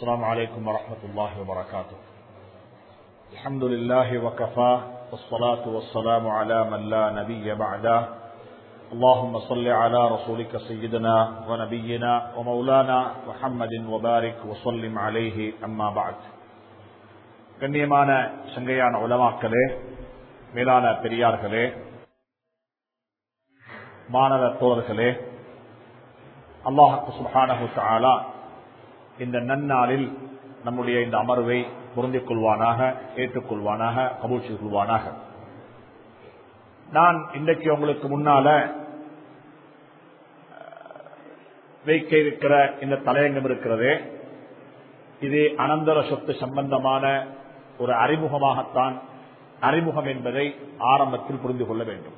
السلام عليكم ورحمة الله وبركاته الحمد لله وكفى والصلاة والسلام على من لا نبي بعده اللهم صل على رسولك سيدنا ونبينا ومولانا محمد وبارك وسلم عليه أما بعد கண்ணியமான சங்கையான உலமாக்களே மேலான பெரியார்களே மாணவ தோழர்களே அல்லாஹு சுபானஹு தாலா இந்த நன்னாளில் நம்முடைய இந்த அமர்வை பொருந்திக் கொள்வானாக ஏற்றுக்கொள்வானாக கபூல் செய்து கொள்வானாக. நான் இன்றைக்கு உங்களுக்கு முன்னால வைக்க இருக்கிற இந்த தலையங்கம் இருக்கிறதே. இது அனந்தர சொத்து சம்பந்தமான ஒரு அறிமுகமாகத்தான் அறிமுகம் என்பதை ஆரம்பத்தில் புரிந்து கொள்ள வேண்டும்.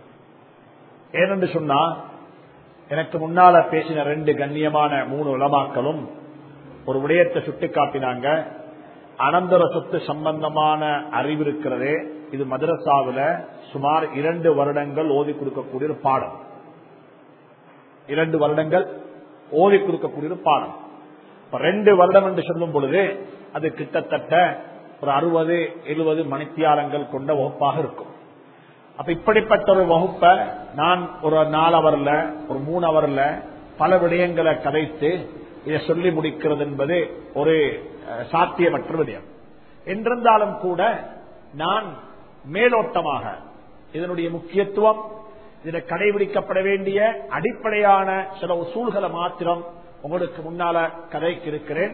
ஏனென்று சொன்னா எனக்கு முன்னால பேசின ரெண்டு கண்ணியமான மூணு உலமாக்களும் ஒரு விடயத்தை சுட்டிக்காட்டினாங்க அனந்தர சொத்து சம்பந்தமான அறிவு இருக்கிறது. இது மதரசாவில சுமார் இரண்டு வருடங்கள் ஓதி கொடுக்கக்கூடிய ஒரு பாடம். இரண்டு வருடங்கள் ஓதி கொடுக்கக்கூடிய ஒரு பாடம். ரெண்டு வருடம் என்று சொல்லும் பொழுது அது கிட்டத்தட்ட ஒரு அறுபது எழுபது மணித்தியாலங்கள் கொண்ட வகுப்பாக இருக்கும். அப்ப இப்படிப்பட்ட ஒரு வகுப்பை நான் ஒரு நாலு அவர்ல ஒரு மூணு அவர்ல பல விடயங்களை கதைத்து இதை சொல்லி முடிக்கிறது என்பது ஒரு சாத்தியமற்ற விடயம் என்றிருந்தாலும் கூட நான் மேலோட்டமாக இதனுடைய முக்கியத்துவம் இதில் கடைபிடிக்கப்பட வேண்டிய அடிப்படையான சில சூழ்களை மாத்திரம் உங்களுக்கு முன்னால கதைக்கு இருக்கிறேன்.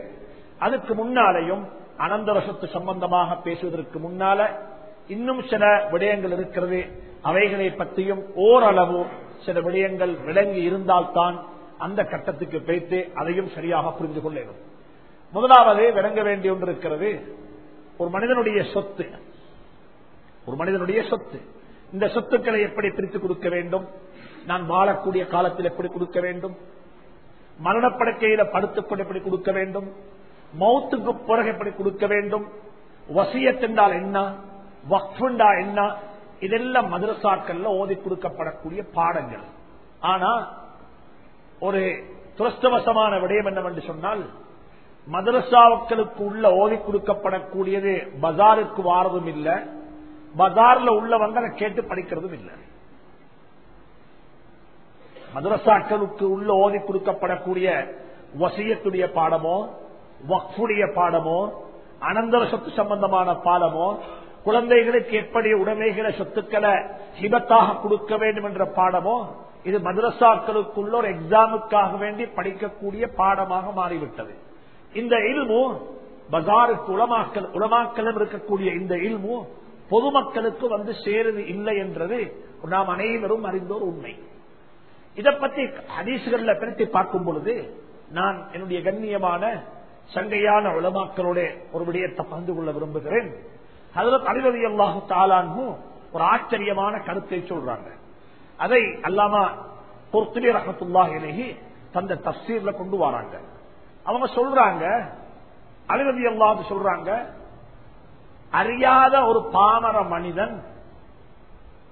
அதுக்கு முன்னாலேயும் அனந்த சொத்து சம்பந்தமாக பேசுவதற்கு முன்னால இன்னும் சில விடயங்கள் இருக்கிறது. அவைகளை பற்றியும் ஓரளவு சில விடயங்கள் விளங்கி இருந்தால்தான் அந்த கட்டத்துக்கு பேத்து அதையும் சரியாக புரிந்து கொள்ளணும் முதலாவது விளங்க வேண்டிய ஒன்று இருக்கிறது. ஒரு மனிதனுடைய சொத்து. ஒரு மனிதனுடைய சொத்து. இந்த சொத்துக்களை எப்படி பிரித்து கொடுக்க வேண்டும்? நான் வாழக்கூடிய காலத்தில் எப்படி கொடுக்க வேண்டும்? மரணப்படுக்கையில படுத்துக்கொண்டு எப்படி கொடுக்க வேண்டும்? மௌத்துக்கு பிறகு எப்படி கொடுக்க வேண்டும்? வசியத்தென்றால் என்ன? வக்ஃபுண்டா என்ன? இதெல்லாம் மதரசாக்கள்ல ஓதி கொடுக்கப்படக்கூடிய பாடங்கள். ஆனா ஒரு துரஸ்தவசமான விடயம் என்னவென்று சொன்னால் மதரசாக்களுக்கு உள்ள ஓதி கொடுக்கப்படக்கூடியது பஜாருக்கு வாரதும் இல்லை பஜார்ல உள்ளவங்க அதை கேட்டு படிக்கிறதும் இல்லை. மதரசாக்களுக்கு உள்ள ஓதி கொடுக்கப்படக்கூடிய வசியத்துடைய பாடமோ வக்ஃபுடைய பாடமோ அனந்தர சொத்து சம்பந்தமான பாடமோ குழந்தைகளுக்கு எப்படி உடைமைகளை சொத்துக்களை ஹிபத்தாக கொடுக்க வேண்டும் என்ற பாடமோ இது மதரசாக்களுக்குள்ள ஒரு எக்ஸாமுக்காக வேண்டி படிக்கக்கூடிய பாடமாக மாறிவிட்டது. இந்த இல்மு பஜாருக்கு உளமாக்கல் உளமாக்கலும் இருக்கக்கூடிய இந்த இல்மு பொதுமக்களுக்கு வந்து சேருது இல்லை என்றது நாம் அனைவரும் அறிந்தோர் உண்மை. இதை பற்றி ஹதீசுகள்ல பிரித்து பார்க்கும் பொழுது நான் என்னுடைய கண்ணியமான சங்கையான உளமாக்களோட ஒரு விடயத்தை பகிர்ந்து கொள்ள விரும்புகிறேன். அதுல தலைவதி அல்லாஹு தாலான்னு ஒரு ஆச்சரியமான கருத்தை சொல்றாங்க. அதை அல்லாமா பொறுத்துலி ரஹத்துல்லா தந்த தப்சீர்ல கொண்டு வராங்க. அவங்க சொல்றாங்க அலிரதி அல்லாது சொல்றாங்க அறியாத ஒரு பாமர மனிதன்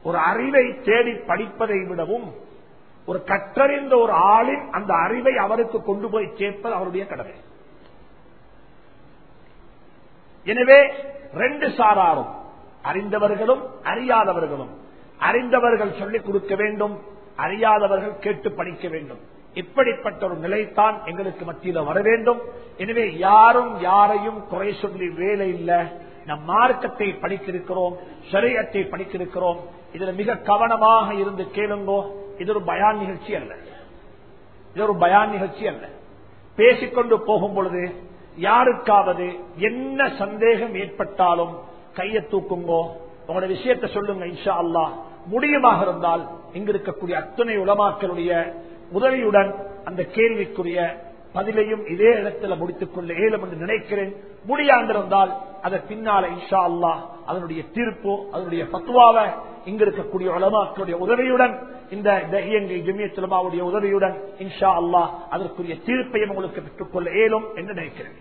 ஒரு அறிவை தேடி படிப்பதை விடவும் ஒரு கற்றறிந்த ஒரு ஆளின் அந்த அறிவை அவருக்கு கொண்டு போய் சேர்ப்பது அவருடைய கடமை. எனவே ரெண்டு சாராரும் அறிந்தவர்களும் அறியாதவர்களும் அறிந்தவர்கள் சொல்லிக் கொடுக்க வேண்டும் அறியாதவர்கள் கேட்டு படிக்க வேண்டும். இப்படிப்பட்ட ஒரு நிலைத்தான் எங்களுக்கு மத்தியில் வர வேண்டும். எனவே யாரும் யாரையும் குறை சொல்லி வேலை இல்லை. நம் மார்க்கத்தை படித்திருக்கிறோம் சரியத்தை படித்திருக்கிறோம். இதுல மிக கவனமாக இருந்து கேளுங்கோ. இது ஒரு பயான் நிகழ்ச்சி அல்ல. இது ஒரு பயான் நிகழ்ச்சி அல்ல. பேசிக்கொண்டு போகும் பொழுது யாருக்காவது என்ன சந்தேகம் ஏற்பட்டாலும் கையை தூக்குங்கோ. உங்களோட விஷயத்தை சொல்லுங்க இன்ஷா அல்லா முடியுமாக இருந்தால் இங்கு இருக்கக்கூடிய அத்தனை உலமாக்களுடைய உதவியுடன் அந்த கேள்விக்குரிய பதிலையும் இதே இடத்துல முடித்துக் கொள்ள இயலும் என்று நினைக்கிறேன். முடியாந்திருந்தால் அதை பின்னால இன்ஷா அல்லா அதனுடைய தீர்ப்பு அதனுடைய பத்துவாவை இங்க இருக்கக்கூடிய உலமாக்களுடைய உதவியுடன் இந்த இயங்கை ஜமியத்துலமாவுடைய உதவியுடன் இன்ஷா அல்லா அதற்குரிய தீர்ப்பையும் உங்களுக்கு பெற்றுக்கொள்ள இயலும் என்று நினைக்கிறேன்.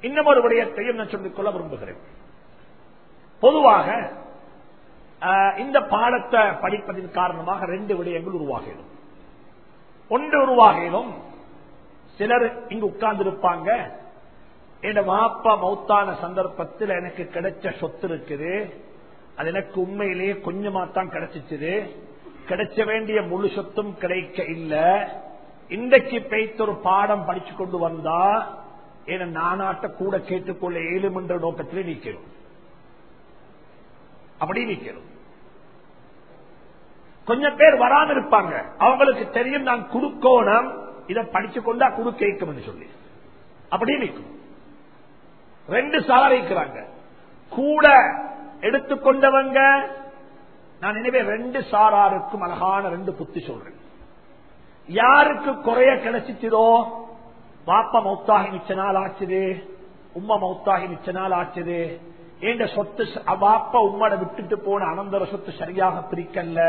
இன்னும் ஒரு விடயத்தையும் நான் சொல்லிக்கொள்ள விரும்புகிறேன். பொதுவாக இந்த பாடத்தை படிப்பதன் காரணமாக ரெண்டு விடயங்கள் உருவாகிடும். ஒன்று உருவாகிடும். சிலர் இங்கு உட்கார்ந்து இருப்பாங்க என் வாப்பா மௌத்தான சந்தர்ப்பத்தில் எனக்கு கிடைச்ச சொத்து இருக்குது. அது எனக்கு உண்மையிலேயே கொஞ்சமா தான் கிடைச்சிச்சு கிடைச்ச வேண்டிய முழு சொத்தும் கிடைக்க இல்ல. இன்றைக்கு பெய்த்த ஒரு பாடம் படிச்சு கொண்டு வந்தா என நானாட்ட கூட கேட்டுக்கொள்ள ஏழுமன்ற நோக்கத்திலே நீக்கிறோம். அப்படி நிற்கிறோம் கொஞ்சம் பேர் வராம இருப்பாங்க. அவங்களுக்கு தெரியும் நான் குடுக்கோணம். இதை படிச்சு கொண்டா குடுக்க சொல்லி. அப்படி நிற்கும். ரெண்டு சாரிக்கிறாங்க கூட எடுத்துக்கொண்டவங்க நான் எனவே ரெண்டு சாராருக்கும் அழகான ரெண்டு புத்தி சொல்றேன். யாருக்கு குறைய கிடைச்சிச்சதோ பாப்பா மௌத்தாகி மிச்ச நாள் ஆச்சுது உம்மா மௌத்தாகி மிச்ச நாள் ஆச்சுது ஏண்ட சொத்து பாப்பா உம்மட விட்டுட்டு போன அனந்தர சொத்து சரியாக பிரிக்கல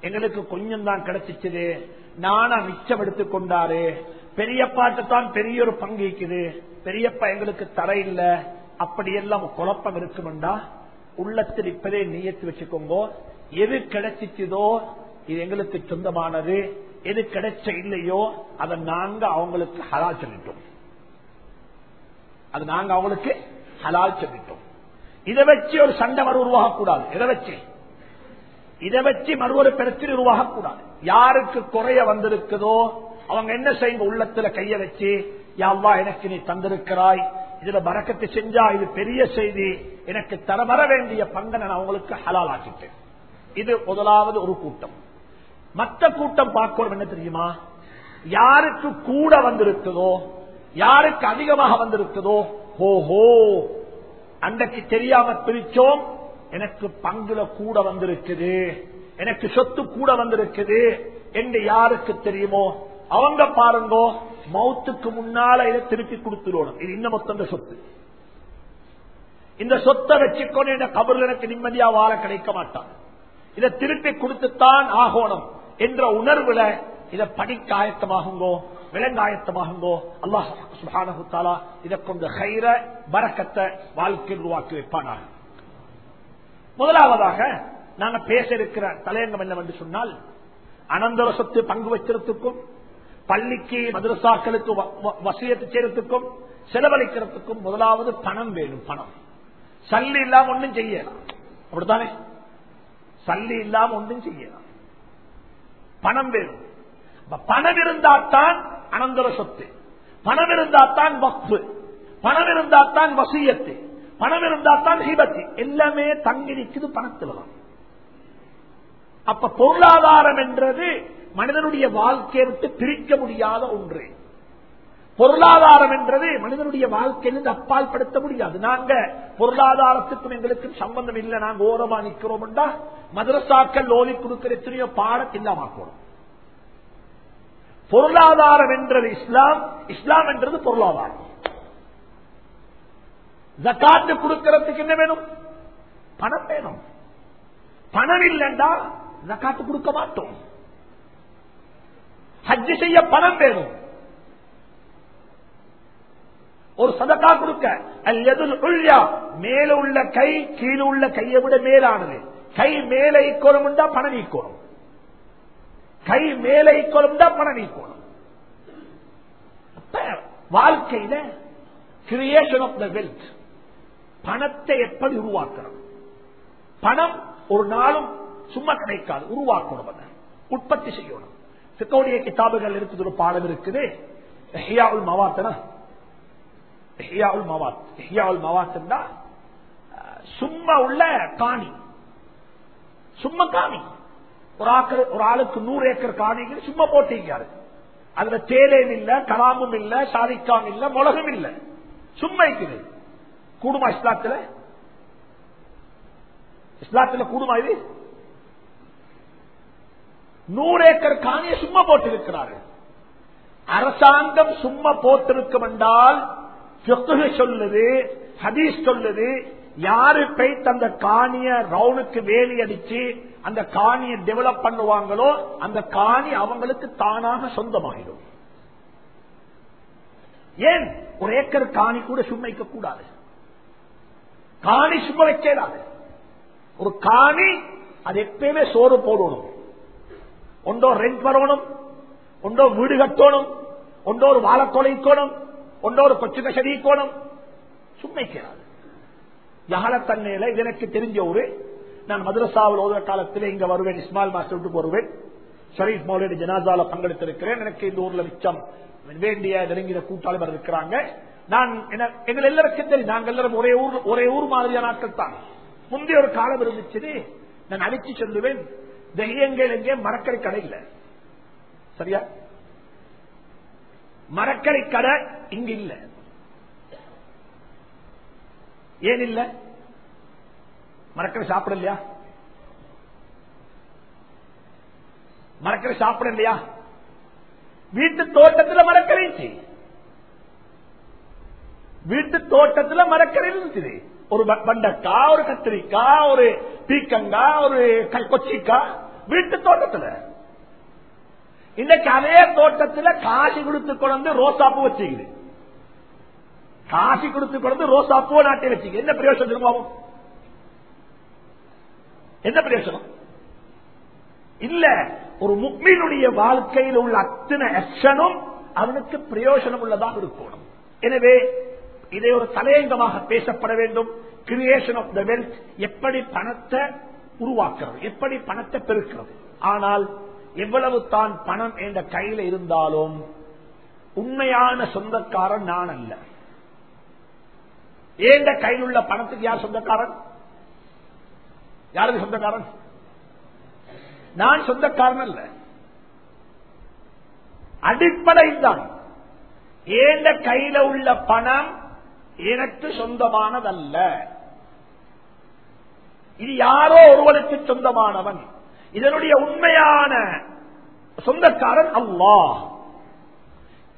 எங்களுக்கு கொஞ்சம் தான் கிடைச்சிச்சு நானா மிச்சம் எடுத்துக்கொண்டாரு பெரியப்பாட்டு தான் பெரிய ஒரு பங்கு இருக்குது பெரியப்பா எங்களுக்கு தர இல்ல. அப்படியெல்லாம் குழப்பம் இருக்குமெண்டா? உள்ளத்தில் இப்பதே நீயத்து வச்சுக்கோங்க. எது கிடைச்சிச்சுதோ இது எங்களுக்கு சொந்தமானது. எது கிடைச்ச இல்லையோ அதை நாங்க அவங்களுக்கு ஹலால் சொல்லிட்டோம். அது நாங்க அவங்களுக்கு ஹலால் சொல்லிட்டோம். இதை வச்சு ஒரு சண்டை வர உருவாக கூடாது இதை வச்சு? இதை வச்சு மறுவொரு பிரச்சனை உருவாகக்கூடாது. யாருக்கு குறைய வந்திருக்குதோ அவங்க என்ன செய்யுங்க? உள்ளத்துல கைய வச்சு யாவா எனக்கு நீ தந்திருக்கிறாய். இதுல மறக்கத்தை செஞ்சா இது பெரிய செய்தி. எனக்கு தர வர வேண்டிய பங்கனை நான் அவங்களுக்கு ஹலால் ஆக்கிட்டேன் இது முதலாவது ஒரு கூட்டம். மற்ற கூட்டம் பார்க்கணும் என்ன தெரியுமா? யாருக்கு கூட வந்திருக்குதோ யாருக்கு அதிகமாக வந்திருக்குதோ ஹோஹோ அன்றைக்கு தெரியாம பிரிச்சோம் எனக்கு பங்குல கூட வந்திருக்குது. எனக்கு சொத்து கூட வந்திருக்குது. என்று யாருக்கு தெரியுமோ? அவங்க பாருங்கோ மௌத்துக்கு முன்னால இதை திருப்பி கொடுத்துடணும். இது இன்னும் மொத்தம் சொத்து. இந்த சொத்தை வச்சுக்கொண்டு இந்த கபர்ல எனக்கு நிம்மதியா வாழ கிடைக்க மாட்டான். இதை திருப்பி கொடுத்துத்தான் ஆகணும் என்ற உணர்வுல இதை படிக்க ஆயத்தமாகுங்கோ விலங்காயத்தமாகுங்கோ அல்லாஹ் சுபானு தாலா இதை கொண்டு ஹைர பறக்கத்தை வாழ்க்கை உருவாக்கி வைப்பானாக. முதலாவதாக நாங்க பேச இருக்கிற தலையங்கம் என்னவென்று சொன்னால் அனந்தர சொத்து பங்கு வைக்கிறதுக்கும் பள்ளிக்கு மதரசாக்களுக்கு வசியத்து செய்யறதுக்கும் செலவழிக்கிறதுக்கும் முதலாவது பணம் வேணும் பணம். சல்லி இல்லாம ஒன்றும் செய்யலாம். அப்படித்தானே? சல்லி இல்லாம ஒன்றும் செய்யலாம். பணம் வேணும். பணம் இருந்தாத்தான் அனந்தர சொத்து பணம் இருந்தாத்தான் வக்பு பணம் இருந்தாத்தான் வசியத்து. பணம் இருந்தாத்தான் ஹிபத்து. எல்லாமே தங்கி நிற்குது பணத்தில் தான். அப்ப பொருளாதாரம் என்றது மனிதனுடைய வாழ்க்கையை விட்டு பிரிக்க முடியாத ஒன்று. பொருளாதாரம் என்றது மனிதனுடைய வாழ்க்கையிலிருந்து அப்பால் படுத்த முடியாது. நாங்க பொருளாதாரத்துக்கும் எங்களுக்கும் சம்பந்தம் இல்லை. நாங்க ஓரமா நிற்கிறோம் மதரசாக்கள் லோலி கொடுக்கிற எத்தனையோ பாடத்தை இல்லாமக்கணும் பொருளாதாரம் என்றது இஸ்லாம். இஸ்லாம் என்றது பொருளாதாரம். ஜக்காத்து கொடுக்கறதுக்கு என்ன வேணும்? பணம் வேணும். பணம் இல்லைண்டா ஜக்காத்து கொடுக்க மாட்டோம். ஹஜ்ஜு செய்ய பணம் வேணும். ஒரு சதக்கா கொடுக்க. மேல உள்ள கை கீழே உள்ள கையை விட மேலானது. கை மேல ஈக்கோணும் பணம் ஈக்கோணும் கை மேல ஈக்கோணும் பணம் ஈக்கோணும் வாழ்க்கையில கிரியேஷன் ஆஃப் த வெல்த் பணத்தை எப்படி உருவாக்கணும்? பணம் ஒரு நாளும் சும்மா கிடைக்காது உருவாக்கணும் அதை. உற்பத்தி செய்யணும். சிக்கோடைய கிதாபுகள் இருக்குது ஒரு பாடம் இருக்குது. ஹியாவுல் மவாத்தனா ஹியாவுல் மவாத். ஹியாவுல் மவாத்னா சும்மா உள்ள காணி. சும்மா காணி. ஒரு ஆக்கள் ஒரு ஆளுக்கு நூறு ஏக்கர் காணிக்கு சும்மா போட்டீங்க அதுல தேலேன் இல்ல கலாமும் இல்ல சாதிக்காம் இல்ல முளகும் இல்ல. சும்மா இருக்குது. கூடுமா இஸ்லாத்துல? இஸ்லாத்துல கூடுமா இது? நூறு ஏக்கர் காணியை சும்மா போட்டிருக்கிறார்கள். அரசாங்கம் சும்மா போட்டிருக்கும் என்றால் சொல்லுது ஹதீஸ் சொல்லுது யாரு பெய்த் அந்த காணிய ரவுனுக்கு வேலி அடிச்சு அந்த காணியை டெவலப் பண்ணுவாங்களோ அந்த காணி அவங்களுக்கு தானாக சொந்தமாகிடும். ஏன்? ஒரு ஏக்கர் காணி கூட சும்மைக்க கூடாது காணி சும்மா வைக்கலாது ஒரு காணி அது எப்பயுமே சோறு போடணும். ஒன்றோ ரெண்ட் வரணும் ஒன்றோ வீடு கட்டணும் ஒன்றோ ஒரு வாழை தொலைக்கணும் ஒன்றோ ஒரு கொச்சு கசடிக்கணும் சும்மைக்கிறாது யகலத்தன்னையில இது எனக்கு தெரிஞ்ச ஒரு நான் மதுரசாவில் ஓதுற காலத்தில் இங்க வருவேன் இஸ்மாயில் மாஸ்டர் விட்டு வருவேன் ஷரீப் மௌலிய ஜனாதால பங்கெடுத்திருக்கிறேன். எனக்கு இந்த ஊர்ல மிச்சம் வேண்டிய நெருங்கிய கூட்டாளர் இருக்கிறாங்க. நான் என்ன- எங்கள் எல்லாருக்கும் தெரியும். நாங்கள் எல்லாரும் ஒரே ஊர் ஒரே ஊர் மாதிரியான ஆட்கள் தான் முந்தைய ஒரு காலம் இருந்துச்சு நான் அழைச்சி சொல்லுவேன். தெய்யங்கள் எங்கே மரக்கறி கடை இல்ல. சரியா? மரக்கறி கடை இங்க இல்ல. ஏன் இல்ல? மரக்கறி சாப்பிட இல்லையா? மரக்கறி சாப்பிட இல்லையா? வீட்டு தோட்டத்துல மரக்கறி இருந்துச்சு வீட்டு தோட்டத்துல மரக்கறி இருந்துச்சு ஒரு ப- ஒரு கத்திரிக்காய் ஒரு பீக்கங்கா ஒரு கொச்சிக்கா வீட்டு தோட்டத்துல. இன்னைக்கு அதே தோட்டத்துல காசு கொடுத்து கொண்டு ரோசாப்பூ வச்சுக்குது. காசு கொடுத்து கொண்டு ரோசாப்பூ நாட்டி வச்சுக்கு என்ன பிரயோசனம் திரும்பவும் என்ன பிரயோசனம்? இல்ல ஒரு முக்மீனுடைய வாழ்க்கையில் உள்ள அத்தனை ஆக்ஷனும் அவனுக்கு பிரயோஜனம் உள்ளதாக இருக்கணும். எனவே இதை ஒரு தலையங்கமாக பேசப்பட வேண்டும். கிரியேஷன் ஆஃப் த வெல்த் எப்படி பணத்தை உருவாக்குறது எப்படி பணத்தை பெருக்கிறது. ஆனால் எவ்வளவு தான் பணம் என்ற கையில இருந்தாலும் உண்மையான சொந்தக்காரன் நான் அல்ல. ஏண்ட கையில் உள்ள பணத்துக்கு யார் சொந்தக்காரன்? யாருக்கு சொந்தக்காரன்? நான் சொந்தக்காரன் அல்ல. அடிப்படை தான் ஏண்ட கையில உள்ள பணம் எனக்கு சொந்தமானதல்ல. இது யாரோ ஒருவனுக்கு சொந்தமானவன். இதனுடைய உண்மையான சொந்தக்காரன் அல்லா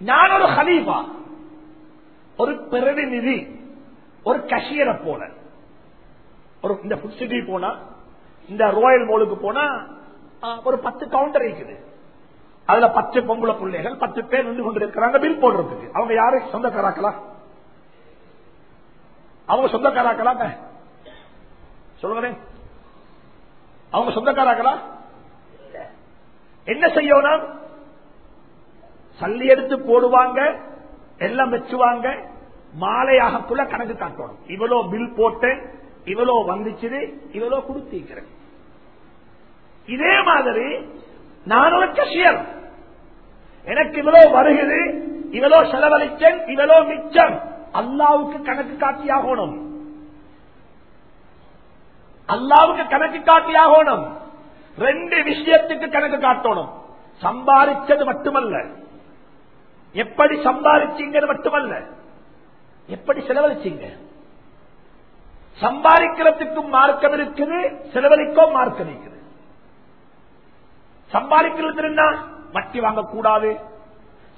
நான் ஒரு ஹலீஃபா ஒரு பிரதிநிதி ஒரு கஷியரை போல. ஒரு இந்த சிட்டி போனா இந்த ரோயல் மோலுக்கு போனா ஒரு பத்து கவுண்டர் இருக்குது. அதுல பத்து பொம்பளை பிள்ளைகள் பத்து பேர் நின்று கொண்டிருக்கிறாங்க பில் போடுறதுக்கு. அவங்க யாரு சொந்தக்காராக்கலாம்? அவங்க சொந்தக்காராக்கலாங்க சொல்லுங்களேன். அவங்க சொந்தக்காராக்கலா என்ன செய்யணும் சல்லி எடுத்து போடுவாங்க எல்லாம் வச்சுவாங்க மாலையாகக்குள்ள கணக்கு காட்டணும். இவ்வளோ பில் போட்டேன் இவ்வளோ வந்துச்சு இவ்வளோ கொடுத்திருக்கிறேன் இதே மாதிரி நான் ஒரு கஷியர் எனக்கு இவ்வளோ வருகிறது இவ்வளோ செலவழிச்சேன் இவ்வளோ மிச்சம். அல்லாவுக்கு கணக்கு காட்டியாகணும். அல்லாவுக்கு கணக்கு காட்டியாகணும். ரெண்டு விஷயத்துக்கு கணக்கு காட்டணும். சம்பாதிச்சது மட்டுமல்ல. எப்படி சம்பாதிச்சீங்கிறது மட்டுமல்ல. எப்படி செலவழிச்சீங்க? சம்பாதிக்கிறதுக்கும் மார்க்கம் இருக்குது செலவழிக்கும் மார்க்கம் இருக்குது. சம்பாதிக்கிறது என்ன? வட்டி வாங்கக்கூடாது.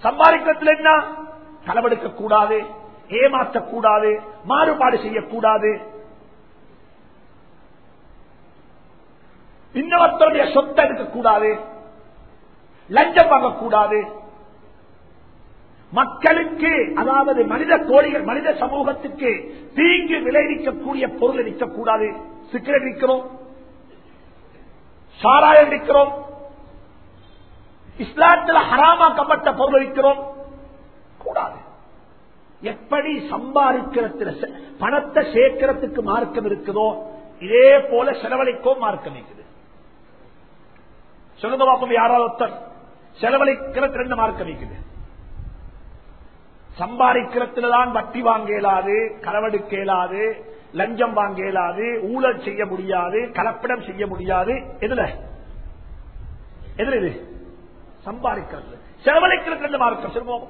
சம்பாதிக்கிறது என்ன? களவெடுக்க கூடாது ஏமாற்றக்கூடாது மாறுபாடு செய்யக்கூடாது. இன்னொருத்தருடைய சொத்தை எடுக்கக்கூடாது. லஞ்சம் வாங்கக்கூடாது. மக்களுக்கு அதாவது மனித கோழிகள் மனித சமூகத்துக்கு தீங்கு விளைவிக்கக்கூடிய பொருள் விற்கக்கூடாது சிகரெட் விற்கிறோம் சாராயம் விற்கிறோம் இஸ்லாத்தில் ஹராமாக்கப்பட்ட பொருள் விற்கிறோம் கூடாது. எப்படி சம்பாதிக்கிறதுல பணத்தை சேர்க்கிறதுக்கு மார்க்கம் இருக்குதோ இதே போல செலவழிக்கோ மார்க்கம் இருக்குது. சொல்லுங்க பாப்போம் யாராவது ஒருத்தர் செலவழிக்கிறது ரெண்டு மார்க்கம் இருக்குது. சம்பாதிக்கிறதுல தான் வட்டி வாங்க இயலாது களவெடுக்க இயலாது லஞ்சம் வாங்க இயலாது ஊழல் செய்ய முடியாது கலப்படம் செய்ய முடியாது. எதுல? எதுல இது? சம்பாதிக்கிறது செலவழிக்கிறது ரெண்டு மார்க்கம். சொல்லுவோம்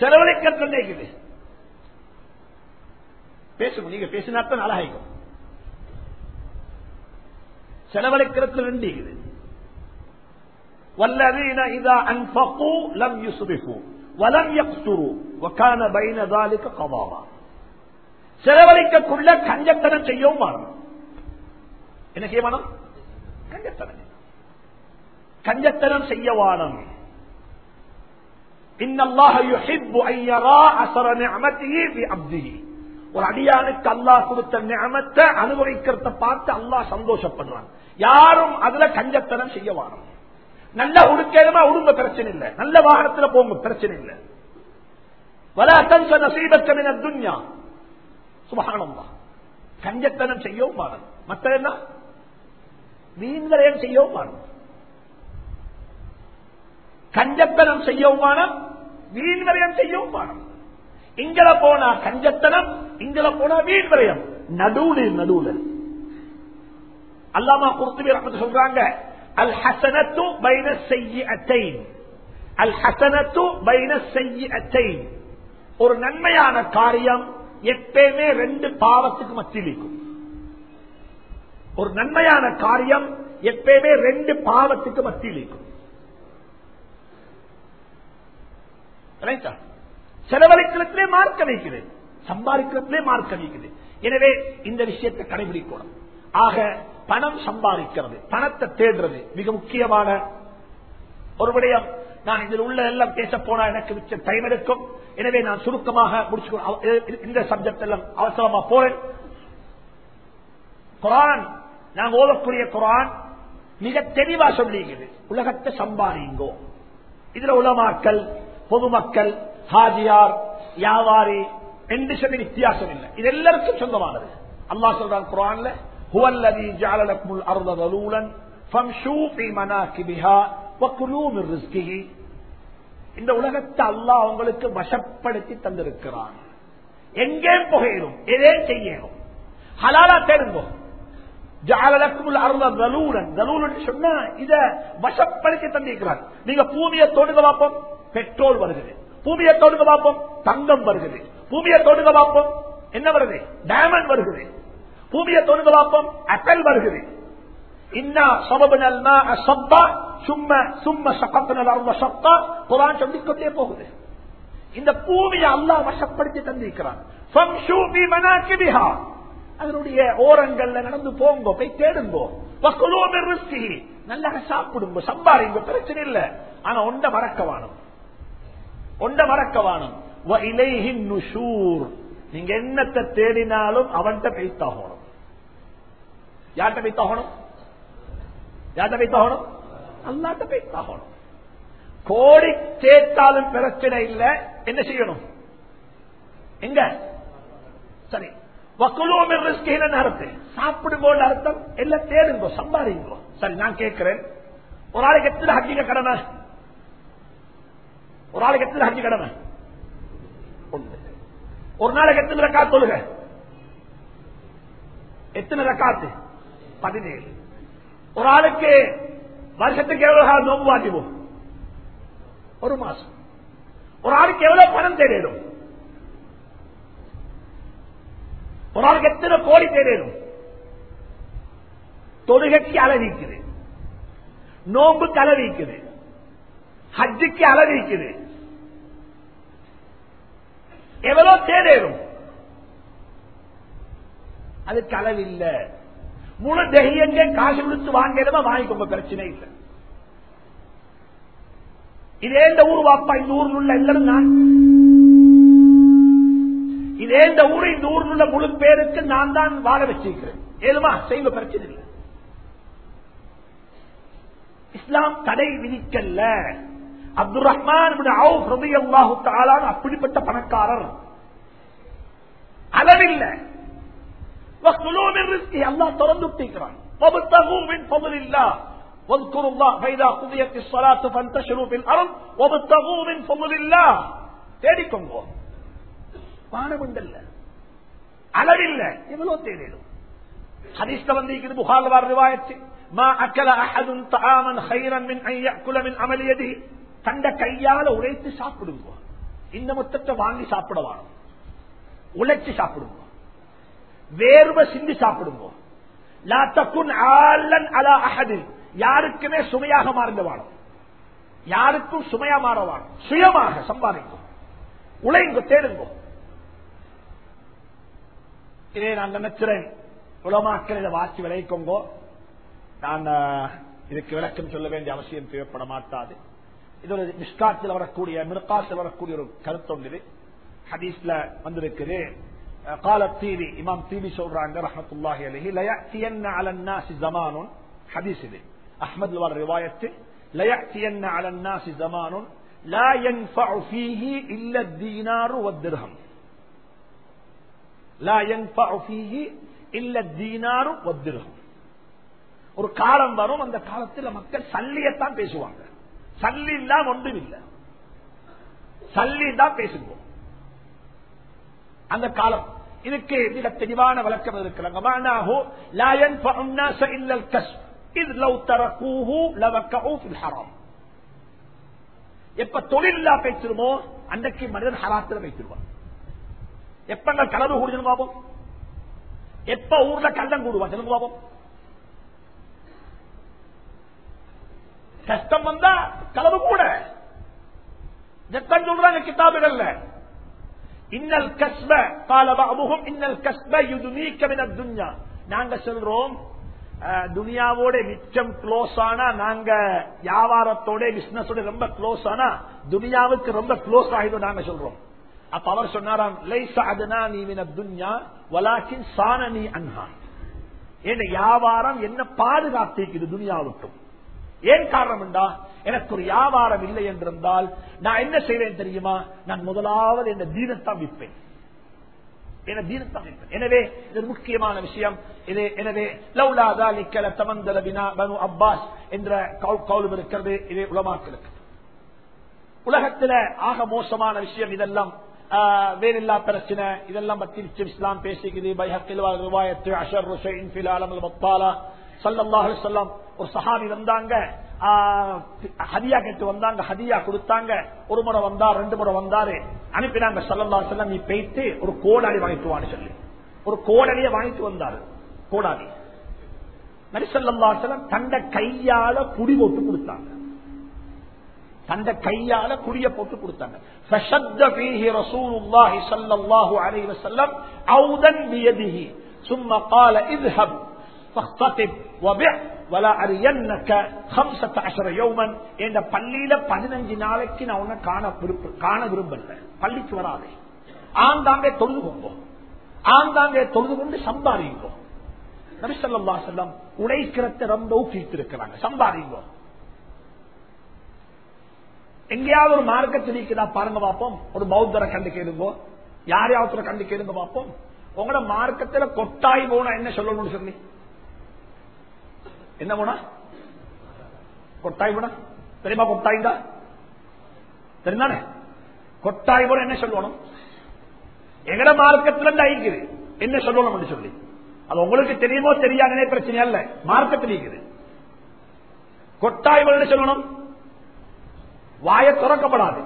செலவழிக்கிறது இருக்குது பேசுங்க நீங்க பேசினாத்தான் அழகாய்க்கும் செலவழிக்கிறது ரெண்டு இருக்குது والذين إذا أنفقوا لم يسرفوا ولم يقتروا وكان بين ذلك قضاء செலவழிக்கக்குள்ள கஞ்சத்தனம் செய்யவும் மாறணும் என்ன செய்ய வேணும் கஞ்சத்தனம் கஞ்சத்தனம் செய்ய வானம் ஒரு அடியானுக்கு அல்லாஹ் கொடுத்த நியமத்தை அனுபவிக்கிறத பார்த்து அல்லாஹ் சந்தோஷப்படுறான். யாரும் அதுல கஞ்சத்தனம் செய்ய வாரம். நல்ல உடுக்கேதமா உடுங்க பிரச்சனை இல்லை. நல்ல வாகனத்துல போங்க பிரச்சனை இல்லை. வலா தன்ச நசீபக்க துன்யா. சுபஹானல்லாஹ். கஞ்சத்தனம் செய்யவும் மாறும் மற்ற என்ன? வீண்களையும் செய்யவும் மாறும் கஞ்சத்தனம் செய்யவும் வீண் விரயம் செய்யவும் மாறும் இங்கல போனா கஞ்சத்தனம் இங்கல போனா வீண்வரையம் நடுவுல நடுவுல. அல்லாமா குர்த்துபி ரஹ்மத்து சொல்றாங்க அல் ஹசனத்து பைன செய்யத்தைன் அல் ஹசனத்து பைன செய்யத்தைன் ஒரு நன்மையான காரியம் எப்பயுமே ரெண்டு பாவத்துக்கு மத்தியில் இருக்கும் ஒரு நன்மையான காரியம் எப்பயுமே ரெண்டு பாவத்துக்கு மத்தியில் இருக்கும் செலவழிக்கிறதுலே மார்க் வைக்குது சம்பாதிக்கிறதுலே மார்க் வைக்குது எனவே இந்த விஷயத்தை கடைபிடிக்கணும். ஆக பணம் சம்பாதிக்கிறது. பணத்தை தேடுறது மிக முக்கியமான ஒரு விடயம். நான் இதில் உள்ள எல்லாம் பேச போனா எனக்கு மிச்ச டைம் எடுக்கும். எனவே நான் சுருக்கமாக முடிச்சு இந்த சப்ஜெக்ட் எல்லாம் அவசரமா போறேன். குரான் நான் ஓதக்கூடிய குரான் மிக தெளிவா சொல்லிக்குது உலகத்தை சம்பாதிங்கோ. இதுல உலமாக்கல் பொதுமக்கள் ஹாஜியார் வியாபாரி என்று சொல்லி வித்தியாசம் இல்லை. இது எல்லாருக்கும் சொந்தமானது. அல்லாஹ் சொல்றான் குரான்ல ஹுவல்லதி ஜாலலக்முல் அர்த தலூலன் ஃபம்ஷூ ஃபீ மனாகிபிஹா வக்குலூ மின் ரிஸ்கிஹி. இந்த உலகத்தை அல்லாஹ் அவங்களுக்கு வசப்படுத்தி தந்திருக்கிறான். எங்கே புகையிடும் எதே செய்யணும். ஹலாலா தேடுங்கோ. சொன்னா இத வசப்படுத்தி தந்திருக்கிறான் நீங்க பூமியை தொடுங்க பார்ப்போம் பெட்ரோல் வருகிறது. பூமியை தொடுங்க பார்ப்போம் தங்கம் வருகிறது. பூமியை தொடுங்க பார்ப்போம் என்ன வருது? டைமண்ட் வருகிறது. பூமியை தொடுங்க பார்ப்போம் அப்பல் வருகிறது. இன்னா சபபனல் மாஅ சப்பா சும்ம சும்ம சகத்தனல் அருள சப்பா. குரான் சொல்லிக்கொண்டே போகுது. இந்த பூமியை அல்லாஹ் வசப்படுத்தி தந்திருக்கிறான். ஃபம்ஷூ பி மனாகிபிஹா அதனுடைய ஓரங்கள்ல நடந்து போங்கோ போய் தேடுங்கோ. நல்லா சாப்பிடுங்க. சம்பாரிங்க பிரச்சனை இல்ல. ஆனா ஒண்ட மறக்கவானும். ஒண்ட மறக்கவானும். வ நீங்க என்னத்தை தேடினாலும் அவன்கிட்ட பெய்த்தாகணும் யார்கிட்ட பெய்த்தாகணும் யார்கிட்ட பெய்த்தாகணும் அல்லாட்ட பெய்த்தாகணும் கோடி சேர்த்தாலும் பிரச்சனை இல்ல. என்ன செய்யணும்? எங்க? சரி. வக்குலோமின் ரிஸ்க் அர்த்தம்? சாப்பிடுங்கோன்னு அர்த்தம். எல்லாம் தேடுங்கோ சம்பாதிங்கோ. சரி நான் கேட்கிறேன். ஒரு ஆளுக்கு எத்தனை ஹஜ்ஜிங்க கடமை? ஒரு ஆளுக்கு எத்தனை ஹஜ்ஜி கடமை? ஒன்று. ஒரு நாளைக்கு எத்தனை ரக்காத் தொழுக? எத்தனை ரக்காத்து? பதினேழு. ஒரு ஆளுக்கு வருஷத்துக்கு எவ்வளவு காலம் நோம்பு வாங்கிவோம் ஒரு மாசம். ஒரு ஆளுக்கு எவ்வளவு பணம் தேடிடும்? ஒரு ஆளுக்கு எத்தனை கோடி தேடிடும் தொழுகைக்கு அளவிக்குது நோம்புக்கு அளவிக்குது ஹஜ்ஜுக்கு அளவிக்குது எவ்வளவு தேடேறும் அதுக்கு அளவில்ல. முழு தெய்யங்க காசு கொடுத்து வாங்கிறதா வாங்கிக்கோங்க பிரச்சனை இல்லை. இதே இந்த ஊர் வாப்பா இந்த ஊரில் உள்ள எல்லாரும் நான் இதே இந்த ஊர் இந்த ஊரில் உள்ள முழு பேருக்கு நான் தான் வாழ வச்சிருக்கிறேன் ஏதுமா செய்வ பிரச்சனை இல்லை இஸ்லாம் தடை விதிக்கல்ல அப்துல் ரஹ்மான் அப்படிப்பட்ட பணக்காரர் அளவில்ல அல்லா திறந்து விட்டிருக்கிறான் واذكروا الله فإذا قضيت الصلاة فانتشروا في الأرض وابتغوا من فضل الله தேடிக்கோங்க பானம் உண்டல்ல அளவில்ல எவ்வளவு தேவையிடும் ஹரிஸ்ல வந்து இருக்குது புகார்ல வர மா அக்கல அஹதுன் தாமன் ஹைரன் ஐயா குலமின் அமலியது தந்த கையால உழைத்து சாப்பிடுவோம் இந்த மொத்தத்தை வாங்கி சாப்பிட வாழும் உழைச்சு சாப்பிடுவோம் வேர்வை சிந்தி சாப்பிடுவோம் லாத்தக்குன் ஆலன் அல அஹது. யாருக்குமே சுமையாக மாறுங்க யாருக்கும் சுமையா மாற சுயமாக சம்பாதிக்கும் உழைங்க தேடுங்கோ. இதே நான் நினைக்கிறேன் உலமாக்கள் இதை வாசி விளைவிக்கோங்கோ நான் இதுக்கு விளக்கம் சொல்ல வேண்டிய அவசியம் தேவைப்பட மாட்டாது இது ஒரு மிஸ்காத்தில் வரக்கூடிய மிர்காத்தில் வரக்கூடிய ஒரு கருத்து ஒன்று ஹதீஸ்ல வந்திருக்குது قال الطيبي امام طيبي சொல்றாங்க رحمه عليه لا ياتين على الناس زمان حديث இது احمد الوار روايه ليأتين على الناس زمان لا ينفع فيه إلا الدينار والدرهم ஒரு காலம் வரும் அந்த காலத்துல மக்கள் சல்லியத்தான் பேசுவாங்க. சல்லி இல்லாம ஒன்றும் இல்லை. சல்லி தான் பேசுவோம். அந்த காலம். இதுக்கு இதுல தெளிவான வழக்கம் இருக்கிறாங்க. எப்ப தொழில் பேசிருமோ அன்றைக்கு மனிதன் ஹராத்துல வைத்திருவான் எப்ப அங்க கலவு கூடுதுன்னு பாப்போம். எப்ப ஊர்ல கள்ளம் கூடுவான் சொல்லுங்க பாப்போம். கஷ்டம் வந்தா கலவு கூட. இதைத்தான் சொல்றாங்க கிதாபுகள்ல? இன்னல் கஸ்ப கால அமுகம் இன்னல் கஸ்ப யுதுனீக்க மின துன்யா. நாங்க சொல்றோம் அஹ், துனியாவோட மிச்சம் க்ளோஸ் ஆனா நாங்க வியாபாரத்தோட பிசினஸோட ரொம்ப க்ளோஸ் ஆனா துனியாவுக்கு ரொம்ப க்ளோஸ் ஆயிடும் நாங்க சொல்றோம். அப்ப அவர் சொன்னாராம் லைச நீ வலாக்கின் அன்ஹா. என் வியாபாரம் என்ன பாதுகாத்திருக்குது விட்டும் ஏன் காரணம் என்றா எனக்கு ஒரு வியாபாரம் இல்லை என்றிருந்தால் நான் என்ன செய்வேன் தெரியுமா? நான் முதலாவது என்ன தீனத்தான் விற்பேன். என தீனத்தான் விற்பேன். எனவே இது முக்கியமான விஷயம். இது எனவே லவ்லாதா நிக்கல தமந்தல வினா பனு அப்பாஸ் என்ற கவு- கவுலும் இருக்கிறது. இது உலமாக்களுக்கு. உலகத்துல ஆக மோசமான விஷயம் இதெல்லாம். ஆஹ், வேறில்லா பிரச்சனை. இதெல்லாம் பத்தி இஸ்லாம் பேசிக்குது. பைஹக்கில் ரிவாயத்து அஷர் ருஷைன் ஒரு சஹாபி வந்தாங்க. ஆஹ், ஹதியா கேட்டு வந்தாங்க. ஹதியா கொடுத்தாங்க. ஒரு முறை வந்தார் ரெண்டு முறை வந்தாரு. அனுப்பினாங்க. சல்லா செல்லம் நீ போயிட்டு ஒரு கோடாடி வாங்கிட்டு வான்னு சொல்லி. ஒரு கோடடிய வாங்கிட்டு வந்தாரு. கோடாடி நரிசல்லா செல்லம் தண்ட கையால புடி போட்டு கொடுத்தாங்க. தண்ட கையால குடிய போட்டு கொடுத்தாங்க. فشد فيه رسول الله صلى الله عليه وسلم عودا بيده ثم قال اذهب فاختطب وبع ولا أرينك خمسة عشر يوما இந்த பள்ளியில பதினஞ்சு நாளைக்கு நான் உன்னை காண விருப்ப- காண விரும்பல பள்ளிக்கு வராதே ஆங்காங்கே தொழுது கொண்டோம் ஆங்காங்கே தொழுது கொண்டு சம்பாதிங்கோ நபிசல்லா செல்லம் உழைக்கிறத ரொம்ப ஊக்கிட்டு சம்பாதிங்கோ எங்கேயாவது ஒரு மார்க்கத்தில் இருக்குதா பாருங்க பார்ப்போம். ஒரு பௌத்தரை கண்டு கேளுங்கோ யாரையாவது கண்டு கேளுங்க பார்ப்போம். உங்களோட மார்க்கத்துல கொட்டாய் போனா என்ன சொல்லணும்னு சொல்லி. என்ன போனா? கொட்டாய் போனா? தெரியுமா கொட்டாய் தான்? தெரிந்தானே கொட்டாய் போன என்ன சொல்லணும்? எங்கட மார்க்கத்துல இருந்து ஐக்குது என்ன சொல்லணும் சொல்லி. அது உங்களுக்கு தெரியுமோ தெரியாதனே பிரச்சனை அல்ல. மார்க்கத்தில் இருக்குது கொட்டாய் போல என்ன சொல்லணும்? வாய துறக்கப்படாது.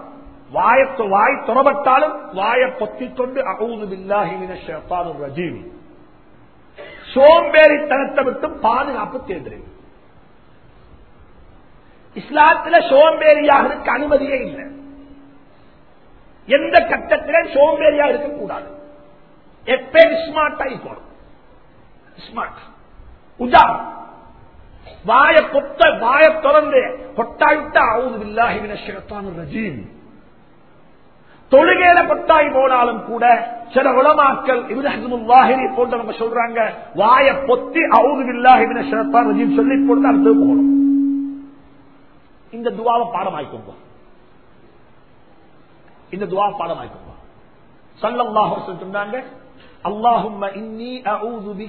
வாய வாய் துறப்பட்டாலும் வாய பொத்திக் கொண்டு அகூது பில்லாஹி சோம்பேறி சோம்பேறித்தனத்தை விட்டு பாதுகாப்பு தேர்தல் இஸ்லாத்துல சோம்பேறியாக இருக்க அனுமதியே இல்லை. எந்த கட்டத்திலும் சோம்பேறியா இருக்கக்கூடாது. எப்பயும் ஸ்மார்ட் ஆகிக்கணும் ஸ்மார்ட் உதாரணம் வாய கொத்த வாய திறந்து கொட்டாயிட்ட அவுது இல்லாஹிவின சிறப்பான ரஜீம். தொழுகையில கொட்டாய் போனாலும் கூட சில உலமாக்கள் போன்ற நம்ம சொல்றாங்க வாய பொத்தி அவுது இல்லாஹிவின சிறப்பான ரஜீம் சொல்லி போட்டு அடுத்து போகணும் இந்த துவாவை பாடமாய்க்கோங்க. இந்த துவா பாடமாய்க்கோங்க. சல்லல்லாஹு சொன்னாங்க அல்லாஹும் இன்னி அவுது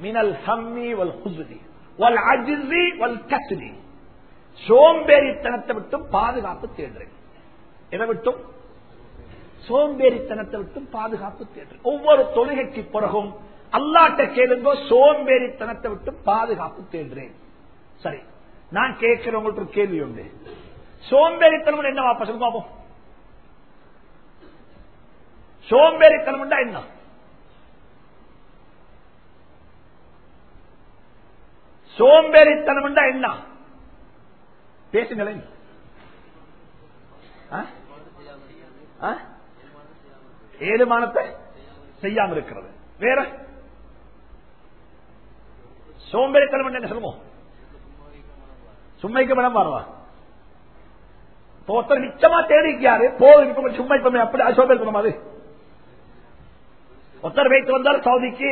மினல் ஹம்மி வல் ஹுஸ்னி சோம்பேறித்தனத்தை விட்டும் பாதுகாப்பு தேடுறேன். எதை விட்டும்? சோம்பேறித்தனத்தை விட்டும் பாதுகாப்பு தேடுறேன். ஒவ்வொரு தொழுகைக்கு பிறகும் அல்லாட்ட கேளுங்கோ சோம்பேறித்தனத்தை விட்டு பாதுகாப்பு தேடுறேன். சரி நான் கேட்கிறவங்களுக்கு ஒரு கேள்வி உண்டு. சோம்பேறித்தனம் என்ன வாப்பா சொல்லுங்க சோம்பேறித்தனம் என்ன? சோம்பேறித்தனம் என்ன? பேசுங்களேன். ஏழுமானத்தை செய்யாம இருக்கிறது. வேற? சோம்பேறித்தனம் என்ன சொல்லுவோம்? சும்மைக்கு மனம் வரவா ஒருத்தர் நிச்சயமா தேடிக்காரு போதும் இப்ப சும்மா இப்ப அப்படி அது சோம்பேறித்தனம் அது? ஒருத்தர் வைத்து வந்தார் சவுதிக்கு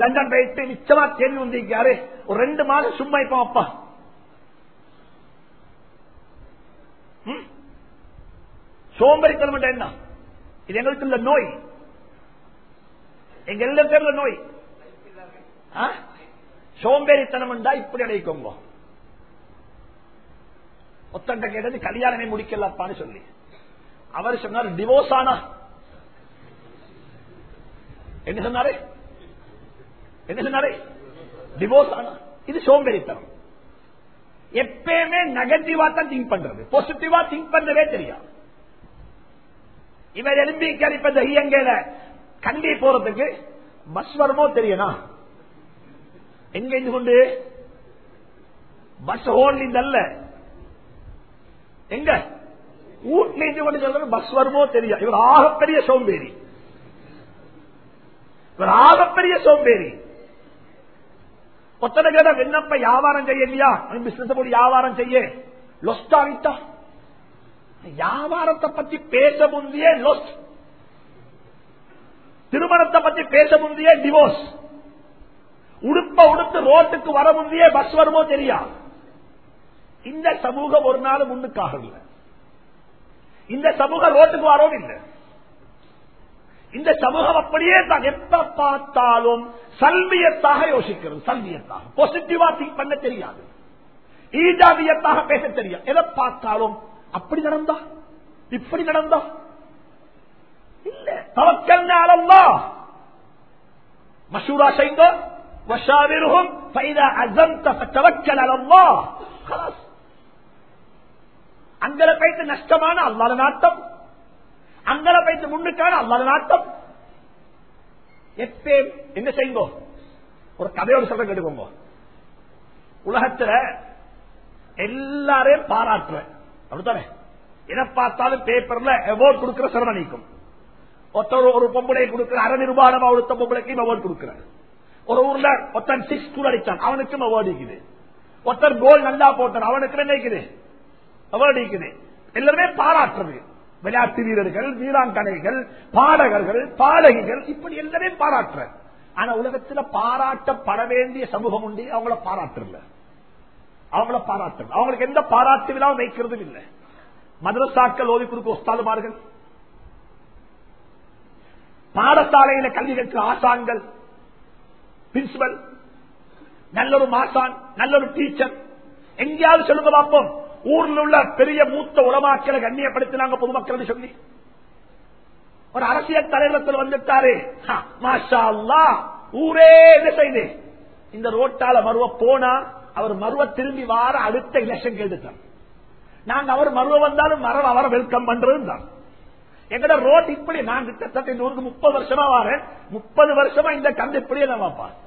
லண்டன் போயிட்டு நிச்சயமா தேடி வந்திருக்காரு ஒரு ரெண்டு மாதம் சும்மா இப்போ அப்பா. சோம்பரித்தனம் சோம்பேறித்தனம் என்ன? இது எங்களுக்கு உள்ள நோய். எங்க எல்லாத்தையும் உள்ள நோய். சோம்பேறித்தனம் என்றா இப்படி அடைக்கோங்க ஒத்தண்ட கேட்டது கல்யாணமே முடிக்கலப்பான்னு சொல்லி. அவர் சொன்னார் டிவோர்ஸ் ஆனா என்ன சொன்னாரு? என்ன சொன்னாரு? டிவோர்ஸ் ஆனா? இது சோம்பேறித்தனம். எப்பயுமே நெகட்டிவா தான் திங்க் பண்றது. பாசிட்டிவா திங்க் பண்றதே தெரியாது. இவர் எலும்பி இப்ப தையங்கல கண்டி போறதுக்கு பஸ் வருமோ தெரியனா? எங்க இருந்து கொண்டு? பஸ் ஓன்லி அல்ல. எங்க? வீட்டுல இருந்து கொண்டு சொல்றது பஸ் வருமோ தெரியும் இவர் ஆகப்பெரிய சோம்பேறி. ஒரு ஆகப்பெரிய சோம்பேறி. ஒத்தனை விண்ணப்ப வியாபாரம் செய்யலையா பிசினஸ் போய் வியாபாரம் செய்ய. லொஸ்ட் ஆகிட்டா வியாபாரத்தை பத்தி பேச முந்தைய லொஸ்ட் திருமணத்தை பத்தி பேச முந்தைய டிவோர்ஸ் உடுப்ப உடுத்து ரோட்டுக்கு வர முந்தைய பஸ் வருமோ தெரியா? இந்த சமூகம் ஒரு நாள் முன்னுக்காகவில்லை. இந்த சமூகம் ரோட்டுக்கு வரவும் இல்லை. இந்த சமூகம் அப்படியே தான் எப்ப பார்த்தாலும் சல்வியத்தாக யோசிக்கிறது சல்வியத்தாக பாசிட்டிவா திங்க் பண்ண தெரியாது ஈஜாபியத்தாக பேச தெரியும் எதை பார்த்தாலும் அப்படி நடந்தா இப்படி நடந்தா இல்ல தவக்கல் அலல்லா மசூரா செய்தோ வஷாவிருகும் فإذا عزمت فتوكل على الله خلاص அங்கல பைத்து நஷ்டமான அல்லாத நாட்டம் அங்கல பைத்து முன்னுக்கான அல்லாத நாட்டம். எப்பே என்ன செய்யுங்க? ஒரு கதையோடு சொல்ற கேட்டுக்கோங்க. உலகத்துல எல்லாரையும் பாராட்டுறேன். அப்படித்தானே? எதை பார்த்தாலும் பேப்பர்ல அவார்ட் கொடுக்கிற சிரமணிக்கும் ஒருத்தர் ஒரு பொம்பளை கொடுக்கிற அரை நிர்வாணமா ஒருத்த பொம்பளைக்கும் அவார்ட் கொடுக்கிறார். ஒரு ஊர்ல ஒருத்தன் சிக்ஸ் ஸ்கூல் அடித்தான் அவனுக்கும் அவார்டு இருக்குது. ஒருத்தர் கோல் நல்லா போட்டான் அவனுக்கு என்ன இருக்குது? அவார்டு இருக்குது. எல்லாருமே பாராட்டுறது. விளையாட்டு வீரர்கள் வீராங்கனைகள் பாடகர்கள் பாடகிகள் இப்படி எல்லாமே பாராட்டுற. ஆனா உலகத்துல பாராட்டப்பட வேண்டிய சமூகம் உண்டு அவங்கள பாராட்டுல அவங்கள பாராட்டு அவங்களுக்கு எந்த பாராட்டு விழாவும் வைக்கிறதும் இல்லை. மதரசாக்கள் ஓதி கொடுக்க ஒஸ்தாதுமார்கள் பாடசாலையில கல்வி கற்ற ஆசான்கள் பிரின்சிபல் நல்ல ஒரு மாசான் நல்ல ஒரு டீச்சர் எங்கேயாவது சொல்லுங்க பார்ப்போம். ஊர்ல உள்ள பெரிய மூத்த உலமாக்களை கண்ணியப்படுத்தினாங்க பொதுமக்கள் சொல்லி. ஒரு அரசியல் தலைவரத்தில் வந்துட்டாரு. ஹா, மாஷா ஊரே என்ன செய்து இந்த ரோட்டால மருவ போனா அவர் மருவ திரும்பி வார அடுத்த எலெக்ஷன் கேட்டுட்டார். நாங்க அவர் மருவ வந்தாலும் மரம் அவரை வெல்கம் பண்றதுதான் எங்கட ரோட் இப்படி நான் கிட்டத்தட்ட இந்த ஊருக்கு முப்பது வருஷமா வரேன். முப்பது வருஷமா இந்த கந்து இப்படியே நான் பார்ப்பேன்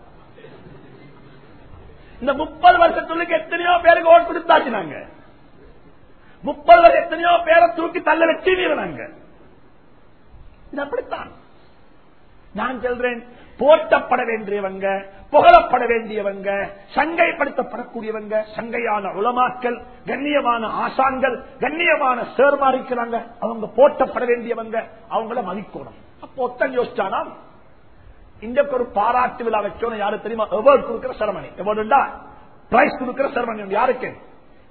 இந்த முப்பது வருஷத்துக்கு எத்தனையோ பேருக்கு ஓட்டு கொடுத்தாச்சு நாங்க. முப்பது எத்தனையோ பேரை தூக்கி தள்ள வச்சு நாங்க இது அப்படித்தான். நான் சொல்றேன் போற்றப்பட வேண்டியவங்க புகழப்பட வேண்டியவங்க சங்கைப்படுத்தப்படக்கூடியவங்க சங்கையான உலமாக்கள் கண்ணியமான ஆசான்கள் கண்ணியமான சேர்மா இருக்கிறாங்க. அவங்க போற்றப்பட வேண்டியவங்க அவங்கள மதிக்கணும். அப்போ ஒத்தன் யோசிச்சானா இந்த ஒரு பாராட்டு விழா வச்சோன்னு யாரு தெரியுமா? அவார்டு கொடுக்கிற செரமனி எவர்டுண்டா பிரைஸ் கொடுக்கிற செரமனி யாருக்கு?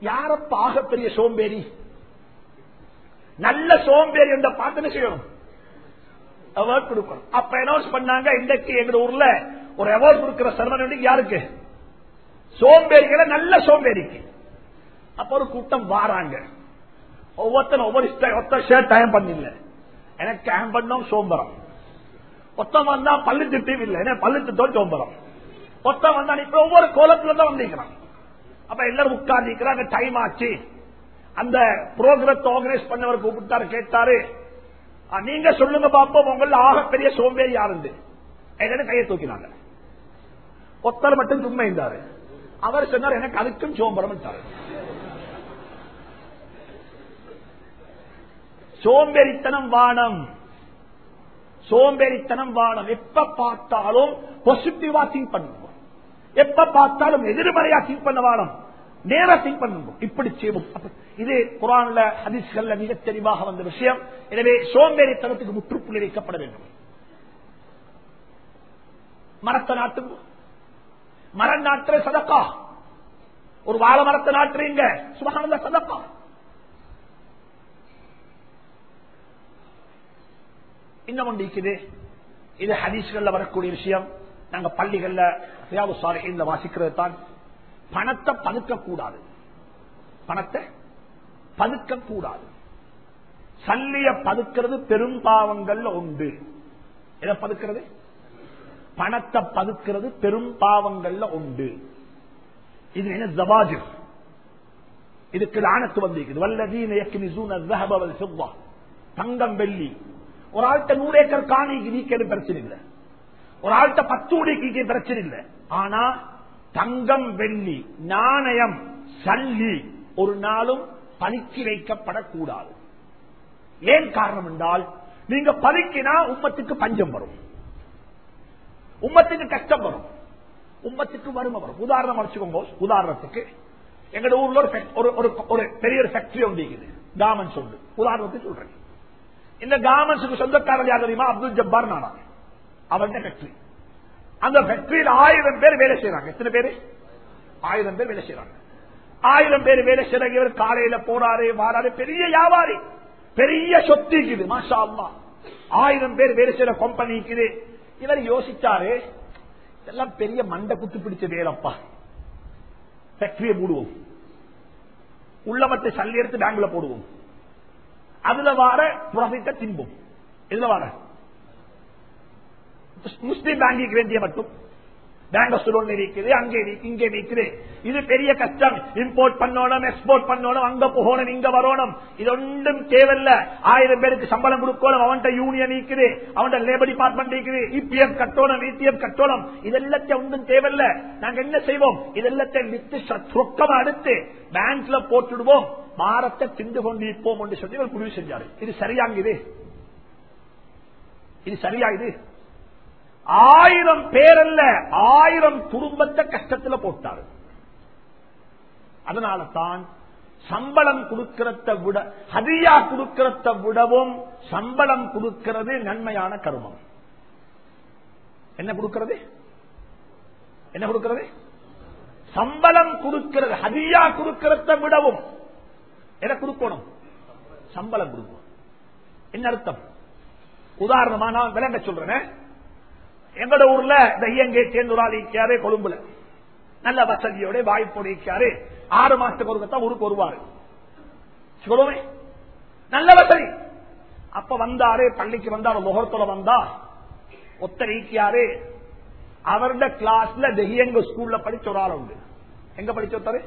யாரப்ப பெரிய சோம்பேறி? நல்ல சோம்பேறி என்ற பார்த்து செய்யணும்? அவார்ட் கொடுக்கணும். அப்ப அனௌன்ஸ் பண்ணாங்க இன்றைக்கு எங்க ஊர்ல ஒரு அவார்ட் கொடுக்கிற சர்வன் யாருக்கு? சோம்பேறிகளை நல்ல சோம்பேறிக்கு. அப்ப ஒரு கூட்டம் வாராங்க. ஒவ்வொருத்தரும் ஒவ்வொரு ஒத்த டைம் பண்ணல எனக்கு டைம் பண்ணோம் சோம்பரம். ஒத்தம் வந்தா பல்லு திட்டம் இல்லை. என்ன திட்டம் சோம்பரம். ஒத்தம் வந்தா இப்ப ஒவ்வொரு கோலத்துல தான் வந்திருக்கிறான். அப்ப எல்லாரும் உட்கார்ந்து டைம் ஆச்சு. அந்த புரோகிரத்தை ஆர்கனைஸ் பண்ணவர் கூப்பிட்டாரு கேட்டாரு நீங்க சொல்லுங்க பாப்போம் உங்கள ஆகப்பெரிய சோம்பேறி யாருந்து கையை தூக்கினாங்க. ஒத்தர் மட்டும் சும்மா இருந்தாரு. அவர் சொன்னார் எனக்கு அதுக்கும் சோம்பரம் சோம்பேறித்தனம் வானம். சோம்பேறித்தனம் வானம். எப்ப பார்த்தாலும் பாசிட்டிவா திங்க் பண்ணுவோம் எப்ப பார்த்தாலும் எதிர்மறையா திங்க் பண்ண வாழும். நேரா திங்க் பண்ணுங்க. இப்படி செய்வோம். இது குரான்ல ஹதிஸ்கள்ல மிக தெளிவாக வந்த விஷயம். எனவே சோம்பேறித்தனத்துக்கு முற்றுப்புள்ளி வைக்கப்பட வேண்டும். மரத்த நாட்டு மர நாட்டு சதக்கா. ஒரு வாழ மரத்தை நாட்டுறீங்க. சுபகானந்த சதக்கா. இன்னும் ஒன்று இருக்குது இது ஹதீஸ்கள்ல வரக்கூடிய விஷயம். நாங்க பள்ளிகள்ல சியாபு வாசிக்கிறது தான் பணத்தை பதுக்க கூடாது பணத்தை பதுக்க கூடாது சல்லிய பதுக்கிறது பெரும் பாவங்கள்ல உண்டு. எதை பதுக்கிறது? பணத்தை பதுக்கிறது பெரும் பாவங்கள்ல உண்டு. இது என்ன ஜவாஜிர்? இதுக்கு ஆணத்து வந்திருக்குது. வல்லதீன தங்கம் வெள்ளி. ஒரு ஆள்கிட்ட நூறு ஏக்கர் காணிக்கு நீக்கிறது பிரச்சனை இல்லை. ஒரு ஆள்கிட்ட பத்து உடைக்கு பிரச்சனை இல்லை. ஆனா தங்கம் வெள்ளி நாணயம் சல்லி ஒரு நாளும் பதுக்கி வைக்கப்படக்கூடாது. ஏன் காரணம் என்றால் நீங்க பலிக்கினா உம்மத்துக்கு பஞ்சம் வரும். உம்மத்துக்கு கஷ்டம் வரும். உம்மத்துக்கு வறுமை வரும். உதாரணம் அடிச்சுக்கோங்க உதாரணத்துக்கு எங்க ஊர்ல ஒரு ஒரு- ஒரு பெரிய ஒரு ஃபேக்டரி ஒன்று கார்மெண்ட்ஸ் உண்டு உதாரணத்துக்கு சொல்றேன். இந்த கார்மெண்ட்ஸுக்கு சொந்தக்காரர் யார் தெரியுமா? அப்துல் ஜப்பார் நானா அவருடைய ஃபேக்டரி அந்த ஃபேக்டரியில் ஆயிரம் பேர் வேலை செய்யறாங்க எத்தனை பேரு? ஆயிரம் பேர் வேலை செய்யறாங்க ஆயிரம் பேர் வேலை செய்யறாங்க இவர் காலையில போறாரு வாராரு. பெரிய வியாபாரி. பெரிய சொத்து இருக்குது. மாஷா அம்மா ஆயிரம் பேர் வேலை செய்யற கம்பெனி இருக்குது. இவர் யோசிச்சாரு இதெல்லாம் பெரிய மண்டை குத்து பிடிச்ச வேலைப்பா. ஃபேக்டரியை மூடுவோம். உள்ளமத்தை சல்லி எடுத்து பேங்க்ல போடுவோம். அதுல வார ப்ராஃபிட்ட தின்போம். இதுல வார? முஸ்லீம் பேங்கிக்கு வேண்டிய மட்டும். பேங்க் சுலோன் இருக்குது அங்கே இங்கே இருக்குது. இது பெரிய கஷ்டம். இம்போர்ட் பண்ணணும் எக்ஸ்போர்ட் பண்ணணும் அங்க போகணும் இங்க வரணும். இது ஒன்றும் தேவையில்ல. ஆயிரம் பேருக்கு சம்பளம் கொடுக்கணும் அவன்கிட்ட யூனியன் இருக்குது அவன்கிட்ட லேபர் டிபார்ட்மெண்ட் இருக்குது. இபிஎஃப் கட்டணும் இடிஎஃப் கட்டணும். இதெல்லாத்தையும் ஒன்றும் தேவையில்ல. நாங்க என்ன செய்வோம்? இதெல்லாத்தையும் வித்து சொக்கம் அடுத்து பேங்க்ல போட்டுடுவோம். மாரத்தை திண்டு கொண்டு இப்போம் என்று சொல்லி ஒரு முடிவு செஞ்சாரு. இது சரியாங்குது இது? இது சரியா இது? ஆயிரம் பேரல்ல ஆயிரம் குடும்பத்தை கஷ்டத்துல போட்டாரு. அதனால தான் சம்பளம் கொடுக்கிறத விட ஹதியா கொடுக்கிறத விடவும் சம்பளம் கொடுக்கிறது நன்மையான கருமம். என்ன கொடுக்கிறது? என்ன கொடுக்கிறது? சம்பளம் கொடுக்கிறது ஹதியா கொடுக்கிறத விடவும். என்ன கொடுக்கணும்? சம்பளம் கொடுக்கணும். என்ன அர்த்தம்? உதாரணமா நான் விளங்க சொல்றேன். எங்கட ஊர்ல இந்த ஐயங்கை தேர்ந்துரால் கொழும்புல. நல்ல வசதியோட வாய்ப்போட இருக்காரு ஆறு மாசத்துக்கு ஒருக்கத்தான் ஊருக்கு வருவாரு. சொல்லுவேன் நல்ல வசதி. அப்ப வந்தாரு பள்ளிக்கு வந்தாரு முகூர்த்தல வந்தா ஒத்த ஈக்கியாரு அவருடைய கிளாஸ்ல தெஹியங்க ஸ்கூல்ல படிச்ச ஒரு ஆள் உண்டு எங்க படிச்ச ஒருத்தரு?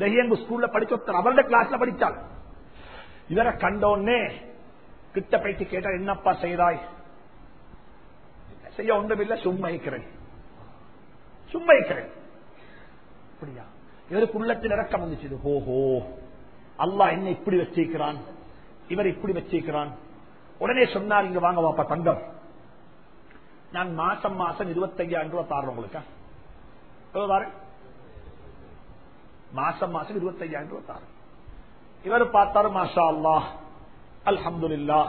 தெஹியங்க ஸ்கூல்ல படிச்ச ஒருத்தர். அவருடைய கிளாஸ்ல படிச்சாள் இவரை கண்டோன்னே கிட்ட போயிட்டு கேட்டா என்னப்பா செய்தாய்? செய்ய ஒன்றுமில்லை சும்மா இருக்கிறேன் சும்மா இருக்கிறேன் அப்படியா இவருக்கு உள்ளத்தில் இறக்கம் வந்துச்சு. ஓஹோ அல்லா என்ன இப்படி வச்சிருக்கிறான். இவர் இப்படி வச்சிருக்கிறான். உடனே சொன்னார் இங்க வாங்க வாப்பா தங்கம். நான் மாசம் மாசம் இருபத்தையாயிரம் ரூபாய் தாரேன் உங்களுக்கு? மாசம் மாசம் இருபத்தையாயிரம் ரூபாய் தாரேன் இவர் பார்த்தாரு மாஷா அல்லாஹ் அல்ஹம்துல்லா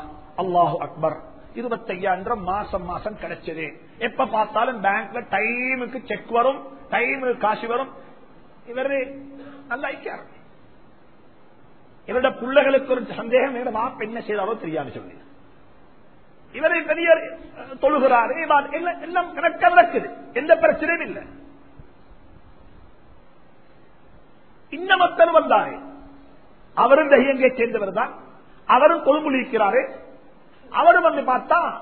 அல்லாஹு அக்பர். இருபத்தையாயிரம் மாசம் மாசம் கிடைச்சது. எப்ப பார்த்தாலும் பேங்க்ல டைமுக்கு செக் வரும் டைமுக்கு காசு வரும். இவரு நல்லா ஐக்கியாரு இவருடைய பிள்ளைகளுக்கு ஒரு சந்தேகம் இவரோட என்ன செய்தாரோ தெரியாது சொல்லி. இவரை பெரிய தொழுகிறாரு இவன் எல்லாம் எல்லாம் நடக்குது. எந்த பிரச்சனையும் இல்லை. இன்னமத்தர் வந்தாரு. அவரும் தஹியங்கை சேர்ந்தவர் தான் அவரும் கொழும்புலிக்கிறாரு அவரும் வந்து பார்த்தா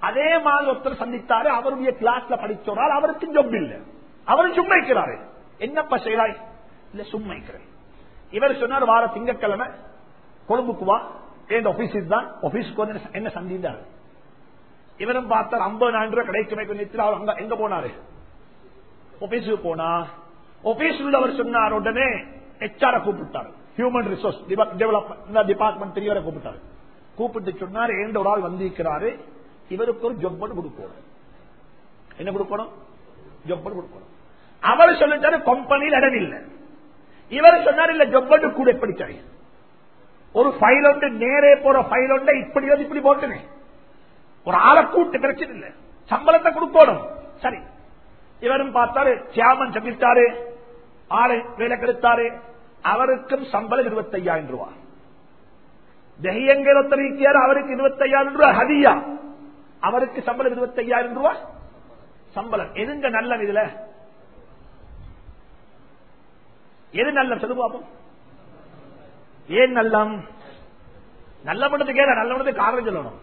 அதே மாதிரி ஒருத்தர் சந்தித்தாரு அவருடைய கிளாஸ்ல படிச்சோரால் அவருக்கு ஜொப் இல்லை. அவரும் சும்மா இருக்கிறாரு. என்னப்பா செய்யறாய் இல்ல சும்மா இருக்கிறேன். இவர் சொன்னார் வார திங்கட்கிழமை கொழும்புக்கு வா. என் ஆபீஸ் தான். ஆபீஸ்க்கு வந்து என்ன சந்தித்தாரு? இவரும் பார்த்தார் ஐம்பதாயிரம் ரூபாய் கிடைக்குமே கொஞ்சம் அவர் அங்க எங்க போனாரு? ஆபீஸுக்கு போனா. ஆபீஸ் உள்ளவர் சொன்னார் உடனே ஹெச்ஆர கூப்பிட்டார். ஹியூமன் ரிசோர்ஸ் டெவலப்மெண்ட் டிபார்ட்மெண்ட் பெரியவரை கூப்பிட்டாரு. கூப்பிட்டு சொன்னார் ஏண்ட ஒரு ஆள் வந்திருக்கிறாரு இவருக்கு ஒரு ஜொப்பன் கொடுக்கணும். என்ன கொடுக்கணும்? ஜொப்பன் கொடுக்கணும். அவர் சொல்லிட்டாரு கம்பெனியில் இடம் இல்லை. இவர் சொன்னார் இல்ல ஜொப்பன் கூட எப்படி தெரியும்? ஒரு ஃபைல் ஒன்று நேரே போற ஃபைல் ஒன்றை இப்படி வந்து இப்படி போட்டுனே. ஒரு ஆளை கூட்டு பிரச்சனை இல்லை. சம்பளத்தை கொடுக்கணும். சரி. இவரும் பார்த்தாரு சியாமன் சந்தித்தாரு ஆளை வேலை கெடுத்தாரு அவருக்கும் சம்பளம் இருபத்தையாயிரம் ரூபாய். தெஹியங்கள் ஒத்தரிக்கிறார் அவருக்கு இருபத்தி ஐயாயிரம் ரூபாய் ஹதியா அவருக்கு சம்பளம் இருபத்தி ஐயாயிரம் ரூபாய் சம்பளம் எதுங்க நல்ல இதுல எது நல்ல சொல்லு பாப்போம் ஏன் நல்லம் நல்ல மட்டத்துக்கு ஏன் நல்ல மட்டத்துக்கு காரணம் சொல்லணும்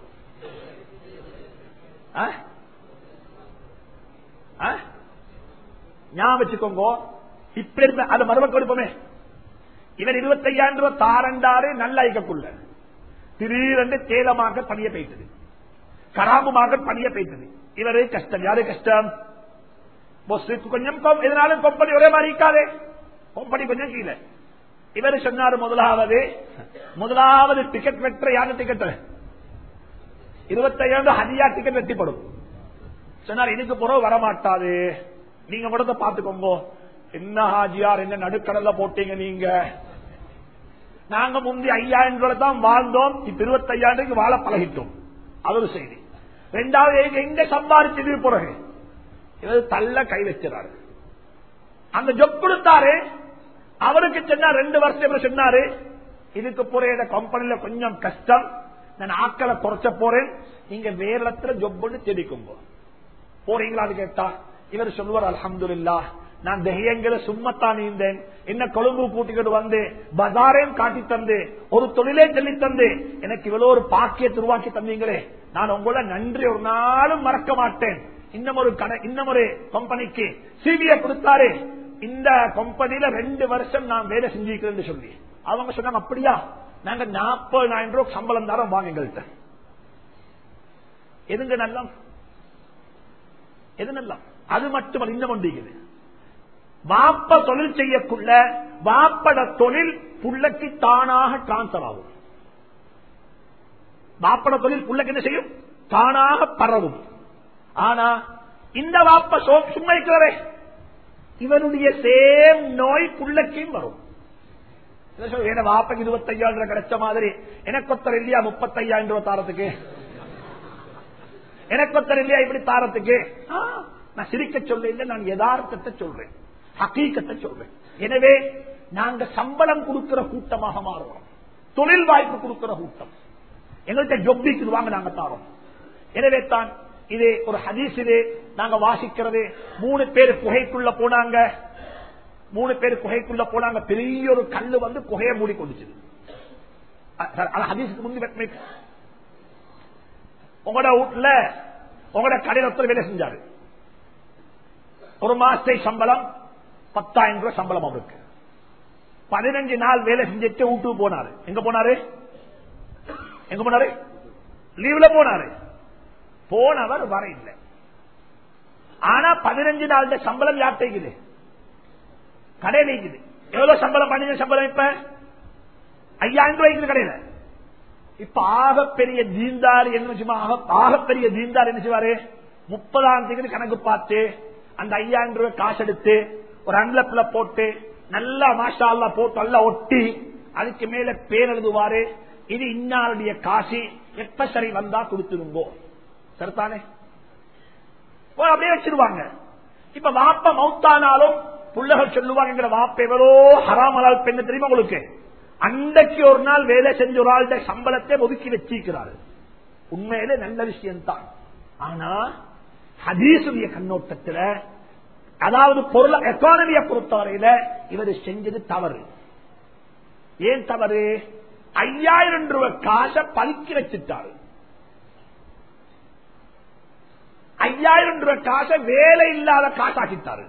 ஞாபகம் வச்சுக்கோங்க இப்படி இருந்த அது மருமக்கு கொடுப்போமே இவர் இருபத்தையாயிரம் ரூபாய் தாரண்டாரு நல்ல ஐக்கக்குள்ள திடீரென்று தேலமாக பணிய பெய்தது. கராமுமாக பணிய பெய்தது. இவரே கஷ்டம். யாரு கஷ்டம்? கொஞ்சம் கொம்- எதனாலும் கொம்பனி ஒரே மாதிரி இருக்காதே. கொம்பனி கொஞ்சம் கீழே. இவர் சொன்னார் முதலாவது. முதலாவது டிக்கெட் வெற்ற யாரு டிக்கெட் இருபத்தையாண்டு ஹதியா டிக்கெட் வெட்டிப்படும். சொன்னார் இதுக்கு பிறகு வரமாட்டாது. நீங்க கூட பாத்துக்கோங்க என்ன ஹாஜியார்? என்ன நடுக்கடல்ல போட்டீங்க நீங்க? நாங்க முந்தி ஐயாயிரம் தான் வாழ்ந்தோம் இப்ப இருபத்தையாயிரம் வாழ பழகிட்டோம். அது ஒரு செய்தி. ரெண்டாவது எங்க- சம்பாதிச்சது பிறகு? இவர் தள்ள கை வச்சிடாரு அந்த ஜொப் கொடுத்தாரு. அவருக்கு சொன்னா ரெண்டு வருஷம் சொன்னாரு. இதுக்கு போற கம்பெனில கொஞ்சம் கஷ்டம். நான் ஆக்களை குறைச்ச போறேன். நீங்க வேற இடத்துல ஜொப் போறீங்களா தேடிக்கும்போ கேட்டா? இவர் சொல்லுவார் அல்ஹம்துலில்லா நான் தெஹியங்களை சும்மத்தான் இருந்தேன் என்ன கொழும்பு கூட்டிக்கிட்டு வந்து பஜாரையும் காட்டி தந்து ஒரு தொழிலே சொல்லி தந்து எனக்கு இவ்வளவு ஒரு பாக்கியத்தை உருவாக்கி தந்தீங்களே. நான் உங்களோட நன்றி ஒரு நாளும் மறக்க மாட்டேன். இன்னும் ஒரு கடை இன்னும் ஒரு கம்பெனிக்கு சிபிஐ கொடுத்தாரு. இந்த கம்பெனில ரெண்டு வருஷம் நான் வேலை செஞ்சிருக்கிறேன் சொல்லி. அவங்க சொன்னாங்க அப்படியா? நாங்க நாற்பதாயிரம் ரூபாய் சம்பளம் தரோம் வாங்க எங்கள்கிட்ட எதுங்க நல்லம்? எது நல்லம்? அது மட்டுமல்ல இன்னும் ஒன்றிக்குது வாப்ப தொழில் செய்யக்குள்ள வாப்பட தொழில் புள்ளக்கு தானாக டிரான்ஸ்பர் ஆகும். வாப்பட தொழில் புள்ளக்கு என்ன செய்யும்? தானாக பரவும். ஆனா இந்த வாப்ப சோ- சும்மா இருக்கிறவரே இவனுடைய சேம் நோய் புள்ளக்கையும் வரும். வாப்பக்கு இருபத்தையாயிரம் ரூபாய் கிடைச்ச மாதிரி எனக்கு ஒருத்தர் இல்லையா முப்பத்தையாயிரம் ரூபாய் தாரத்துக்கு? எனக்கு ஒருத்தர் இல்லையா இப்படி தாரத்துக்கு? நான் சிரிக்க சொல்ல இல்லை நான் யதார்த்தத்தை சொல்றேன். ஹக்கீக்கத்தை சொல்றேன். எனவே நாங்க சம்பளம் கொடுக்கிற கூட்டமாக மாறுவோம். தொழில் வாய்ப்பு கொடுக்கிற கூட்டம். எங்கள்கிட்ட ஜொப்பிக்கு வாங்க நாங்க தாரோம். எனவே தான் இது ஒரு ஹதீஸிலே நாங்க வாசிக்கிறது. மூணு பேர் குகைக்குள்ள போனாங்க. மூணு பேர் குகைக்குள்ள போனாங்க. பெரிய ஒரு கல்லு வந்து குகையை மூடி கொண்டுச்சு. ஹதீஸுக்கு முந்தி உங்களோட வீட்டுல உங்களோட கடையில் ஒருத்தர் வேலை செஞ்சாரு. ஒரு மாசத்தை சம்பளம் பத்தாயிரம் ரூபாய் சம்பளம் அவருக்கு. பதினஞ்சு நாள் வேலை செஞ்சுட்டு வீட்டுக்கு போனாரு. எங்க போனாரு? எங்க போனாரு? லீவ்ல போனாரு. போனவர் வர இல்லை. ஆனா பதினஞ்சு நாள் சம்பளம் யார்கிட்ட இருக்குது? நீக்குது எவ்வளவு சம்பளம்? பதினஞ்சு சம்பளம் இப்ப? ஐயாயிரம் ரூபாய்க்கு கடையில. இப்ப ஆகப்பெரிய தீந்தார் என்ன ஆக- ஆகப்பெரிய தீந்தார் என்ன செய்வாரு முப்பதாம் தேதி கணக்கு பார்த்து அந்த ஐயாயிரம் ரூபாய் காசு எடுத்து ஒரு அன்லப்ல போட்டு நல்லா மாஷா அல்லா போட்டு நல்லா ஒட்டி அதுக்கு மேல பேர் எழுதுவாரு. இது இன்னாருடைய காசி. எப்ப சரி வந்தா கொடுத்துருங்கோ. சரித்தானே ஓ, அப்படியே வச்சிருவாங்க. இப்ப வாப்ப மௌத்தானாலும் புள்ளகர் சொல்லுவாங்க வாப்ப எவ்வளோ ஹராமலால் பெண்ணு தெரியுமா உங்களுக்கு? அன்றைக்கு ஒரு நாள் வேலை செஞ்ச ஒரு ஆளுடைய சம்பளத்தை ஒதுக்கி வச்சிருக்கிறாரு. உண்மையிலே நல்ல விஷயம்தான். ஆனா ஹதீசுடைய கண்ணோட்டத்துல அதாவது பொருள் எக்கானமியை பொறுத்தவரையில இவர் செஞ்சது தவறு. ஏன் தவறு? ஐயாயிரம் ரூபாய் காசை பதுக்கி வச்சுட்டாரு. ஐயாயிரம் ரூபாய் காசை வேலை இல்லாத காசாக்கிட்டாரு.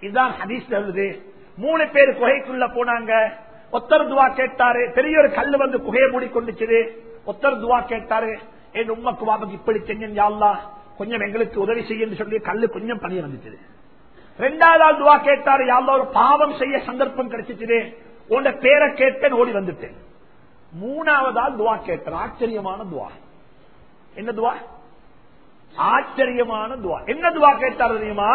இதுதான் ஹதீஸ் எழுது மூணு பேர் குகைக்குள்ள போனாங்க. ஒத்தர் துவா கேட்டாரு. பெரிய ஒரு கல்லு வந்து குகையை மூடிக்கொண்டுச்சு ஒத்தர் துவா கேட்டாரு. என் உம்மக்கு வாபக்கு இப்படி செஞ்சா கொஞ்சம் எங்களுக்கு உதவி செய்யும் சொல்லி கல்லு கொஞ்சம் பணிய வந்துச்சு ரெண்டாவது ஆள் துவா கேட்டாரு யாழ்லா ஒரு பாவம் செய்ய சந்தர்ப்பம் கிடைச்சிச்சு உன்ட பேரை கேட்டேன் ஓடி வந்துட்டேன். மூணாவது ஆள் துவா கேட்டார் ஆச்சரியமான துவா. என்ன துவா? ஆச்சரியமான துவா. என்ன துவா கேட்டாரு தெரியுமா?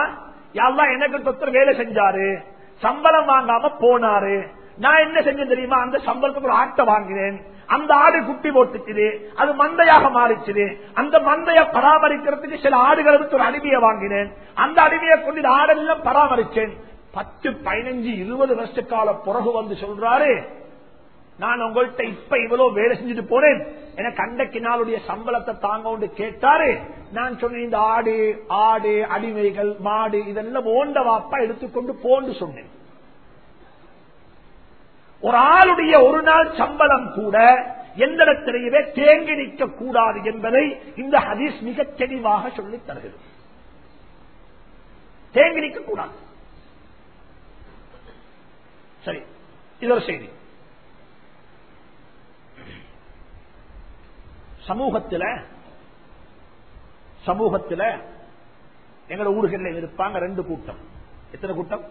யாழ்லா எனக்கு தொத்தர் வேலை செஞ்சாரு சம்பளம் வாங்காம போனாரு. நான் என்ன செஞ்சேன் தெரியுமா? அந்த சம்பளத்துக்கு ஒரு ஆட்டை வாங்கினேன். அந்த ஆடு குட்டி போட்டுச்சுது அது மந்தையாக மாறிச்சுது. அந்த மந்தைய பராமரிக்கிறதுக்கு சில ஆடுகளுக்கு ஒரு அடிமையை வாங்கினேன். அந்த அடிமையை கொண்டு இந்த ஆடெல்லாம் பராமரிச்சேன். பத்து பதினஞ்சு இருபது வருஷ கால பிறகு வந்து சொல்றாரு நான் உங்கள்கிட்ட இப்ப இவ்வளவு வேலை செஞ்சுட்டு போறேன். எனக்கு அன்றைக்கு நாளுடைய சம்பளத்தை தாங்க கேட்டாரு. நான் சொன்னேன் இந்த ஆடு ஆடு அடிமைகள் மாடு இதெல்லாம் ஓண்ட வாப்பா எடுத்துக்கொண்டு போன்னு சொன்னேன். ஒரு ஆளுடைய ஒரு நாள் சம்பளம் கூட எந்த இடத்திலேயே தேங்கி நிற்க கூடாது என்பதை இந்த ஹதீஸ் மிக தெளிவாக சொல்லித் தருகிறது. தேங்கி நிற்க கூடாது சரி இது ஒரு செய்தி. சமூகத்தில் சமூகத்தில் எங்களோட ஊர்களில் இருப்பாங்க ரெண்டு கூட்டம். எத்தனை கூட்டம்?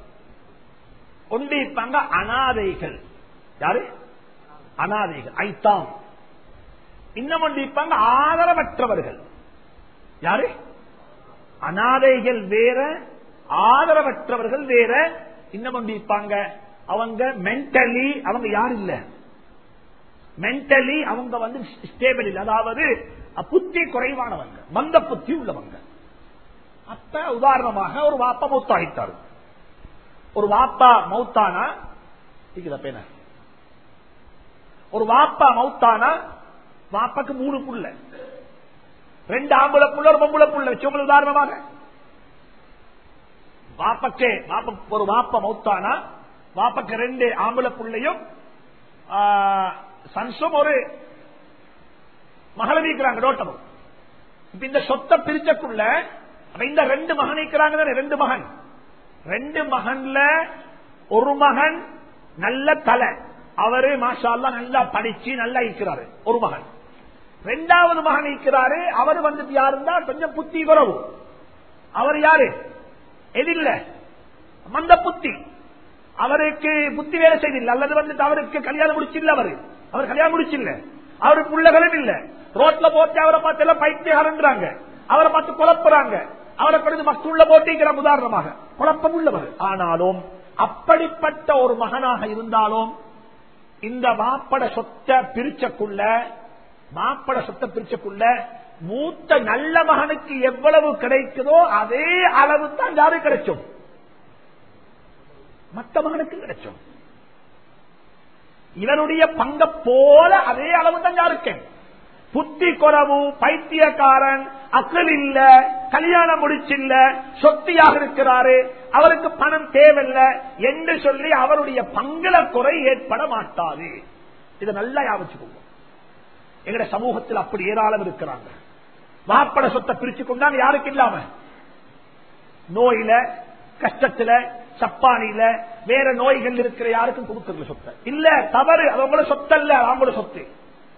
ஒன்று இருப்பாங்க அனாதைகள். யாரு? அனாதைகள் ஐத்தாம். இன்னும் ஒன்றிப்பாங்க ஆதரவற்றவர்கள். யாரு? அனாதைகள் வேற ஆதரவற்றவர்கள் வேற. இன்னும் ஒன்றிப்பாங்க இருப்பாங்க அவங்க மென்டலி அவங்க யார் இல்ல. மென்டலி அவங்க வந்து ஸ்டேபிள் இல்லை. அதாவது புத்தி குறைவானவங்க மந்த புத்தி உள்ளவங்க. அப்ப உதாரணமாக ஒரு வாப்பா மௌத்தாகித்தார் ஒரு வாப்பா மௌத்தானா? இருக்குதா பேன? ஒரு வாப்பா மவுத்தானா? வாப்பாக்கு மூணு புள்ள. ரெண்டு ஆம்பளை புள்ள ஒரு பொம்பளை புள்ள. வச்சு உதாரணமாக. வாப்பக்கே ஒரு வாப்பா மௌத்தானா வாப்பக்கு ரெண்டு ஆம்பளை புள்ளையும் சன்சும் ஒரு மகள் நீக்கிறாங்க டோட்டமும் இப்ப இந்த சொத்தை பிரிச்சக்குள்ள இந்த ரெண்டு மகன் ரெண்டு மகன். ரெண்டு மகன்ல ஒரு மகன் நல்ல தலை. அவரு மாஷா நல்லா படிச்சு நல்லா இருக்கிறாரு. ஒரு மகன். ரெண்டாவது மகன் இருக்கிறாரு. அவர் வந்துட்டு யாருந்தா கொஞ்சம் புத்தி குறவு. அவர் யாரு? எதில்ல மந்த புத்தி. அவருக்கு புத்தி வேலை செய்தில்லை. அல்லது வந்துட்டு அவருக்கு கல்யாணம் முடிச்சில்ல அவரு. அவர் கல்யாணம் முடிச்சில்ல. அவருக்கு பிள்ளைகளும் இல்ல. ரோட்ல போட்டு அவரை பார்த்து எல்லாம் பைத்தியகாரன்றாங்க. அவரை பார்த்து குழப்புறாங்க. அவரை படித்து மஸ்தூள்ள போட்டிங்கிற உதாரணமாக குழப்பம் உள்ளவர். ஆனாலும் அப்படிப்பட்ட ஒரு மகனாக இருந்தாலும் இந்த மாப்பட சொத்தை பிரிச்சக்குள்ள மாப்பட சொத்தை பிரிச்சக்குள்ள மூத்த நல்ல மகனுக்கு எவ்வளவு கிடைக்குதோ அதே அளவு தான் யாரு கிடைச்சோம்? மற்ற மகனுக்கு கிடைச்சோம். இவனுடைய பங்க போல அதே அளவு தான் யாருக்கேன் புத்தி குறவு பைத்தியக்காரன் அசல் இல்ல கல்யாணம் முடிச்சில்ல சொத்தியாக இருக்கிறாரு அவருக்கு பணம் தேவையில்லை என்று சொல்லி அவருடைய பங்கள குறை ஏற்பட மாட்டாது. இதை நல்லா யாபிச்சுக்கோங்க எங்கட சமூகத்தில் அப்படி ஏராளம் இருக்கிறாங்க. மாப்பட சொத்தை பிரிச்சு கொண்டாங்க யாருக்கு இல்லாம? நோயில கஷ்டத்துல சப்பானியில வேற நோய்கள் இருக்கிற யாருக்கும் கொடுக்கறது சொத்தை. இல்ல தவறு அவங்களோட சொத்தல்ல அவங்களோட சொத்து.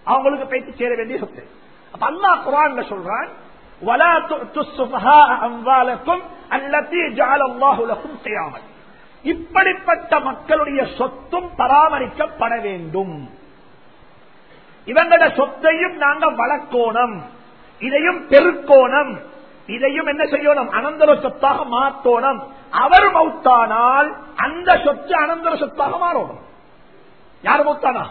அவங்களுக்கு பேச்சு சேர வேண்டிய சொத்து அப்ப அல்லா குரான் சொல்றான் இப்படிப்பட்ட மக்களுடைய சொத்தும் பராமரிக்கப்பட வேண்டும். இவங்களோட சொத்தையும் நாங்க வளர்க்கோணம். இதையும் பெருக்கோணம். இதையும் என்ன செய்யணும்? அனந்தர சொத்தாக மாத்தோணம். அவர் மௌத்தானால் அந்த சொத்து அனந்தர சொத்தாக மாறணும். யார் மௌத்தானா?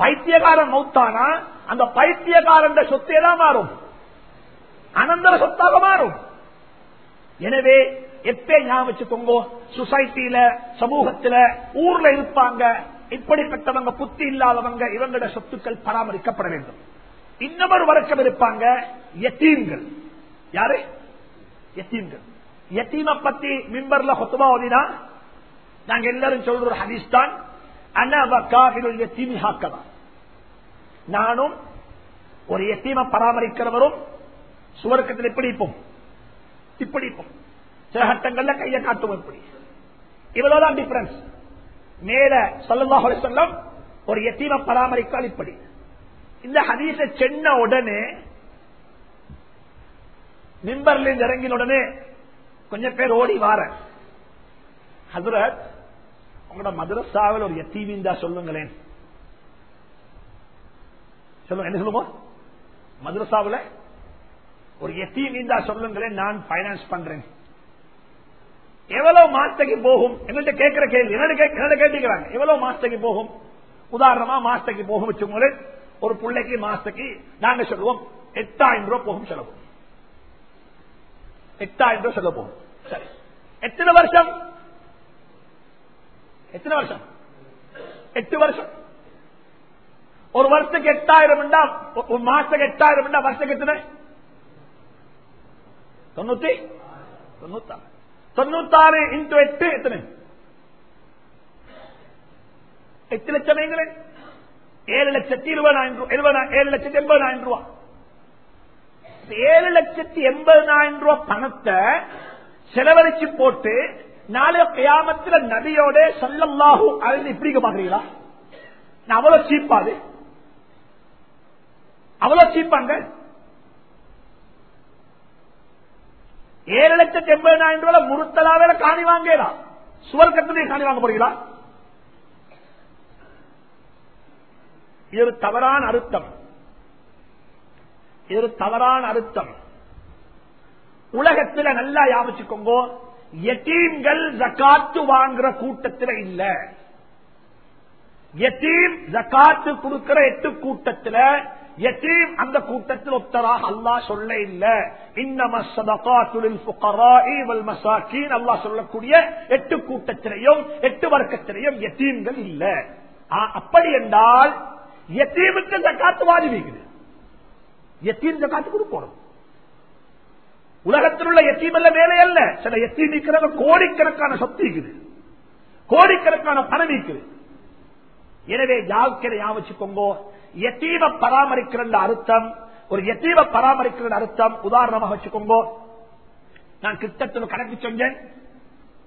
பைத்தியகாரன் மௌத்தானா? அந்த பைத்தியகாரன் சொத்தே தான் மாறும். அனந்தர சொத்தாக மாறும். எனவே எப்பே ஞாபகம் வச்சுக்கோங்க சொசைட்டியில சமூகத்துல ஊர்ல இருப்பாங்க. இப்படிப்பட்டவங்க புத்தி இல்லாதவங்க இவங்களோட சொத்துக்கள் பராமரிக்கப்பட வேண்டும். இன்னொரு வழக்கம் இருப்பாங்க எத்தீம்கள் யாரு? எத்தீம்கள் எத்தீமை பத்தி மிம்பர்ல ஹொத்துமா ஓதினா நாங்க எல்லாரும் சொல்ற ஒரு ஹதீஸ் தான் நானும் ஒரு எத்தீம பராமரிக்கிறவரும் சுவர்க்கத்தில் பிடிப்போம் இப்போம் இப்படி இப்போம் சில கட்டங்கள்ல கையை காட்டுவோம் இப்படி. இவ்வளவுதான் டிஃபரன்ஸ் மேல சொல்லமாக சொல்லம் ஒரு எத்தீம பராமரிக்கால் இப்படி. இந்த ஹதீச சென்ன உடனே மிம்பர்ல இருந்து இறங்கின உடனே கொஞ்சம் பேர் ஓடி வார. ஹசரத் உங்களோட மதுரசாவில் ஒரு எத்தீவிந்தா சொல்லுங்களேன். சொல்லுங்க என்ன சொல்லுவோம்? மதுரசாவில் ஒரு எத்தீவிந்தா சொல்லுங்களேன் நான் பைனான்ஸ் பண்றேன். எவ்வளவு மாசத்துக்கு போகும்? எங்கள்கிட்ட கேட்கிற கேள்வி. என்ன கேட்டுக்கிறாங்க எவ்வளவு மாசத்துக்கு போகும்? உதாரணமா மாசத்துக்கு போகும் வச்சுக்கோங்களே ஒரு பிள்ளைக்கு மாசத்துக்கு நாங்க சொல்லுவோம் எட்டாயிரம் ரூபாய் போகும் செலவு. எட்டாயிரம் ரூபாய் செலவு போகும். சரி. எத்தனை வருஷம்? எத்தனை வருஷம்? எட்டு வருஷம். ஒரு வருஷத்துக்கு எட்டாயிரம் ஒரு மாசத்துக்கு எட்டாயிரம் வருஷத்துக்கு எத்தனை? தொண்ணூத்தி? தொண்ணூத்தாறு. தொண்ணூத்தாறு இன்டு எட்டு எத்தனை? எட்டு லட்சம் ஏழு லட்சத்தி இருபதாயிரம் ரூபாய் ஏழு லட்சத்தி எண்பதாயிரம் ரூபாய் ஏழு லட்சத்தி எண்பதாயிரம் ரூபாய் பணத்தை செலவழிச்சு போட்டு நாளைய கியாமத்துல நபியோட சல்லல்லாஹு அழகு இப்படிக்க பாக்குறீங்களா? நான் அவ்வளவு சீப்பாது அவ்வளவு சீப்பாங்க ஏழு லட்சத்தி எண்பதாயிரம் ரூபாய் முருத்தலாவே காணி வாங்கலாம் சுவர் காணி வாங்க போறீங்களா? இது ஒரு தவறான அர்த்தம். இது ஒரு தவறான அர்த்தம். உலகத்துல நல்லா யாபிச்சுக்கோங்க. எத்தீம்கள் ஜக்காத்து வாங்குற கூட்டத்தில் இல்ல. எத்தீம் ஜக்காத்து கொடுக்கிற எட்டு கூட்டத்தில் எத்தீம் அந்த கூட்டத்தில் ஒத்தராக அல்லா சொல்ல இல்ல. இன்னமசதகாத்துலில் அல்லா சொல்லக்கூடிய எட்டு கூட்டத்திலையும் எட்டு வர்க்கத்திலையும் எத்தீம்கள் இல்ல. அப்படி என்றால் எத்தீமுக்கு ஜக்காத்து வாஜிபிக்குது எத்தீம் ஜக்காத்து கொடுக்கணும். உலகத்தில் உள்ள எத்தீம் அல்ல வேலை அல்ல. சில எத்தீம் இருக்கிறவங்க கோடிக்கணக்கான சொத்து இருக்குது. கோடிக்கணக்கான பணம் இருக்குது. எனவே யாவுக்கிற யாவச்சுக்கோங்க எத்தீம பராமரிக்கிற அர்த்தம் ஒரு எத்தீம பராமரிக்கிற அர்த்தம் உதாரணமாக வச்சுக்கோங்க. நான் கிட்டத்தில் கணக்கு செஞ்சேன்.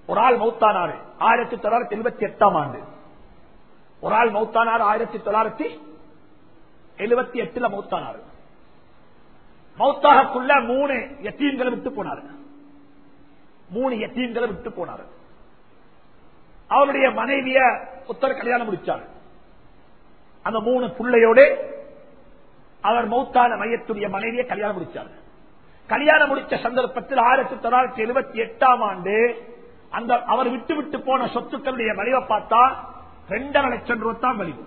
ஒரு ஆள் மௌத்தானாரு. ஆயிரத்தி தொள்ளாயிரத்தி எழுபத்தி எட்டாம் ஆண்டு. ஒரு ஆள் மௌத்தானார் ஆயிரத்தி தொள்ளாயிரத்தி எழுபத்தி எட்டுல மௌத்தானார். மௌத்தாகக்குள்ள மூணு எத்தீன்களை விட்டு போனாரு. மூணு எத்தீன்களை விட்டு போனாரு. அவருடைய மனைவிய புத்தர் கல்யாணம் முடிச்சார். அந்த மூணு பிள்ளையோடு அவர் மௌத்தான மையத்துடைய மனைவியை கல்யாணம் முடிச்சார். கல்யாணம் முடிச்ச சந்தர்ப்பத்தில் ஆயிரத்தி தொள்ளாயிரத்தி எழுபத்தி எட்டாம் ஆண்டு அந்த அவர் விட்டு விட்டு போன சொத்துக்களுடைய வலிவை பார்த்தா ரெண்டரை லட்சம் ரூபாய் தான் வலிவு.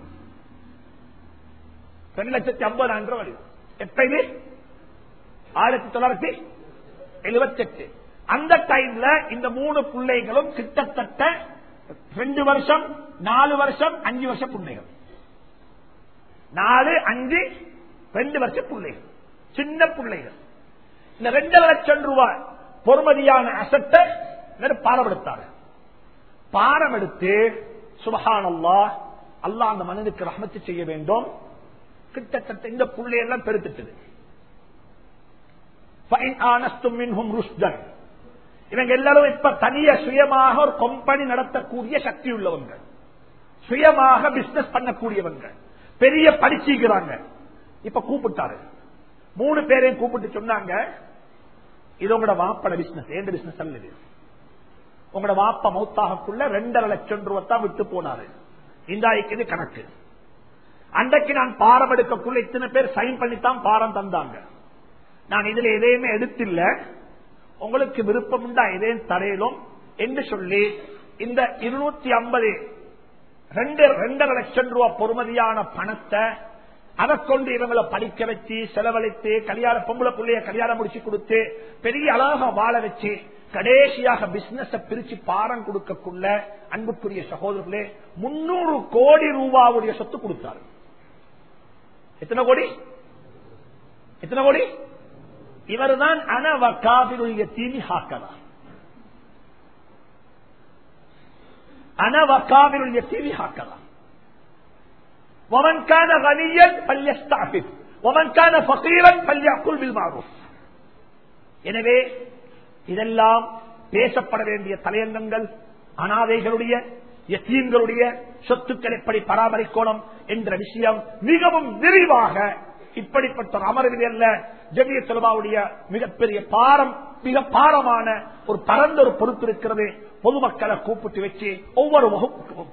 ரெண்டு லட்சத்தி ஐம்பதாயிரம் ரூபாய் வலிவு. எப்பயுமே ஆயிரத்தி தொள்ளாயிரத்தி எழுபத்தி எட்டு. அந்த டைம்ல இந்த மூணு பிள்ளைகளும் கிட்டத்தட்ட ரெண்டு வருஷம் நாலு வருஷம் அஞ்சு வருஷம் பிள்ளைகள். நாலு அஞ்சு ரெண்டு வருஷம் பிள்ளைகள். சின்ன பிள்ளைகள். இந்த ரெண்டு லட்சம் ரூபாய் பொறுமதியான அசத்தை பாரம் எடுத்தாங்க பாரம் எடுத்து சுபஹான் அல்லா அல்லா அந்த மனிதனுக்கு ரஹமத்து செய்ய வேண்டும். கிட்டத்தட்ட இந்த பிள்ளையெல்லாம் பெருத்துட்டது. இவங்க எல்லாரும் இப்ப தனிய சுயமாக ஒரு கம்பெனி நடத்தக்கூடிய சக்தி உள்ளவங்க. சுயமாக பிசினஸ் பண்ணக்கூடியவங்க. பெரிய படிச்சுக்கிறாங்க. இப்ப கூப்பிட்டாரு. மூணு பேரையும் கூப்பிட்டு சொன்னாங்க இது உங்களோட வாப்பட பிசினஸ் எந்த பிசினஸ் அல்லது உங்களோட வாப்ப மௌத்தாகக்குள்ள ரெண்டரை லட்சம் ரூபாய் தான் விட்டு போனாரு. இந்த கணக்கு. அன்றைக்கு நான் பாரம் எடுக்கக்குள்ள இத்தனை பேர் சைன் பண்ணித்தான் பாரம் தந்தாங்க. நான் இதுல எதையுமே எடுத்தில்ல. உங்களுக்கு விருப்பம் உண்டா எதையும் தரையிலும் என்று சொல்லி இந்த இருநூத்தி ஐம்பது ரெண்டு ரெண்டரை லட்சம் ரூபாய் பொறுமதியான பணத்தை அதை கொண்டு இவங்களை படிக்க வச்சு செலவழித்து கல்யாண பொம்பளை பிள்ளைய கல்யாணம் முடிச்சு கொடுத்து பெரிய அழகா வாழ வச்சு கடைசியாக பிசினஸ் பிரிச்சு பாரம் கொடுக்கக்குள்ள அன்புக்குரிய சகோதரர்களே முன்னூறு கோடி ரூபாவுடைய சொத்து கொடுத்தாரு. எத்தனை கோடி? எத்தனை கோடி? இவர்தான் அனவக்காபிருடைய தீமி ஹாக்கதா. அனவக்காபிருடைய தீமி ஹாக்கதா. ஒவன்கான வலியன் பல்யஸ்தாபிப் ஒவன்கான பகீரன் பல்யாக்குள் வில்மாறும் எனவே இதெல்லாம் பேசப்பட வேண்டிய தலையங்கங்கள் அனாதைகளுடைய எத்தீம்களுடைய சொத்துக்கள் எப்படி பராமரிக்கணும் என்ற விஷயம் மிகவும் விரிவாக இப்படிப்பட்ட ஒரு அமர்வில் அல்ல ஜமிய செல்வாவுடைய மிகப்பெரிய பாரம் மிக பாரமான ஒரு பரந்த ஒரு பொறுப்பு இருக்கிறது. பொதுமக்களை கூப்பிட்டு வச்சு ஒவ்வொரு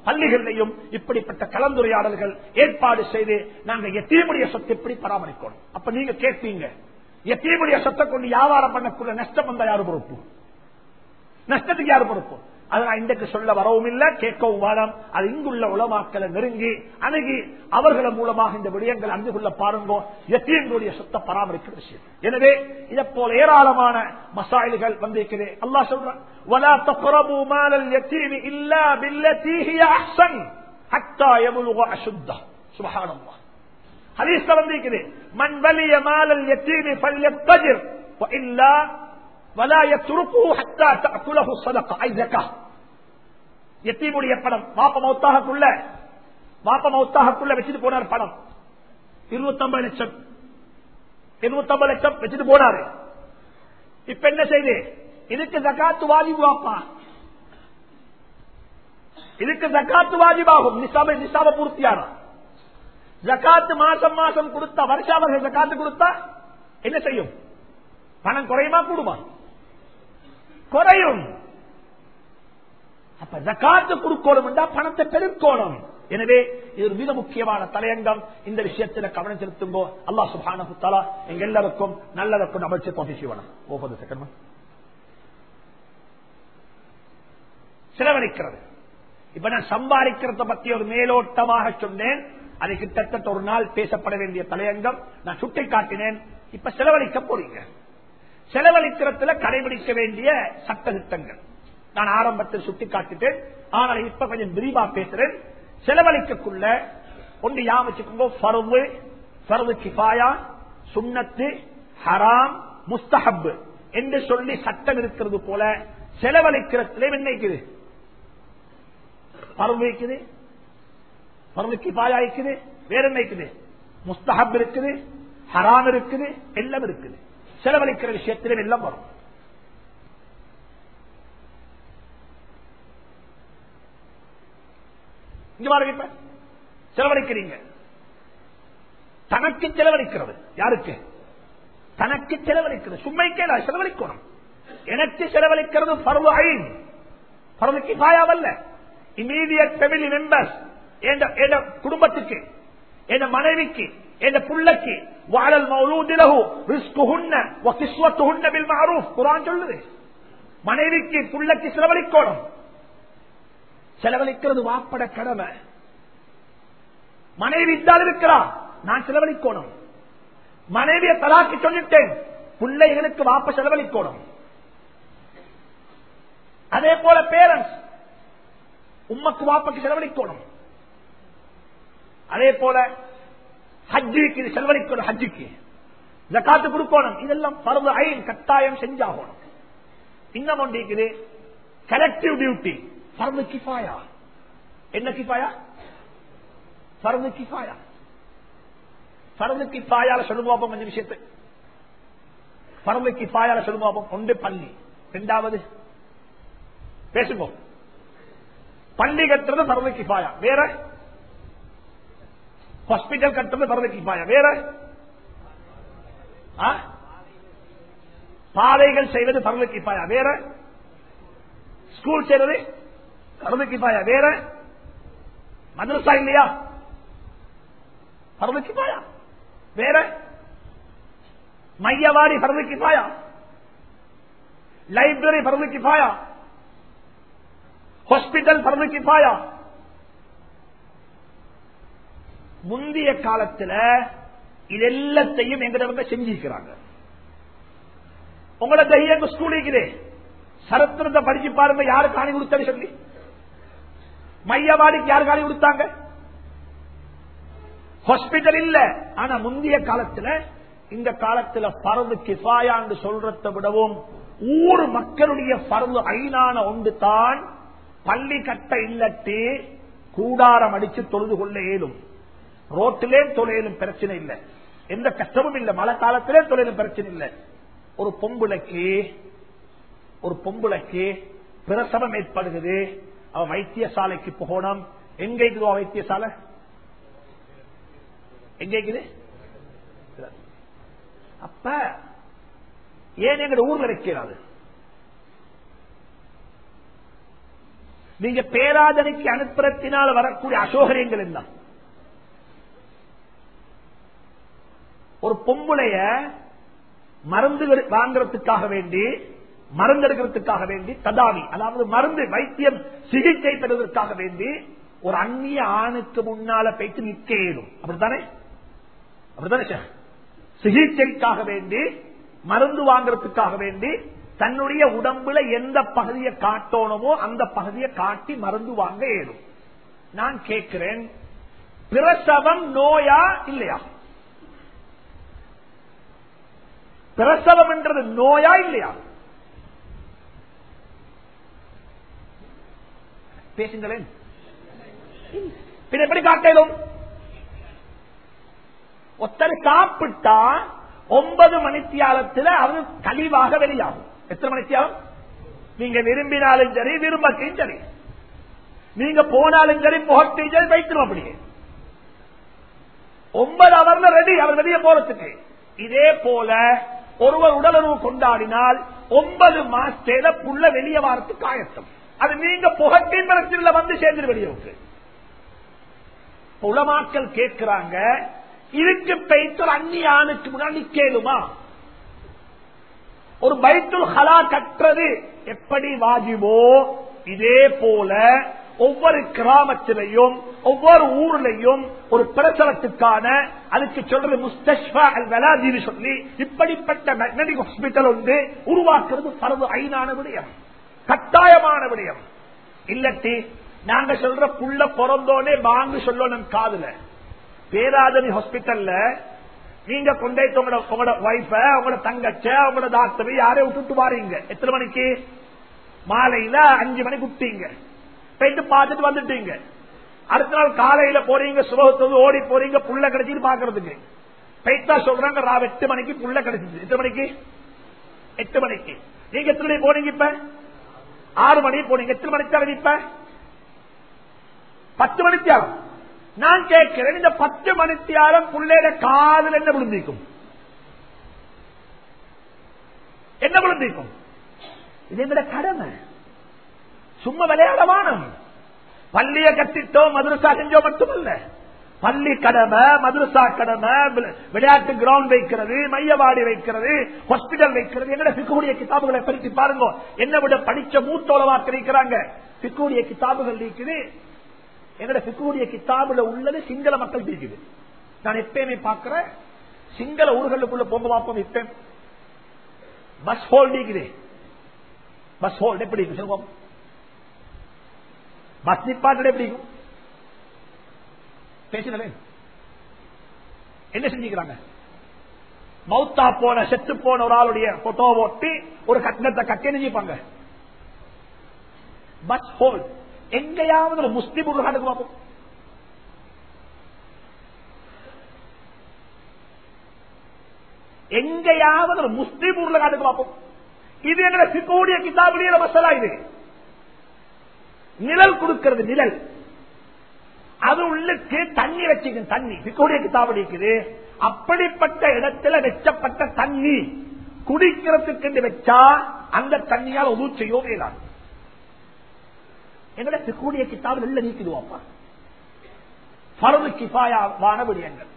பள்ளிகளிலையும் இப்படிப்பட்ட கலந்துரையாடல்கள் ஏற்பாடு செய்து நாங்க எத்தீமுடைய சொத்தை எப்படி பராமரிக்கணும்? அப்ப நீங்க கேட்பீங்க. எத்தீமுடைய சொத்தை கொண்டு வியாபாரம் பண்ணக்கூடிய நஷ்டம் வந்தா யாரு பொறுப்பு? நஷ்டத்துக்கு யாரு பொறுப்பு? அதை நான் இன்றைக்கு சொல்ல வரவும் இல்லை கேட்கவும் வாழம் அது இங்குள்ள உளமாக்களை நெருங்கி அணுகி அவர்கள் மூலமாக இந்த விடயங்கள் அங்கு கொள்ள பாருங்க. எத்தியங்களுடைய சொத்தை பராமரிக்கிற விஷயம். எனவே இதை போல ஏராளமான மசாயல்கள் வந்திருக்கிறேன். அல்லா சொல்றேன் ஹதீஸ்ல வந்திருக்கிறேன் மண் வலிய மாலல் எத்தீமி பல்யத்தஜிர் இல்லா வலா துருக்கு ஹத்தா குலகு சதக்கா ஐ ஜக்கா எத்தீமுடைய படம் மாப்ப மௌத்தாகக்குள்ள. பாப்ப மௌத்தாகக்குள்ள வச்சுட்டு போனார் படம் இருநூத்தம்பது லட்சம். இருநூத்தம்பது லட்சம் வச்சுட்டு போனாரு. இப்ப என்ன செய்து? இதுக்கு ஜக்காத்து வாஜிபு வாப்பா இதுக்கு ஜக்காத்து வாஜிபாகும். நிசாம நிசாம பூர்த்தியான. ஜக்காத்து மாசம் மாசம் கொடுத்தா வருஷா வருஷம் ஜக்காத்து கொடுத்தா என்ன செய்யும்? பணம் குறையுமா கூடுமா? குறையும். அப்ப ஜக்காத்து கொடுக்கணும் பணத்தை பெருக்கோணும். எனவே இது மிக முக்கியமான தலையங்கம். இந்த விஷயத்தில் கவனம் செலுத்தும்போ அல்லா சுபான புத்தாலா எங்க எல்லாருக்கும் நல்லதற்கும் அமைச்சு தொகை ஒவ்வொரு செகண்ட் செலவழிக்கிறது. இப்ப நான் சம்பாதிக்கிறத பத்தி ஒரு மேலோட்டமாக சொன்னேன். அது கிட்டத்தட்ட ஒரு நாள் பேசப்பட வேண்டிய தலையங்கம். நான் சுட்டி காட்டினேன் இப்ப செலவழிக்க போறீங்க. செலவழிக்கிறதுல கடைபிடிக்க வேண்டிய சட்ட திட்டங்கள் நான் ஆரம்பத்தில் சுட்டிக்காட்டுட்டேன். ஆனால் இப்ப கொஞ்சம் விரிவா பேசுறேன். செலவழிக்கக்குள்ள ஒன்று யாமச்சுக்கோங்க பருவு ஃபர்வு. கிஃபாயா சுண்ணத்து ஹராம் முஸ்தஹப் என்று சொல்லி சட்டம் இருக்கிறது போல செலவழிக்கிறதுல என்ன இருக்குது? பருவம் இருக்குது. பருவ கிஃபாயா இருக்குது. வேற என்ன இருக்குது? முஸ்தஹப் இருக்குது. ஹராம் இருக்குது. எல்லாம் இருக்குது. செலவழிக்கிற விஷயத்திலும் எல்லாம் வரும். இங்க பாருங்க இப்ப. செலவழிக்கிறீங்க. தனக்கு செலவழிக்கிறது. யாருக்கு? தனக்கு செலவழிக்கிறது. சும்மைக்கே செலவழிக்கணும். எனக்கு செலவழிக்கிறது பருவ ஐன் பருவ கிஃபாயாவல்ல. Immediate family members. குடும்பத்துக்கு. என் மனைவிக்கு என் புள்ளக்கு வாழல் மௌலூதிலகு ரிஸ்குஹுன்ன வகிஸ்வத்துஹுன்ன பில் மஅரூஃப் குர்ஆன் சொல்லுது மனைவிக்கு புள்ளக்கு செலவழிக்கணும் செலவழிக்கிறது வாப்பட கடமை மனைவி தான் இருக்கிறா நான் செலவழிக்கணும் மனைவியை தலாக்கி சொல்லிட்டேன் பிள்ளைகளுக்கு வாப்ப செலவழிக்கணும் அதே போல பேரண்ட்ஸ் உம்மக்கு வாப்பக்கு செலவழிக்கணும் அதே போல ஹஜ்ஜிக்கு இது செலவழிக்கணும் ஹஜ்ஜிக்கு ஜக்காத்து கொடுக்கணும். இதெல்லாம் பருவ ஐன் கட்டாயம் செஞ்சாகணும். இன்னும் ஒன்று இருக்குது கலெக்டிவ் டியூட்டி பருவ கிஃபாயா என்ன கிஃபாயா பருவ கிஃபாயா பருவ கிஃபாயால சொல்லுவோம் கொஞ்சம் விஷயத்தை. பருவ கிஃபாயால சொல்லுவோம் ஒன்று பள்ளி. ரெண்டாவது பேசுவோம் பள்ளி கட்டுறது பருவ கிஃபாயா வேற ஹாஸ்பிட்டல் கட்டுறது பருவ கிஃபாயா வேற? பாதைகள் செய்வது பருவ கிஃபாயா வேற? ஸ்கூல் செய்வது பருவ கிஃபாயா வேற? மதரசா இல்லையா? பருவ கிஃபாயா வேற? மையவாடி பருவ கிஃபாயா லைப்ரரி பருவ கிஃபாயா ஹாஸ்பிட்டல் பருவ கிஃபாயா முந்தைய காலத்துல இது எல்லாத்தையும் எங்கிட்ட செஞ்சிருக்கிறாங்க. உங்களை தையம் ஸ்கூல் இருக்குது படிச்சு பாருங்க யாரு காணி கொடுத்தாரு சொல்லி? மையவாடிக்கு யாரு காணி கொடுத்தாங்க? ஹாஸ்பிட்டல் இல்ல. ஆனா முந்தைய காலத்துல இந்த காலத்துல பரவு கிஃபாயான்னு சொல்றதை விடவும் ஊர் மக்களுடைய பரவு ஐநான ஒன்று தான் பள்ளி கட்ட இல்லட்டு கூடாரம் அடிச்சு தொழுது கொள்ள இயலும். ரோட்டிலே தொழிலும் பிரச்சனை இல்லை. எந்த கஷ்டமும் இல்லை. மழை காலத்திலே தொழிலும் பிரச்சனை இல்லை. ஒரு பொம்புளைக்கு ஒரு பொம்புளைக்கு பிரசவம் ஏற்படுகிறது. அவ வைத்தியசாலைக்கு போகணும். எங்க இருக்குதோ வைத்தியசாலை? எங்க இருக்குது? அப்ப ஏன் எங்க ஊர்ல இருக்கிறாரு நீங்க பேராதனைக்கு அனுப்புறத்தினால் வரக்கூடிய அசோகரியங்கள் என்ன ஒரு பொம்புளைய மருந்து வாங்குறதுக்காக வேண்டி மருந்து எடுக்கிறதுக்காக வேண்டி ததாவி அதாவது மருந்து வைத்தியம் சிகிச்சை பெறுவதற்காக வேண்டி ஒரு அந்நிய ஆணுக்கு முன்னால பேச்சு நிற்க இயலும் அப்படித்தானே? அப்படித்தானே சார் சிகிச்சைக்காக வேண்டி மருந்து வாங்குறதுக்காக வேண்டி தன்னுடைய உடம்புல எந்த பகுதியை காட்டணுமோ அந்த பகுதியை காட்டி மருந்து வாங்க இயலும் நான் கேட்கிறேன் பிரசவம் நோயா இல்லையா? பிரசவம் என்றது நோயா இல்லையா? பேசுங்களேன். எப்படி காட்டலும்? ஒத்தர் சாப்பிட்டா ஒன்பது மணித்தியாலத்தில் அவர் கழிவாக வெளியாகும். எத்தனை மணித்தியாலம்? நீங்க விரும்பினாலும் சரி விரும்பத்தையும் சரி. நீங்க போனாலும் சரி புகட்டையும் சரி வைத்திரும் அப்படியே. ஒன்பது அவர்ல ரெடி அவர் வெளியே போறதுக்கு. இதே போல ஒருவர் உடலுறவு கொண்டாடினால் ஒன்பது மாசத்துல புள்ள வெளியே வாரத்துக்கு ஆயத்தம். அது நீங்க புகட்டின் மரத்தில் வந்து சேர்ந்து வெளியே புலமாக்கள் கேட்கிறாங்க. இதுக்கு பைத்தல் அந்நிய ஆணுக்கு முன்னாடி கேளுமா? ஒரு பைத்துல் ஹலா கற்றது எப்படி வாஜிபோ? இதே போல ஒவ்வொரு கிராமத்திலையும் ஒவ்வொரு ஊர்லையும் ஒரு பிரசவத்துக்கான அதுக்கு சொல்றது முஸ்தஷ்பா அல் வெலாஜின்னு சொல்லி இப்படிப்பட்ட மேக்னடிக் ஹாஸ்பிட்டல் வந்து உருவாக்குறது பரவு ஐநான விடயம். கட்டாயமான விடயம். இல்லட்டி நாங்க சொல்ற புள்ள பிறந்தோனே வாங்கு சொல்லணும் காதுல. பேராதனி ஹாஸ்பிட்டல்ல நீங்க கொண்டே உங்களோட உங்களோட வைஃப உங்களோட தங்கச்ச உங்களோட டாக்டர் யாரையும் விட்டுட்டு வாரீங்க. எத்தனை மணிக்கு? மாலையில அஞ்சு மணிக்கு விட்டீங்க. போயிட்டு பார்த்துட்டு வந்துட்டீங்க. அடுத்த நாள் காலையில போறீங்க சுபகத்தது ஓடி போறீங்க புள்ள கிடைச்சிட்டு பாக்குறதுக்கு போயிட்டா சொல்றாங்க ராவ் எட்டு மணிக்கு புள்ள கிடைச்சிச்சு எட்டு மணிக்கு? எட்டு மணிக்கு. நீங்க எத்தனை மணி போனீங்க இப்ப? ஆறு மணி போனீங்க. எத்தனை மணிக்கு இப்ப? பத்து மணித்தியாலம் நான் கேட்கிறேன் இந்த பத்து மணித்தியாரம் புள்ளையில காதல் என்ன விழுந்திருக்கும்? என்ன விழுந்திருக்கும்? இது எங்கட கடமை. சும்மா விளையாடவானம் பள்ளிய கட்டிட்டோம் மதுரசா செஞ்சோம் மட்டுமல்ல. பள்ளி கடமை மதுரசா கடமை விளையாட்டு கிரவுண்ட் வைக்கிறது மையவாடி வைக்கிறது ஹாஸ்பிட்டல் வைக்கிறது. எங்கட சிக்குடைய கிதாபுகளை பறித்து பாருங்க. என்ன விட படிச்ச மூத்தோளவா கிடைக்கிறாங்க சிக்குடைய கிதாபுகள் இருக்குது எங்கட சிக்குடைய கிதாபுல உள்ளது சிங்கள மக்கள் இருக்குது நான் எப்பயுமே பாக்குறேன் சிங்கள ஊர்களுக்குள்ள போங்க பார்ப்போம் இப்ப பஸ் ஹோல்ட் இருக்குது பஸ் ஹோல்ட் எப்படி சொல்லுவோம் பஸ் நிப்பாட்டு எப்படி? இருக்கும் என்ன செஞ்சுக்கிறாங்க? மௌத்தா போன செத்து போன ஒரு ஆளுடைய போட்டோ ஓட்டி ஒரு கட்டணத்தை கட்டி நினைப்பாங்க பஸ் ஹோல் எங்கேயாவது ஒரு உர்ல காட்டுக்கு பார்ப்போம் எங்கேயாவது ஒரு ஊர்ல காட்டுக்கு பார்ப்போம் இது எங்களை சிக்கோடைய கிதாபுடைய மசாலா இது. நிழல் கொடுக்கிறது நிழல். அது உள்ளுக்கு தண்ணி வச்சுக்கும் தண்ணி. சிக்கோடைய கிதாபு இருக்குது. அப்படிப்பட்ட இடத்துல வெச்சப்பட்ட தண்ணி குடிக்கிறதுக்கு வச்சா அந்த தண்ணியால் ஒது செய்யவே இயலாது எங்கட சிக்கூடிய கித்தாபு நல்ல நீக்கிடுவோம்ப்பா. பரவு கிஃபாயாவான விடயங்கள்.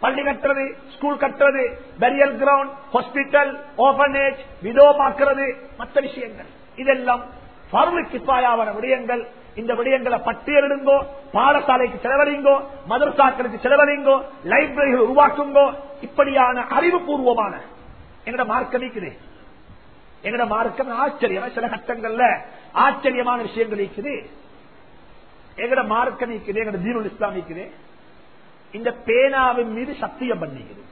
பள்ளி கட்டுறது ஸ்கூல் கட்டுறது பெரியல் கிரவுண்ட் ஹாஸ்பிட்டல் ஓபனேஜ் பார்க்கிறது மற்ற விஷயங்கள். இதெல்லாம் பருவ கிஃபாயாவான விடயங்கள் இந்த விடயங்களை பட்டியலிடுங்கோ பாடசாலைக்கு செலவழிங்கோ மதரசாக்களுக்கு செலவழிங்கோ லைப்ரரிகள் உருவாக்குங்கோ இப்படியான அறிவுபூர்வமான எங்கட மார்க்கம் இருக்குது எங்கட மார்க்கம் ஆச்சரியம் சில கட்டங்கள்ல ஆச்சரியமான விஷயங்கள் இருக்குது எங்கட மார்க்கம் இருக்குது எங்கட தீனுல் இஸ்லாம் இருக்குது இந்த பேனாவின் மீது சத்தியம் பண்ணிக்கிறது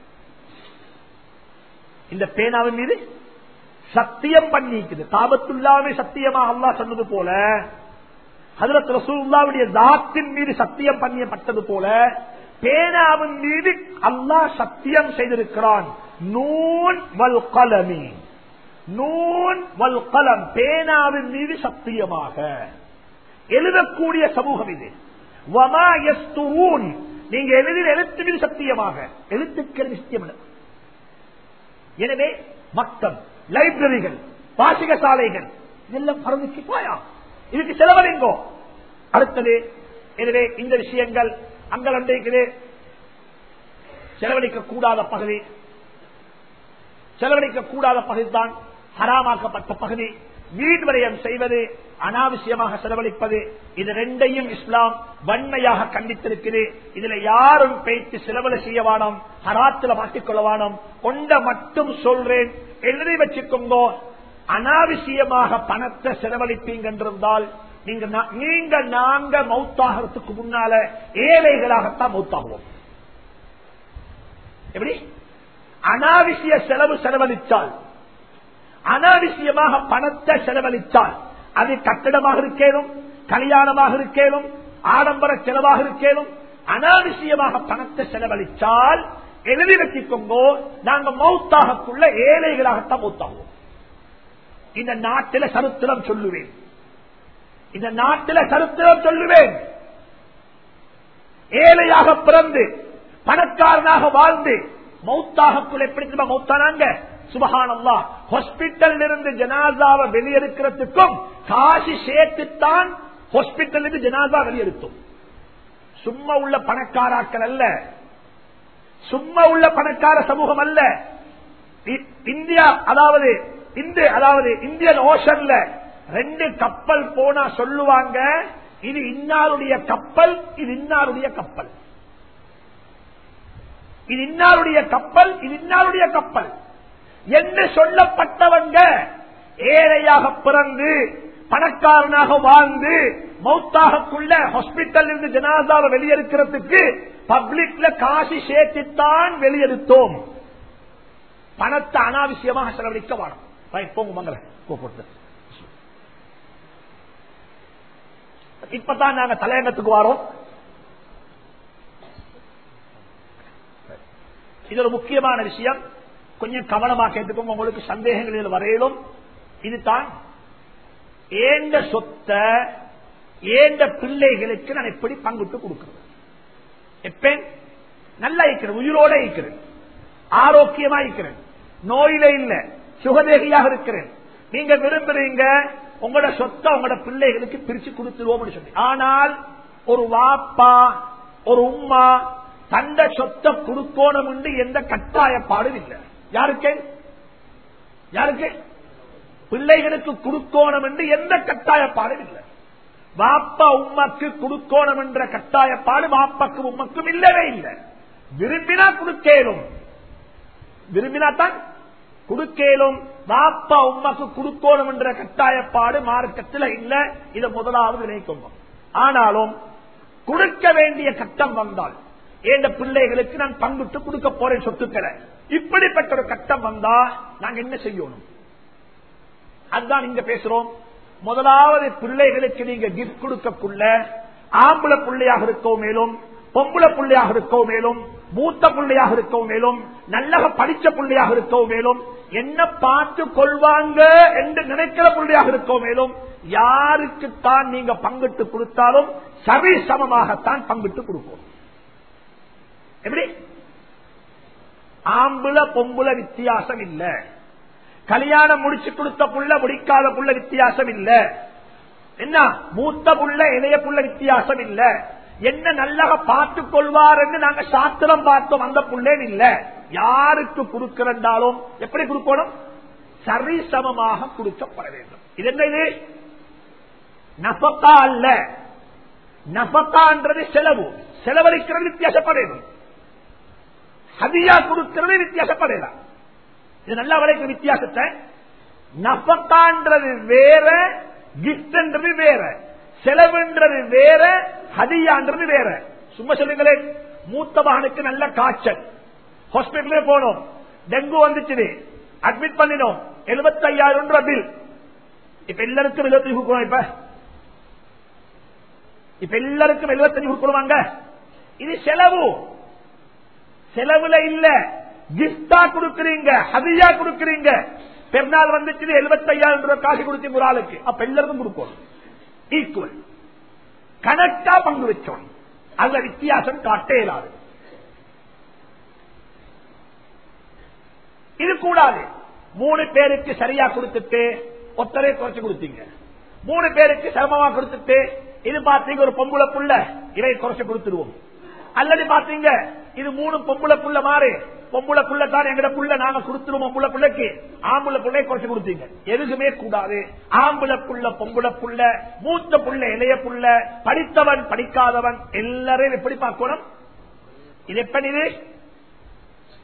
இந்த பேனாவின் மீது சத்தியம் பண்ணிக்குது. தாபத்துள்ளாவே சத்தியமா அல்லா சொன்னது போல ஹதரத் ரசூல்லாவுடைய தாத்தின் மீது சத்தியம் பண்ணியப்பட்டது போல பேனாவின் மீது அல்லாஹ் சத்தியம் செய்திருக்கிறான். நூன் வல் கலமி. நூன் வல் கலம் பேனாவின் மீது சத்தியமாக. எழுதக்கூடிய சமூகம் இது. வமா யஸ்துரூன் நீங்க எழுதின எழுத்து மீது சத்தியமாக. எழுத்துக்கள் நிச்சயம் எனவே மக்கள் லைப்ரரிகள் வாசிக சாலைகள் இதெல்லாம் பரந்துக்கு போயா? இதுக்கு செலவழிங்கோ அடுத்தது எனவே இந்த விஷயங்கள் அங்கள் அன்றைக்கு செலவழிக்க கூடாத பகுதி. செலவழிக்க கூடாத பகுதி தான் ஹராமாக்கப்பட்ட பகுதி. வீடு விரயம் செய்வது அனாவசியமாக செலவழிப்பது இது ரெண்டையும் இஸ்லாம் வன்மையாக கண்டித்திருக்கிறது. இதுல யாரும் பேச்சு செலவழி செய்ய வேணும் ஹராத்துல மாட்டிக்கொள்ள வேணும். கொண்ட மட்டும் சொல்றேன் எழுதி வச்சுக்கோங்கோ. அனாவசியமாக பணத்தை செலவழிப்பீங்க என்றிருந்தால் நீங்க நீங்க நாங்க மௌத்தாகிறதுக்கு முன்னால ஏழைகளாகத்தான் மௌத்தாகுவோம். எப்படி? அனாவசிய செலவு செலவழித்தால் அனாவசியமாக பணத்தை செலவழித்தால் அது கட்டிடமாக இருக்கேனும் கல்யாணமாக இருக்கேனும் ஆடம்பர செலவாக இருக்கேனும் அனாவசியமாக பணத்தை செலவழித்தால் எழுதி வச்சுக்கோங்கோ நாங்க மௌத்தாகக்குள்ள ஏழைகளாகத்தான் மௌத்தாகும் இந்த நாட்டில சரித்திரம் சொல்லுவேன். இந்த நாட்டில சரித்திரம் சொல்லுவேன். ஏழையாக பிறந்து பணக்காரனாக வாழ்ந்து மௌத்தாகக்குள்ள எப்படி தெரியுமா மௌத்தானாங்க? சுபகானல்லா ஹாஸ்பிட்டல் இருந்து ஜனாதாவை வெளியெடுக்கிறதுக்கும் காசி சேர்த்துத்தான் ஹாஸ்பிட்டல் இருந்து ஜனாதா வெளியெடுத்தோம். சும்மா உள்ள பணக்காராக்கள் அல்ல. சும்மா உள்ள பணக்கார சமூகம் அல்ல. இ- இந்தியா அதாவது இந்து அதாவது இந்தியன் ஓஷன்ல ரெண்டு கப்பல் போனா சொல்லுவாங்க இது இன்னாருடைய கப்பல் இது இன்னாருடைய கப்பல். இது இன்னாருடைய கப்பல் இது இன்னாருடைய கப்பல். என்று சொல்லப்பட்டவங்க ஏழையாக பிறந்து பணக்காரனாக வாழ்ந்து மௌத்தாகக்குள்ள ஹாஸ்பிட்டல் இருந்து ஜனாதாவை வெளியெடுக்கிறதுக்கு பப்ளிக்ல காசி சேர்த்துத்தான் வெளியெடுத்தோம் பணத்தை அனாவசியமாக செலவழிக்க வேணும். போங்க மங்கள கூப்பிட்டு இப்பதான் நாங்க தலையங்கத்துக்கு வரோம். இது ஒரு முக்கியமான விஷயம். கொஞ்சம் கவனமா கேட்டுக்கோங்க உங்களுக்கு சந்தேகங்கள் இதில் வரையிலும். இதுதான் ஏந்த சொத்த ஏந்த பிள்ளைகளுக்கு நான் எப்படி பங்குட்டு கொடுக்கிறது? எப்பேன்? நல்லா இருக்கிறேன் உயிரோட இருக்கிறேன். ஆரோக்கியமா இருக்கிறேன். நோயில இல்ல சுகதேகியாக இருக்கிறேன். நீங்க விரும்புறீங்க உங்களோட சொத்தை உங்களோட பிள்ளைகளுக்கு பிரிச்சு கொடுத்துருவோம் சொல்லி. ஆனால் ஒரு வாப்பா ஒரு உம்மா தந்த சொத்தை கொடுக்கணும் என்று எந்த கட்டாயப்பாடும் இல்லை. யாருக்கு? யாருக்கு? பிள்ளைகளுக்கு குறுக்கோணம் என்று எந்த கட்டாயப்பாடும் இல்லை. வாப்பா உம்மக்கு குறுக்கோணம் என்ற கட்டாயப்பாடு வாப்பாக்கும் உம்மக்கும் இல்லவே இல்லை. விரும்பினா குருகேலும் விரும்பினா தான் குடுக்கேலும். வாப்பா உம்மக்கு குறுக்கோணம் என்ற கட்டாயப்பாடு மார்க்கத்தில் இல்ல. இதை முதலாவது நினைக்கணும் ஆனாலும் கொடுக்க வேண்டிய கட்டம் வந்தால் ஏண்ட பிள்ளைகளுக்கு நான் பங்குட்டு கொடுக்க போறேன் சொத்துக்களை. இப்படிப்பட்ட ஒரு கட்டம் வந்தா நாங்க என்ன செய்யணும்? அதுதான் இங்க பேசுறோம். முதலாவது பிள்ளைகளுக்கு நீங்க கிஃப்ட் கொடுக்கக்குள்ள ஆம்பளை பிள்ளையாக இருக்கோ மேலும் பொம்பளை பிள்ளையாக இருக்கோ மேலும் மூத்த பிள்ளையாக இருக்கோ மேலும் நல்லக படிச்ச பிள்ளையாக இருக்கோ மேலும் என்ன பார்த்து கொள்வாங்க என்று நினைக்கிற பிள்ளையாக இருக்கோ மேலும் யாருக்குத்தான் நீங்க பங்கிட்டு கொடுத்தாலும் சரி சமமாகத்தான் பங்கிட்டு கொடுக்கணும் எப்படி? ஆம்புல பொம்புல வித்தியாசம் இல்ல கல்யாணம் முடிச்சு கொடுத்த புள்ள முடிக்காத புள்ள வித்தியாசம் இல்ல என்ன? மூத்த புள்ள இளைய புள்ள வித்தியாசம் இல்ல என்ன நல்லா பார்த்துக் கொள்வார் என்று நாங்க சாத்திரம் பார்த்தோம் அந்த புள்ளேன் இல்ல. யாருக்கு கொடுக்கிறண்டாலும் எப்படி கொடுக்கணும்? சரிசமமாக கொடுக்கப்பட வேண்டும். இது என்ன இது நபக்கா அல்ல. நபக்கான்றது செலவு. செலவழிக்கிறது வித்தியாசப்பட வேண்டும். ஹதியா கொடுக்கிறது வித்தியாசப்படலாம் இது நல்லா வரைக்கும் வித்தியாசத்தை. நபத்தான்றது வேற கிஃப்ட்ன்றது வேற செலவுன்றது வேற ஹதியான்றது வேற. சும்மா சொல்லுங்களேன் மூத்த மகனுக்கு நல்ல காய்ச்சல். ஹாஸ்பிட்டலே போனோம். டெங்கு வந்துச்சு அட்மிட் பண்ணினோம். எழுபத்தி ஐயாயிரம் ரூபாய் பில் இப்ப எல்லாருக்கும் எழுபத்தஞ்சு கொடுக்கணும் இப்ப. இப்ப எல்லாருக்கும் எழுபத்தஞ்சு கொடுக்கணுமாங்க? இது செலவு. செலவுல இல்ல. கிஃப்டா கொடுக்கறீங்க ஹதியா கொடுக்கறீங்க. பெருநாள் வந்துச்சு எழுபத்தி ஐயாயிரம் ரூபாய் காசு கொடுத்தீங்க ஒரு ஆளுக்கு. அப்ப எல்லாருக்கும் கொடுக்கணும் ஈக்குவல் கணக்கா பங்கு வச்சோம். அதுல வித்தியாசம் காட்டே இல்லாது. இது கூடாது. மூணு பேருக்கு சரியா கொடுத்துட்டு ஒத்தரை குறைச்சு கொடுத்தீங்க. மூணு பேருக்கு சிரமமா கொடுத்துட்டு இது பாத்தீங்க ஒரு பொம்புல புள்ள இதை குறைச்சு கொடுத்துருவோம். அல்லது பாத்தீங்க இது மூணு பொம்புல புள்ள மாறு. பொம்புல புள்ள தான் எங்கட புள்ள நாங்க கொடுத்துருவோம் பொம்புல புள்ளைக்கு. ஆம்புல புள்ளைய குறைச்சு கொடுத்தீங்க. எதுக்குமே கூடாது. ஆம்புல புள்ள பொம்புல புள்ள மூத்த புள்ள இளைய புள்ள படித்தவன் படிக்காதவன் எல்லாரையும் எப்படி பார்க்கணும்? இது எப்ப இது?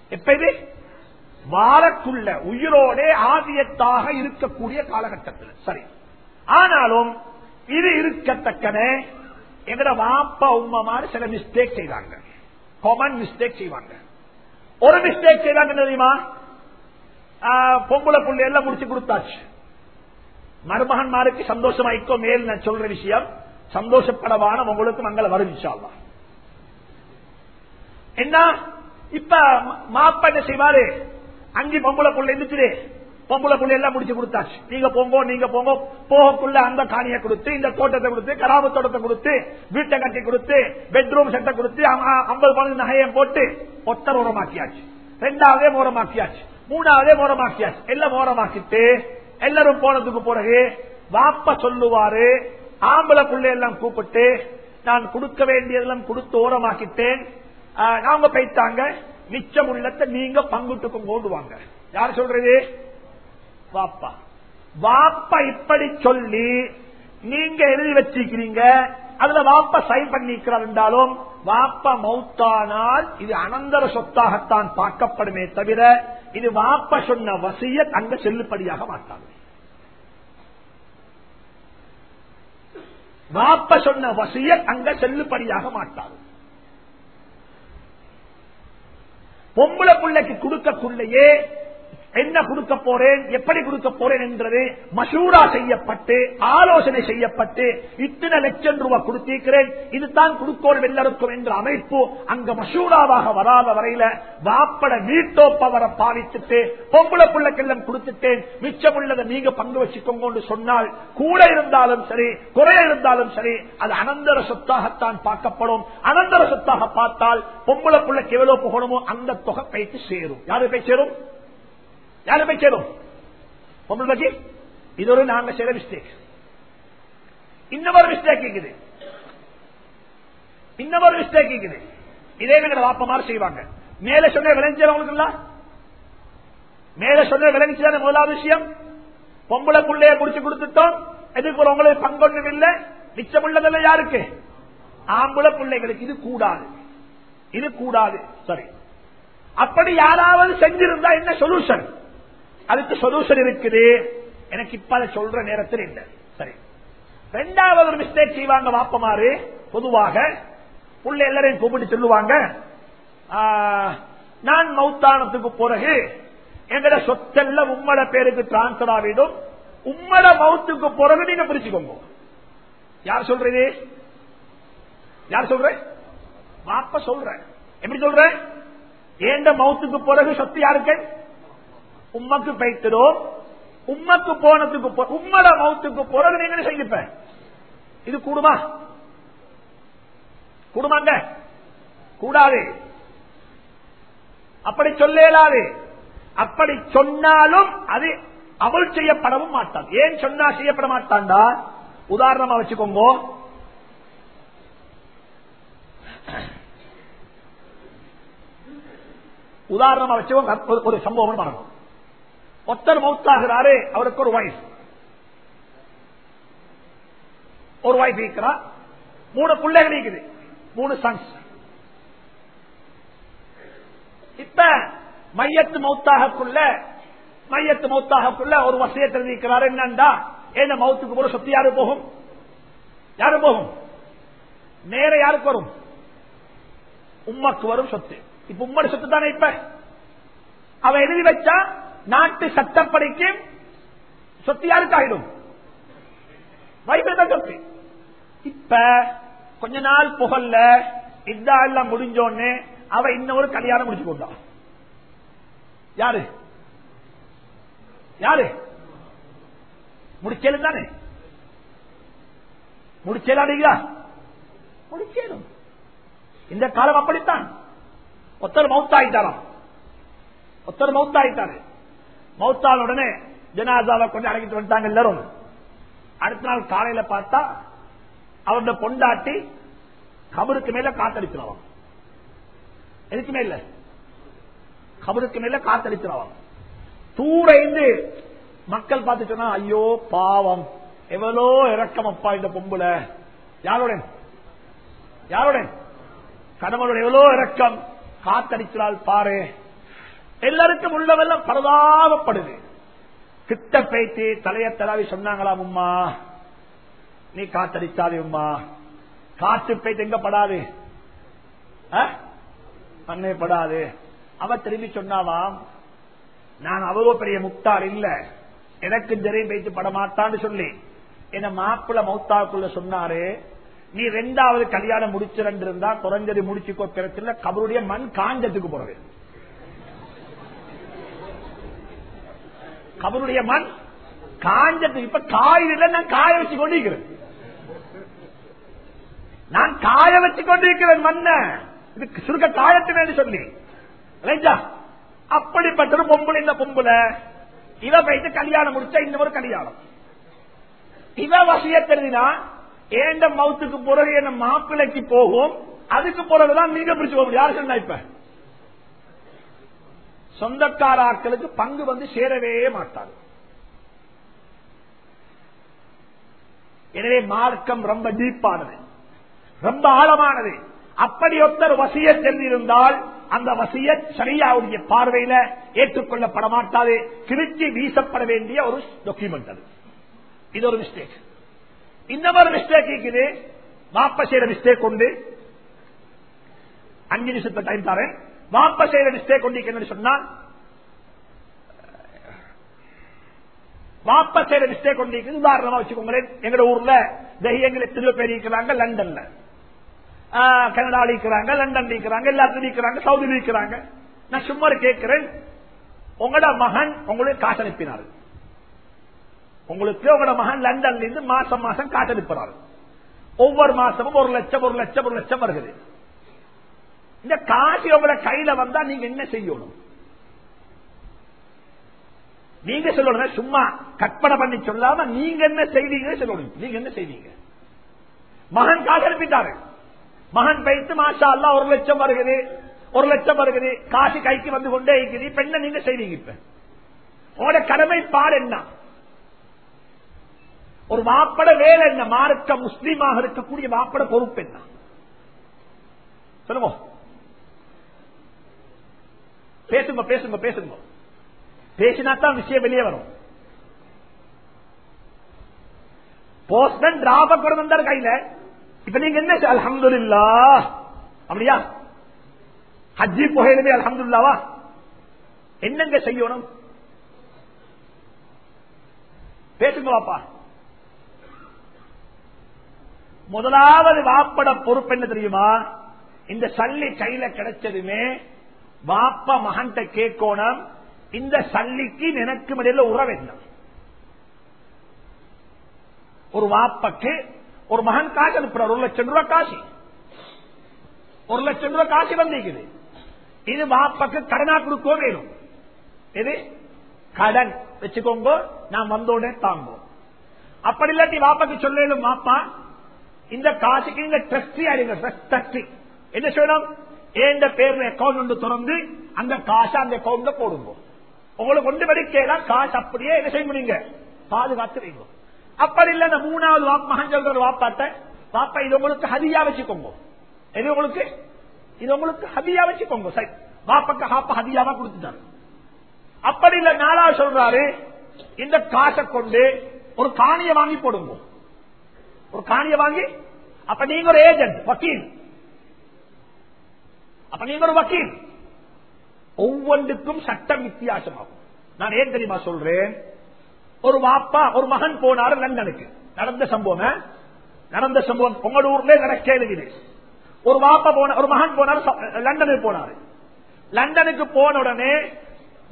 எப்ப இது? வாழக்குள்ள உயிரோட ஆதியத்தாக இருக்கக்கூடிய காலகட்டத்தில். சரி. ஆனாலும் இது இருக்கத்தக்கன. எங்கட வாப்பா உமா மாதிரி சில மிஸ்டேக் செய்தாங்க. காமன் மிஸ்டேக் செய்வாங்க. ஒரு மிஸ்டேக் செய்வாங்க என்ன தெரியுமா? ஆஹ், பொம்பளை புள்ளை எல்லாம் முடிச்சு கொடுத்தாச்சு. மருமகன்மாருக்கு சந்தோஷமாய்க்கோ மேல் நான் சொல்ற விஷயம் சந்தோஷப்படவான உங்களுக்கு மங்கள வருவிச்சாவா என்ன? இப்ப ம- என்ன செய்வாரு? அஞ்சு பொம்பளை புள்ள இருந்துச்சு பொம்பளை புள்ள எல்லாம் முடிச்சு கொடுத்தாச்சு. நீங்க போங்கோ நீங்க போங்கோ. போகக்குள்ள அந்த காணியை கொடுத்து இந்த தோட்டத்தை கொடுத்து கராபு தோட்டத்தை கொடுத்து வீட்டை கட்டி கொடுத்து பெட்ரூம் செட்டை கொடுத்து ஐம்பது பணம் நகையை போட்டு ஒத்தர் உரமாக்கியாச்சு ரெண்டாவதே மோரமாக்கியாச்சு மூணாவதே மோரமாக்கியாச்சு எல்லாம் மோரமாக்கிட்டு எல்லாரும் போனதுக்கு பிறகு வாப்ப சொல்லுவாரு ஆம்பளை புள்ளை எல்லாம் கூப்பிட்டு நான் கொடுக்க வேண்டியதெல்லாம் கொடுத்து ஓரமாக்கிட்டேன். நாங்க பைத்தாங்க மிச்சம் உள்ளத்தை நீங்க பங்குட்டுக்கும் போடுவாங்க. யார் சொல்றது? வாப்பா. வாப்பா இப்படி சொல்லி நீங்க எழுதி வச்சிருக்கிறீங்க அதுல வாப்பா சைன் பண்ணிக்கிறார் என்றாலும் வாப்பா மௌத்தானால் இது அனந்தர சொத்தாகத்தான் பார்க்கப்படுமே தவிர இது வாப்பா சொன்ன வசிய அங்க செல்லுபடியாக மாட்டாங்க வாப்ப சொன்ன வசிய அங்க செல்லுபடியாக மாட்டாங்க பொம்பளை பிள்ளைக்கு கொடுக்கக்குள்ளேயே என்ன கொடுக்க போறேன் எப்படி கொடுக்க போறேன் என்றது மசூரா செய்யப்பட்டு ஆலோசனை செய்யப்பட்டு இத்தனை லட்சம் ரூபாய் கொடுத்திருக்கிறேன் இதுதான் கொடுக்கோள் எல்லாருக்கும் என்ற அமைப்பு அங்க மசூராவாக வராத வரையில வாப்பட வீட்டோப்பவரை பாவித்துட்டு பொம்பளை புள்ளக்கெல்லாம் கொடுத்துட்டேன் மிச்சம் உள்ளதை நீங்க பங்கு வச்சுக்கோங்க சொன்னால் கூட இருந்தாலும் சரி குறைய இருந்தாலும் சரி அது அனந்தர சொத்தாகத்தான் பார்க்கப்படும். அனந்தர சொத்தாக பார்த்தால் பொம்பளை புள்ளக்கு எவ்வளவு போகணுமோ அந்த தொகை கைத்து சேரும். யாரு போய் சேரும்? யாரு போய் சேரும் பொம்பளை பத்தி இது ஒரு நாங்க செய்யற மிஸ்டேக் இன்னொரு மிஸ்டேக் இருக்குது. இன்னொரு மிஸ்டேக் இருக்குது. இதே எங்க வாப்பமாறு செய்வாங்க. மேல சொன்ன விளைஞ்சவங்களுக்கு மேல சொன்ன விளைஞ்சான முதலாவது விஷயம்? பொம்பளை புள்ளைய குடிச்சு கொடுத்துட்டோம். எதுக்கு ஒரு உங்களுக்கு பங்கொன்றும் இல்லை? மிச்சம் உள்ளதெல்லாம் யாருக்கு? ஆம்பளை பிள்ளைகளுக்கு. இது கூடாது. இது கூடாது. சரி அப்படி யாராவது செஞ்சிருந்தா என்ன சொல்யூஷன் அதுக்கு சொல்யூஷன் இருக்குது. எனக்கு இப்ப அதை சொல்ற நேரத்தில் இல்லை. சரி. ரெண்டாவது ஒரு மிஸ்டேக் செய்வாங்க வாப்பமாறு பொதுவாக உள்ள எல்லாரையும் கூப்பிட்டு சொல்லுவாங்க நான் மௌத்தானத்துக்கு பிறகு எங்கட சொத்தெல்லாம் உம்மட பேருக்கு டிரான்ஸ்பர் ஆகிடும். உம்மட மௌத்துக்கு பிறகு நீங்க பிரிச்சுக்கோங்க. யார் சொல்றது? யார் சொல்ற? வாப்ப சொல்ற. எப்படி சொல்ற? ஏண்ட மௌத்துக்கு பிறகு சொத்து யாருக்கு? உம்மக்கு பைத்திரும் உம்மக்கு போனதுக்கு உம்மட மௌத்துக்கு பிறகு நீங்க செய்திப்ப இது கூடுமா? கூடுமாங்க? கூடாது. அப்படி சொல்ல அப்படி சொன்னாலும் அது அமல் செய்யப்படவும் மாட்டான் ஏன் சொன்னா செய்யப்பட மாட்டான்டா உதாரணமா வச்சுக்கோங்க. உதாரணமா வச்சுக்கோங்க. ஒரு- ஒரு சம்பவம் நடக்கும் ஒருத்தர் மௌத்தாகிறாரே அவருக்கு ஒரு வைஃப் ஒரு வைஃப் இருக்கிறா மூணு பிள்ளைகள் இருக்குது. மூணு சன்ஸ் இப்ப மையத்து மௌத்தாகக்குள்ள மையத்து மௌத்தாகக்குள்ள ஒரு வசியத்தை இருக்கிறார். என்னண்டா? என்ன மௌத்துக்கு போற சொத்து யாரு போகும்? யாரு போகும்? நேர யாருக்கு வரும்? உம்மக்கு வரும் சொத்து. இப்ப உம்மடி சொத்து தானே இப்ப? அவ எழுதி வச்சா நாட்டு சட்டப்படைக்கு சொத்து யாருக்கு ஆயிடும் தான் சொத்து. இப்ப கொஞ்ச நாள் புகழ்ல இதா எல்லாம் முடிஞ்சோன்னு அவ இன்னொரு கல்யாணம் முடிச்சு கொண்டா யாரு? யாரு? முடிச்சேலும் தானே. முடிச்சேலாடுங்களா முடிச்சேலும். இந்த காலம் அப்படித்தான். ஒருத்தர் மவுத்தாயிட்டாராம் ஒருத்தர் மவுத்தாயிட்டாரு மௌத்தான உடனே ஜனாசாவை கொண்டு அடக்கிட்டு வந்துட்டாங்க எல்லாரும். அடுத்த நாள் காலையில பார்த்தா அவருடைய பொண்டாட்டி கபருக்கு மேல காத்தடிச்சிருவாங்க எதுக்குமே இல்ல. கபருக்கு மேல காத்தடிச்சிருவாங்க தூர இருந்து மக்கள் பார்த்து சொன்னா ஐயோ பாவம். எவ்வளோ இறக்கம் அப்பா இந்த பொம்புல. யாருடன் யாருடன் கணவனுடைய எவ்வளோ இறக்கம் காத்தடிக்கிறாள் பாரு. எல்லாருக்கும் உள்ளவெல்லாம் பரதாபப்படுது. கிட்ட பேச்சு தலைய தலாவி சொன்னாங்களா உம்மா நீ காத்தடிச்சாதே உம்மா. காற்று பேச்சு எங்க படாது? ஆ? படாது. அவ திரும்பி சொன்னாவாம் நான் அவ்வளவு பெரிய முக்தார் இல்ல. எனக்கு தெரியும் பேச்சு படமாட்டான்னு சொல்லி. என்ன மாப்பிள்ள மௌத்தாக்குள்ள சொன்னாரு நீ ரெண்டாவது கல்யாணம் முடிச்சிருந்தா குறைஞ்சது முடிச்சுக்கோ பிரச்சனை கபருடைய மண் காஞ்சத்துக்கு போறது. கபருடைய மண். காஞ்சது. இப்ப காயில நான் காய வச்சு கொண்டிருக்கிறேன். நான் காய வச்சு கொண்டிருக்கிறேன் மண்ண. இது சுருக்க காயத்தினு சொல்லி. ரைட்டா? அப்படிப்பட்ட ஒரு பொம்பளை இந்த பொம்பளை. இவ போயிட்டு கல்யாணம் முடிச்சா இந்த ஒரு கல்யாணம். இவ வசிய தெரிஞ்சினா ஏண்ட மவுத்துக்கு பிறகு என்ன மாப்பிள்ளைக்கு போகும்? அதுக்கு பிறகுதான் நீங்க பிடிச்சு போக முடியும் யாரு சொன்னா இப்ப? சொந்தக்கார ஆட்களுக்கு பங்கு வந்து சேரவே மாட்டாங்க எனவே மார்க்கம் ரொம்ப டீப்பானது ரொம்ப ஆழமானது. அப்படி ஒருத்தர் வசிய தெரிந்திருந்தால் அந்த வசிய சரியாவுடைய பார்வையில ஏற்றுக்கொள்ளப்பட மாட்டாது திருச்சி வீசப்பட வேண்டிய ஒரு டாக்குமெண்ட் அது. இது ஒரு மிஸ்டேக் இந்த மாதிரி மிஸ்டேக் இருக்குது. வாப்ப செய்யற மிஸ்டேக் உண்டு. அஞ்சு நிமிஷத்தை டைம் தரேன். வாப்ப செய்யற மிஸ்டேக் உண்டு சொன்னா வாப்ப செய்யற மிஸ்டேக் கொண்டிருக்கு உதாரணமா வச்சுக்கோங்களேன் எங்க ஊர்ல தெய்யங்கள் எத்தனையோ பேர் இருக்கிறாங்க லண்டன்ல. கனடால இருக்கிறாங்க லண்டன் இருக்கிறாங்க எல்லாத்துலயும் இருக்கிறாங்க சவுதியில் இருக்கிறாங்க. நான் சும்மா கேட்கிறேன். உங்களோட மகன் உங்களுக்கு காசு அனுப்பினார். உங்களுக்கு உங்களோட மகன் லண்டன்ல இருந்து மாசம் மாசம் காசு அனுப்புறாரு. ஒவ்வொரு மாசமும் ஒரு லட்சம் ஒரு லட்சம் ஒரு லட்சம் வருகிறது. இந்த காசு உங்களை கையில வந்தா நீங்க என்ன செய்யணும்? நீங்க சொல்லணும் சும்மா கற்பனை பண்ணி சொல்லாம நீங்க என்ன செய்வீங்க சொல்லணும். நீங்க என்ன செய்வீங்க? மகன் காசு அனுப்பிட்டாரு மகன் பைத்து மாஷா அல்லா ஒரு லட்சம் வருகிறது ஒரு லட்சம் வருகிறது காசு கைக்கு வந்து கொண்டே இருக்குது. இப்ப என்ன நீங்க செய்வீங்க இப்ப? உங்களோட கடமை பாடு என்ன? ஒரு மாப்பட வேலை என்ன? மார்க்க முஸ்லீமாக இருக்கக்கூடிய மாப்பட பொறுப்பு என்ன? சொல்லுவோம் பேசுங்க பேசுங்க பேசுங்க பேசினாத்தான் விஷயம் வெளியே வரும். போஸ்டன் டிராப கொண்டு வந்தார் கையில. இப்ப நீங்க என்ன அலமது இல்லா அப்படியா? ஹஜ்ஜி புகையிலுமே அலமதுல்லாவா என்னங்க செய்யணும்? பேசுங்க வாப்பா. முதலாவது வாப்பட பொறுப்பு என்ன தெரியுமா? இந்த சல்லி கையில கிடைச்சதுமே வாப்பா மகன்கிட்ட கேட்கணும். இந்த சல்லிக்கு எனக்கு இடையில உறவு என்ன? ஒரு வாப்பக்கு ஒரு மகன் காசு அனுப்புறார். ஒரு லட்சம் ரூபாய் காசு. ஒரு லட்சம் ரூபாய் காசு வந்திருக்குது. இது வாப்பக்கு கடனா கொடுக்க வேணும் இது கடன். வச்சுக்கோங்க நான் வந்தோடனே தாங்கும் அப்படி இல்லாட்டி வாப்பாக்கு சொல்லணும் வாப்பா இந்த காசுக்கு இந்த ட்ரஸ்டி ஆடுங்க ட்ரஸ்டி என்ன சொல்லணும்? ஏண்ட பேர்ல அக்கௌண்ட் ஒன்று திறந்து அந்த காசை அந்த அக்கௌண்ட்ல போடுங்க. உங்களுக்கு கொண்டு வடிக்கலாம் காசு அப்படியே என்ன செய்ய முடியுங்க? பாதுகாத்து வைங்க. அப்படி இல்ல இந்த மூணாவது மகன் சொல்ற வாப்பாட்ட வாப்பா இது உங்களுக்கு ஹதியா வச்சுக்கோங்க. இது உங்களுக்கு? இது உங்களுக்கு ஹதியா வச்சுக்கோங்க. சரி வாப்பக்க ஹாப்பா ஹதியாவா கொடுத்துட்டாரு. அப்படி இல்ல நாலாவது சொல்றாரு இந்த காசை கொண்டு ஒரு காணிய வாங்கி போடுங்க. ஒரு காணிய வாங்கி அப்ப நீங்க ஒரு ஏஜென்ட் வக்கீல். அப்ப நீங்க ஒரு வக்கீல். ஒவ்வொன்றுக்கும் சட்டம் வித்தியாசமாகும். நான் ஏன் தெரியுமா சொல்றேன்? ஒரு வாப்பா ஒரு மகன் போனாரு லண்டனுக்கு. நடந்த சம்பவம் நடந்த சம்பவம் உங்களோட ஊர்ல நடக்கிறது ஒரு வாப்பா போன ஒரு மகன் போனாரு லண்டனுக்கு போனாரு. லண்டனுக்கு போன உடனே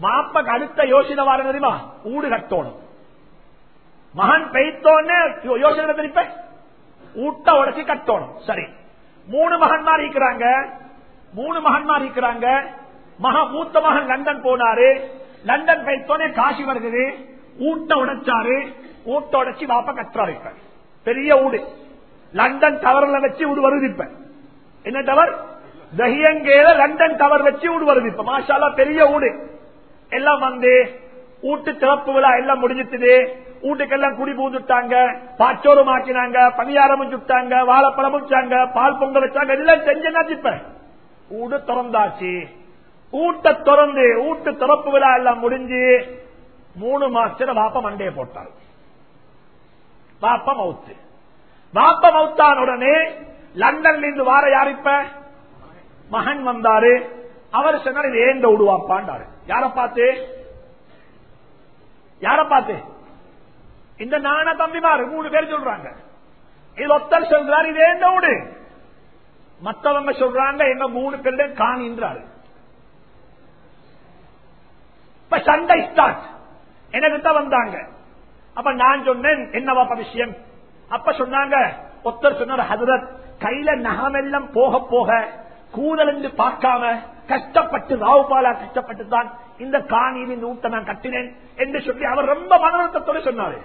மாப்பக்கு அடுத்த யோசனை வார தெரியுமா? ஊடு கட்டணும். மகன் பெய்த்தோன்னு யோசனை திருப்ப ஊட்ட உடச்சி கட்டணும். சரி. மூணு மகன்மார் இருக்கிறாங்க. மூணு மகன்மார் இருக்கிறாங்க. மகா மூத்த மகன் லண்டன் போனாரு. லண்டன் பெய்த்தோனே காசி வருகிறது ஊட்ட உடைச்சாரு. ஊட்ட உடைச்சி வாப்ப கட்டுறாரு இப்ப. பெரிய ஊடு. லண்டன் டவர்ல வச்சு ஊடு வருது இப்ப. என்ன டவர்? தஹியங்கேல லண்டன் டவர் வச்சு ஊடு வருது இப்ப. மாஷாலா பெரிய ஊடு. எல்லாம் வந்து ஊட்டு திறப்பு விழா எல்லாம் முடிஞ்சிட்டுது. வீட்டுக்கெல்லாம் குடி பூந்துட்டாங்க. பாச்சோரும் ஆக்கினாங்க பணியாரமும் சுட்டாங்க. வாழைப்பழமும் வச்சாங்க. பால் பொங்கல் வச்சாங்க. எல்லாம் செஞ்சு இப்ப. ஊடு திறந்தாச்சு. ஊட்ட திறந்து ஊட்டு திறப்பு விழா எல்லாம் முடிஞ்சு மூணு மாசத்துல பாப்பா மண்டைய போட்டார். பாப்பா மவுத்து. பாப்பா மவுத்தான உடனே லண்டன்ல இருந்து வார யார் இப்ப? மகன் வந்தாரு. அவர் சொன்னார் இது ஏந்த விடுவாப்பாண்டாரு யார பார்த்து? யார பார்த்து? இந்த நான தம்பிமாரு மூணு பேர் சொல்றாங்க. இது ஒத்தர் சொல்றாரு இது ஏந்த விடு மத்தவங்க சொல்றாங்க எங்க மூணு பேருடைய காணின்றாரு இப்ப சண்டை ஸ்டார்ட் எனக்கிட்ட வந்தாங்க. அப்ப நான் சொன்னேன் என்னவாப்ப விஷயம்? அப்ப சொன்னாங்க ஒருத்தர் சொன்னார் ஹதரத் கையில நகமெல்லாம் போக போக கூதல் பார்க்காம கஷ்டப்பட்டு ராவுபாலா கஷ்டப்பட்டு தான் இந்த காணியில் இந்த ஊட்ட நான் கட்டினேன் என்று சொல்லி அவர் ரொம்ப மனநத்தோடு சொன்னாரு.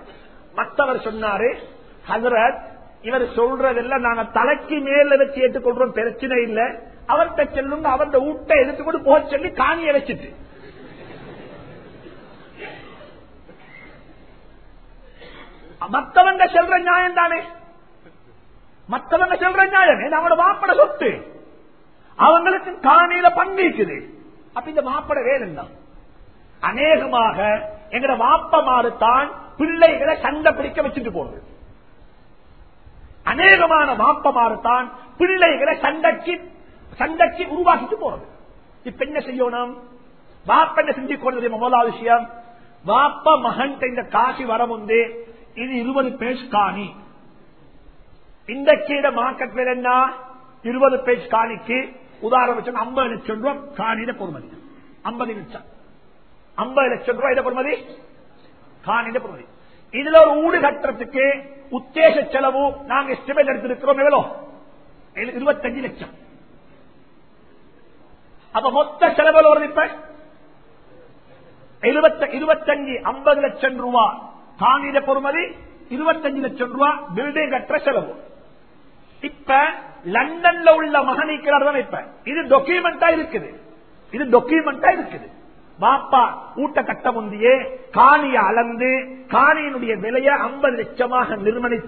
மற்றவர் சொன்னாரு ஹசரத் இவர் சொல்றதெல்லாம் நாங்க தலைக்கு மேல வச்சு ஏற்றுக்கொள்றோம் பிரச்சனை இல்ல. அவர்கிட்ட செல்லுங்க அவருடைய ஊட்டை எடுத்துக்கொண்டு போக சொல்லி காணிய வச்சுட்டு. மத்தவங்க செல்ற நியாயம் தானே? மத்தவங்க செல்ற நியாயமே நம்மளோட அவங்களோட மாப்பட சொத்து. அவங்களுக்கு காணியில பங்கிக்குது அப்ப இந்த மாப்பட வேணும் அநேகமாக எங்கட வாப்பமாறு தான் பிள்ளைகளை சண்டை பிடிக்க வச்சுட்டு போறது அநேகமான மாப்பமாறு தான் பிள்ளைகளை சண்டைக்கு சண்டைக்கு உருவாக்கிட்டு போறது. இப்ப என்ன செய்யணும்? வாப்ப என்ன செஞ்சு கொண்டது முதலாவது விஷயம் வாப்ப மகன் இந்த காசி வர முந்தே இது இருபது பேஜ் காணி. இந்த கீழ மார்க்கெட் வேலை என்ன? இருபது பேஜ் காணிக்கு உதாரணம் வச்சு ஐம்பது லட்சம் ரூபாய் காணியில பொறுமதி. ஐம்பது லட்சம். ஐம்பது லட்சம் ரூபாய் பொறுமதி? காணியில பொறுமதி. இதுல ஒரு ஊடு கட்டுறதுக்கு உத்தேச செலவு நாங்க எஸ்டிமேட் எடுத்திருக்கிறோம் எவ்வளோ? இருபத்தஞ்சு லட்சம். அப்ப மொத்த செலவு வருது இப்ப? இருபத்தஞ்சு ஐம்பது லட்சம் ரூபாய் காணியில பொறுமதி இருபத்தஞ்சு லட்சம் ரூபாய் பில்டிங் கட்டுற செலவு. இப்ப லண்டன்ல உள்ள மகனிக்கிறார் தான் இப்ப. இது டாக்குமெண்டா இருக்குது. இது டாக்குமெண்டா இருக்குது. பாப்பா ஊட்ட கட்ட முந்தியே காணிய அளந்து காணியினுடைய விலையை ஐம்பது லட்சமாக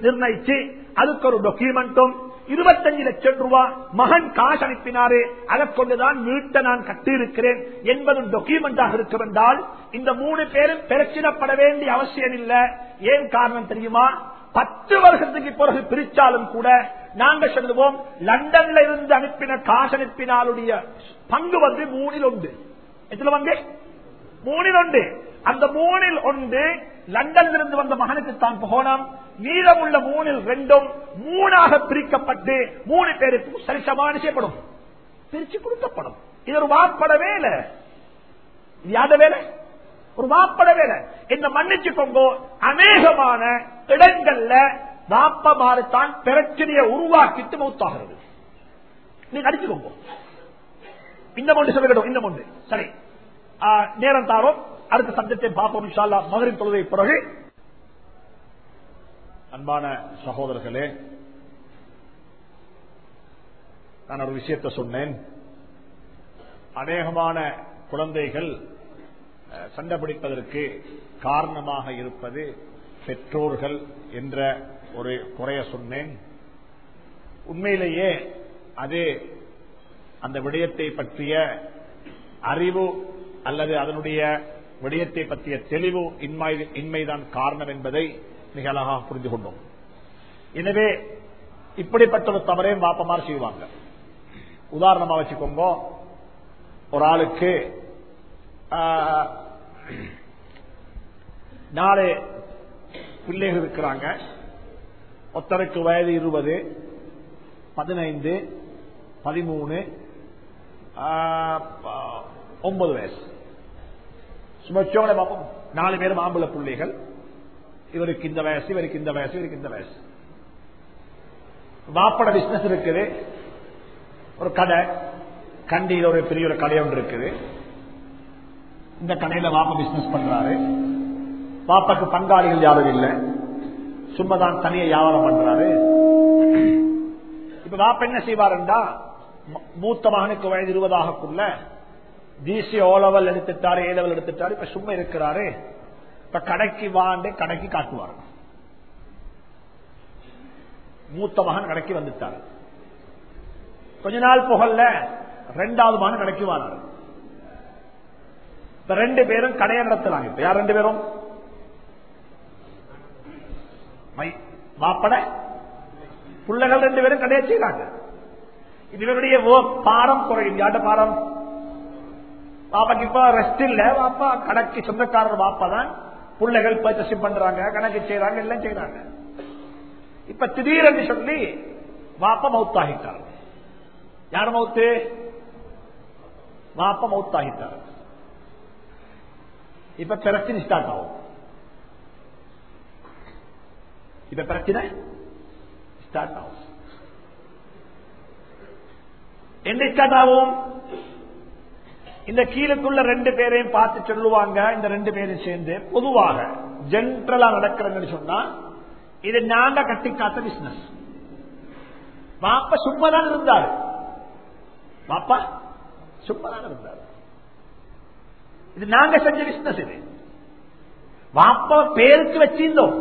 நிர்ணயிச்சு அதுக்கு ஒரு டாக்குமெண்ட்டும் இருபத்தஞ்சு லட்சம் ரூபாய் மகன் காசு அனுப்பினாரு அதை கொண்டுதான் வீட்டை நான் கட்டியிருக்கிறேன் என்பதும் டாக்குமெண்டாக இருக்கும் இந்த மூணு பேரும் பிரச்சினப்பட வேண்டிய அவசியம் இல்லை. ஏன் காரணம் தெரியுமா? பத்து வருஷத்துக்கு பிறகு பிரிச்சாலும் கூட நாங்க சொல்லுவோம் லண்டன்ல இருந்து அனுப்பின காசு அனுப்பினாலுடைய பங்கு வந்து மூணில் உண்டு. எதுல வந்து? மூணில் ஒன்று அந்த மூணில் ஒன்று லண்டன்ல இருந்து வந்த மகனுக்கு தான் போகணும். மீதமுள்ள மூணில் ரெண்டும் மூணாக பிரிக்கப்பட்டு மூணு பேருக்கும் சரிசமான செய்யப்படும். பிரிச்சு கொடுக்கப்படும். இது ஒரு வாப்பட வேலை. யாத வேலை? ஒரு வாப்பட வேலை. என்ன கொங்கோ அநேகமான இடங்கள்ல வாப்பமாறு தான் பிரச்சனையை உருவாக்கிட்டு மௌத்தாகிறது. நீங்க அடிச்சுக்கோங்க. இந்த ஒன்று சொல்லிவிடும் இந்த ஒன்று. சரி. நேரம் தாரோம். அடுத்த சப்ஜெக்டை பார்ப்போம் இன்ஷால்லா. மகரின் தொழுகை பிறகு. அன்பான சகோதரர்களே நான் ஒரு விஷயத்தை சொன்னேன். அநேகமான குழந்தைகள் சண்டை பிடிப்பதற்கு காரணமாக இருப்பது பெற்றோர்கள் என்ற ஒரு குறைய சொன்னேன். உண்மையிலேயே அது அந்த விடயத்தை பற்றிய அறிவு அல்லது அதனுடைய விடயத்தை பற்றிய தெளிவு இன்மைதான் காரணம் என்பதை மிக அழகாக புரிந்து கொண்டோம் எனவே இப்படிப்பட்ட ஒரு தவறையும் வாப்பமார் செய்வாங்க. உதாரணமா வச்சுக்கோங்க ஒரு ஆளுக்கு நாலு பிள்ளைகள் இருக்கிறாங்க. ஒருத்தருக்கு வயது இருபது பதினைந்து பதிமூணு ஒன்பது வயசு. சுமச்சோட பார்ப்போம் நாலு பேரும் ஆம்பளை பிள்ளைகள். இவருக்கு இந்த வயசு இவருக்கு இந்த வயசு இவருக்கு இந்த வயசு. வாப்பட பிசினஸ் இருக்குது. ஒரு கடை. கண்டியில் ஒரு பெரிய ஒரு கடை ஒன்று இருக்குது. இந்த கடையில வாப்ப பிசினஸ் பண்றாரு. பாப்பாக்கு பங்காளிகள் யாரும் இல்லை. சும்மாதான் தனியை வியாபாரம் பண்றாரு. இப்ப வாப்ப என்ன செய்வாருண்டா? மூத்த மகனுக்கு வயது இருபதாகக்குள்ள டிசி ஓலவல் எடுத்துட்டாரு ஏலவல் எடுத்துட்டாரு இப்ப சும்மா இருக்கிறாரு. இப்ப கடைக்கு வாண்டு கடைக்கு காட்டுவார் மூத்த மகன் கடைக்கு வந்துட்டாரு. கொஞ்ச நாள் புகழ்ல ரெண்டாவது மகன் கடைக்கு வாராரு. இப்ப ரெண்டு பேரும் கடையை நடத்துறாங்க. இப்ப யார் ரெண்டு பேரும்? மாப்பட பிள்ளைகள் ரெண்டு பேரும் கடையை செய்யறாங்க இவருடைய பாரம் குறையும். யாட்ட பாரம்? பாப்பாக்கு இப்ப ரெஸ்ட் இல்ல. பாப்பா கணக்கு சொந்தக்காரர் பாப்பா தான். பிள்ளைகள் பர்ச்சேசிங் பண்றாங்க கணக்கு செய்யறாங்க எல்லாம் செய்யறாங்க இப்ப திடீரென்று சொல்லி பாப்பா மவுத்தாகிட்டார் யார் மவுத்து பாப்பா மவுத்தாகிட்டார் இப்ப பிரச்சனை ஸ்டார்ட் ஆகும். இப்ப பிரச்சனை ஸ்டார்ட் ஆகும். என்ன ஸ்டார்ட் ஆகும்? இந்த கீழுக்குள்ள ரெண்டு பேரையும் பார்த்து சொல்லுவாங்க இந்த ரெண்டு பேரும் சேர்ந்து. பொதுவாக ஜென்ரலா நடக்கிறேன்னு சொன்னா இது நாங்க கட்டி காத்த பிசினஸ் பாப்பா சும்மாதான் இருந்தாரு. பாப்பா சும்மாதான் இருந்தாரு. இது நாங்க செஞ்ச பிசினஸ் இது. பாப்பா பேருக்கு வச்சிருந்தோம்.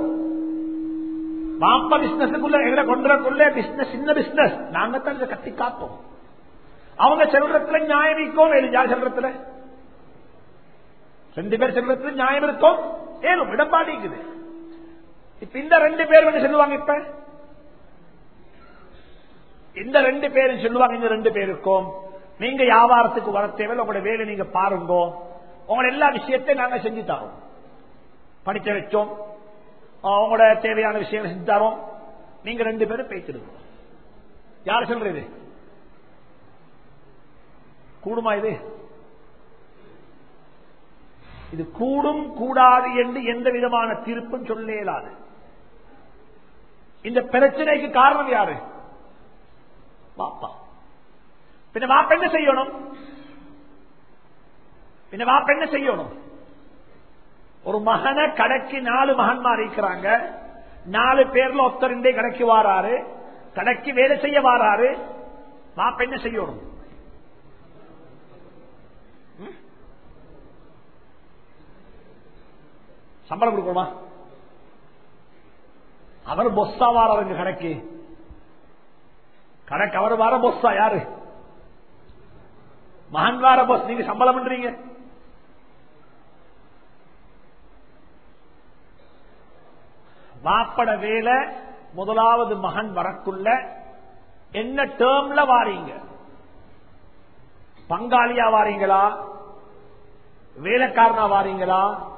பாப்பா பிசினஸுக்குள்ள எங்களை கொண்டுறக்குள்ள பிசினஸ் சின்ன பிசினஸ் நாங்க தான் இதை கட்டி காத்தோம் அவங்க செல்றத்துல நியாயம் இருக்கும் யார் செல்றத்துல ரெண்டு பேர் செல்றத்துல நியாயம் இருக்கும் ஏனும் இடம்பாடி இருக்குது. இப்ப இந்த ரெண்டு பேர் வந்து சொல்லுவாங்க இப்ப. இந்த ரெண்டு பேரும் சொல்லுவாங்க இந்த ரெண்டு பேருக்கும். நீங்க வியாபாரத்துக்கு வர தேவையில்ல உங்களோட வேலை நீங்க பாருங்க. உங்களோட எல்லா விஷயத்தையும் நாங்க செஞ்சு தரோம். படிக்க வச்சோம். உங்களோட தேவையான விஷயங்களை செஞ்சு தரோம். நீங்க ரெண்டு பேரும் பேசிடுவோம் யார் சொல்றது? கூடுமா இது? இது கூடும் கூடாது என்று எந்த விதமான தீர்ப்பும் சொல்ல இயலாது இந்த பிரச்சனைக்கு காரணம் யாரு? பாப்பா பின்ன வாப்ப என்ன செய்யணும்? பின்ன வாப்ப என்ன செய்யணும்? ஒரு மகனை கடைக்கு நாலு மகன்மார் இருக்கிறாங்க. நாலு பேர்ல ஒருத்தர் கடைக்கு வாராரு. கடைக்கு வேலை செய்ய வாராரு. வாப்ப என்ன செய்யணும்? சம்பளம் கொடுக்கணுமா? அவர் பொஸ்ஸா வாராருங்க கணக்கு. கணக்கு அவர் வார பொஸ்ஸா யாரு? மகன் வார பொஸ் நீங்க சம்பளம் பண்றீங்க. வாப்பட வேலை முதலாவது மகன் வரக்குள்ள என்ன டேர்ம்ல வாரீங்க? பங்காளியா வாரீங்களா? வேலைக்காரனா வாரீங்களா?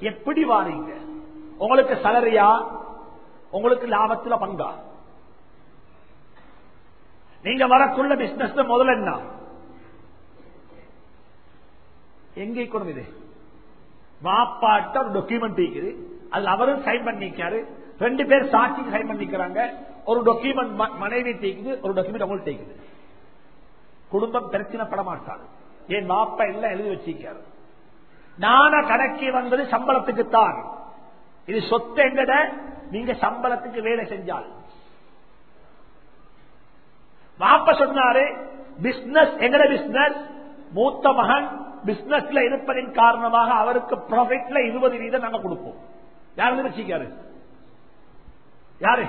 எப்படி வாரீங்க? உங்களுக்கு சலரியா உங்களுக்கு லாபத்துல பங்கா? நீங்க வரக்குள்ள பிசினஸ் முதல்ல என்ன? எங்க கொண்டு இது? வாப்பாட்ட ஒரு டாக்குமெண்ட் இருக்குது. அதுல அவரும் சைன் பண்ணிக்காரு ரெண்டு பேர் சாட்சி சைன் பண்ணிக்கிறாங்க. ஒரு டாக்குமெண்ட் மனைவி டீக்குது ஒரு டாக்குமெண்ட் அவங்களுக்கு தேக்குது குடும்பம் பிரச்சனைப்பட மாட்டாரு என் வாப்பா எல்லாம் எழுதி வச்சிருக்காரு. நான கணக்கு வந்தது சம்பளத்துக்குத்தான். இது சொத்து எங்கட நீங்க சம்பளத்துக்கு வேலை செஞ்சால். வாப்ப சொன்னாரு பிசினஸ் எங்கட பிசினஸ் மூத்த மகன் பிசினஸ்ல இருப்பதின் காரணமாக அவருக்கு ப்ராஃபிட்ல இருபது வீதம் நாங்க கொடுப்போம். யாரு வச்சிக்காரு யாரு?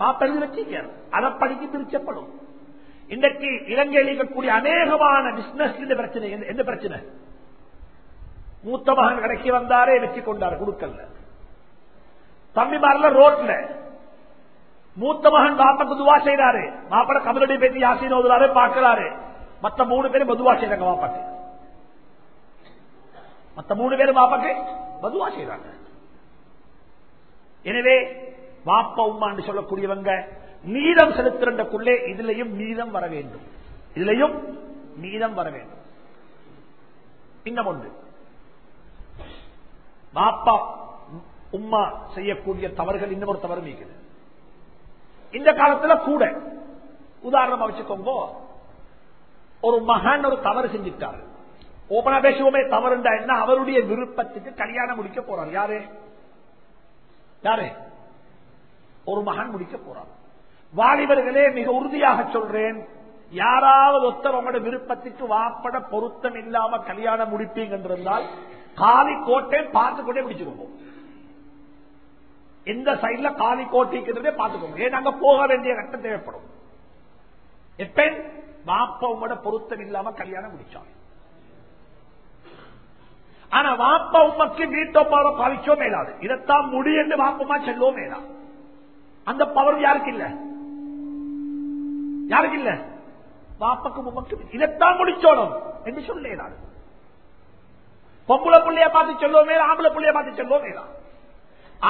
பாப்ப வச்சிக்காரு அதை படிக்க பிரிச்சப்படும் இன்றைக்கு இலங்கையில் இருக்கக்கூடிய அநேகமான பிசினஸ் பிரச்சனை எந்த பிரச்சனை. மூத்த மகன் கடைக்கு வந்தாரே வச்சு கொண்டார் கொடுக்கல தம்பிமார்ல ரோட்ல. மூத்த மகன் பாப்பாக்கு துவா செய்யறாரு மாப்பட கமலடி பேசி யாசின் ஓதுறாரு பார்க்கிறாரு. மத்த மூணு பேரும் மதுவா செய்யறாங்க பாப்பாக்கு. மத்த மூணு பேரும் பாப்பாக்கு மதுவா செய்யறாங்க எனவே வாப்பா உமான்னு சொல்லக்கூடியவங்க நீதம் செலுத்துறக்குள்ளே இதுலயும் நீதம் வர வேண்டும். இதுலயும் நீதம் வர வேண்டும். இன்னும் ஒன்று. பாப்பா உம்மா செய்யக்கூடிய தவறுகள் இன்னும் ஒரு தவறு நீக்குது. இந்த காலத்துல கூட உதாரணமா வச்சுக்கோங்க ஒரு மகன் ஒரு தவறு செஞ்சிட்டாரு. ஓபனா பேசுவோமே தவறுண்டா என்ன? அவருடைய விருப்பத்துக்கு கல்யாணம் முடிக்க போறார். யாரு? யாரு? ஒரு மகன் முடிக்க போறார். வாலிபர்களே மிக உறுதியாக சொல்றேன் யாராவது ஒருத்தர் உங்களோட விருப்பத்துக்கு வாப்பட பொருத்தம் இல்லாம கல்யாணம் முடிப்பீங்க என்றிருந்தால் காலி கோட்டை பார்த்து கொண்டே பிடிச்சுக்கோங்க எந்த சைட்ல காலி கோட்டைக்கிறதே பார்த்துக்கோங்க. ஏன் அங்க போக வேண்டிய கட்டம் தேவைப்படும். எப்ப வாப்ப உங்களோட பொருத்தம் இல்லாம கல்யாணம் முடிச்சாங்க. ஆனா வாப்பா உமக்கு வீட்டோப்பாவை பாவிச்சோ மேலாது. இதைத்தான் முடியன்னு வாப்பமா செல்லோ மேலா. அந்த பவர் யாருக்கு இல்ல? யாருக்கு இல்ல? பாப்பக்கும் உமக்கு. இதைத்தான் முடிச்சோணும். என்று சொல்லேதான் பொம்பளை புள்ளைய பார்த்து சொல்லுவோமே ஆம்பளை புள்ளைய பார்த்து சொல்லுவோமே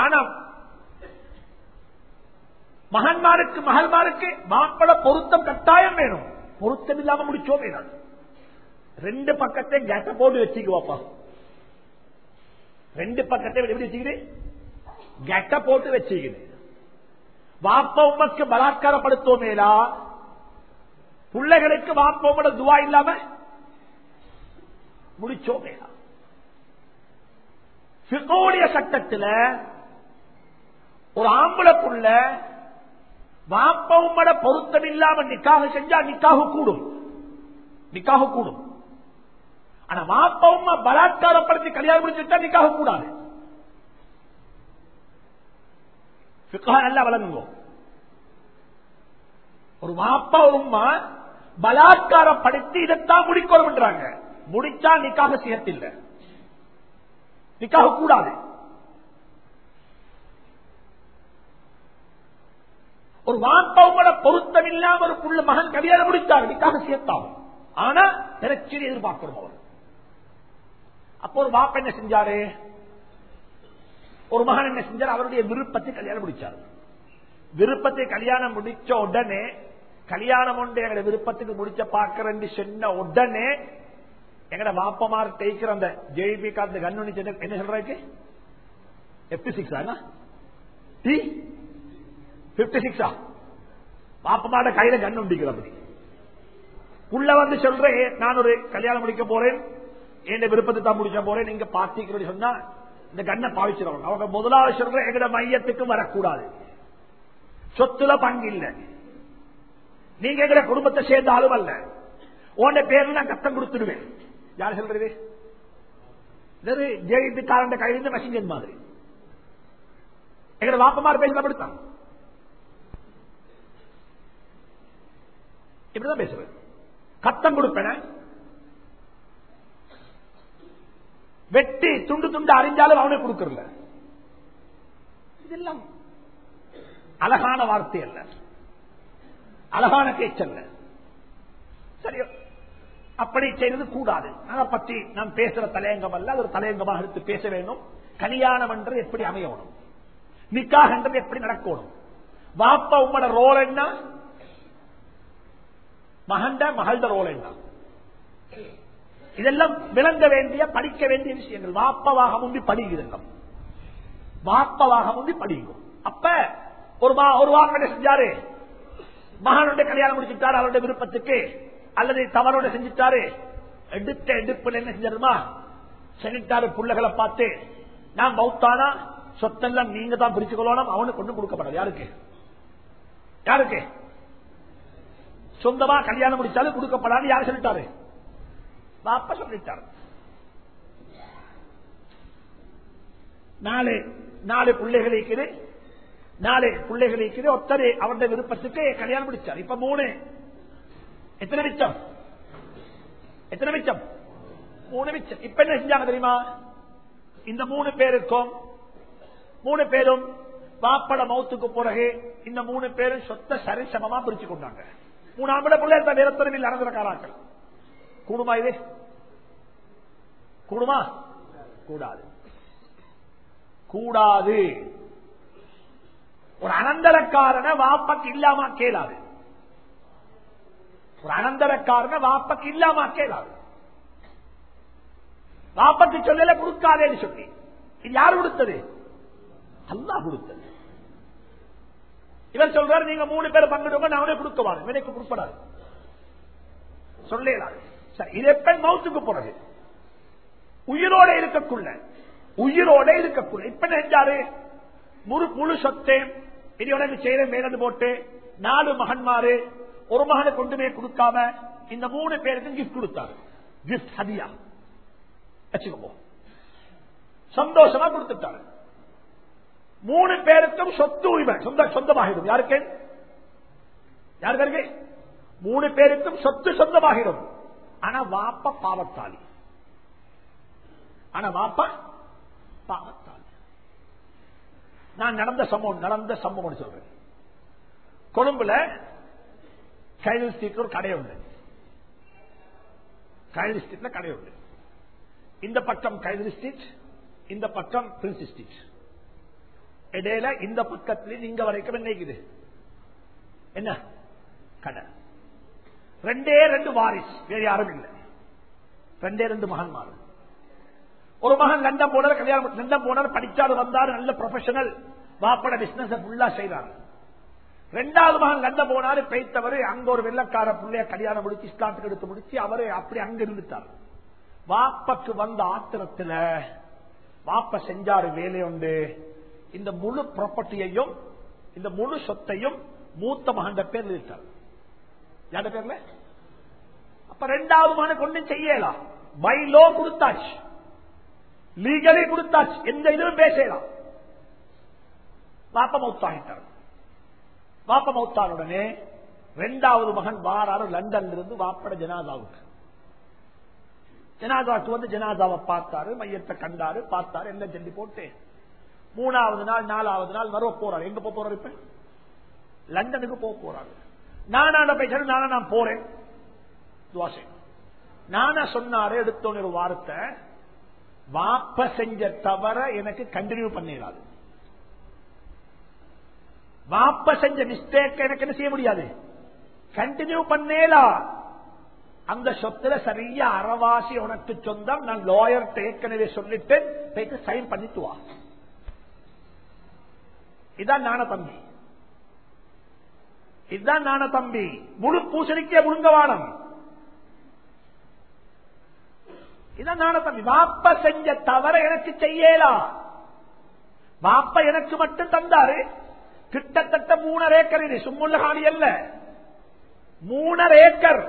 ஆனா மகன்மாருக்கு மகள்மாருக்கு மாப்பிள பொருத்தம் கட்டாயம் வேணும். பொருத்தம் இல்லாம முடிச்சோமே நான் ரெண்டு பக்கத்தை கேட்ட போட்டு வச்சுக்குவாப்பா. ரெண்டு பக்கத்தை எப்படி வச்சுக்கிறேன் கெட்ட போட்டு வச்சுக்கிறேன் வாப்ப உமக்கு பலாத்காரப்படுத்தோமேலா பிள்ளைகளுக்கு வாப்ப துவா இல்லாம முடிச்சோமேலா சிகோடைய சட்டத்தில் ஒரு ஆம்பளை புள்ள வாப்ப உம்மட பொருத்தம் இல்லாம நிக்காக செஞ்சா நிக்காக கூடும். நிக்காக கூடும். ஆனா வாப்ப பலாத்காரப்படுத்தி கல்யாணம் முடிச்சுட்டா நிக்காக கூடாது. நல்லா வழங்குவோம் ஒரு வாப்பா உமா பலாத்காரப்படுத்தி இதைத்தான் முடிக்கணும் முடிச்சா நிக்காக செய்யத்தில்லை. நிக்காக கூடாது. ஒரு வாப்பாவோட பொருத்தம் இல்லாம ஒரு புள்ள மகன் கல்யாணம் முடித்தார் நிக்காக சேர்த்தாகும் ஆனா பிரச்சனை எதிர்பார்க்கிறோம் அவர். அப்போ ஒரு வாப்ப என்ன செஞ்சாரு? ஒரு மகன் என்ன செஞ்சார்? அவருடைய விருப்பத்தை கல்யாணம் முடிச்சார். விருப்பத்தை கல்யாணம் முடிச்ச உடனே கல்யாணம் ஒன்று எங்களுடைய விருப்பத்துக்கு முடிச்ச பாக்குறேன்னு சொன்ன உடனே எங்கட வாப்பமார் தேய்க்கிற அந்த ஜேபி காத்து கண்ணு என்ன சொல்றாக்கு எஃப்டி சிக்ஸா டி பிப்டி சிக்ஸா பாப்பமாட கையில கண் உண்டிக்கிற அப்படி. உள்ள வந்து சொல்றேன் நான் ஒரு கல்யாணம் முடிக்க போறேன் என் விருப்பத்தை தான் முடிக்க போறேன் நீங்க பாத்திக்கிறோம் சொன்னா இந்த கண்ணை பாவிச்சிருவாங்க அவங்க முதலாவது சொல்ற எங்கட மையத்துக்கும் வரக்கூடாது. சொத்துல பங்கு இல்லை. நீங்க எங்கட குடும்பத்தை சேர்ந்த அல்ல. உன்ன பேர்ல நான் கத்தம் கொடுத்துடுவேன். யார் சொல்றது? ஜெயித்துக்காரன் கையிலிருந்து மெசஞ்சன் மாதிரி. எங்கட வாப்பமார் பேசல அப்படித்தான். இப்படிதான் பேசுவேன் கத்தம் கொடுப்பேன. வெட்டி துண்டு துண்டு அறிஞ்சாலும் அவனுக்கு கொடுக்கறல இதெல்லாம் அழகான வார்த்தை அல்ல. அழகான பேச்சல்ல சரியோ. அப்படி செய்வது கூடாது. அதை பற்றி நாம் பேசுற தலையங்கம் அல்ல ஒரு தலையங்கமாக எடுத்து பேச வேண்டும். கல்யாணம் என்றது எப்படி அமையணும்? நிக்காக என்றது எப்படி நடக்கணும்? வாப்ப உங்களோட ரோல் என்ன? மகண்ட மகள்ட ரோல் என்ன? இதெல்லாம் விளங்க வேண்டிய படிக்க வேண்டிய விஷயங்கள். வாப்பவாக முந்தி படிக்கிறோம் வாப்பவாக முந்தி படிக்கும் அப்ப ஒரு ஒரு வாரம் செஞ்சாரு மகனுடைய கல்யாணம் முடிச்சுட்டாரு அவருடைய விருப்பத்துக்கு. அல்லது தவறோட செஞ்சுட்டாரு எடுத்த எடுப்புல என்ன செஞ்சாருமா செஞ்சிட்டாரு புள்ளைகளை பார்த்து நான் மௌத்தானா? சொத்தெல்லாம் நீங்க தான் பிரிச்சு கொள்ளணும் அவனுக்கு கொண்டு கொடுக்கப்படாது. யாருக்கு? யாருக்கு? சொந்தமா கல்யாணம் முடிச்சாலும் கொடுக்கப்படாது யார் சொல்லிட்டாரு? பாப்பா சொல்லிட்டாரு. நாலு நாலு பிள்ளைகள் இருக்குது. நாலு பிள்ளைகள் இருக்குது. ஒத்தரு அவருடைய விருப்பத்துக்கு கல்யாணம் முடிச்சார். இப்ப மூணு. எத்தனை மிச்சம்? எத்தனை மிச்சம்? மூணு மிச்சம். இப்ப என்ன செஞ்சாங்க தெரியுமா? இந்த மூணு பேருக்கும் மூணு பேரும் பாப்பட மௌத்துக்கு பிறகு இந்த மூணு பேரும் சொத்த சரிசமமா பிரிச்சு கொண்டாங்க. மூணு ஆம்பளை பிள்ளை இருந்த நிலத்தொழில் நடந்துற கூடுமா இது? கூடுமா? கூடாது. கூடாது. ஒரு அனந்தரக்காரன வாப்பக்கு இல்லாம கேளாது. ஒரு அனந்தரக்காரன வாப்பக்கு இல்லாம கேளாது வாப்பக்கு சொல்லல கொடுக்காதேன்னு சொல்லி. இது யார் கொடுத்தது? அல்லா கொடுத்தது. இவன் சொல்றாரு நீங்க மூணு பேர் பங்கிடுங்க நான் அவனே கொடுக்கவாங்க இவனுக்கு கொடுப்படாது. சொல்லலாது இது எப்ப மௌத்துக்கு போறது? உயிரோட இருக்கக்குள்ள. உயிரோட இருக்கக்குள்ள. இப்ப நினைச்சாரு முழு முழு சொத்தேன். இது உனக்கு செய்த மேலது போட்டு நாலு மகன்மாரு ஒரு மகனை கொண்டுமே கொடுக்காம இந்த மூணு பேருக்கும் கிஃப்ட் கொடுத்தாரு. கிஃப்ட் ஹதியா வச்சுக்கோ சந்தோஷமா கொடுத்துட்டாரு. மூணு பேருக்கும் சொத்து உரிமை. சொந்த சொந்தமாகிடும். யாருக்கு? யாருக்கு? மூணு பேருக்கும் சொத்து சொந்தமாகிடும். ஆனா வாப்ப பாவத்தாளி. ஆனா வாப்ப பாவத்தாளி. நான் நடந்த சம்பவம் நடந்த சம்பவம் சொல்றேன். கொழும்புல கைல் ஸ்ட்ரீட் ஒரு கடை உண்டு. கைது ஸ்ட்ரீட்ல கடை உண்டு. இந்த பக்கம் கைல் ஸ்ட்ரீட் இந்த பக்கம் பிரின்ஸ் ஸ்ட்ரீட் இடையில இந்த பக்கத்துல நீங்க வரைக்கும் என்ன என்ன? கடை. ரெண்டே ரெண்டு வாரிஸ் வேற யாரும் இல்லை. ரெண்டே ரெண்டு மகன்மார். ஒரு மகன் லண்டன் போனார் கல்யாணம் லண்டன் போனார் படிச்சாரு வந்தாரு நல்ல ப்ரொஃபஷனல் வாப்பட பிசினஸ் ஃபுல்லா செய்யறாரு ரெண்டாவது மகன் கண்ட போனாரு பெய்த்தவர். அங்க ஒரு வெள்ளக்கார பிள்ளைய கல்யாணம் முடிச்சு இஸ்லாத்துக்கு எடுத்து முடிச்சு அவரு அப்படி அங்க இருந்துட்டார். வாப்பக்கு வந்த ஆத்திரத்துல வாப்ப செஞ்சாரு வேலை உண்டு. இந்த முழு ப்ராப்பர்ட்டியையும் இந்த முழு சொத்தையும் மூத்த மகன் பேர் இருக்கார் யார பேர்ல? அப்ப ரெண்டாவது மகனுக்கு ஒன்றும் செய்யலாம் பை லோ கொடுத்தாச்சு. லீகலி கொடுத்தாச்சு. எந்த இதுவும் பேசலாம் வாப்ப மௌத்தாகிட்டார். வாப்ப மௌத்தானுடனே ரெண்டாவது மகன் வாராரு லண்டன்ல இருந்து வாப்பட ஜனாதாவுக்கு ஜனாதாவுக்கு வந்து ஜனாதாவை பார்த்தாரு மையத்தை கண்டாரு பார்த்தாரு எல்லாம் சொல்லி போட்டு மூணாவது நாள் நாலாவது நாள் வர போறாரு. எங்க போக போறாரு இப்ப? லண்டனுக்கு போக போறாரு. நானா போய் நானா நான் போறேன். துவாசை நானா சொன்னாரு எடுத்தோன்னு ஒரு வார்த்தை வாப்ப செஞ்ச தவற எனக்கு கண்டினியூ பண்ணிடாது. வாப்ப செஞ்ச மிஸ்டேக் எனக்கு என்ன செய்ய முடியாது? கண்டினியூ பண்ணேலா. அந்த சொத்துல சரியா அறவாசி உனக்கு சொந்தம் நான் லாயர் ஏற்கனவே சொல்லிட்டு போயிட்டு சைன் பண்ணிட்டு வா. இதான் நான தம்பி. இதுதான் நான தம்பி. முழு பூசணிக்கே முழுங்கவானம் இதான் நான தம்பி. வாப்ப செஞ்ச தவற எனக்கு செய்யலா. வாப்ப எனக்கு மட்டும் தந்தாரு. கிட்டத்தட்ட மூணரை ஏக்கர். இது சும்முள்ள காணி அல்ல. மூணரை ஏக்கர்.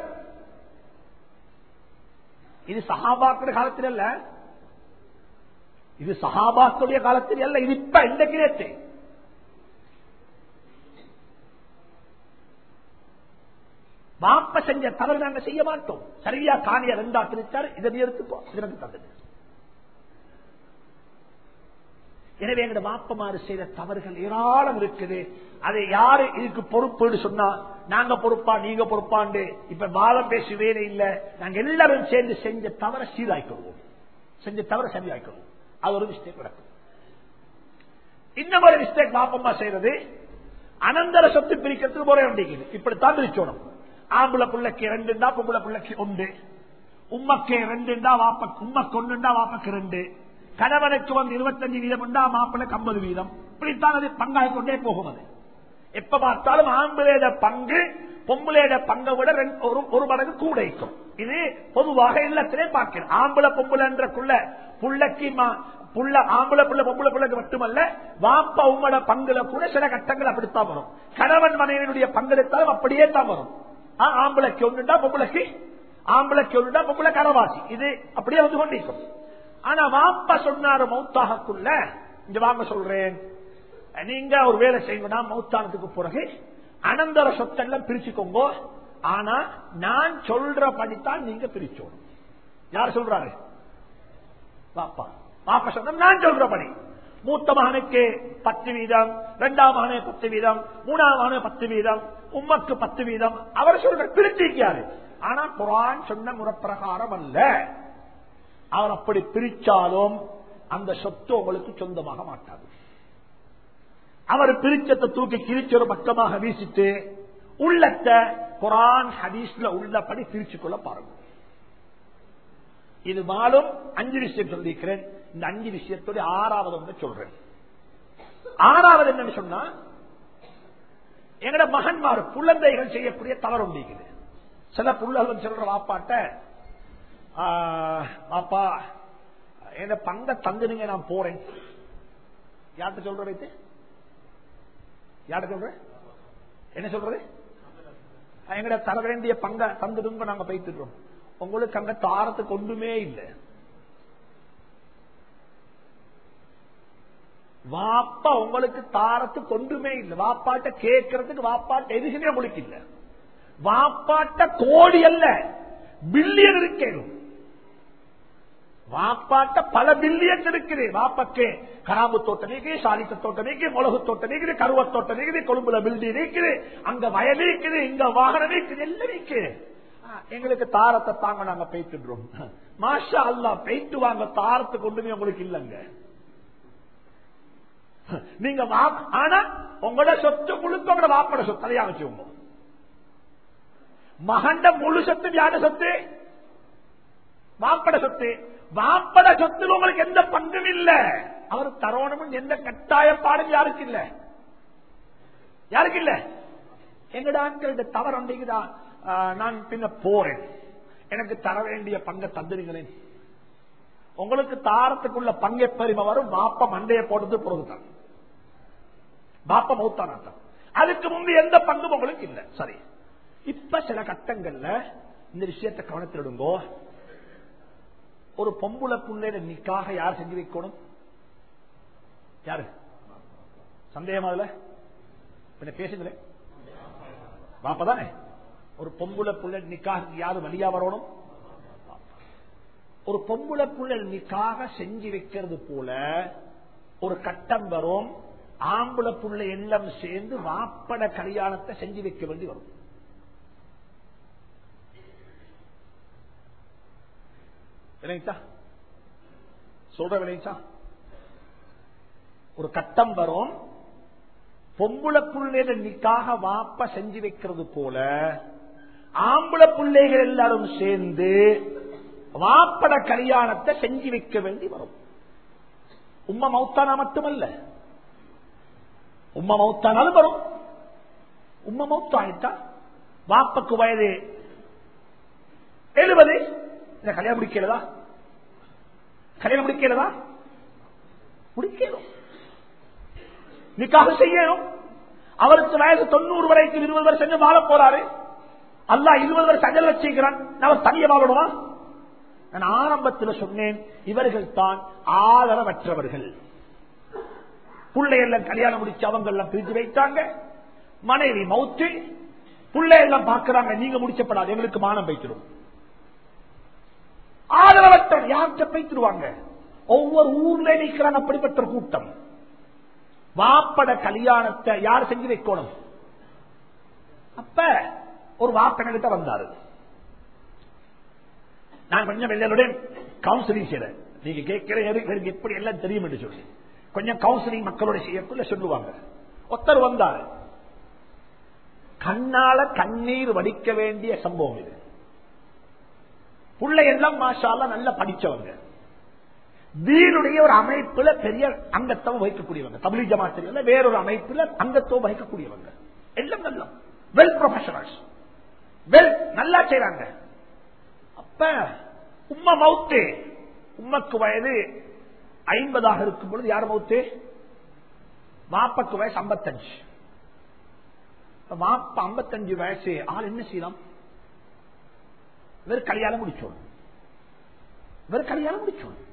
இது சகாபாக்கிற காலத்தில் அல்ல. இது சஹாபாக்குடைய காலத்தில் அல்ல. இது இப்ப இந்த கிரேத்து வாப்ப செஞ்ச தவறு நாங்க செய்ய மாட்டோம். சரியா காணிய ரெண்டா திருச்சார் இதை நீ இதற்கு தந்தது எனவே எங்க வாப்பமாறு செய்த தவறுகள் ஏராளம் இருக்குது. அதை யாரு இதுக்கு பொறுப்புன்னு சொன்னா நாங்க பொறுப்பா நீங்க பொறுப்பாண்டு. இப்ப வாதம் பேசி வேலை இல்ல. நாங்க எல்லாரும் சேர்ந்து செஞ்ச தவற சீராய்க்கொள்வோம் செஞ்ச தவற சரியாய்க்கொள்வோம் அது ஒரு மிஸ்டேக் நடக்கும் இன்னும் ஒரு மிஸ்டேக் வாப்பம்மா செய்யறது அனந்தர சொத்து பிரிக்கிறதுக்கு முறை உண்டிக்குது இப்படித்தான் பிரிச்சோணும் ஆம்பளை பிள்ளைக்கு ரெண்டுண்டா பொம்பளை பிள்ளைக்கு ஒன்று. உம்மக்கு ரெண்டுண்டா வாப்ப உம்மக்கு ஒன்றுண்டா வாப்பக்கு ரெண்டு. கணவனுக்கு வந்து இருபத்தஞ்சு வீதம் உண்டா மாப்பிள்ளைக்கு ஐம்பது வீதம்? இப்படித்தான் அது பங்காக கொண்டே போகும் அது எப்ப பார்த்தாலும் ஆம்பளையோட பங்கு பொம்பளையோட பங்கை விட ஒரு மடங்கு கூட இருக்கும். இது பொதுவாக இல்லத்திலே பார்க்கிறேன் ஆம்பளை பொம்பளைன்றக்குள்ள புள்ளக்கு புள்ள ஆம்பளை புள்ள பொம்பளை பிள்ளைக்கு மட்டுமல்ல வாப்ப உம்மட பங்குல கூட சில கட்டங்கள் அப்படித்தான் வரும். கணவன் மனைவியினுடைய பங்கெடுத்தாலும் அப்படியே தான் வரும். ஆம்பளைக்கு ஒன்றுண்டா பொம்பளைக்கு? ஆம்பளைக்கு ஒன்றுண்டா பொம்பளை கனவாசி இது அப்படியே வந்து கொண்டிருக்கும். ஆனா வாப்பா சொன்னாரு மௌத்தாகக்குள்ள. இங்க வாங்க சொல்றேன். நீங்க ஒரு வேலை செய்யணும்னா மௌத்தானதுக்கு பிறகு அனந்தர சொத்தெல்லாம் பிரிச்சுக்கோங்க. ஆனா நான் சொல்ற படித்தான் நீங்க பிரிச்சோணும். யார் சொல்றாரு? வாப்பா. வாப்பா சொன்ன நான் சொல்ற படி மூத்த மகனுக்கு பத்து வீதம் இரண்டாம் மகனே பத்து வீதம் மூணாம் மகனே பத்து வீதம் உம்மக்கு பத்து வீதம். அவர் சொல்ற பிரிச்சிருக்காரு ஆனா குரான் சொன்ன முறப்பிரகாரம் அல்ல. அவர் அப்படி பிரிச்சாலும் அந்த சொத்து உங்களுக்கு சொந்தமாக மாட்டாது. அவர் பிரிச்சத்தை தூக்கி கிழிச்சொரு பக்கமாக வீசிட்டு உள்ளத்தை குரான் ஹதீஸ்ல உள்ளபடி பிரிச்சு கொள்ள பாருங்க. இது மாலும் அஞ்சு விஷயம் சொல்லியிருக்கிறேன். இந்த அஞ்சு விஷயத்தோட ஆறாவது ஒன்று சொல்றேன். ஆறாவது என்னன்னு சொன்னா எங்கட மகன்மார் குழந்தைகள் செய்யக்கூடிய தவறு உண்டிக்குது சில புள்ளகள் சொல்ற வாப்பாட்ட பாப்பா என்ன பங்க தந்துடுங்க நான் போறேன். யார்கிட்ட சொல்ற வைத்து? யார்கிட்ட சொல்ற? என்ன சொல்றது? எங்கட தர வேண்டிய பங்க தந்துடுங்க நாங்க போய்த்துறோம் உங்களுக்கு அங்க தாரத்துக்கு ஒன்றுமே இல்லை. வாப்பா உங்களுக்கு தாரத்துக்கு ஒன்றுமே இல்லை. வாப்பாட்ட கேட்கறதுக்கு வாப்பாட்ட எதுக்குமே உங்களுக்கு இல்லை. வாப்பாட்ட கோடி அல்ல பில்லியன் இருக்கேன். வாப்பாட்ட பல பில்லியன் இருக்குது வாப்பக்கே கராம்பு தோட்டம் இருக்குது சாலித்த தோட்டம் இருக்குது மிளகு தோட்டம் இருக்குது கருவ தோட்டம் இருக்குது கொழும்புல பில்டிங் இருக்குது அங்க வயல் இருக்குது இங்க வாகனம் இருக்குது எல்லாம் இருக்குது எங்களுக்கு தாரத்தை தாங்க நாங்க பெய்த்துடுறோம் மாஷா அல்லா பெய்த்து வாங்க தாரத்தை ஒண்ணுமே உங்களுக்கு இல்லைங்க. நீங்க ஆனா உங்களோட சொத்து முழுக்க உங்களோட வாப்பட சொத்து அதையா வச்சுக்கோங்க. மகண்ட முழு சொத்து யார சொத்து? வாப்பட சொத்து. வாப்பட சொத்துல உங்களுக்கு எந்த பங்கும் இல்ல. அவர் தரோணும் எந்த கட்டாயப்பாடும் யாருக்கு இல்ல? யாருக்கு இல்ல? எங்கட ஆட்கள் தவறு ஒன்றைக்குதான் நான் பின்ன போறேன். எனக்கு தர வேண்டிய பங்கை தந்துடுங்களேன் உங்களுக்கு தாரத்துக்குள்ள பங்கை பெருமை வரும் பாப்ப மண்டைய போடுறது பொருள்தான். பாப்ப மௌத்தானாட்டம் அதுக்கு முன்பு எந்த பங்கும் உங்களுக்கு இல்ல. சரி. இப்ப சில கட்டங்கள்ல இந்த விஷயத்தை கவனத்தில் விடுங்கோ ஒரு பொம்புல புள்ளையில நிக்காக யார் செஞ்சு வைக்கணும்? யாரு? சந்தேகமா அதுல? பின்ன பேசுங்களேன் பாப்பதானே ஒரு பொம்புல புள்ள நிக்காக யாரு வழியா வரணும்? ஒரு பொம்புல புள்ள நிக்காக செஞ்சு வைக்கிறது போல ஒரு கட்டம் வரும் ஆம்புல புள்ள எல்லாம் சேர்ந்து வாப்பட கல்யாணத்தை செஞ்சு வைக்க வேண்டி வரும். விளைச்சா சொல்ற விளைச்சா ஒரு கட்டம் வரும் பொம்புள புள்ளையில நிக்காக வாப்ப செஞ்சு வைக்கிறது போல ஆம்புள பிள்ளைகள் எல்லாரும் சேர்ந்து வாப்பட கல்யாணத்தை செஞ்சு வைக்க வேண்டி வரும். உம்மா மௌத்தானா மட்டுமல்ல. உம்மா மௌத்தானாலும் வரும். உம்மா மௌத்தாயிட்டா வாப்பக்கு வயது எழுபது இந்த கல்யாணம் முடிக்கிறதா கல்யாணம் முடிக்கிறதா முடிக்கணும். நிக்காக செய்யணும். அவருக்கு வயசு தொண்ணூறு வரைக்கும் இருபது வருஷம் செஞ்சு வாழ போறாரு. அல்லா இருபது வருஷம் அஞ்சல் வச்சிருக்கிறான். நான் தனிய வாழணுமா? நான் ஆரம்பத்தில் சொன்னேன் இவர்கள் தான் ஆதரவற்றவர்கள். பிள்ளை எல்லாம் கல்யாணம் முடிச்சு அவங்க எல்லாம் பிரித்து வைத்தாங்க. மனைவி மவுத்து பிள்ளை எல்லாம் பார்க்கிறாங்க நீங்க முடிச்சப்படாது எங்களுக்கு மானம் வைக்கிறோம் ஆதரவற்ற யார்கிட்ட பைத்துருவாங்க ஒவ்வொரு ஊர்ல நிற்கிறான் அப்படிப்பட்ட கூட்டம். வாப்பட கல்யாணத்தை யார் செஞ்சு வைக்கணும்? அப்ப ஒரு வாப்பனகிட்ட வந்தாரு. நான் கொஞ்சம் எல்லாருடைய கவுன்சிலிங் செய்யறேன் நீங்க கேட்கிற எனக்கு எப்படி எல்லாம் தெரியும் என்று சொல்லி. கொஞ்சம் கவுன்சிலிங் மக்களோட செய்யக்குள்ள சொல்லுவாங்க. ஒருத்தர் வந்தாரு. கண்ணால கண்ணீர் வடிக்க வேண்டிய சம்பவம் இது. பிள்ளை எல்லாம் மாஷால நல்லா படிச்சவங்க. தீனுடைய ஒரு அமைப்புல பெரிய அங்கத்துவம் வகிக்கக்கூடியவங்க. தமிழ் ஜமாத்திரியில வேறொரு அமைப்புல அங்கத்துவம் வகிக்கக்கூடியவங்க. எல்லாம் நல்லா. வெல் ப்ரொஃபஷனல்ஸ் வெல் நல்லா செய்யறாங்க அப்ப உம்மா மவுத்து. உம்மக்கு வயது ஐம்பதாக இருக்கும் பொழுது யார் மவுத்து? வாப்பக்கு வயசு ஐம்பத்தஞ்சு. மாப்ப ஐம்பத்தஞ்சு வயசு. ஆள் என்ன செய்யலாம்? வெறும் கல்யாணம் முடிச்சோம். வெறும் கல்யாணம் முடிச்சோம்.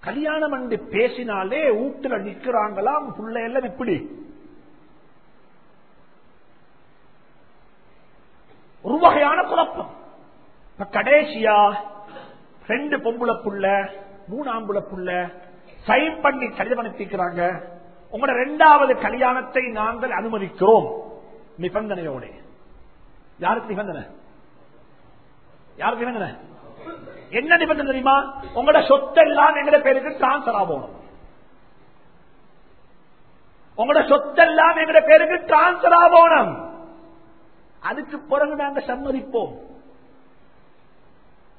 கல்யாணம் என்று பேசினாலே வீட்டுல நிக்கிறாங்களாம் புள்ள எல்லாம் இப்படி. ஒரு வகையான குழப்பம். இப்ப கடைசியா ரெண்டு பொம்புல புள்ள மூணு புள்ள சைன் பண்ணி கடிதம் அனுப்பிக்கிறாங்க. உங்களோட இரண்டாவது கல்யாணத்தை நாங்கள் அனுமதிக்கிறோம். நிபந்தனையோட. யாருக்கு நிபந்தனை? யாருக்கு நிபந்தனை என்ன நிபந்தனை தெரியுமா? உங்களோட சொத்தெல்லாம் எங்கட பேருக்கு டிரான்ஸ்பர் ஆகணும் உங்களோட சொத்தெல்லாம் எங்கட பேருக்கு டிரான்ஸ்பர் ஆகணும் அதுக்கு பிறகு நாங்க சம்மதிப்போம்.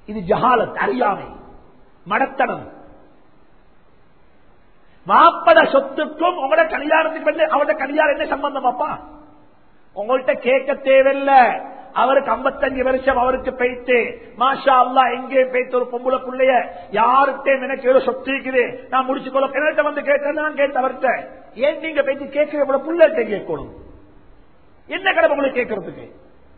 இது ஜஹாலத் அறியாமை மடத்தனம். மாப்பத சொத்துக்கும் உங்களோட கல்யாணத்துக்கு வந்து அவரோட கல்யாணம் என்ன சம்பந்தம் அப்பா உங்கள்கிட்ட கேட்க தேவையில்லை. அவருக்கு ஐம்பத்தஞ்சு வருஷம் அவருக்கு பெய்த்து மாஷா அல்லா எங்கே பெய்த்து ஒரு பொம்புல பிள்ளைய யாருக்கே எனக்கு ஏதோ சொத்து இருக்குது நான் முடிச்சு கொள்ள கிணத்த வந்து கேட்டேன் நான் கேட்ட அவர்கிட்ட. ஏன் நீங்க பேச்சு கேட்கிற புள்ளட்ட கேட்கணும்? என்ன கடை உங்களுக்கு கேட்கறதுக்கு?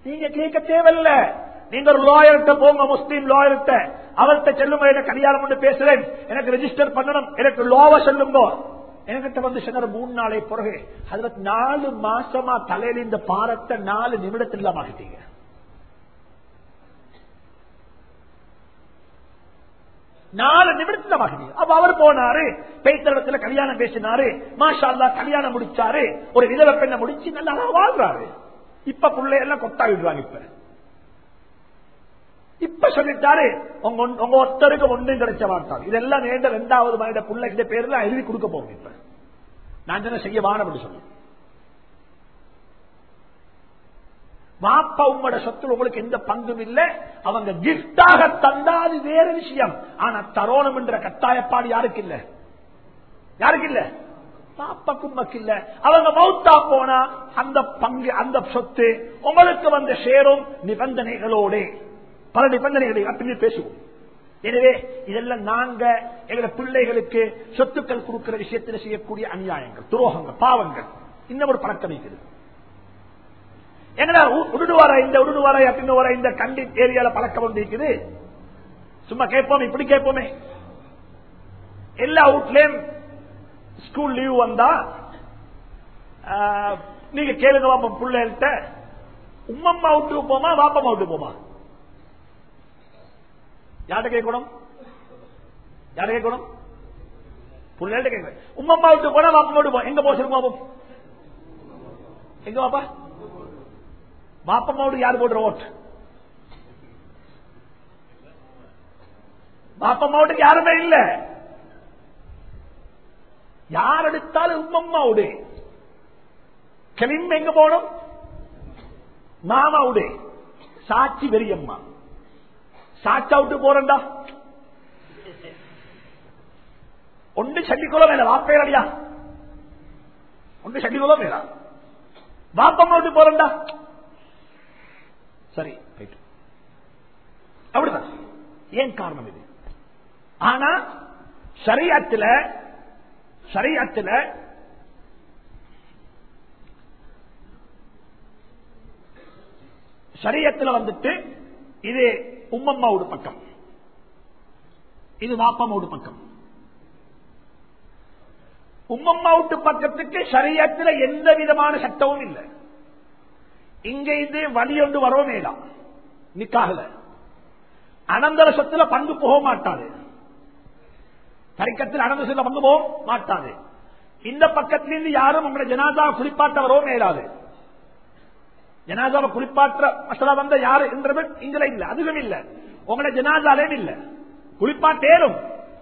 நீங்க கேட்க தேவையில்ல. நீங்க ஒரு லாயர்கிட்ட போங்க முஸ்லீம் லாயர்கிட்ட. அவர்கிட்ட செல்லுங்க எனக்கு கல்யாணம் பண்ணி பேசுறேன். எனக்கு ரெஜிஸ்டர் பண்ணணும். எனக்கு லோவ சொல்லுங்க. என்கிட்ட வந்து சொன்னார் மூணு நாளை பிறகு அதுல நாலு மாசமா தலையில இந்த பாரத்தை நாலு நிமிடத்தில் இல்லாம ஆகிட்டீங்க நாலு நிமிடத்துல ஆகிட்டீங்க அப்ப அவர் போனாரு பெய்தளத்துல கல்யாணம் பேசினாரு மாஷா கல்யாணம் முடிச்சாரு ஒரு விதவை பெண்ணை முடிச்சு நல்லா வாழ்றாரு. இப்ப பிள்ளையெல்லாம் எல்லாம் இப்ப. இப்ப சொல்லிட்டாரு உங்க ஒருத்தருக்கு ஒன்றும் கிடைச்ச மாட்டாங்க இதெல்லாம் நேண்ட ரெண்டாவது மனித பிள்ளைகிட்ட இந்த பேர்ல எழுதி கொடுக்க போகும் இப்ப. நான் என்ன செய்ய வானம் அப்படி மாப்பா உங்களோட சொத்துல உங்களுக்கு எந்த பங்கும் இல்லை? அவங்க கிஃப்டாக தந்தாது வேற விஷயம். ஆனா தரோணம் என்ற கட்டாயப்பாடு யாருக்கு இல்ல? யாருக்கு இல்ல? பாப்பா உமக்கு இல்ல. அவங்க மௌத்தா போனா அந்த பங்கு அந்த சொத்து உங்களுக்கு வந்து சேரும் நிபந்தனைகளோட. பல நிபந்தனைகளை அப்படின்னு பேசுவோம். எனவே இதெல்லாம் நாங்க எங்க பிள்ளைகளுக்கு சொத்துக்கள் கொடுக்கிற விஷயத்தில் செய்யக்கூடிய அநியாயங்கள் துரோகங்கள் பாவங்கள். இன்னும் ஒரு பழக்கம் இருக்குது. என்னடா உ- இந்த உருடுவாரா அப்படின்னு வர இந்த கண்டி ஏரியால பழக்கம் ஒன்று இருக்குது. சும்மா கேட்போம் இப்படி கேட்போமே. எல்லா வீட்லயும் ஸ்கூல் லீவ் வந்தா நீங்க கேளுங்க பாப்போம் பிள்ளைகிட்ட உம்மம்மா விட்டு போமா பாப்பம்மா விட்டு போமா? யார்கிட்ட கேட்கணும்? யார்கிட்ட கேட்கணும்? பிள்ளைகிட்ட கேட்கணும். உம்மம்மா விட்டு போனா விட்டு போ. எங்க போச்சு பாப்போம் எங்க வாப்பா? பாப்பம்மாவோடு யார் போடுற ஓட்டு? பாப்பம்மாவோட்டுக்கு யாருமே இல்ல. யார் எடுத்தாலும் உம்மம்மாவுடு கிளிம் எங்க போகணும்? மாமாவுடு சாட்சி பெரியம்மா. சாச்சா விட்டு போறண்டா ஒன்று சண்டிக்குள்ள மேல வாப்பேரடியா ஒன்று சண்டிக்குள்ள மேலா. வாப்பம்மா விட்டு போறண்டா சரி அப்படிதான். ஏன் காரணம் இது? ஆனா சரியத்துல சரியத்துல சரியத்துல வந்துட்டு இது உம்மம்மாவோட பக்கம். இது வாப்பம்மாவோட பக்கம். உம்மம்மாவுட்டு பக்கத்துக்கு சரியத்துல எந்த விதமான சட்டமும் இல்லை. இங்க இது வழி ஒன்று வரவும் வேண்டாம் நிக்காகல. அனந்தர சொத்துல பங்கு போக மாட்டாது. தரிக்கத்தில் அனந்த சொத்துல பங்கு போக மாட்டாது. இந்த பக்கத்திலிருந்து யாரும் உங்களை ஜனாதா குளிப்பாட்ட வரவும் மேலாது. ஜனாதாவை குளிப்பாற்ற மசாலா வந்த யாரு என்றது இங்கல இல்ல அதுவும் இல்ல. உங்களை ஜனாதாலையும் இல்ல. குளிப்பாட்டேரும்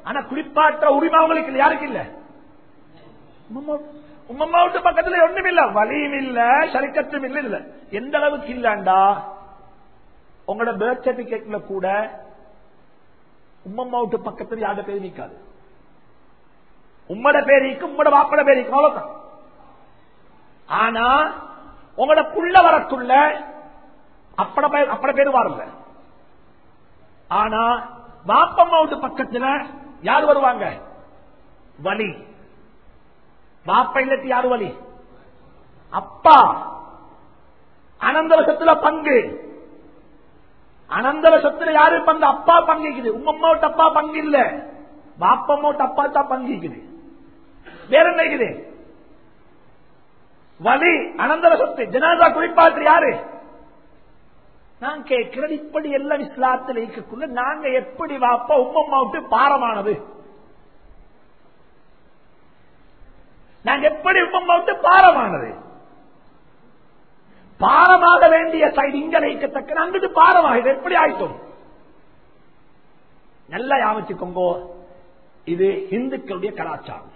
ஆனா குளிப்பாற்ற உரிமை அவங்களுக்கு இல்ல யாருக்கு இல்ல? உம்மம்மா விட்டு பக்கத்துல ஒண்ணும் இல்ல. வலியும் இல்ல சரிக்கத்தும் இல்ல இல்ல எந்த அளவுக்கு இல்லண்டா உங்களோட பேர்த் சர்டிபிகேட்ல கூட உம்மம்மா விட்டு பக்கத்துல யாரோட பேர் நிக்காது. உம்மட பேரிக்கும் உம்மட வாப்பட பேரிக்கும் அவ்வளவுதான். ஆனா உங்களோட புள்ள அப்பட பேர் அப்பட பேரு வரல ஆனா வாப்பம்மா வீட்டு பக்கத்துல யார் வருவாங்க? வலி. வாப்ப இல்லத்து யாரு வலி? அப்பா. அனந்தரசத்துல பங்கு. அனந்தர சொத்துல யாரு பங்கு? அப்பா பங்கிக்குது. உம்மம்மாவோட அப்பா பங்கு இல்ல. பாப்பம்மாவோட அப்பா தான் பங்கிக்குது. வேற என்ன இருக்குது? வலி அனந்தர சொத்து ஜனாதா குறிப்பாற்று யாரு? நான் கேட்கிறேன் இப்படி எல்லாம் இஸ்லாத்தில் இருக்கக்குள்ள நாங்க எப்படி வாப்பா உம்மம்மாவுக்கு பாரமானது? நாங்க எப்படி உம்மம்மாவுக்கு பாரமானது? பாரமாக வேண்டிய சைடு இங்க வைக்கத்தக்க அங்கிட்டு பாரமாக எப்படி ஆயிட்டோம்? நல்லா யாமிச்சுக்கோங்கோ. இது இந்துக்களுடைய கலாச்சாரம்.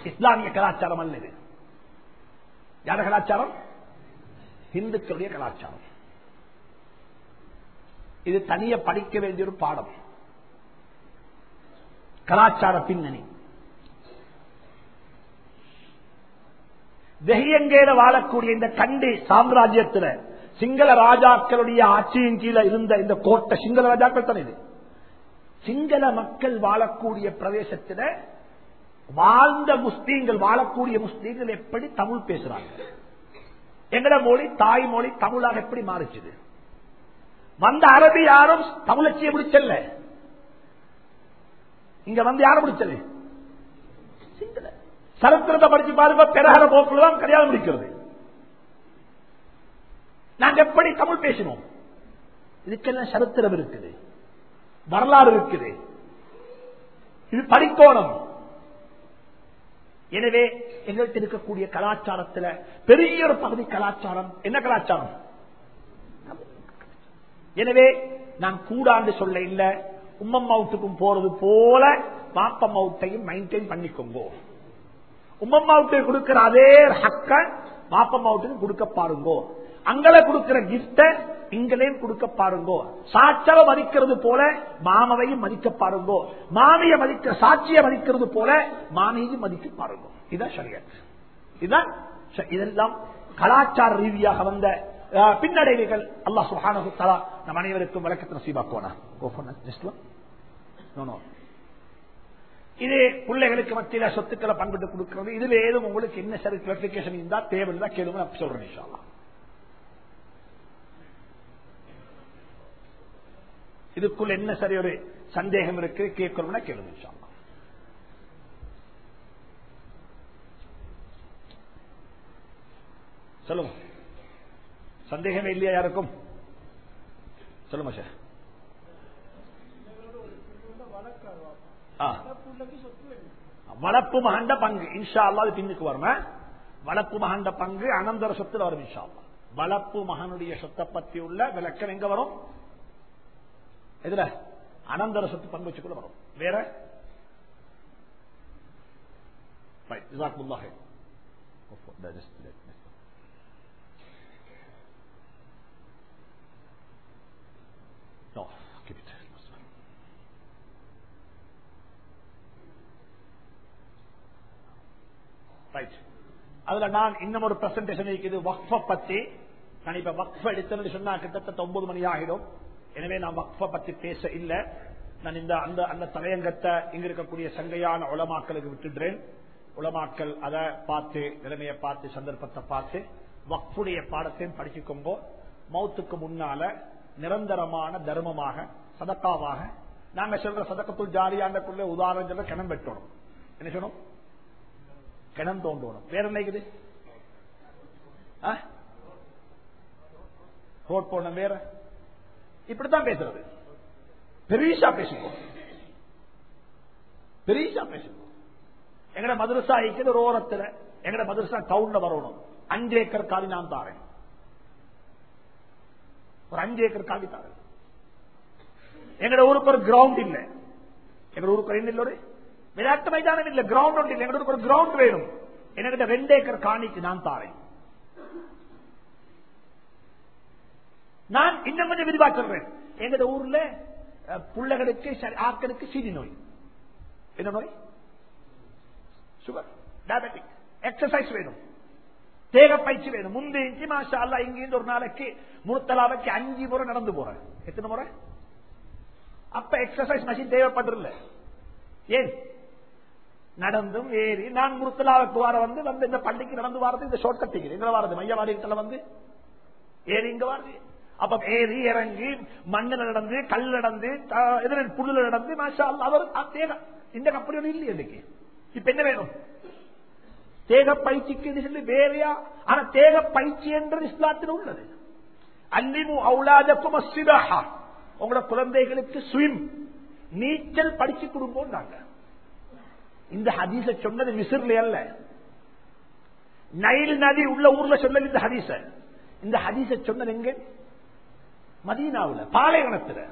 இஸ்லாமிய கலாச்சாரம் அல்லது. யார கலாச்சாரம்? இந்துக்களுடைய கலாச்சாரம். இது தனிய படிக்க வேண்டிய ஒரு பாடம். கலாச்சார பின்னணி. வெகியங்கேட வாழக்கூடிய இந்த கண்டி சாம்ராஜ்யத்தில் சிங்கள ராஜாக்களுடைய ஆட்சியின் கீழே இருந்த இந்த கோட்டை சிங்கள ராஜாக்கள் தானே இது? சிங்கள மக்கள் வாழக்கூடிய பிரதேசத்தில் வாழ்ந்த முஸ்லீம்கள் வாழக்கூடிய முஸ்லீம்கள் எப்படி தமிழ் பேசுறாங்க? எங்கட மொழி தாய் மொழி தமிழாக எப்படி மாறிச்சுது? வந்த அரபி யாரும் தமிழச்சியை பிடிச்சல்ல. இங்க வந்து யாரும் பிடிச்சது? சிங்கள. சரித்திரத்தை படிச்சு பாருங்க பெருகர போக்குல தான் கல்யாணம் முடிக்கிறது. நாங்க எப்படி தமிழ் பேசினோம்? இதுக்கெல்லாம் சரித்திரம் இருக்குது வரலாறு இருக்குது. இது படிக்கோணம் எனவே எங்கள்கிட்ட இருக்கக்கூடிய கலாச்சாரத்துல பெரிய ஒரு பகுதி கலாச்சாரம். என்ன கலாச்சாரம்? எனவே நான் கூடாண்டு சொல்ல இல்ல. உம்மம்மாவுட்டுக்கும் போறது போல பாப்பம்மாவுட்டையும் மெயின்டைன் பண்ணிக்கோங்க. உம்மம்மாவுட்டை கொடுக்கிற அதே ஹக்க பாப்பம்மாவுட்டுக்கும் கொடுக்க பாருங்க. அங்களை கொடுக்கிற கிஃப்ட இங்களையும் கொடுக்க பாருங்கோ. சாட்சவ மதிக்கிறது போல மாமவையும் மதிக்க பாருங்கோ. மாமிய மதிக்க சாட்சிய மதிக்கிறது போல மாமியையும் மதிக்க பாருங்கோ. இதான் இதுதான் இதெல்லாம் கலாச்சார ரீதியாக வந்த பின்னடைவுகள். அல்லாஹ் சுஹான தஆலா நம் அனைவருக்கும் விளக்கத்தை நசீபாக்குவானா Go இது பிள்ளைகளுக்கு மத்தியில சொத்துக்களை பங்கிட்டு கொடுக்கிறது. இதுல ஏதும் உங்களுக்கு என்ன சரி கிளாரிபிகேஷன் இருந்தா தேவைதான் கேளுங்க நான் சொல்றேன் இன்ஷா அல்லாஹ். இதுக்குள்ள என்ன சரி ஒரு சந்தேகம் இருக்கு கேட்கணும்னா கேளுங்க சொல்லுங்க. சந்தேகமே இல்லையா யாருக்கும்? சொல்லுங்க சார் வளப்பு மகண்ட பங்கு. இன்ஷா அல்லா பின்னுக்கு வரும வளப்பு மகண்ட பங்கு அனந்தர சொத்துல வரும் இன்ஷா அல்லா வளப்பு மகனுடைய சொத்தை பத்தி உள்ள விளக்கம் எங்க வரும்? எதுல? அனந்தர சொத்து பங்கு வச்சுக்குள்ள வரும். வேற? No, it. ரைட் அதுல நான் இன்னும் ஒரு பிரசன்டேஷன் இருக்குது வக்ஃப பத்தி. நான் இப்ப வக்ஃப எடுத்தேன்னு சொன்னா கிட்டத்தட்ட ஒன்பது மணி ஆகிடும். எனவே நான் வக்ஃப பத்தி பேச இல்ல. நான் இந்த அந்த அந்த தலையங்கத்தை இங்க இருக்கக்கூடிய சங்கையான உலமாக்களுக்கு விட்டுடுறேன். உலமாக்கள் அதை பார்த்து நிலைமையை பார்த்து சந்தர்ப்பத்தை பார்த்து வக்ஃபுடைய பாடத்தையும் படிச்சுக்கொம்போ மௌத்துக்கு முன்னால நிரந்தரமான தர்மமாக சதக்காவாக நாங்க சொல்ற சதக்கத்துள் ஜாலியாண்டக்குள்ள உதாரணம் சொல்ல கிணம் பெற்றோம் என்ன சொன்னோம் கிணம் தோண்டணும். வேற என்ன இருக்குது? ஆ? ரோட் போடணும். வேற? இப்படித்தான் பேசுறது. பெரிசா பேசுவோம் பெரிசா பேசுவோம் எங்கட மதுரசா இருக்குது ஒரு ஓரத்துல எங்கட மதுரசா டவுன்ல வரணும். அஞ்சு ஏக்கர் காலி நான் தாரேன். ஒரு அஞ்சு ஏக்கர் காலி தாரேன். எங்கட ஊருக்கு ஒரு கிரவுண்ட் இல்ல. எங்க ஊருக்கு என்ன இல்ல ஒரு? விளையாட்டு மைதானம் இல்ல கிரவுண்ட் ஒன்று இல்ல. எங்க ஊருக்கு ஒரு கிரவுண்ட் வேணும். என்கிட்ட ரெண்டு ஏக்கர் காணிக்கு நான் தாரேன். நான் இன்னும் கொஞ்சம் விரிவா சொல்றேன். எங்கட ஊர்ல பிள்ளைகளுக்கு ஆக்களுக்கு ஆட்களுக்கு சீனி நோய். என்ன நோய்? சுகர் டயபெட்டிக் எக்ஸசைஸ் வேணும். தேக பயிற்சி வேணும். முந்தி இஞ்சி மாஷா அல்லா இங்கிருந்து ஒரு நாளைக்கு முழுத்தலாவைக்கு அஞ்சு முறை நடந்து போறேன். எத்தனை முறை? அப்ப எக்ஸசைஸ் மஷின் தேவைப்படுறதில்ல. ஏன்? நடந்தும் ஏறி நான் முருத்தலாவுக்கு வார வந்து வந்து இந்த பள்ளிக்கு நடந்து வாரது இந்த ஷார்ட் இங்க எங்க வாரது? மையவாடிகள வந்து. ஏறி இங்க வாரது. அப்ப ஏறி இறங்கி மண்ணில் நடந்து கல் நடந்து த- புல்லுல நடந்து அவர் அ- இந்த கப்படி இல்லையே இன்னைக்கு. இப்ப என்ன வேணும்? தேக பயிற்சிக்கு சொல்லி வேறையா? ஆனா தேக பயிற்சி என்ற இஸ்லாத்தில் உள்ளது. அல்லிமு அவுலாதக்கும் அஸ்ஸிபாஹா. உங்களோட குழந்தைகளுக்கு ஸ்விம் நீச்சல் படிச்சு கொடுப்போம் நாங்க. இந்த ஹதீச சொன்னது மிசிர்ல அல்ல. நைல் நதி உள்ள ஊர்ல சொன்னது இந்த ஹதீச இந்த ஹதீச சொன்னது எங்க? மதீனாவுல பாலைவனத்துல.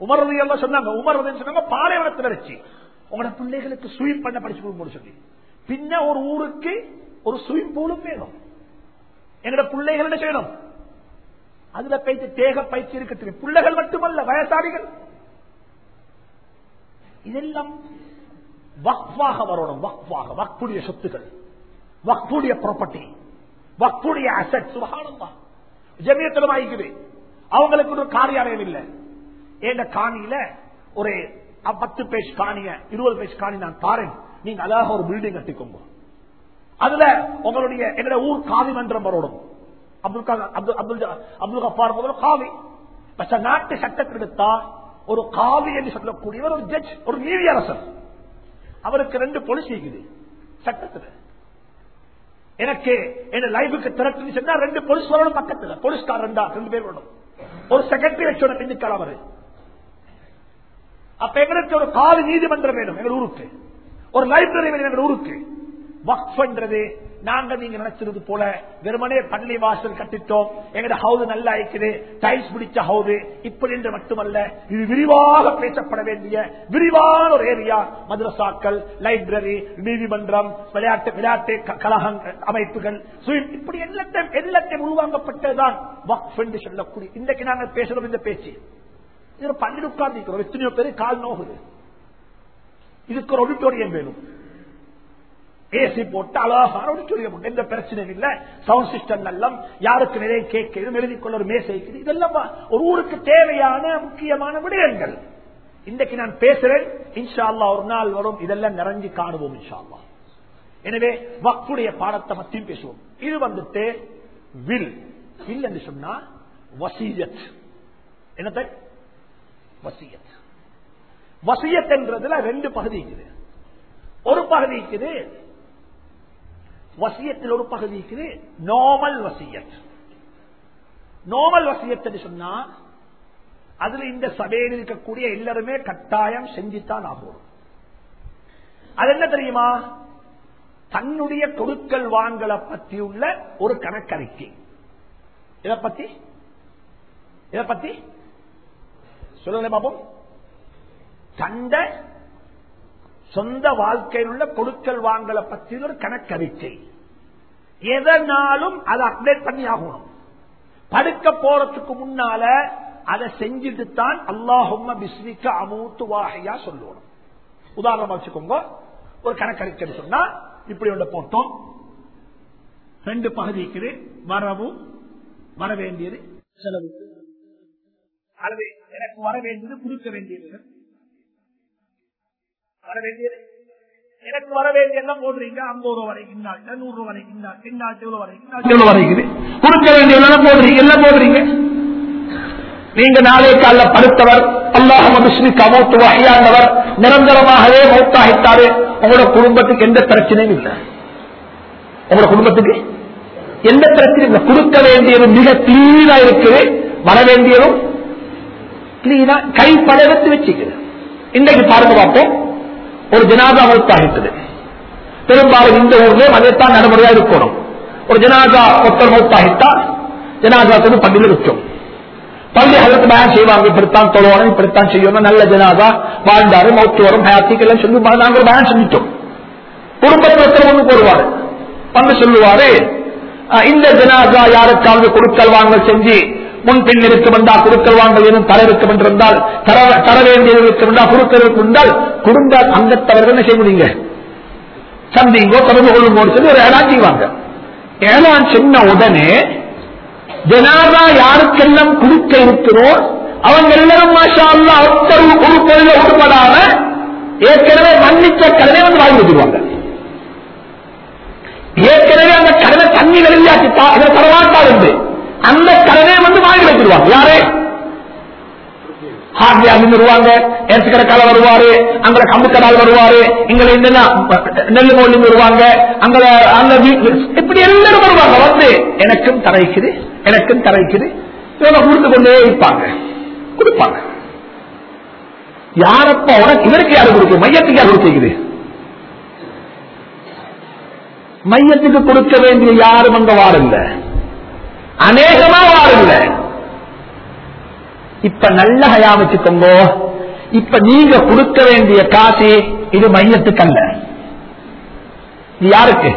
உமரது எல்லாம் சொன்னாங்க உமரது சொன்னாங்க பாலைவனத்துல வச்சு. உங்களோட பிள்ளைகளுக்கு ஸ்விம் பண்ண படிச்சு கொடுக்கணும் சொல்லி. பின்ன ஒரு ஊருக்கு ஒரு ஸ்விம் பூலும் வேணும். எங்களோட பிள்ளைகள் என்ன செய்யணும்? அதுல பயிற்சி தேக பயிற்சி இருக்கிறது பிள்ளைகள் மட்டுமல்ல வயசாளிகள். இதெல்லாம் வக்வாக வரணும் வக்வாக வக்புடைய சொத்துக்கள். வக்புடைய ப்ராப்பர்ட்டி வக்புடைய அசட் சுபகானந்தா ஜமியத்தில் வாங்கிக்குது அவங்களுக்கு ஒரு காரியாலயம் இல்லை. எங்க காணியில ஒரு பத்து பேஜ் காணிய இருபது பேஜ் காணி நான் தாரேன் நீங்க அழகாக ஒரு பில்டிங் கட்டிக்கோங்க. அதுல உங்களுடைய எங்க ஊர் காவி மன்றம் வரணும். அப்துல் கலாம் அப்துல் அப்துல் அப்துல் கஃபார் முதல்ல காவி. பச்ச நாட்டு சட்டத்தில் எடுத்தா ஒரு காவி என்று சொல்லக்கூடியவர் ஒரு ஜட்ஜ் ஒரு நீதியரசர். அவருக்கு ரெண்டு பொலிசி இருக்குது. சட்டத்தில். எனக்கு என்ன லைஃபுக்கு திறக்குன்னு சொன்னா ரெண்டு போலீஸ் வரணும் பக்கத்துல. போலீஸ்கார் ரெண்டா ரெண்டு பேர் வரணும். ஒரு செக்ரட்டரி வச்சோட பின்னுக்கால அவரு. அப்ப எங்களுக்கு ஒரு காலு நீதிமன்றம் வேணும் எங்க ஊருக்கு. ஒரு லைப்ரரி வேணும் எங்க ஊருக்கு. வக்ஃபன்றது நாங்க நீங்க நினைச்சது போல வெறுமனே பள்ளி வாசல் கட்டிட்டோம். எங்கட ஹவுது நல்லா இருக்குது. டைல்ஸ் பிடிச்ச ஹவுது இப்படி என்று மட்டுமல்ல இது விரிவாக பேசப்பட வேண்டிய விரிவான ஒரு ஏரியா மதுரசாக்கள் லைப்ரரி நீதிமன்றம் விளையாட்டு விளையாட்டு க- கழகம் அமைப்புகள். இப்படி எல்லாத்தையும் எல்லாத்தையும் உருவாங்கப்பட்டதுதான் வக்ஃப் என்று சொல்லக்கூடிய. இன்றைக்கு நாங்கள் பேசுறோம் இந்த பேச்சு. இது பள்ளி உட்கார்ந்து எத்தனையோ பேரு கால் நோகுது இதுக்கு ஒரு ஒடிட்டோரியம் வேணும். ஏசி போட்டு அழகாரோடு ஆடிட்டோரியம் உண்டு. எந்த பிரச்சனையும் இல்ல. சவுண்ட் சிஸ்டம் நல்லம். யாருக்கு நிறைய கேட்கிறது எழுதி கொள்ள ஒரு மேசை இதெல்லாம் ஒரு ஊருக்கு தேவையான முக்கியமான விடயங்கள். இன்றைக்கு நான் பேசுறேன். இன்ஷா அல்லா ஒரு நாள் வரும். இதெல்லாம் நிறைஞ்சு காணுவோம் இன்ஷா அல்லா எனவே வக்குடைய பாடத்தை மத்தியும் பேசுவோம். இது வந்துட்டு வில். வில் என்று சொன்னா வசீயத். என்னத்த வசியத். வசியத் என்றதுல ரெண்டு பகுதி இருக்குது. ஒரு பகுதி இருக்குது வசியத்தில் ஒரு பகுதி இருக்குது நோமல் வசியத் நோமல் வசியத் சொன்னா அதுல இந்த சபையில் இருக்கக்கூடிய எல்லாருமே கட்டாயம் செஞ்சுத்தான் ஆகும் அது என்ன தெரியுமா? தன்னுடைய கொடுக்கல் வாங்கலை பத்தி உள்ள ஒரு கணக்கறிக்கை. இதை பத்தி? இதை பத்தி? சொல்லுங்க பாப்போம். சண்டை சொந்த வாழ்க்கையில் உள்ள கொடுக்கல் வாங்கல பற்றி ஒரு கணக்கறிக்கை. எதனாலும் அதை அப்டேட் பண்ணி ஆகணும். படுக்க போறதுக்கு முன்னால அதை செஞ்சுட்டு தான் அல்லாஹும் பிஸ்மிக்க அமூத்து வாகையா சொல்லணும். உதாரணமா வச்சுக்கோங்க. ஒரு கணக்கறிக்கை சொன்னா இப்படி ஒன்று போட்டோம். ரெண்டு பகுதிக்கு வரவு வர வேண்டியது செலவு. அல்லது எனக்கு வர வேண்டியது கொடுக்க வேண்டியது. வர வேண்டியது எனக்கு வர வேண்டிய எல்லாம் போடுறீங்க ஐம்பது ரூபா வரைக்கும் நூறு ரூபா வரைக்கும் எவ்வளவு வரைக்கும் எவ்வளவு வரைக்குது கொடுக்க வேண்டிய எல்லாம் போடுறீங்க எல்லாம் போடுறீங்க நீங்க நாளே கால படுத்தவர் அல்லாஹ் முஸ்லிக் அமௌத்து வகையானவர் நிரந்தரமாகவே மௌத்தாகித்தாரு உங்களோட குடும்பத்துக்கு எந்த பிரச்சனையும் இல்லை. உங்களோட குடும்பத்துக்கு எந்த பிரச்சனையும் இல்லை. கொடுக்க வேண்டியது மிக கிளீனா இருக்குது. வர வேண்டியதும் கிளீனா கை படவெடுத்து வச்சுக்கிறது இன்றைக்கு பாருங்க பார்ப்போம். ஒரு ஜனாதா மௌத்தாகிட்டது பெரும்பாலும் இந்த ஊர்ல அதைத்தான் நடைமுறையா இருக்கணும். ஒரு ஜனாதா ஒருத்தர் மௌத்தாகிட்டால் ஜனாதா பள்ளியில் இருக்கும் பள்ளி அதற்கு பயன் செய்வாங்க இப்படித்தான் தொழுவணும் இப்படித்தான் செய்யணும் நல்ல ஜனாதா வாழ்ந்தாரு மௌத்து வரும் ஹயாத்திக்கெல்லாம் சொல்லி நாங்கள் பயன் செஞ்சிட்டோம் குடும்பத்தில் ஒருத்தர் ஒன்று போடுவாரு. வந்து சொல்லுவாரு இந்த ஜனாதா யாருக்காவது கொடுக்கல் வாங்கல் செஞ்சு முன்பின் இருக்கும் என்றால் குருக்கள் வாங்கல் எனும் தர இருக்கும் என்றிருந்தால் தர தர வேண்டியது இருக்கும் என்றால் கொடுக்க இருக்கும் என்றால் குடும்ப அங்கத்தவர்கள் என்ன முடியுங்க? சந்திங்கோ தொடர்பு கொள்ளுங்கோன்னு சொல்லி ஒரு ஏழாம் செய்வாங்க. ஏழாம் சொன்ன உடனே ஜனாதா யாருக்கெல்லாம் குடுக்க இருக்கிறோம் அவங்க எல்லாரும் மாஷா அல்லா ஒருத்தர் ஒரு பொருளை உட்படாம ஏற்கனவே மன்னிச்ச கடனை வந்து வாங்கி வச்சுருவாங்க ஏற்கனவே அந்த கடனை தண்ணி வெளியாக்கி தரவாட்டா இருந்து அந்த கடனை வந்து வாங்கி வச்சிருவாங்க யாரு? ஹார்டியாக வருவாங்க. ஏற்று கடைக்கால வருவாரு. அங்க கம்பு வருவாரு. இங்க என்னன்னா நெல்லு மொழி வருவாங்க. அங்க அந்த வீ- இப்படி எல்லாரும் வருவாங்க. வந்து எனக்கும் தரைக்குது எனக்கும் தரைக்குது. இவங்க கொடுத்து கொண்டே இருப்பாங்க. கொடுப்பாங்க. யாரப்ப உனக்கு இவருக்கு யாரு கொடுக்கும் மையத்துக்கு யாரு கொடுக்குது? மையத்துக்கு கொடுக்க வேண்டிய யாரும் அங்க வாரில்ல. அநேகமா வாரில்ல இப்ப நல்ல ஹயாமிச்சுக்கோங்கோ இப்ப நீங்க கொடுக்க வேண்டிய காசு இது மையத்துக்கு அல்ல. இது யாருக்கு?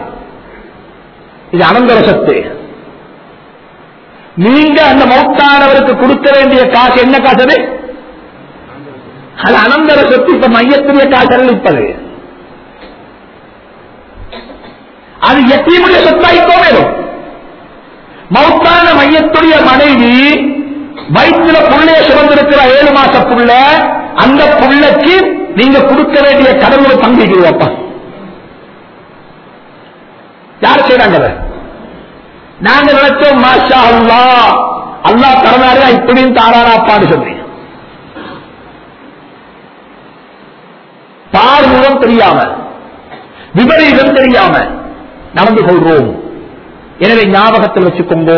இது அனந்தர சொத்து. நீங்க அந்த மௌத்தானவருக்கு கொடுக்க வேண்டிய காசு என்ன காசு அது? அது அனந்தர சொத்து இப்ப மையத்துடைய காசு அல்ல இப்பது. அது எத்தீமுடைய சொத்தாய்க்கோ வேணும். மௌத்தான மையத்துடைய மனைவி வயிற்றுல புள்ளைய சுமந்திருக்கிற ஏழு மாச புள்ள அந்த புள்ளைக்கு நீங்க கொடுக்க வேண்டிய கடவுளை பங்கிடுவோப்பா யார் செய்றாங்க நாங்க நினைச்சோம் மாஷா அல்லா அல்லா தரனாரா இப்படியும் தாரானாப்பான்னு சொல்லி. பார்முகம் தெரியாம விபரீதம் தெரியாம நடந்து கொள்வோம். எனவே ஞாபகத்தில் வச்சுக்கோங்க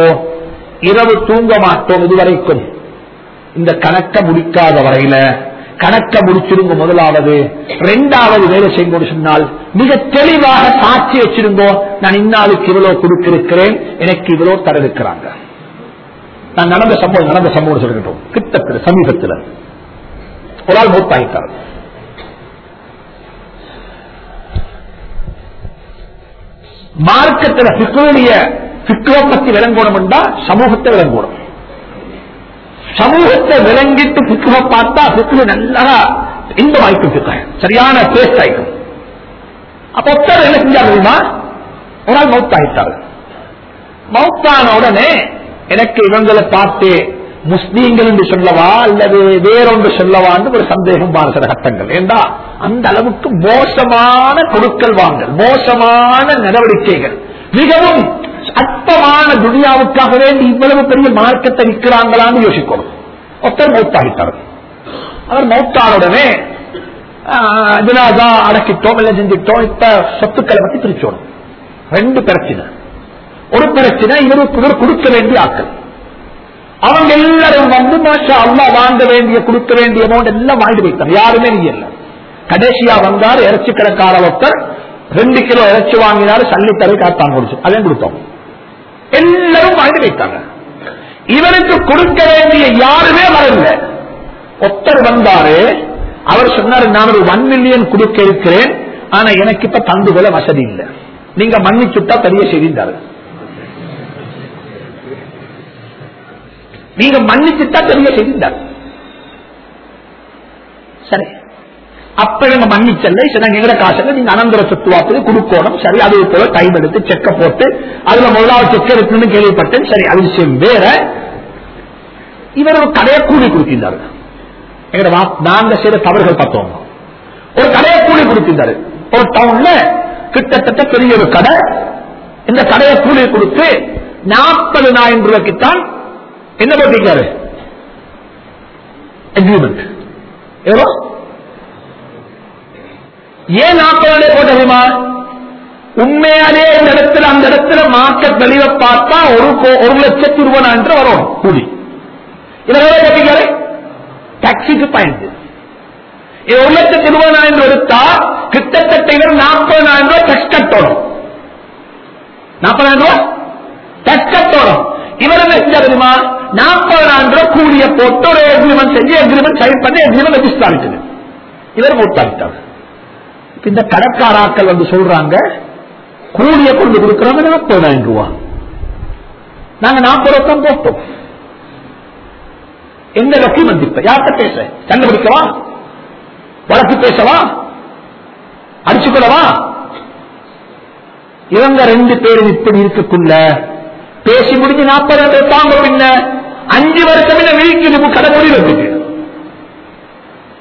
இரவு தூங்க மாட்டோம் இதுவரைக்கும். இந்த கணக்க முடிக்காத வரையில கணக்க முடிச்சிருங்க முதலாவது. ரெண்டாவது வேலை செய்யுங்க சொன்னால் மிக தெளிவாக சாட்சி வச்சிருந்தோம் நான் இன்னாளுக்கு இவ்வளவு கொடுத்திருக்கிறேன் எனக்கு இவ்வளவு தர இருக்கிறாங்க நான் நடந்த சம்பவம் நடந்த சம்பவம் சொல்லிட்டோம் கிட்டத்தட்ட சமீபத்தில். ஒரு ஆள் மூத்தாயிட்டார். மார்க்கத்தில் பிக்குடைய பிக்குவை பத்தி விளங்கணும் என்றா சமூகத்தை விளங்கணும். சமூகத்தை விளங்கிட்டு பிக்குவை பார்த்தா பிக்கு நல்லா இன்பம் பிக்க சரியான பேஸ்ட் ஆயிக்கும் அப்ப ஒருத்தர் என்ன செஞ்சா தெரியுமா? ஒரு ஆள் மவுத்தாயிட்டார் மவுத்தான உடனே எனக்கு இவங்களை பார்த்து முஸ்லீம்கள் என்று சொல்லவா அல்லது வேறொன்று சொல்லவா என்று ஒரு சந்தேகம் பாரு சில கட்டங்கள் ஏண்டா? அந்த அளவுக்கு மோசமான கொடுக்கல் வாங்கல் மோசமான நடவடிக்கைகள். மிகவும் அற்பமான துனியாவுக்காக வேண்டி இவ்வளவு பெரிய மார்க்கத்தை விற்கிறாங்களான்னு யோசிக்கணும். ஒருத்தர் மௌத்தாகிட்டார். அவர் மௌத்தாருடனே ஜனாதா அடக்கிட்டோம் இல்லை செஞ்சிட்டோம் இப்ப சொத்துக்களை பத்தி பிரிச்சோம். ரெண்டு பிரச்சனை. ஒரு பிரச்சனை இவருக்கு இவர் கொடுக்க வேண்டிய ஆக்கள் அவங்க எல்லாரும் வந்து மாஷா அல்லா வாங்க வேண்டிய கொடுக்க வேண்டிய அமௌண்ட் எல்லாம் வாங்கி வைத்தாங்க யாருமே நீ இல்ல. கடைசியா வந்தார் இறைச்சி கடைக்கார ஒருத்தர் ரெண்டு கிலோ இறைச்சி வாங்கினாரு சல்லித்தரை தரை காத்தான் கொடுத்து அதையும் கொடுத்தோம். எல்லாரும் வாங்கி வைத்தாங்க இவருக்கு கொடுக்க வேண்டிய யாருமே வரல. ஒருத்தர் வந்தாரு அவர் சொன்னாரு நான் ஒரு ஒன் மில்லியன் கொடுக்க இருக்கிறேன் ஆனா எனக்கு இப்ப தந்துகொள்ள வசதி இல்லை. நீங்க மன்னிச்சுட்டா பெரிய செய்திருந்தாரு நீங்க மன்னிச்சுட்டா பெரிய செய்திருந்தார் சரி. அப்ப இவங்க மன்னிச்சல்ல சரி நாங்க எங்கட காசுல நீங்க அனந்தர சொத்து குடுக்கோணும். சரி அது போல டைம் எடுத்து செக்க போட்டு அதுல முதலாவது செக் இருக்குன்னு கேள்விப்பட்டேன். சரி அது விஷயம் வேற. இவர் ஒரு கடையை கூலி கொடுத்திருந்தாரு எங்கட நாங்க செய்த தவறுகள் பார்த்தோம். ஒரு கடையை கூலி கொடுத்திருந்தாரு ஒரு டவுன்ல கிட்டத்தட்ட பெரிய ஒரு கடை. இந்த கடையை கூலி கொடுத்து நாற்பதுனாயிரம் ரூபாய்க்குத்தான் என்ன போட்டிருக்காரு அக்ரிமெண்ட். எவ்வளோ? ஏன் நாற்பது போட்ட தெரியுமா உண்மையாலே இந்த இடத்துல அந்த இடத்துல மார்க்கெட் வெளியில பார்த்தா ஒரு ஒரு லட்சத்தி ரூபாய் வரும் கூலி. இதை எவ்வளவு டாக்ஸிக்கு பயந்து இது ஒரு லட்சத்தி இருபதாயிரம் ரூபாய் எடுத்தா கிட்டத்தட்ட இவர் நாற்பதாயிரம் ரூபாய் டெஸ்ட் கட்டணும். நாற்பதாயிரம் ரூபாய் டெஸ்ட் கட்டணும். இவர் என்ன செஞ்சா தெரியுமா நாற்பதாயிரம் ரூபாய் கூலிய போட்டு ஒரு அக்ரிமெண்ட் செஞ்சு அக்ரிமெண்ட் சைன் பண்ணி அக்ரிமெண்ட் ரெஜிஸ்டர் இவர் மூத்தாவிட்டார் இந்த கடற்காராக்கள் வந்து சொல்றாங்க கூலிய கொண்டு கொடுக்கிறவங்க நாற்பதாயிரம் ரூபாய் நாங்க நாற்பது ரூபாய் போட்டோம். எந்த டாக்குமெண்ட் இப்ப? யார்கிட்ட பேச? கண்டுபிடிக்கவா? வழக்கு பேசவா? அடிச்சுக்கொள்ளவா? இவங்க ரெண்டு பேரும் இப்படி இருக்கக்குள்ள பேசி முடிஞ்சு நாற்பது தாங்க பின்ன அஞ்சு வருஷம் என்ன வீழ்ச்சி கடை முடிவதுக்கு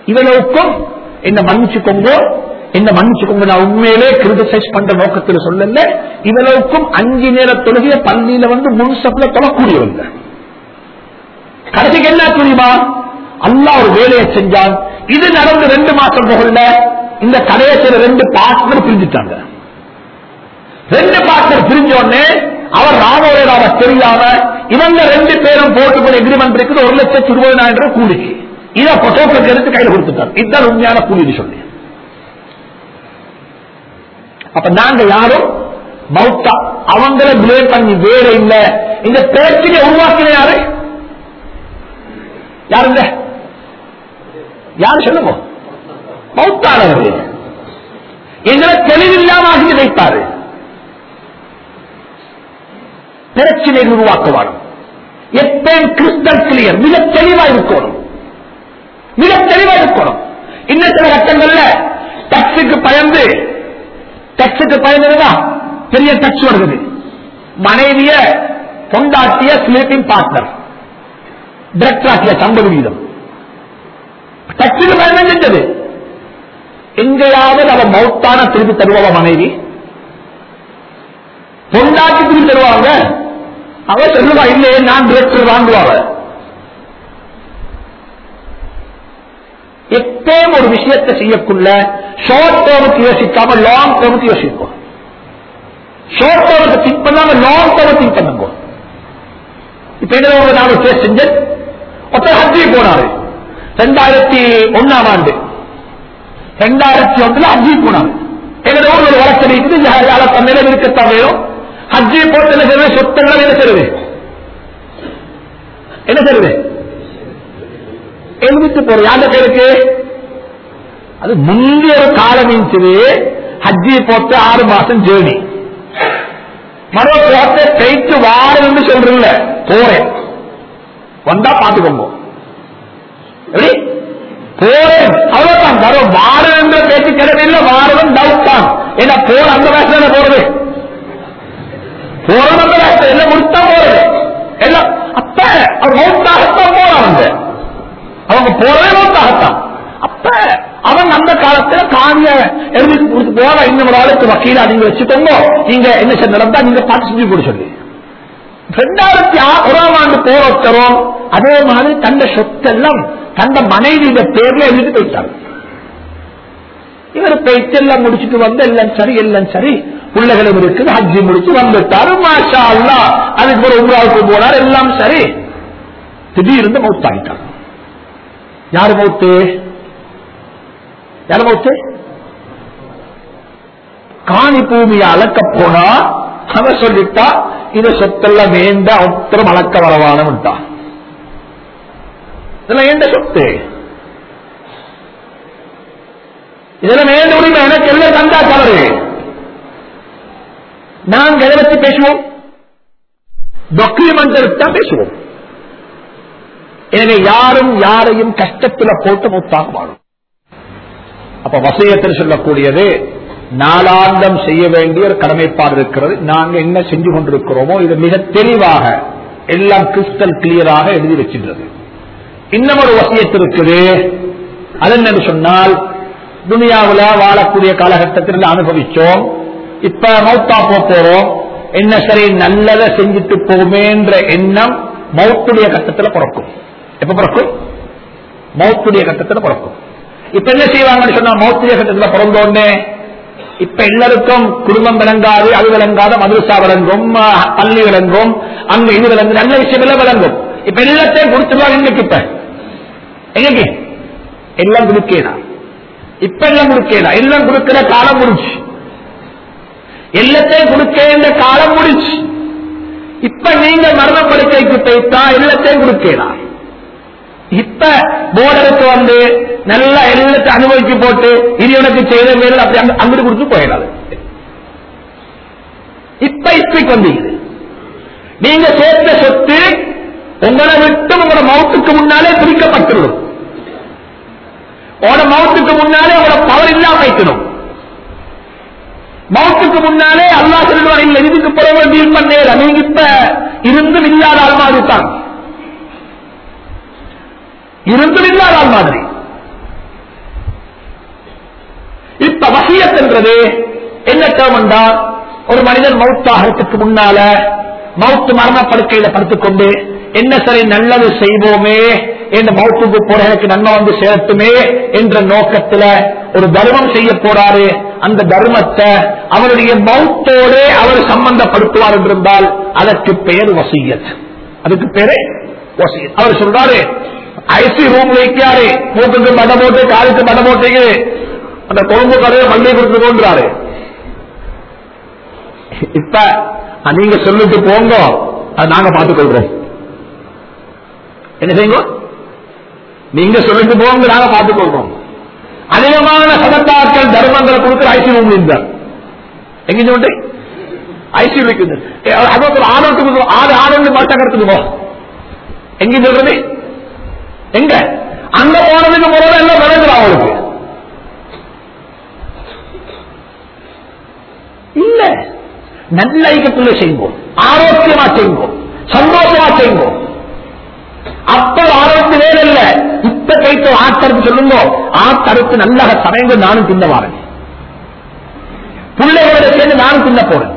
இவனுக்கும் என்ன மன்னிச்சுக்கோங்க என்ன மன்னிச்சுக்கோங்க நான் உண்மையிலே கிரிட்டிசைஸ் பண்ற நோக்கத்தில் சொல்லல. இவளுக்கும் அஞ்சு நேர தொழுகைய பள்ளியில வந்து முன்சப்ல தொழக்கூடியவங்க. கடைசிக்கு என்ன தெரியுமா? அல்லா ஒரு வேலையை செஞ்சான். இது நடந்து ரெண்டு மாசம் போகல. இந்த கடையை ரெண்டு பார்ட்னர் பிரிஞ்சுட்டாங்க. ரெண்டு பார்ட்னர் பிரிஞ்ச உடனே அவர் ராமோராவ தெரியாம இவங்க ரெண்டு பேரும் போட்டு போய் எக்ரிமெண்ட் இருக்குது ஒரு லட்சத்தி இருபதாயிரம் ரூபாய் கூலிக்கு. இதை போட்டோக்கு எடுத்து கையில் கொடுத்துட்டார். இதுதான் உண்மையான கூலின்னு சொல்லி. அப்ப நாங்க யாரும் மௌத்தா அவங்கள பிளேம் பண்ணி வேற இல்ல. இந்த பேச்சுக்கு உருவாக்கின யாரு? யாருங்க? யாரு சொல்லுங்க? மௌத்தானவர்கள் எங்களை தெளிவில்லாம ஆகி வைப்பாரு பிரச்சனை உருவாக்குவார் எப்போ கிறிஸ்டல் கிளியர் மிக தெளிவா இருக்கணும். மிக தெளிவா இருக்கணும். இன்னும் சில கட்டங்கள்ல டக்ஸுக்கு பயந்து டக்ஸுக்கு பயந்துதான் பெரிய டக்ஸ் வருது. மனைவிய கொண்டாட்டிய ஸ்லீப்பிங் பார்ட்னர் டிரெக்டராக்கிய சம்பது வீதம். டக்ஸுக்கு பயந்துட்டது எங்கேயாவது அவன் மௌத்தான திருப்பி தருவாங்க மனைவி? பொண்டாட்டி திருப்பி தருவாங்க. அவ சொல்லுவா இல்லையே நான் டிரெக்டர் வாங்குவாங்க எப்பயும் ஒரு விஷயத்தை செய்யக்குள்ள ஷார்ட் டேர்முக்கு யோசிக்காம லாங் டேர்முக்கு யோசிப்போம். ஷார்ட் டேர்முக்கு திங்க் பண்ணாம லாங் டேர்ம் திங்க் பண்ணுங்க. இப்ப என்ன நான் ஒரு கேஸ் செஞ்சேன். ஒருத்தர் ஹஜ்ஜி போனாரு. ரெண்டாயிரத்தி ஒன்னாம் ஆண்டு. ரெண்டாயிரத்தி ஒன்றுல ஹஜ்ஜி போனாங்க எங்க ஒரு வழக்கு இருக்குது நிலம் இருக்கத்தான் வேணும். ஹஜ்ஜி போட்டு என்ன செய்வது சொத்துக்களை என்ன செய்வது என்ன செய்வது எழுதிட்டு போற யாண்ட பேருக்கு அது முந்தைய ஒரு காலம் இருந்துச்சு. ஹஜ்ஜி போட்டு ஆறு மாசம் ஜேர்னி மரோ போட்டு கைத்து வாரன்னு சொல்றீங்க போறேன். வந்தா பாத்துக்கோங்க எப்படி? போறேன். அவ்வளவுதான். வரும் வாரம் என்ற பேச்சு கிடையாது வாரம் டவுட் தான். ஏன்னா போற அந்த வயசுல போறது? போறது எல்லாம் முடித்தா போறது எல்லாம் அப்ப அவர் மௌத்தாகத்தான் போறாங்க அவங்க போறதே மௌத்தாகத்தான் அப்ப அவன் அந்த காலத்துல காணிய எழுதி கொடுத்து போற இன்னும் ஒரு ஆளுக்கு வக்கீல நீங்க வச்சுக்கோங்க நீங்க என்ன சார் நடந்தா நீங்க பார்த்து செஞ்சு கொடு சொல்லி ரெண்டாயிரத்தி ஒராம் ஆண்டு போராட்டரும் அதே மாதிரி தந்த சொத்தெல்லாம் தந்த மனைவியிட பேர்ல எழுதிட்டு போயிட்டாங்க இவர் பேச்செல்லாம் முடிச்சுட்டு வந்து எல்லாம் சரி எல்லாம் சரி பிள்ளைகளும் இருக்குது ஹஜ்ஜி முடிச்சு வந்துட்டாரு. மாஷா அல்லா அதுக்கு ஒரு உங்களாவுக்கு போனார். எல்லாம் சரி. திடீர்னு மௌத்தாயிட்டார் யாரு மௌத்து யாரு மௌத்து காணி பூமியை அளக்க போனா அவன் சொல்லிட்டா இது சொத்தெல்லாம் வேண்ட அத்திரம் அளக்க வரவானவன்ட்டான் இதெல்லாம் ஏண்ட சொத்து? இதெல்லாம் வேண்ட உரிமை எனக்கு எல்லாம் தந்தா தவறு நாங்க எதை பற்றி பேசுவோம்? டாக்குமெண்ட் தான் பேசுவோம். எனவே யாரும் யாரையும் கஷ்டத்துல போட்டு மூத்தாக வாழும் அப்ப வசியத்தில் சொல்லக்கூடியது நாளாந்தம் செய்ய வேண்டிய ஒரு கடமைப்பாடு இருக்கிறது. நாங்க என்ன செஞ்சு கொண்டிருக்கிறோமோ இது மிக தெளிவாக எல்லாம் கிறிஸ்டல் கிளியராக எழுதி வச்சின்றது. இன்னும் ஒரு வசியத்து இருக்குது. அது என்னன்னு சொன்னால் துனியாவில் வாழக்கூடிய காலகட்டத்தில் அனுபவிச்சோம். இப்ப மௌத்தா போறோம். என்ன சரி நல்லதை செஞ்சுட்டு போமேன்ற எண்ணம் மௌத்துடைய கட்டத்தில் பிறக்கும். எப்ப பிறக்கும்? மௌத்துடைய கட்டத்தில் பிறக்கும். இப்ப என்ன செய்வாங்கன்னு சொன்னா மௌத்துடைய கட்டத்தில் பிறந்தோடனே இப்ப எல்லாருக்கும் குடும்பம் விளங்காது அது விளங்காத மதுரசா விளங்கும் பள்ளி விளங்கும் அங்க இது விளங்கும் நல்ல விஷயம் எல்லாம் விளங்கும். இப்ப எல்லாத்தையும் கொடுத்துருவாங்க இன்னைக்கு இப்ப. எங்க எல்லாம் கொடுக்கேனா இப்ப எல்லாம் கொடுக்கேனா எல்லாம் கொடுக்கிற காலம் முடிஞ்சு. எல்லாத்தையும் கொடுக்க காலம் முடிச்சு இப்ப நீங்க மரண படுக்கைக்கு போய்த்தா எல்லாத்தையும் கொடுக்கலாம் இப்ப போர்டருக்கு வந்து நல்லா எல்லாத்தையும் அனுபவிச்சு போட்டு இது எனக்கு செய்த மேல அப்படி அங்கிட்டு கொடுத்து போயிடாது. இப்ப இப்பைக்கு வந்தீங்க. நீங்க சேர்த்த சொத்து உங்களை விட்டு உங்களோட மவுத்துக்கு முன்னாலே பிரிக்கப்பட்டுவிடும். உங்களோட மௌத்துக்கு முன்னாலே உங்களோட பவர் இல்லாம வைக்கணும் மௌத்துக்கு முன்னாலே அல்லா சொல்லுவார் இல்ல இதுக்கு பிறகு டீல் பண்ணேல நீங்க இப்ப இருந்தும் இல்லாத ஆள் மாதிரி தான் இருந்தும் இல்லாத ஆள் மாதிரி. இப்ப வசியத் என்றது என்ன டேர்ம்டா ஒரு மனிதன் மௌத்தாகிறதுக்கு முன்னால மௌத்து மரணப்படுக்கையில படுத்துக்கொண்டு என்ன சரி நல்லது செய்வோமே என்ற மௌத்துக்கு போற எனக்கு நன்மை வந்து சேரட்டுமே என்ற நோக்கத்துல ஒரு தர்மம் செய்ய போறாரு அந்த தர்மத்தை அவருடைய மௌத்தோட அவர் சம்பந்தப்படுத்துவார் என்றிருந்தால் அதற்கு பெயர் வசியத். அதுக்கு பேரே வசியத். அவர் சொல்றாரு ஐசி ரூம் வைக்காரு மூக்குக்கு மட போட்டு காலுக்கு மட போட்டீங்க. அந்த கொழும்பு கடையை மல்லி கொடுத்து கொண்டாரு இப்ப நீங்க சொல்லிட்டு போங்க. அது நாங்க பார்த்துக் கொள்றோம் என்ன செய்யுங்க? நீங்க சொல்லிட்டு போங்க நாங்க பார்த்துக் கொள்றோம் அநேகமான சதத்தாக்கள் தர்மங்களை கொடுக்கிற ஐசியூ இருந்தார் எங்க சொல்லிட்டு? ஐசியூ இருக்குது. அது ஒரு ஆரோட்டுக்கு ஆறு ஆறு மாட்டம் கிடக்குது எங்க சொல்றது? எங்க? அங்க போனதுக்கு போறது எல்லாம் விளைஞ்சிடும் அவளுக்கு இல்ல. நல்ல ஐக்கியத்துல செய்வோம். ஆரோக்கியமா செய்வோம். சந்தோஷமா செய்வோம். அப்ப ஆரோக்கிய வேலை இல்ல. சுத்த கைத்து ஆட்டருக்கு சொல்லுங்க ஆட்டருக்கு நல்லா சமைந்து நானும் தின்ன வாரேன் பிள்ளைகளோட சேர்ந்து நானும் தின்ன போறேன்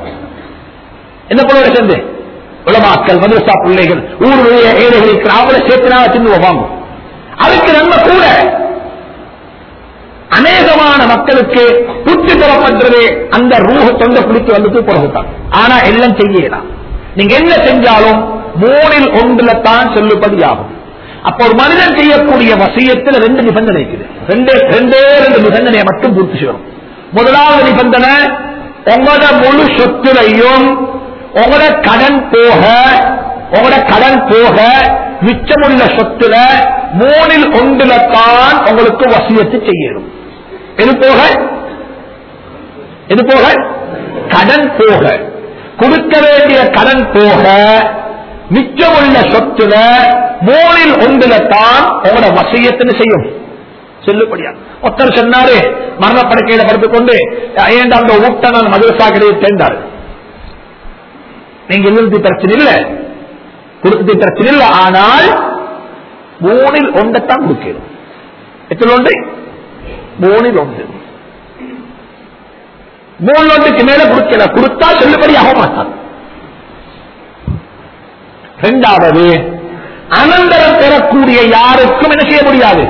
என்ன பிள்ளையோட சேர்ந்து? உலமாக்கள் மதுரசா பிள்ளைகள் ஊருடைய ஏழைகள் அவங்கள சேர்த்து நான் தின்னு வாங்கும் அதுக்கு நம்ம கூட அநேகமான மக்களுக்கு புத்தி தரப்பட்டது அந்த ரூஹ தொண்டை குளித்து வந்துட்டு பிறகுத்தான் ஆனா எல்லாம் செய்யலாம். நீங்க என்ன செஞ்சாலும் மூணில் ஒன்றுல தான் சொல்லுபடி ஆகும் அப்ப ஒரு மனிதன் செய்யக்கூடிய வசியத்தில் ரெண்டு நிபந்தனை இருக்குது. ரெண்டே ரெண்டே ரெண்டு நிபந்தனையை மட்டும் பூர்த்தி செய்யணும். முதலாவது நிபந்தனை உங்களோட முழு சொத்துலையும் உங்களோட கடன் போக உங்களோட கடன் போக மிச்சமுள்ள சொத்துல மூணில் ஒன்றுல தான் உங்களுக்கு வசியத்து செய்யணும். எது போக? எது போக? கடன் போக. கொடுக்க வேண்டிய கடன் போக. மிச்சமுள்ள சொத்துல மூணில் ஒன்றுல தான் உங்களோட வசியத்தின்னு செய்யும். செல்லுபடியா. ஒருத்தர் சொன்னாரு மரணப்படுக்கையில படுத்துக் கொண்டு ஏன் அந்த ஊட்ட நான் மதுரசா கிடையாது தேர்ந்தாரு நீங்க எழுதி பிரச்சனை இல்ல. கொடுத்து பிரச்சனை இல்லை. ஆனால் மூணில் ஒன்றைத்தான் கொடுக்கணும். எத்தனை ஒன்று? மூணில் ஒன்று. மூணு ஒன்றுக்கு மேல கொடுக்கல. கொடுத்தா செல்லுபடி ஆக மாட்டான். இரண்டாவது அனந்தரம் பெறக்கூடிய யாருக்கும் என்ன செய்ய முடியாது?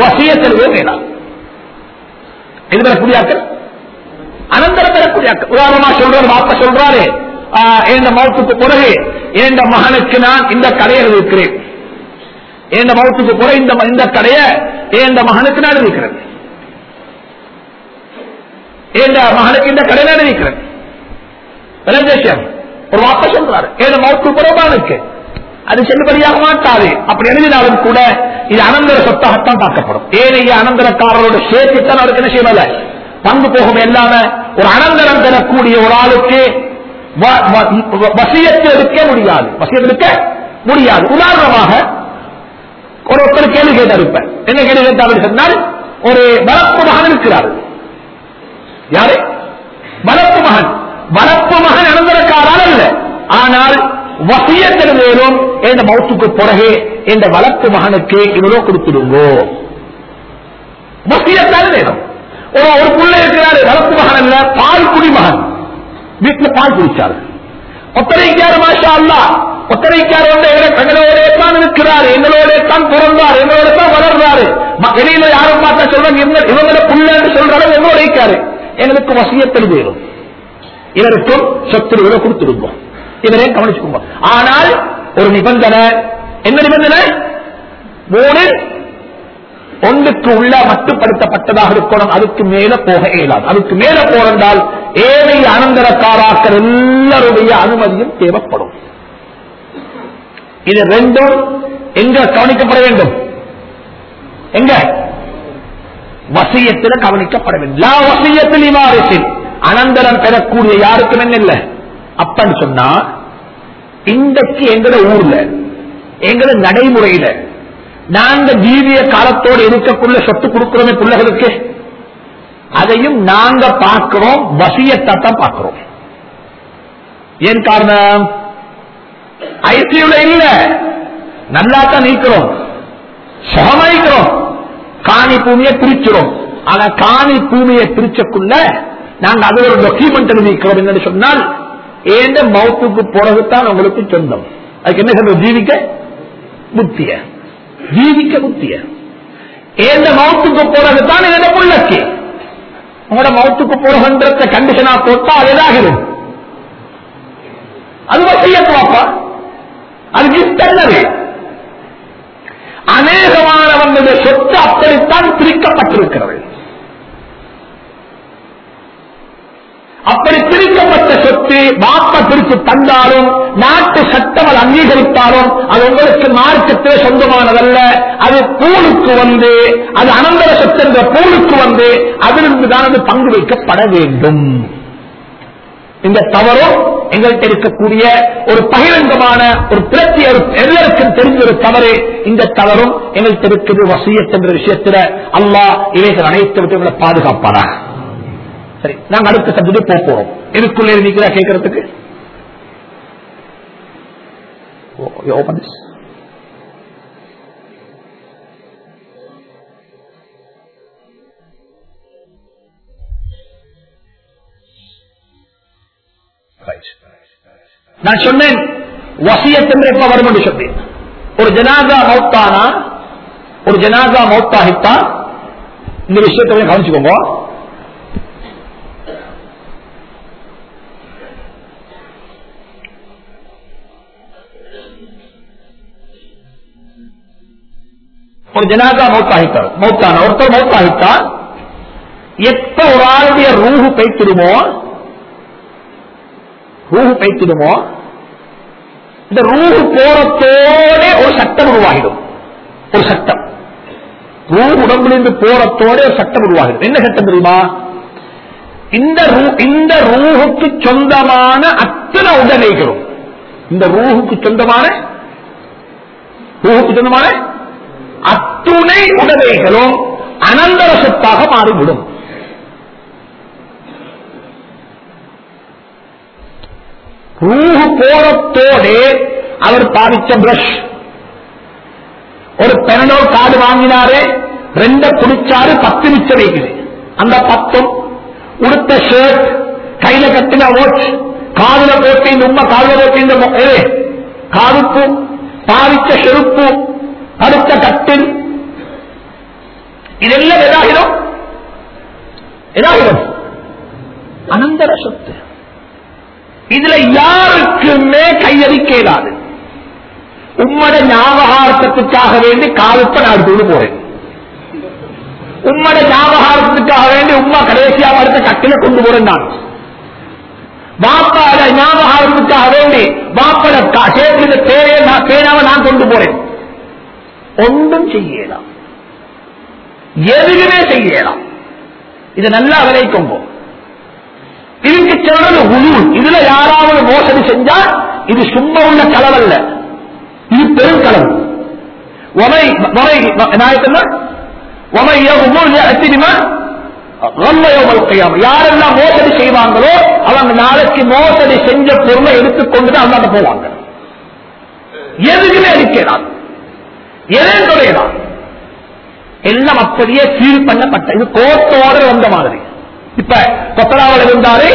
வசியத்திலே வேண்டாம் இது பெறக்கூடியாக்கள் அனந்தரம் பெறக்கூடியாக்கள் உதாரணமா சொல்றாரு வாப்ப சொல்றாரு எந்த மௌத்துக்கு பிறகு எந்த மகனுக்கு நான் இந்த கடையை இருக்கிறேன் எந்த மௌத்துக்கு பிறகு இந்த இந்த கடையை எந்த மகனுக்கு நான் இருக்கிறேன் எந்த மகனுக்கு இந்த கடையை நான் இருக்கிறேன் விஷயம். ஒரு வாப்ப சொல்றாரு. ஏழு மௌத்து புறமானுக்கு அது செல்லுபடியாக மாட்டாது. அப்படி எழுதினாலும் கூட இது அனந்தர சொத்தாகத்தான் பார்க்கப்படும். ஏனைய அனந்தரக்காரரோட சேர்த்துத்தான் அவருக்கு என்ன செய்யல பங்கு போகும் எல்லாம ஒரு அனந்தரம் தரக்கூடிய ஒரு ஆளுக்கு வசியத்தை எடுக்க முடியாது. வசியத்தை எடுக்க முடியாது. உதாரணமாக ஒரு ஒருத்தர் கேள்வி கேட்டார் இப்ப. என்ன கேள்வி கேட்டார் சொன்னால் ஒரு வளர்ப்பு மகன் இருக்கிறார். யாரு? வளர்ப்பு மகன். வளர்ப்பு மகன் அனந்தரக்காரர் அல்ல. ஆனால் வசியத்தில் வேறும் இந்த மௌத்துக்கு பிறகு இந்த வளர்ப்பு மகனுக்கு இவ்வளவு கொடுத்துடுங்கோ. வசியத்தால் வேணும். ஒரு ஒரு புள்ள இருக்கிறாரு வளர்ப்பு மகன் அல்ல பால் குடி மகன். வீட்டுல பால் குடிச்சாரு. ஒத்தரைக்காரு மாஷா அல்லா ஒத்தரைக்காரு வந்து எங்களோட தான் இருக்கிறாரு எங்களோட தான் பிறந்தார் எங்களோட தான் வளர்றாரு. வெளியில யாரும் பார்த்தா சொல்றாங்க இவங்களோட புள்ளன்னு சொல்றாங்க எங்களோட எங்களுக்கு வசியத்தில் வேணும். இவருக்கும் சொத்து கொடுத்துருப்போம் இவரே கவனிச்சுக்கோங்க. ஆனால் ஒரு நிபந்தனை. என்ன நிபந்தனை? மூணு ஒன்றுக்கு உள்ள மட்டுப்படுத்தப்பட்டதாக இருக்கணும். அதுக்கு மேல போக இயலாது. அதுக்கு மேல போறந்தால் ஏழை அனந்தரக்காராக்கள் எல்லாருடைய அனுமதியும் தேவைப்படும். இது ரெண்டும் எங்க கவனிக்கப்பட வேண்டும்? எங்க? வசியத்தில் கவனிக்கப்பட வேண்டும். வசியத்தில் இவாரத்தில் அனந்தரம் பெறக்கூடிய யாருக்கும் என்ன இல்லை? அப்பன்னு சொன்னா இன்றைக்கு எங்கட ஊர்ல எங்கட நடைமுறையில நாங்க ஜீவிய காலத்தோடு இருக்கக்குள்ள சொத்து கொடுக்கிறோமே பிள்ளைகளுக்கு. அதையும் நாங்க பார்க்கிறோம் வசியத்தான் பார்க்கிறோம். ஏன் காரணம்? ஐசியூல இல்ல. நல்லா தான் நீக்கிறோம் சுகமாய்க்கிறோம் காணி பூமியை பிரிச்சிடும் ஆனா காணி பூமியை பிரிச்சக்குள்ள நாங்க அது ஒரு டாக்குமெண்ட் எழுதிக்கிறோம் என்னன்னு சொன்னால் ஏந்த மௌத்துக்கு போறதுதான் உங்களுக்கு சொந்தம். அதுக்கு என்ன சொல்ற ஜீவிக்க புத்திய. ஜீவிக்க புத்திய. ஏந்த மௌத்துக்கு போறதுதான் என்னோட புள்ளக்கு உங்களோட மௌத்துக்கு போறதுன்ற கண்டிஷனா போட்டா அதுதாகிறது அது வசியத்துவாப்பா அது கிஃப்ட் அநேகமானவங்களுடைய சொத்து அப்படித்தான் பிரிக்கப்பட்டிருக்கிறது. அப்படி பிரிக்கப்பட்ட சொத்து பாப்ப பிரித்து தந்தாலும் நாட்டு சட்டங்கள் அங்கீகரித்தாலும் அது உங்களுக்கு மார்க்கத்தில் சொந்தமானதல்ல. அது பூலுக்கு வந்து அது அனந்தர சொத்து என்ற பூலுக்கு வந்து அதிலிருந்து தான் அது பங்கு வைக்கப்பட வேண்டும். இந்த தவறும் எங்கள்கிட்ட இருக்கக்கூடிய ஒரு பகிரங்கமான ஒரு பிரத்தி எல்லாருக்கும் தெரிஞ்ச ஒரு தவறு. இந்த தவறும் எங்கள்கிட்ட இருக்குது வசியத் என்ற விஷயத்துல. அல்லாஹ் இவைகள் அனைத்து விட்டு பாதுகாப்பாரா சரி நாங்க அடுத்த சப்ஜெக்ட் போக போறோம். இதுக்குள்ளே நீங்களா கேட்கறதுக்கு ஓபன் நான் சொன்னேன் வசியத்தென்று எப்ப வரும் என்று சொன்னேன் ஒரு ஜனாதா மௌத்தானா? ஒரு ஜனாதா மௌத்தாகித்தா இந்த விஷயத்தை கொஞ்சம் கவனிச்சுக்கோங்க. ஒரு ஜனாதா மௌத்தாகித்தார் மௌத்தான ஒருத்தர் மௌத்தாகித்தார் எப்ப ஒரு ஆளுடைய ரூஹு பைத்திடுமோ ரூஹு பைத்திடுமோ இந்த ரூஹு போறத்தோட ஒரு சட்டம் உருவாகிடும். ஒரு சட்டம். ரூஹ் உடம்பிலிருந்து போறத்தோட ஒரு சட்டம் உருவாகிடும். என்ன சட்டம் தெரியுமா? இந்த ரூ- இந்த ரூஹுக்கு சொந்தமான அத்தனை உடலைகளும் இந்த ரூஹுக்கு சொந்தமான ரூஹுக்கு சொந்தமான அத்துணை உடலைகளும் அனந்தர சொத்தாக மாறிவிடும். ரூஹு போறத்தோடு அவர் பாவிச்ச பிரஷ் ஒரு பெனடோ காடு வாங்கினாரு ரெண்ட குடிச்சாரு பத்து மிச்சம் வைக்குது அந்த பத்தும் உடுத்த ஷர்ட் கையில கட்டின வாட்ச் காதுல போட்டு இந்த உண்மை காதுல போட்டு இந்த காதுப்பு பாவிச்ச செருப்பு படுத்த கட்டில். இதெல்லாம் எதாகிடும் எதாகிடும் அனந்தர சொத்து. இதுல யாருக்குமே கையளிக்க இயலாது உம்மட ஞாபகார்த்தத்துக்காக வேண்டி காலத்தை நான் கொண்டு போறேன். உம்மட ஞாபகார்த்தத்துக்காக வேண்டி உமா கடைசியா அடுத்த கட்டில கொண்டு போறேன் நான். பாப்பாட ஞாபகார்த்தத்துக்காக வேண்டி பாப்பட சேர்ந்த தேவையை நான் பேனாவை நான் கொண்டு போறேன். ஒன்றும் செய்யலாம். எதுவுமே செய்யலாம். இதை நல்லா விளைக்கொம்போ இதுக்கு சொல்றது உருள் இதுல யாராவது மோசடி செஞ்சா இது சும்மா உள்ள களவல்ல. இது பெரும் களவு. எத்திரிமா யாரெல்லாம் மோசடி செய்வாங்களோ அவங்க நாளைக்கு மோசடி செஞ்ச பொருளை எடுத்துக்கொண்டுதான் அல்லாத போவாங்க. எதுக்குமே அடிக்கிறான் எதையும் தொடையலாம் எல்லாம் அப்படியே சீல் பண்ணப்பட்ட இது கோர்ட்டோட வந்த மாதிரி. இப்ப கொத்தலாவில் இருந்தாரு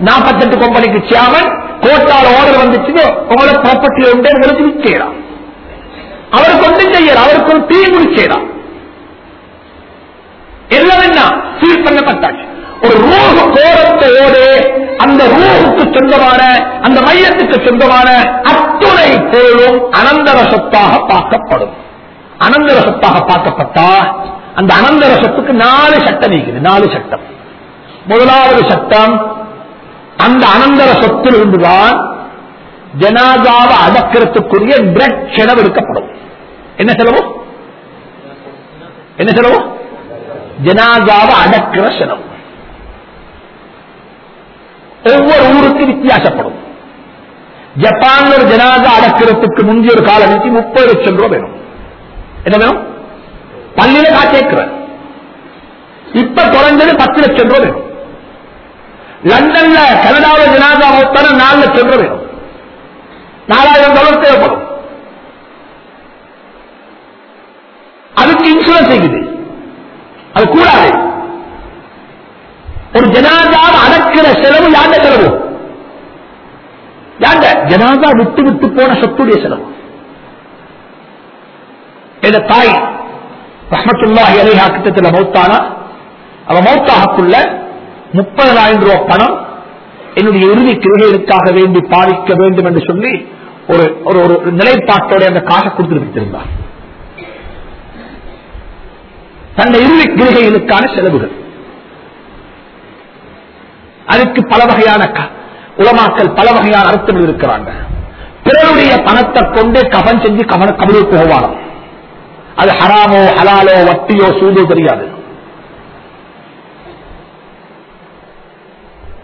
நாற்பத்தெட்டு கம்பெனிக்கு சேர்மன் கோர்ட்டால் ஆர்டர் வந்துச்சு உங்களோட ப்ராப்பர்ட்டி உண்டு எங்களுக்கு விற்கலாம் அவருக்கு ஒன்றும் செய்யலாம் அவருக்கு ஒரு தீ முடிச்சேலாம் எல்லாம் என்ன? சீல் பண்ணப்பட்டாச்சு ஒரு ரூஹு கோரத்தோடு அந்த ரூஹுக்கு சொந்தமான அந்த மையத்துக்கு சொந்தமான அத்துணை பொருளும் அனந்தர சொத்தாக பார்க்கப்படும். அனந்தர சொத்தாக பார்க்கப்பட்டா அந்த அனந்தர சொத்துக்கு நாலு சட்டம் இருக்குது நாலு சட்டம். முதலாவது சட்டம் அந்த அனந்தர சொத்தில் இருந்துதான் ஜனாதாவை அடக்கிறதுக்குரிய பிரெட் செலவு எடுக்கப்படும். என்ன செலவு? என்ன செலவு? ஜனாதாவை அடக்கிற செலவு. ஒவ்வொரு ஊருக்கு வித்தியாசப்படும். ஜப்பான் ஜனாதா அடக்கிறதுக்கு முந்தைய ஒரு காலனிக்கு முப்பது லட்சம் ரூபாய் வேணும். என்ன வேணும்? பள்ளியில காட்டேக்கிற இப்ப குறைஞ்சது பத்து லட்சம் ரூபாய் வேணும். லண்டன்ல கனடாவில் ஜனாதா மொத்தம் நாலு லட்சம் ரூபாய் வேணும். நாலாயிரம் டாலர் தேவைப்படும். அதுக்கு இன்சூரன்ஸ் செய்யுது அது கூடாது. ஒரு ஜனாதா அடக்கிற செலவு யாண்ட செலவு? யாண்ட ஜனாதா விட்டு விட்டு போன சொத்துடைய செலவு. என் தாய் ரஹமத்துல்லாஹி அலிஹா கிட்டத்தில் மௌத்தானா? அவ மௌத்தாகக்குள்ள முப்பதனாயிரம் ரூபாய் பணம் என்னுடைய இறுதி கிரிகளுக்காக வேண்டி பாதிக்க வேண்டும் என்று சொல்லி ஒரு ஒரு ஒரு நிலைப்பாட்டோட அந்த காசை கொடுத்து வைத்திருந்தார் தன்னை இறுதி கிரிகைகளுக்கான செலவுகள். அதுக்கு பல வகையான உலமாக்கள் பல வகையான அர்த்தங்கள் இருக்கிறாங்க. பிறருடைய பணத்தை கொண்டு கவன் செஞ்சு கவன கபலுக்கு போவானோ அது ஹராமோ ஹலாலோ வட்டியோ சூதோ தெரியாது.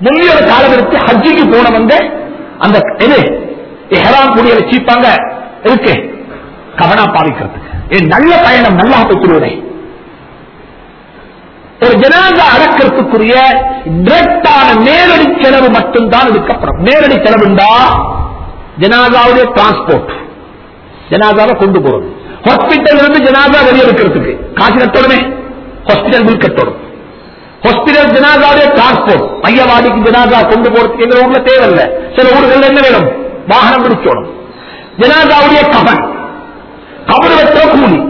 முந்தைய ஒரு காலம் ஹஜ்ஜிக்கு போன வந்து அந்த இது ஹெராம் கூடிய வச்சிருப்பாங்க இருக்கு கவனா பாதிக்கிறதுக்கு நல்ல பயணம் நல்லா பெற்றுவதை ஒரு ஜனாதா அடக்கிறதுக்குரிய டிரெக்டான நேரடி செலவு மட்டும்தான் எடுக்கப்படும் நேரடி செலவுண்டா? ஜனாதாவுடைய டிரான்ஸ்போர்ட் ஜனாதாவை கொண்டு போறது. ஹாஸ்பிட்டல் இருந்து ஜனாதா வெளியே எடுக்கிறதுக்கு. காசு கட்டணுமே. ஹாஸ்பிட்டல் பில் கட்டணும். ஹாஸ்பிட்டல் ஜனாதாவே டிரான்ஸ்போர்ட் மையவாடிக்கு ஜனாதா கொண்டு போறதுக்கு எங்க ஊர்ல தேவையில்லை. சில ஊர்கள் என்ன வேணும்? வாகனம் பிடிச்சோணும் ஜனாதாவுடைய கபன் கபடு வெற்ற கூலி.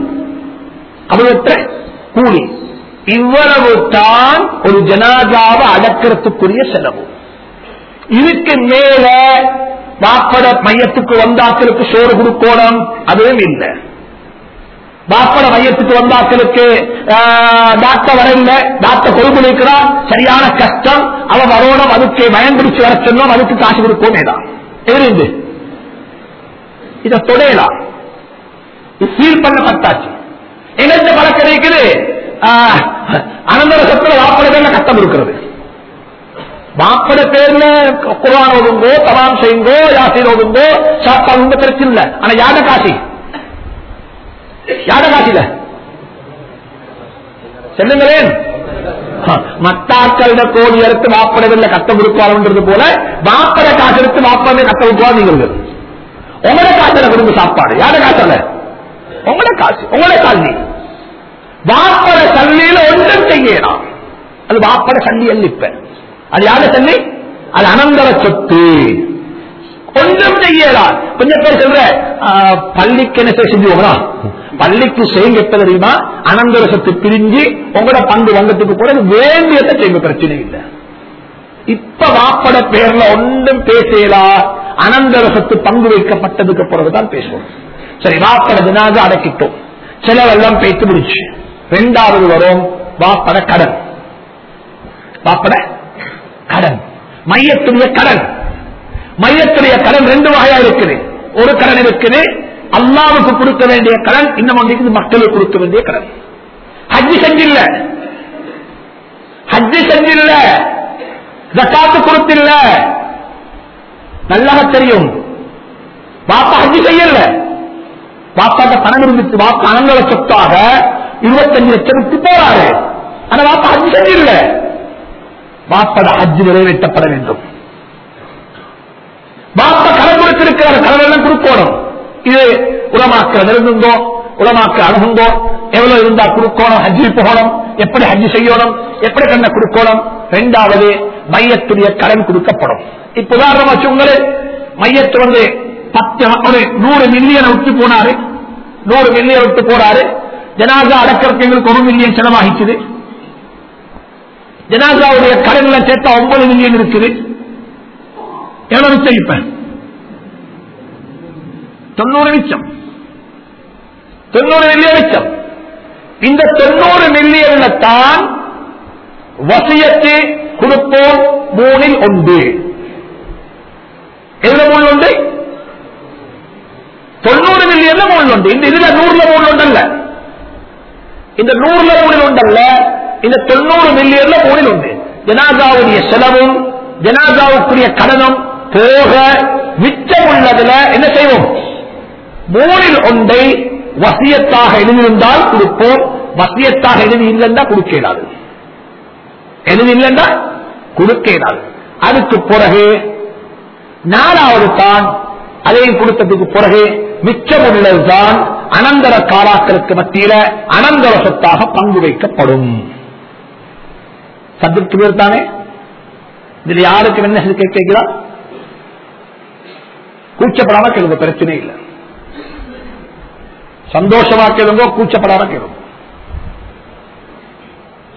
கபடு வெற்ற கூலி. இவ்வளவு தான் ஒரு ஜனாதாவை அடக்கிறதுக்குரிய செலவு. இதுக்கு மேல வாப்பட மையத்துக்கு வந்தாக்களுக்கு சோறு கொடுக்கணும். அதுவும் இல்லை. பாப்பட மையத்துக்கு வந்தாக்களுக்கு டாக்டர் வரல டாக்டர் கொழுப்பு இருக்கிறான் சரியான கஷ்டம். அவ வரோடம் அதுக்கு பயன்படுத்தி வர சொன்னோம் அதுக்கு காசு கொடுப்போமே தான். எதிர்ந்து இதை தொடையலாம். இது சீல் பண்ணப்பட்டாச்சு. எங்களுக்கு பழக்கம் இருக்குது? அனந்தர சத்துல வாப்பட பேர்ல கஷ்டம் இருக்கிறது. வாப்பட பேர்ல குரான் ஓதுங்கோ தவான் செய்யுங்கோ யாசிர் ஓதுங்கோ சாப்பாடு பிரச்சனை இல்லை. ஆனா யாத காசி? யார காட்டில? சொல்லுங்களேன் மத்தாக்களிட கோடி எடுத்து வாப்படவில்லை கட்ட கொடுப்பாருன்றது போல வாப்பட காசு எடுத்து வாப்பட கட்ட விட்டுவா நீங்கள் உங்களோட காசுல விரும்பு சாப்பாடு. யார காசுல? உங்களோட காசு. உங்களோட கல்வி. வாப்பட கல்வியில ஒன்றும் செய்யலாம். அது வாப்பட கல்வி அல்ல இப்ப. அது யார கல்வி? அது அனந்தர சொத்து. கொஞ்சம் செய்யலாம் கொஞ்சம் பேர் சொல்ற பள்ளிக்கு என்ன செஞ்சுவோங்களா பள்ளிக்கு செய்யுங்க எப்ப தெரியுமா? அனந்தர பிரிஞ்சு உங்களோட பங்கு வங்கத்துக்கு கூட வேண்டியதை செய்ய பிரச்சனை இல்லை. இப்ப வாப்பட பேர்ல ஒன்றும் பேசலா அனந்தரசத்து பங்கு வைக்கப்பட்டதுக்கு பிறகுதான் பேசுவோம். சரி வாப்பட தினாக அடக்கிட்டோம். செலவெல்லாம் பேத்து முடிச்சு ரெண்டாவது வரும் வாப்பட கடன். வாப்பட கடன். மையத்துடைய கடன். மையத்துடைய கடன் ரெண்டு வகையா இருக்குது. ஒரு கடன் இருக்குது அல்லாவுக்கு கொடுக்க வேண்டிய கடன் இன்னும் ஒன்றைக்கு மக்களுக்கு கொடுக்க வேண்டிய கடன். ஹஜ்ஜி செஞ்சில்ல. ஹஜ்ஜி செஞ்சில்ல. ஜக்காத்து கொடுத்தில்ல. நல்லா தெரியும். பாப்பா ஹஜ்ஜி செய்யல. பாப்பாட்ட பணம் இருந்துச்சு. பாப்பா அனங்கள சொத்தாக இருபத்தஞ்சு லட்சம் போறாரு. ஆனா பாப்பா ஹஜ்ஜி செஞ்சில்ல. பாப்பட ஹஜ்ஜி நிறைவேற்றப்பட வேண்டும். பாப்பா கடன் கொடுத்திருக்கிற கடன் எல்லாம் கொடுக்கணும் இது உலமாக்க நெருங்குங்கோ உலமாக்க அணுகுந்தோ எவ்வளவு இருந்தா கொடுக்கணும் ஹஜ்ஜி போகணும் எப்படி ஹஜ்ஜி செய்யணும் எப்படி கண்ணை கொடுக்கணும் ரெண்டாவது மையத்துடைய கடன் கொடுக்கப்படும். இப்ப உதாரணமா வச்சுங்களே மையத்து வந்து பத்து ஒரு நூறு மில்லியனை விட்டு போனாரு. நூறு மில்லியன் விட்டு போறாரு. ஜனாசா அடக்கிறதுக்கு எங்களுக்கு ஒரு மில்லியன் செலவாகிக்குது. ஜனாசாவுடைய கடன்ல சேர்த்தா ஒன்பது மில்லியன் இருக்குது. எவ்வளவு மிச்சம் இப்ப தொண்ணூறு மிச்சம் தொண்ணூறு மில்லியன் மிச்சம் இந்த தொண்ணூறு மில்லியன்ல தான் வசியத்து கொடுப்போம் மூணில் ஒன்று. எதுல மூணு உண்டு தொண்ணூறு மில்லியன்ல மூணு உண்டு இந்த இதுல நூறுல மூணு உண்டு அல்ல இந்த நூறுல மூணில் அல்ல இந்த தொண்ணூறு மில்லியன்ல மூணில் உண்டு ஜனாதாவுடைய செலவும் ஜனாதாவுக்குரிய கடனும் போக மிச்சம் உள்ளதுல என்ன செய்வோம்? மூணில் ஒன்றை வசியத்தாக எழுதியிருந்தால் கொடுப்போம். வசியத்தாக எழுதி இல்லைன்னா கொடுக்க இயலாது எழுதி இல்லைன்னா கொடுக்க இயலாது அதுக்கு பிறகு நாலாவது தான் அதையும் கொடுத்ததுக்கு பிறகு மிச்சம் உள்ளதுதான் அனந்தர காலாக்களுக்கு மத்தியில அனந்தர சொத்தாக பங்கு வைக்கப்படும். சப்ஜெக்ட் பேர் தானே? இதுல யாருக்கு என்ன கேட்கிறா கூச்சப்படாம கேளுங்க பிரச்சனை இல்லை. சந்தோஷமா கேளுங்க கூச்சப்படாம கேளுங்க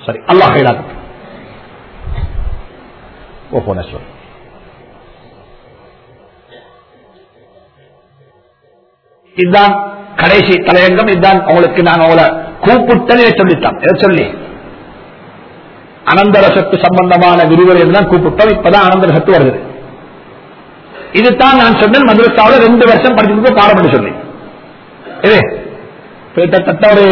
சரி அல்லாஹ் கைலாக்கட்டும் ஓ போன இதுதான் கடைசி தலையங்கம் இதுதான் அவங்களுக்கு நான் அவளை கூப்பிட்டனே சொல்லித்தான் எதை சொல்லி? அனந்தர சத்து சம்பந்தமான விரிவுரை தான் கூப்பிட்டோம் இப்பதான் அனந்தர சத்து வருது. இதுதான் நான் சொன்னேன் மதுரஸ்தாவில் ரெண்டு வருஷம் படிச்சிருக்க பாடம் பண்ணி சொன்னேன். இது கிட்டத்தட்ட ஒரு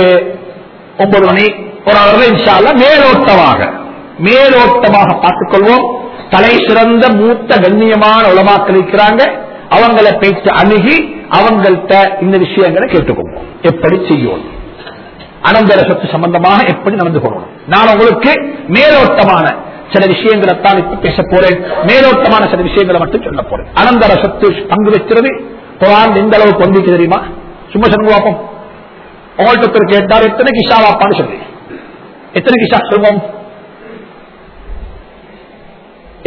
ஒன்பது மணி ஒரு அவர் இன்ஷால்ல மேலோட்டமாக மேலோட்டமாக பார்த்துக் கொள்வோம் தலை சிறந்த மூத்த கண்ணியமான உலமாக்கள் இருக்கிறாங்க. அவங்களை பேச்சு அணுகி அவங்கள்ட்ட இந்த விஷயங்களை கேட்டுக்கொள்வோம். எப்படி செய்யணும்? அனந்தர சொத்து சம்பந்தமாக எப்படி நடந்து கொள்ளணும்? நான் உங்களுக்கு மேலோட்டமான சில விஷயங்களை தான் இப்ப பேச போறேன். மேலோட்டமான சில விஷயங்களை மட்டும் சொல்ல போறேன். அனந்தர சத்து பங்கு வைக்கிறது குரான் எந்த அளவுக்கு வந்துச்சு தெரியுமா? சும்மா சொல்லுங்க பார்ப்போம் உங்கள்கிட்ட ஒருத்தர் கேட்டார் எத்தனை கிஷா வாப்பான்னு சொல்லி. எத்தனை கிஷா சொல்லுவோம்?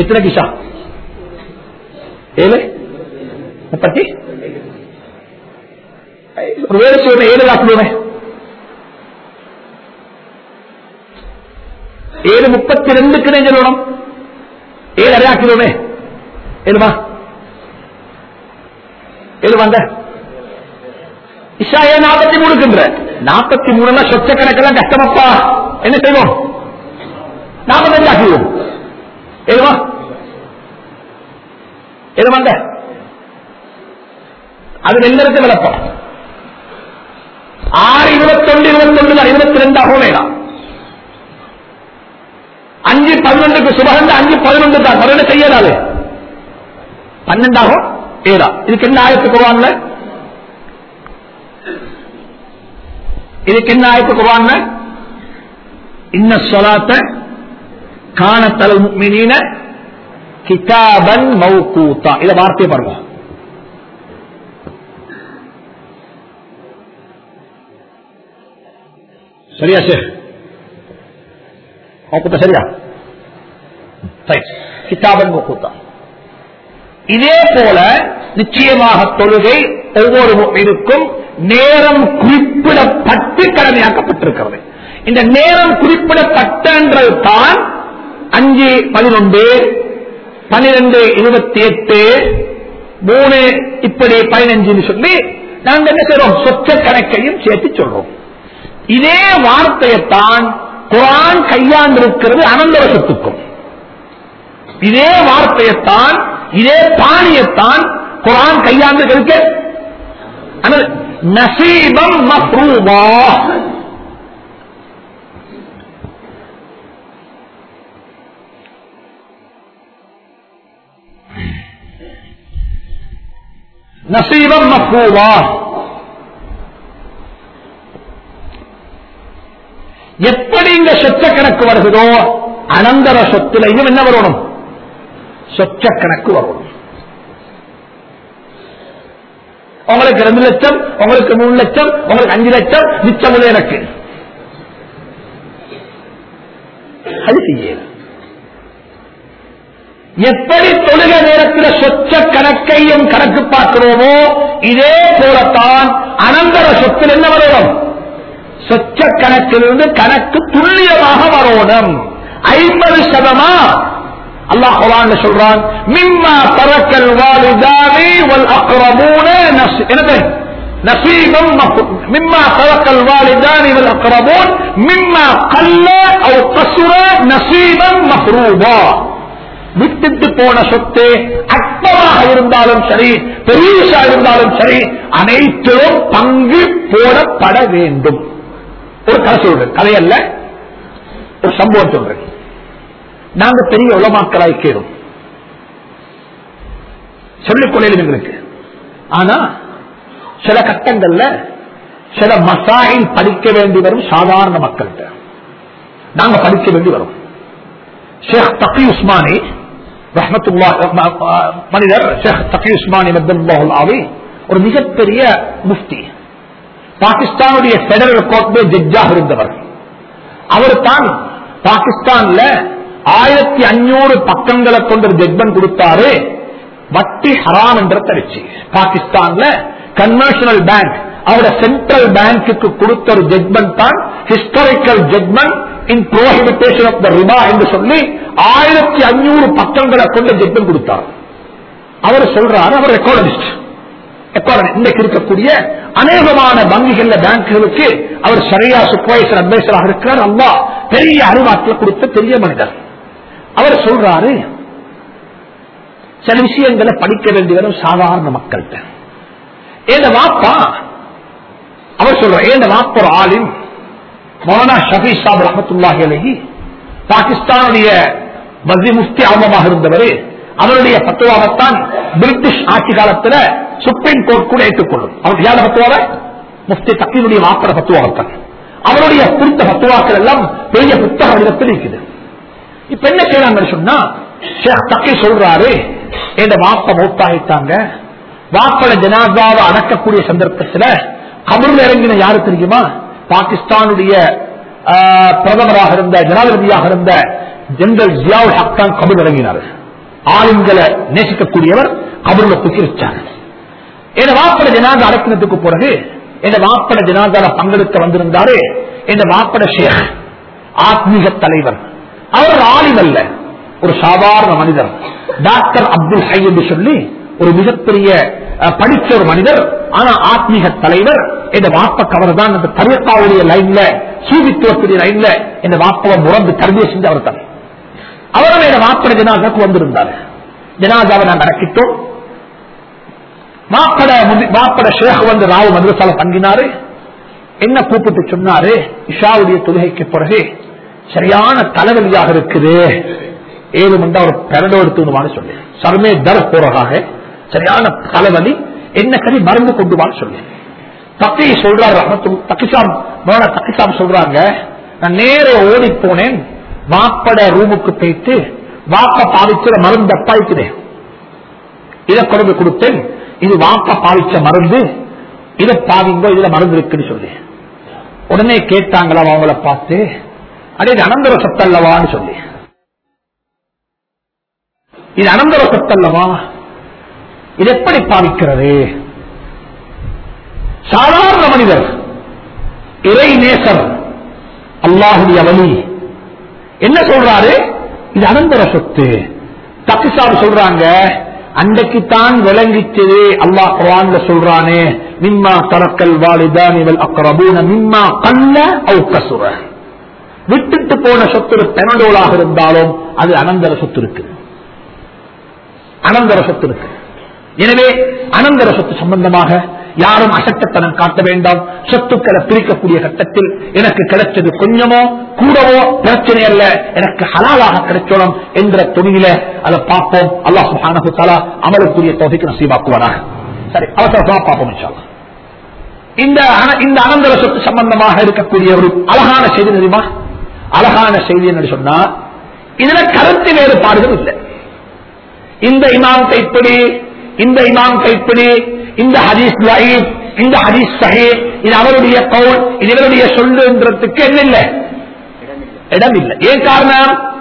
எத்தனை கிஷா ஏழு? முப்பத்தி? ஒரு வேலை சொல்லுவேன் ஏழு ஆக்கிடுவேன் ஏழு முப்பத்தி ரெண்டு நான் சொல்லணும் ஏழு அரை ஆக்கிடுவோமே ஏழுமா ஏழு இஷா ஏழு நாற்பத்தி மூணுக்குன்ற நாற்பத்தி மூணுல சொச்ச கணக்கெல்லாம் கஷ்டமப்பா என்ன செய்வோம் நாற்பத்தஞ்சு ஆக்கிடுவோம் எதுவா எதுவாங்க அது எங்களுக்கு விளப்பம் ஆறு இருபத்தொன்று இருபத்தொன்று தான் இருபத்தி ரெண்டாகவும் வேணாம் அஞ்சு பதினொன்றுக்கு சுபகந்த அஞ்சு பதினொன்று தான். பதினொன்று செய்யலாது பன்னெண்டாகும்? ஏதா? இதுக்கு என்ன ஆயத்து குருவான்ல இதுக்கு என்ன ஆயத்து குருவான்ல இன்ன சொலாத்த காணத்தல் மீன கிதாபன் மௌகூத்தா. இத வார்த்தையை பாருங்க. சரியா சார் மௌகூத்தா சரியா? கிதாபன் மௌகூத்தா இதே போல நிச்சயமாக தொழுகை ஒவ்வொரு முறைக்கும் நேரம் குறிப்பிடப்பட்டு கடமையாக்கப்பட்டிருக்கிறது. இந்த நேரம் குறிப்பிடப்பட்டன்றது தான் அஞ்சு பதினொன்று பனிரெண்டு இருபத்தி எட்டு மூணு இப்படி பதினஞ்சுன்னு சொல்லி நாங்கள் என்ன செய்றோம்? சொச்ச கணக்கையும் சேர்த்து சொல்றோம். இதே வார்த்தையைத்தான் குரான் கையாண்டிருக்கிறது அனந்தர சொத்துக்கும் இதே வார்த்தையத்தான் இதே பாணியத்தான் குரான் கையாண்டு நசீபம் மஃப்ரூபா நசீபம் மஃப்ரூபா எப்படி இந்த சொச்ச கணக்கு வருகிறதோ அனந்தர சொத்திலையும் என்ன வரணும்? சொச்ச கணக்கு வரணும். உங்களுக்கு ரெண்டு லட்சம் உங்களுக்கு மூணு லட்சம் உங்களுக்கு அஞ்சு லட்சம் மிச்சம் எனக்கு. அது செய்ய எப்படி தொழுக நேரத்தில் சொச்ச கணக்கையும் கணக்கு பார்க்கிறோமோ இதே போலத்தான் அனந்தர சொத்தில் என்ன வரணும்? சொச்ச கணக்கிலிருந்து கணக்கு துல்லியமாக வரணும். ஐம்பது சதமா? அல்லாஹ் குரான் சொல்றான் மிம்மா தரக்கல் வாலிதானி வல் அக்ரபூன என்னது? நசீபம் மிம்மா தரக்கல் வாலிதானி வல் அக்ரபூன் மிம்மா கல்ல அவ் கசுர நசீபம் மஹ்ரூபா விட்டுட்டு போன சொத்து அற்பமாக இருந்தாலும் சரி பெரியசா இருந்தாலும் சரி அனைத்திலும் பங்கு போடப்பட வேண்டும். ஒரு கதை சொல்றேன் கதையல்ல ஒரு சம்பவம் சொல்றேன் நாங்க பெரிய உலமாக்களாய் கேடும் சொல்லிக்கொள்ளையில் எங்களுக்கு. ஆனா சில கட்டங்கள்ல சில மசாயில் படிக்க வேண்டி வரும் சாதாரண மக்கள்கிட்ட. நாங்க படிக்க வேண்டி வரும். ஷேக் தகி உஸ்மானி ரஹமத்துல்லா மனிதர் ஷேக் தகி உஸ்மானி ஒரு மிகப்பெரிய முஃப்தி. பாகிஸ்தானுடைய பெடரல் கோர்ட்ல ஜட்ஜாக இருந்தவர். அவர் தான் பாகிஸ்தான்ல ஆயிரத்தி அஞ்சூறு பக்கங்களை கொண்ட ஒரு ஜட்மெண்ட் கொடுத்தாரு. வட்டி ஹராம் என்ற தரிச்சு. பாகிஸ்தான்ல கன்வர்ஷனல் பேங்க் அவரோட சென்ட்ரல் பேங்குக்கு கொடுத்த ஒரு ஜட்மெண்ட் தான் historical judgement in prohibition of the riba என்று சொல்லி ஆயிரத்தி அஞ்சூறு பக்கங்களை கொண்ட ஜட்மெண்ட் கொடுத்தார். அவர் சொல்றாரு அவர் எக்கானமிஸ்ட் இன்றைக்கு இருக்கக்கூடிய அநேகமான வங்கிகள்ல பேங்குகளுக்கு அவர் சரியா சூப்பர்வைசர் அட்வைசராக இருக்கிறார். அல்லா பெரிய அறிவாற்றல் கொடுத்த பெரிய மனிதர். அவர் சொல்றாரு சில விஷயங்களை படிக்க வேண்டி வரும் சாதாரண மக்கள்கிட்ட. ஏந்த வாப்பா அவர் சொல்ற ஏந்த வாப்ப ஒரு ஆலிம் மௌனா ஷபி சாப் ரஹமத்துல்லாஹி பாகிஸ்தானுடைய மத்திய முஃப்தி ஆமமாக இருந்தவர். அவருடைய பத்துவாகத்தான் பிரிட்டிஷ் ஆட்சி காலத்தில் சுப்ரீம் கோர்ட் கூட ஏற்றுக்கொள்ளும். அவர் யார பத்துவாக முஃப்தி தக்கீனுடைய மாப்பிட பத்துவாகத்தான் அவருடைய குறித்த பத்துவாக்கள் எல்லாம் பெரிய புத்தக விதத்தில் இருக்குது. இப்ப என்ன செய்யறாங்க சொன்னா தக்கி சொல்றாரு என் வாப்ப மௌத்தாயிட்டாங்க வாப்பட ஜனாதாவை அடக்கக்கூடிய சந்தர்ப்பத்தில் கபூர்ல இறங்கின யாரு தெரியுமா? பாகிஸ்தானுடைய பிரதமராக இருந்த ஜனாதிபதியாக இருந்த ஜெனரல் ஜியாவுல் ஹக்தான் கபூர் இறங்கினார். ஆளுங்களை நேசிக்கக்கூடியவர் கபர்ல புக்கிரிச்சார் என் வாப்பட ஜனாதா அடக்கினத்துக்கு பிறகு என் வாப்பட ஜனாதால பங்கெடுக்க வந்திருந்தாரு என் வாப்பட ஷேக் ஆத்மீக தலைவர். அவர் ஆலிம் ஒரு சாதாரண மனிதர். டாக்டர் அப்துல் ஹை என்று சொல்லி ஒரு மிகப்பெரிய படித்த ஒரு மனிதர் ஆனா ஆத்மீக தலைவர். என் வாப்ப கவர் தான் அந்த தரியத்தாவுடைய லைன்ல சூதித்துவத்துடைய லைன்ல இந்த வாப்பவை முறந்து கருதிய செஞ்சு அவர் தான். அவரும் என் வாப்பட ஜனாதாக்கு வந்திருந்தார். ஜனாதாவை நான் நடக்கிட்டோம் மாப்பட மாப்பட ஷேக் வந்து ராவு மதுரசால தங்கினாரு. என்ன கூப்பிட்டு சொன்னாரு? இஷாவுடைய தொழுகைக்கு பிறகு சரியான தலைவலியாக இருக்குது. ஏழு மண்டா ஒரு பிறந்த எடுத்துவான்னு சொல்லி சர்மே தர போறதாக சரியான தலைவலி என்ன கதை மருந்து கொண்டு வான்னு சொல்லி தக்கி சொல்றாரு ரஹமத்து- தக்கிசாம் மோன தக்கிசாம் சொல்றாங்க நான் நேர ஓடி போனேன் மாப்பட ரூமுக்கு போயிட்டு வாப்ப பாவிக்கிற மருந்து அப்பாய்க்குதேன் இதை கொண்டு கொடுத்தேன். இது வாக்க பாவிச்ச மருந்து. இதை பாவிங்கோ இதுல மருந்து இருக்குன்னு சொல்லி. உடனே கேட்டாங்களா அவங்கள பார்த்து அடே இது அனந்தர சொத்தல்லவான்னு சொல்லி. இது அனந்தர சொத்தல்லவா? இது எப்படி பாவிக்கிறது? சாதாரண மனிதர் இறை நேசர் அல்லாஹுடைய வழி என்ன சொல்றாரு? இது அனந்தர சொத்து. தக்கிசார் சொல்றாங்க அன்றைக்குத்தான் விளங்கிச்சு அல்லாஹ் குரான்ல சொல்றானே மிம்மா தரக்கல் வாலிதான் இவள் அக்கரபூன மிம்மா கல்ல அவுக்கசுர விட்டுட்டு போன சொத்து ஒரு பெனடோலாக இருந்தாலும் அது அனந்தர சொத்து இருக்கு. அனந்தர சொத்து இருக்கு. எனவே அனந்தர சொத்து சம்பந்தமாக யாரும் அசட்டத்தனம் காட்ட வேண்டாம். சொத்துக்களை பிரிக்கக்கூடிய கட்டத்தில் எனக்கு கிடைச்சது கொஞ்சமோ கூடவோ பிரச்சனை அல்ல. எனக்கு ஹலாலாக கிடைச்சோம் என்ற துணியில அதை பார்ப்போம். அல்லாஹ் சுப்ஹானஹு தஆலா அமலுக்குரிய தொகைக்கு நசீபாக்குவானாக. சரி அவசரமா பார்ப்போம் இந்த இந்த அனந்தர சொத்து சம்பந்தமாக இருக்கக்கூடிய ஒரு அழகான செய்தி தெரியுமா? அழகான செய்தி என்று சொன்னா இதுல கருத்து வேறுபாடுகள் இல்லை. இந்த இமாம் கைப்படி இந்த இமாம் கைப்பிடி இந்த ஹதீஸ் லயீப் இந்த ஹதீஸ் சஹீப் இது அவருடைய கவுல் இது இவருடைய சொல்லுன்றதுக்கு என்ன இல்லை? இடம் இல்லை ஏன் காரணம்?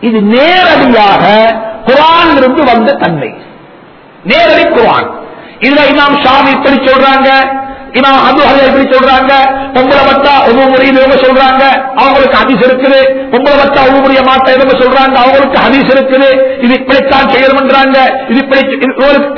இது நேரடியாக குரான் இருந்து வந்த தன்மை. நேரடி குரான். இதுல இமாம் ஷாமி இப்படி சொல்றாங்க. இமாம் அபு ஹதர் இப்படி சொல்றாங்க? பொம்பளை பத்தா ஒரு முறையில் இவங்க சொல்றாங்க. அவங்களுக்கு ஹதீஸ் இருக்குது. பொம்பளை பத்தா ஒரு முறைய மாத்த இவங்க சொல்றாங்க. அவங்களுக்கு ஹதீஸ் இருக்குது. இது இப்படித்தான் செய்யணும்ன்றாங்க. இது இப்படி இது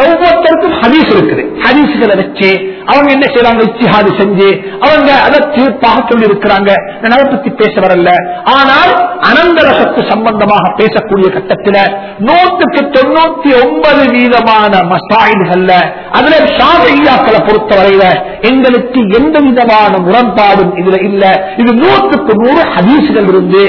ஒவ்வொருத்தருக்கும் ஹதீஸ் இருக்குது. ஹதீஸ்களை வச்சு அவங்க என்ன செய்யறாங்க இச்சிஹாது செஞ்சு அவங்க அதை தீர்ப்பாக சொல்லி இருக்கிறாங்க. நான் அதை பத்தி பேச வரல ஆனால் அனந்தர சம்பந்தமாக பேசக்கூடிய கட்டத்தில் நூற்றுக்கு தொண்ணூத்தி ஒன்பது வீதமான மசாயில்கள்ல அதுல ஷாதையாக்களை பொறுத்தவரையில எங்களுக்கு எந்த விதமான முரண்பாடும் இதுல இல்ல. இது நூற்றுக்கு நூறு ஹதீசுகள் இருந்து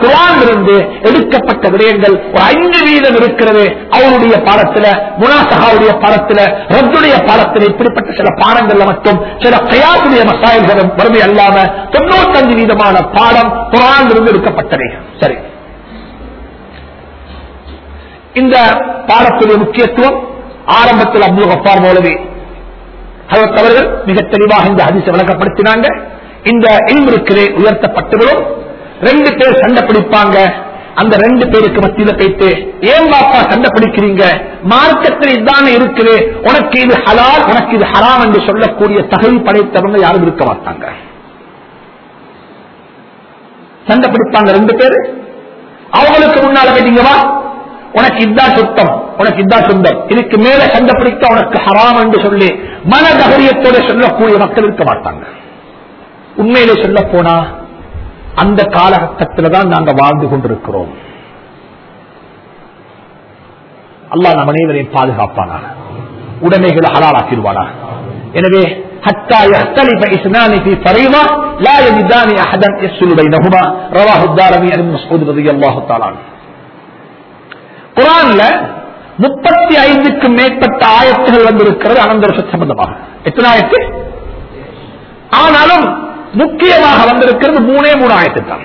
குரான் இருந்து எடுக்கப்பட்ட விடயங்கள். ஒரு ஐந்து வீதம் இருக்கிறது. அவருடைய பாடத்துல முனாசகாவுடைய பாடத்துல ரத்துடைய பாடத்துல இப்படிப்பட்ட சில பாடங்கள்ல மட்டும் சில கயாசுடைய மசாயல்களும் வறுமை அல்லாம தொண்ணூத்தஞ்சு வீதமான பாடம் குரான் இருந்து எடுக்கப்பட்டது. சரி. இந்த பாடத்துடைய முக்கியத்துவம் ஆரம்பத்தில் அப்துல் கப்பார் போலவே அவர்கள் மிக தெளிவாக இந்த ஹதீஸை விளக்கப்படுத்தினாங்க. இந்த இல்ம் இருக்கிறே உயர்த்தப்பட்டவரும் ரெண்டு பேர் சண்டை பிடிப்பாங்க. அந்த ரெண்டு பேருக்கு மத்தியில போயிட்டு ஏன் பாப்பா சண்டை பிடிக்கிறீங்க? மார்க்கத்தில் இதுதானே இருக்குது. உனக்கு இது ஹலால் உனக்கு இது ஹராம் என்று சொல்லக்கூடிய தகுதி படைத்தவங்க யாரும் இருக்க மாட்டாங்க. சண்டை பிடிப்பாங்க ரெண்டு பேரு. அவங்களுக்கு முன்னால போயிட்டீங்க உனக்கு இதா சுத்தம். உனக்கு இதா சுந்தம் இதுக்கு மேல சண்டை பிடிக்க உனக்கு ஹராம் என்று சொல்லி மன தகரியத்தோட சொல்லக்கூடிய மக்கள் இருக்க மாட்டாங்க. உண்மையிலே சொல்ல போனா அந்த காலகட்டத்தில் தான் நாங்க வாழ்ந்து கொண்டிருக்கிறோம் அல்லாஹ் நம் அனைவரையும் பாதுகாப்பானா உடைமைகளை ஹலாலாக்கிடுவானா எனவே حتى يختلف اثنان في فريضة لا يجدان أحدا يفصل بينهما رواه الدارمي عن ابن مسعود رضي الله تعالى عنه குரான்ல முப்பத்தி ஐந்துக்கும் மேற்பட்ட ஆயத்துகள் வந்திருக்கிறது அனந்தர சம்பந்தமாக எத்தனை ஆயத்து ஆனாலும் முக்கியமாக வந்திருக்கிறது மூணே மூணு ஆயத்து தான்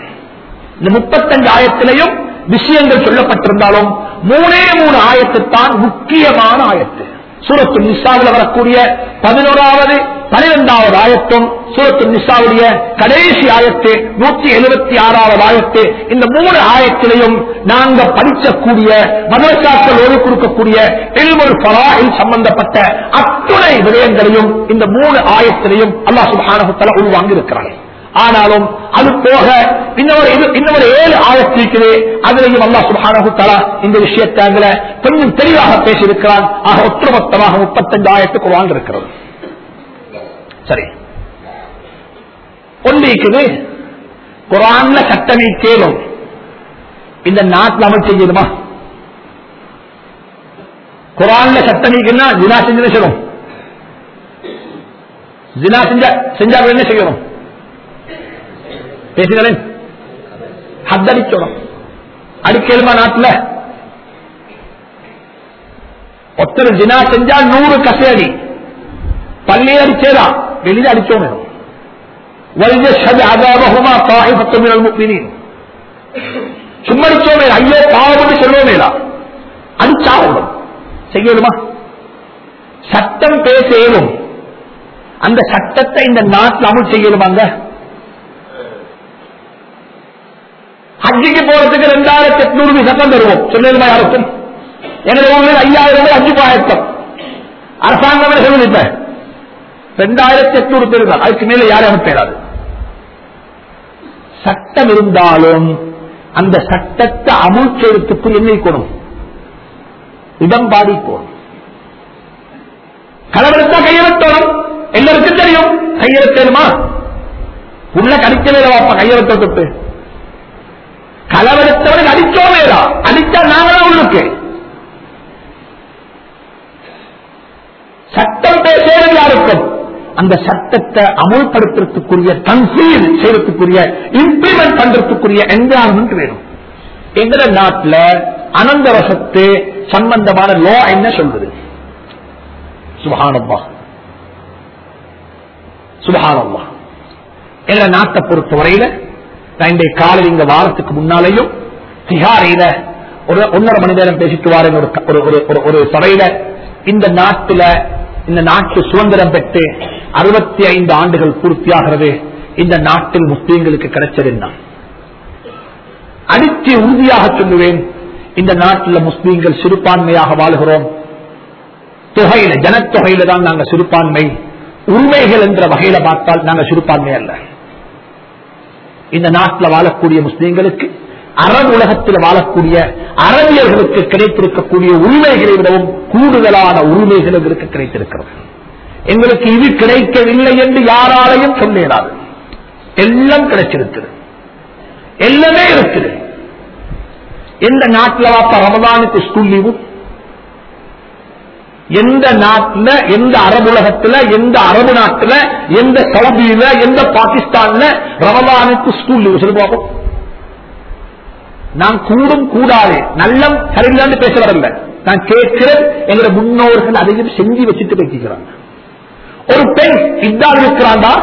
இந்த முப்பத்தஞ்சு ஆயத்திலையும் விஷயங்கள் சொல்லப்பட்டிருந்தாலும் மூணே மூணு ஆயத்து தான் முக்கியமான ஆயத்து. சூரத்து நிசாவில் வரக்கூடிய பதினோராவது பனிரெண்டாவது ஆயத்தும் சூரத்து நிசாவுடைய கடைசி ஆயத்து நூற்றி எழுபத்தி ஆறாவது ஆயத்து. இந்த மூணு ஆயத்திலையும் நாங்க படிக்கக்கூடிய மதரசாக்கள் ஓடி கொடுக்கக்கூடிய எழுபது பலாயில் சம்பந்தப்பட்ட அத்துணை விடயங்களையும் இந்த மூணு ஆயத்திலையும் அல்லாஹ் சுபானகத்தல உள்வாங்கி இருக்கிறாங்க ஆனாலும் அது போக இன்னொரு இன்னொரு ஏழு ஆயத்து இருக்குது அதிலையும் அல்லா சுபானகுத்தலா இந்த விஷயத்தை அதுல கொஞ்சம் தெளிவாக பேசியிருக்கிறான். ஆக ஒற்றுமொத்தமாக முப்பத்தஞ்சு ஆயத்துக்கு குரான் இருக்கிறது சரி. ஒன்று இருக்குது குரான்ல சட்டமே கேளும். இந்த நாட்டில் அமல் செய்யணுமா? குரான்ல சட்டமிக்குன்னா ஜினா செஞ்சு செய்யணும்? ஜினா செஞ்சா செஞ்சா என்ன செய்யணும்? பேசுகிறேன். ஹத்தடிக்கணும். அடிக்கலுமா நாட்டில்? ஒருத்தர் ஜினா செஞ்சா நூறு கசையடி. பள்ளியடிச்சேதான் வெளியில அடிச்சோம் அதாபகுமா சும்மா அடிச்சோமே ஐயோ பாவம் சொல்லுவோமேலா அடிச்சாகணும் செய்யணுமா சட்டம் பேச அந்த சட்டத்தை இந்த நாட்டில் அமல் செய்யணுமாங்க ஹஜ்ஜிக்கு போறதுக்கு ரெண்டாயிரத்தி எட்நூறு சட்டம் தருவோம் சொல்லுமா யாருக்கும் எங்களுடைய ஐயாயிரம் ரூபாய் அஞ்சு பாயத்தம் அரசாங்கம் சொல்லுது ரெண்டாயிரத்தி எட்நூறு பேர் அதுக்கு மேல யாரும் பேராது சட்டம் இருந்தாலும் அந்த சட்டத்தை அமுல் செய்யறதுக்கு என்ன இருக்கணும் இடம் பாதிக்கும் கலவரத்தா கையெழுத்தோம் எல்லாருக்கும் தெரியும். கையெழுத்தேனுமா உள்ள கடிக்கவே வாப்பா கையெழுத்த தொட்டு அடிச்சோமே அடிச்சோமேடா அடிச்சா நாங்களா உள்ளுக்கு. சட்டம் பேசுறது யாருக்கும்? அந்த சட்டத்தை அமுல்படுத்துறதுக்குரிய தன்சீல் செய்யறதுக்குரிய இம்ப்ளிமெண்ட் பண்றதுக்குரிய என்விரான்மெண்ட் வேணும். எங்க நாட்டுல அனந்த வசத்து சம்பந்தமான லோ என்ன சொல்றது சுபகானம்மா சுபகானம்மா எங்க நாட்டை பொறுத்தவரையில நான் இன்றைய காலையில் இந்த வாரத்துக்கு முன்னாலேயும் திகாரையில ஒரு ஒன்னரை மணி நேரம் பேசிட்டு வாரேன் ஒரு ஒரு- ஒரு சபையில இந்த நாட்டுல இந்த நாட்டு சுதந்திரம் பெற்று அறுபத்தி ஐந்து ஆண்டுகள் பூர்த்தியாகிறது இந்த நாட்டில் முஸ்லீம்களுக்கு கிடைச்சது என்ன? அடித்து உறுதியாக சொல்லுவேன் இந்த நாட்டில் முஸ்லீம்கள் சிறுபான்மையாக வாழ்கிறோம். தொகையில ஜனத்தொகையில தான் நாங்க சிறுபான்மை. உரிமைகள் என்ற வகையில பார்த்தால் நாங்க சிறுபான்மை அல்ல. இந்த நாட்டில் வாழக்கூடிய முஸ்லீம்களுக்கு அரபு உலகத்தில் வாழக்கூடிய அரபியர்களுக்கு கிடைத்திருக்கக்கூடிய உரிமைகளை விடவும் கூடுதலான உரிமைகள் எங்களுக்கு கிடைத்திருக்கிறது. எங்களுக்கு இது கிடைக்கவில்லை என்று யாராலையும் சொல்ல எல்லாம் கிடைச்சிருக்கிறது எல்லாமே இருக்குது. எந்த நாட்டில் வாப்பா ரமதானுக்கு ஸ்கூல் லீவு எந்த நாட்டில் எந்த அரபு எந்த அரபு நாட்டில் எந்த சவுதியில எந்த பாகிஸ்தான்ல ரமதானுக்கு ஸ்கூல் லீவு சொல்லி பார்ப்போம் நான் கூடும் கூடாது. நல்லம் சரியில்லான்னு பேச வரல நான் கேட்கிறேன். எங்களுடைய முன்னோர்கள் அதையும் செஞ்சு வச்சுட்டு பேசிக்கிறாங்க ஒரு பெண் இத்தா இருக்கிறாண்டா?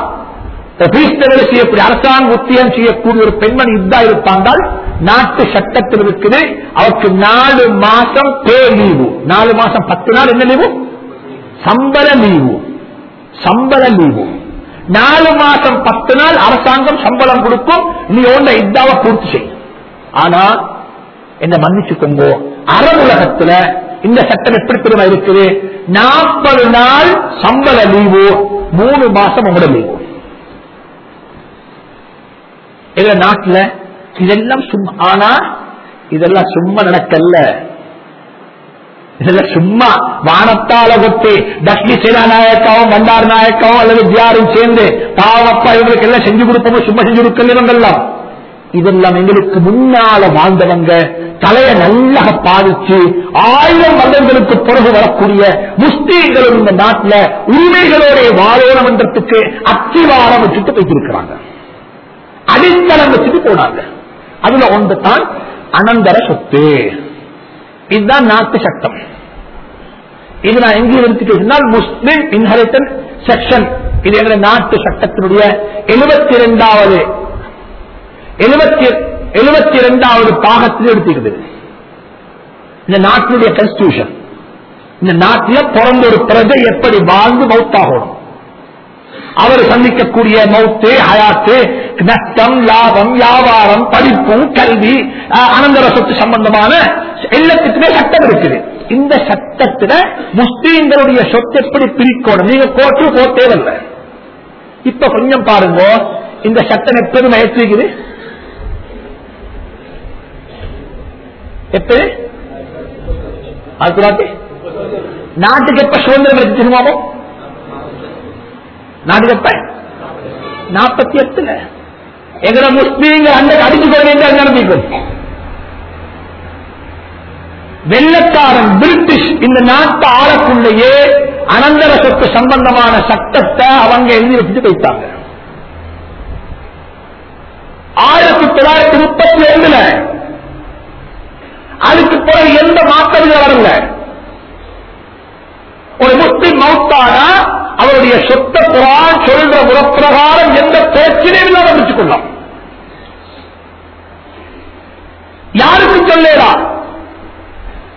செய்யக்கூடிய அரசாங்க உத்தியம் செய்யக்கூடிய ஒரு பெண்மணி இத்தா இருப்பாண்டால் நாட்டு சட்டத்தில் இருக்குது அவருக்கு நாலு மாசம் பே லீவு. நாலு மாசம் பத்து நாள் என்ன லீவு? சம்பள லீவு. சம்பள லீவு. நாலு மாசம் பத்து நாள் அரசாங்கம் சம்பளம் கொடுக்கும் நீ ஒன்றை இதாவை பூர்த்தி செய்யும் ஆனா என்ன மன்னிச்சுக்கோங்க. அரபு உலகத்துல இந்த சட்டம் எப்படி தெரியுமா இருக்குது? நாற்பது நாள் சம்பள லீவு மூணு மாசம் உங்களோட லீவு. இதுல நாட்டுல இதெல்லாம் சும்மா ஆனா இதெல்லாம் சும்மா நடக்கல. இதெல்லாம் சும்மா வானத்தால கொத்தி டஸ்லி சேனா நாயக்காவும் பண்டார் நாயக்காவும் அல்லது ஜியாரும் சேர்ந்து பாவப்பா இவங்களுக்கு எல்லாம் செஞ்சு கொடுப்போம் சும்மா செஞ்சு கொடுக்கலாம் இதெல்லாம் எங்களுக்கு முன்னால வாழ்ந்தவங்க. தலைய நல்லா பாதிச்சு ஆயிரம் வருடங்களுக்கு பிறகு வரக்கூடிய முஸ்லீம்களும் இந்த நாட்டில் உரிமைகளோட வாழணும் என்றதுக்கு அத்திவாரம் வச்சுட்டு வைத்திருக்கிறாங்க அடித்தளம் வச்சுட்டு போனாங்க. அதுல ஒன்று தான் அனந்தர சொத்து. இதுதான் நாட்டு சட்டம். இது நான் எங்கே எடுத்துக்கிட்டால் முஸ்லிம் இன்ஹெரிட்டன்ஸ் செக்ஷன் இது எங்களுடைய நாட்டு சட்டத்தினுடைய எழுபத்தி இரண்டாவது எழுபத்தி எழுபத்தி இரண்டாவது பாகத்தில் எடுத்துக்கிறது இந்த நாட்டினுடைய கன்ஸ்டியூஷன் இந்த நாட்டில் பிறந்த ஒரு பிரஜை எப்படி வாழ்ந்து மௌத்தாகணும்? அவர் சந்திக்கக்கூடிய மௌத்து ஹயாத்து நஷ்டம் லாபம் வியாபாரம் படிப்பு கல்வி அனந்தர சொத்து சம்பந்தமான எல்லாத்துக்குமே சட்டம் இருக்குது. இந்த சட்டத்துல முஸ்லீம்களுடைய சொத்து எப்படி பிரிக்கணும்? நீங்க கோட்டு போட்டேவல்ல இப்ப கொஞ்சம் பாருங்க இந்த சட்டம் எப்போதும் ஏற்றிருக்குது எப்பது ஆயிரத்தி நாட்டுக்கு எப்ப சுதந்திரம் எடுத்துருமாமோ நாட்டுக்கு எப்ப? நாற்பத்தி எட்டுல எங்கட முஸ்லீம்கள் அந்த அடிச்சு கொள்ள நடந்திருக்கும் வெள்ளக்காரன் பிரிட்டிஷ் இந்த நாட்டை ஆளக்குள்ளேயே அனந்தர சொத்து சம்பந்தமான சட்டத்தை அவங்க எழுதி வச்சுட்டு வைத்தாங்க ஆயிரத்தி தொள்ளாயிரத்தி முப்பத்தி ரெண்டுல அதுக்கு பிறகு எந்த மாற்றங்களும் வரல ஒரு முஸ்லிம் மௌத்தானா அவருடைய சொத்த குரான் சொல்ற முறப்பிரகாரம் எந்த பிரச்சனையும் இல்லாம கொள்ளலாம் யாருக்கும் சொல்லேடா?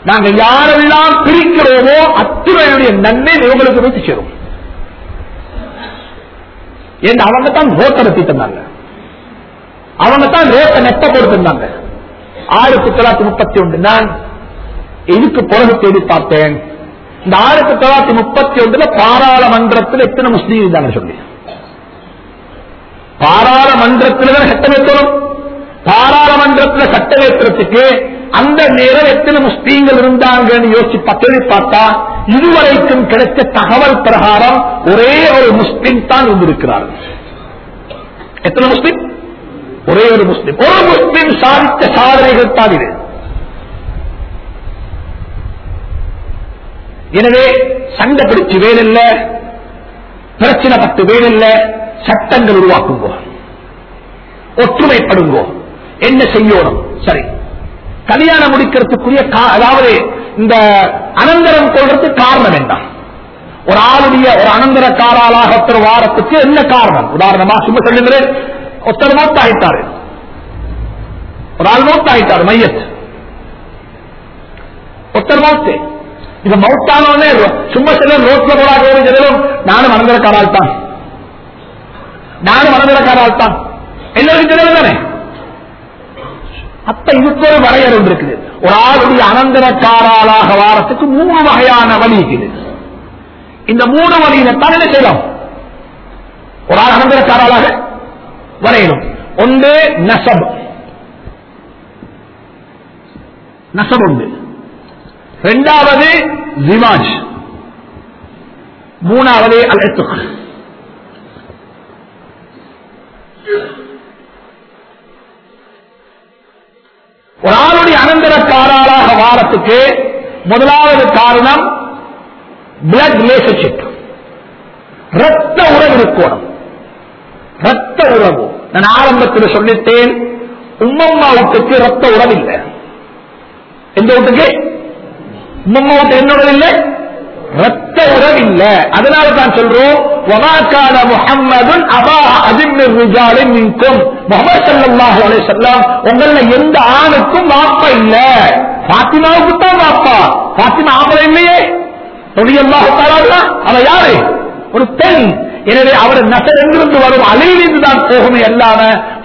நாங்கள் யாரெல்லாம் பிரிக்கிறோமோ அத்துறையுடைய நன்மை இவங்களுக்கு வைத்து சேரும். என்று அவங்க தான் ரோட்டை நடத்தி தந்தாங்க அவங்க தான் ரோட்டை நெட்ட கொடுத்திருந்தாங்க ஆயிரத்தி தொள்ளாயிரத்தி முப்பத்தி ஒன்று. நான் இதுக்கு பிறகு தேடி பார்த்தேன். இந்த ஆயிரத்தி தொள்ளாயிரத்தி முப்பத்தி ஒன்றுல பாராளுமன்றத்தில் எத்தனை முஸ்லீம் இருந்தாங்க சொல்லி. பாராளுமன்றத்தில் தான் சட்டம் வைக்கணும் பாராளுமன்றத்தில் சட்டம் அந்த நேரம் எத்தனை முஸ்லீம்கள் இருந்தாங்கன்னு யோசிச்சு பத்தடி பார்த்தா இதுவரைக்கும் கிடைச்ச தகவல் பிரகாரம் ஒரே ஒரு முஸ்லீம் தான் இருந்திருக்கிறார்கள். எத்தனை முஸ்லீம்? ஒரே ஒரு முஸ்லீம். ஒரு முஸ்லிம் சாதித்த சாதனைகள் தான் இது. எனவே சண்டை பிடிச்சு வேலில்ல பிரச்சனை பட்டு வேலில்ல சட்டங்கள் உருவாக்குங்கோ. ஒற்றுமைப்படுங்கோ. என்ன செய்யணும்? சரி. கல்யாணம் முடிக்கிறதுக்குரிய அதாவது இந்த அனந்தரம் கொள்றதுக்கு காரணம் என்ன? ஒரு ஆளுடைய ஒரு அனந்தரக்காராளாக வாரத்துக்கு என்ன காரணம்? உதாரணமா சும்மா சொல்லுகிறேன் ஒருத்தர் மூத்தாயிட்டாரு ஒரு ஆள் மூத்தாயிட்டாரு மையத் ஒருத்தர் மௌத்து இது மௌத்தானே சும்மா சில ரோட்ல போறாங்க நானும் அனந்தரக்காரால் தான் நானும் அனந்தரக்காரால் தான் எல்லாருக்கும் தெரியும் தானே அப்ப இதுக்கு ஒரு வரையறை இருக்குது ஒரு ஆளுடைய அனந்தரக்காராளாக வாரத்துக்கு மூணு வகையான வழி இருக்குது இந்த மூணு வழியில தான் என்ன செய்யலாம் ஒரு ஆள் அனந்தரக்காராளாக வரையணும். ஒன்று நசப். நசப் உண்டு. இரண்டாவது ரிவாஜ். மூணாவது அழைத்து ஒரு ஆளுடைய அனந்தரக்காராளாக வாரத்துக்கு முதலாவது காரணம் பிளட் ரிலேஷன்ஷிப் ரத்த உறவு இருக்கணும். ரத்த உறவு. நான் ஆரம்பத்தில் சொல்லிட்டேன் உம்மம்மா வீட்டுக்கு ரத்த உறவு இல்லை. எந்த வீட்டுக்கு? உம்மம்மா வீட்டு என்ன உறவு இல்லை? ரத்த உறவு இல்ல. அதனால தான் சொல்றோம் வமாக்கான முஹம்மதுன் அபா அதிமிர் ரிஜாலின் மின்கும். முகமது ஸல்லல்லாஹு அலைஹி வஸல்லம் உங்கள எந்த ஆணுக்கும் வாப்பா இல்ல. பாத்திமாவுக்கு தான் வாப்பா. பாத்திமா ஆம்பளை இல்லையே. தொழியல்லாஹு தஆலா அவ யாரு? ஒரு பெண். எனவே அவர் நசர் எங்கிருந்து வரும்? அலையிலிருந்து தான் போகுமே அல்லாம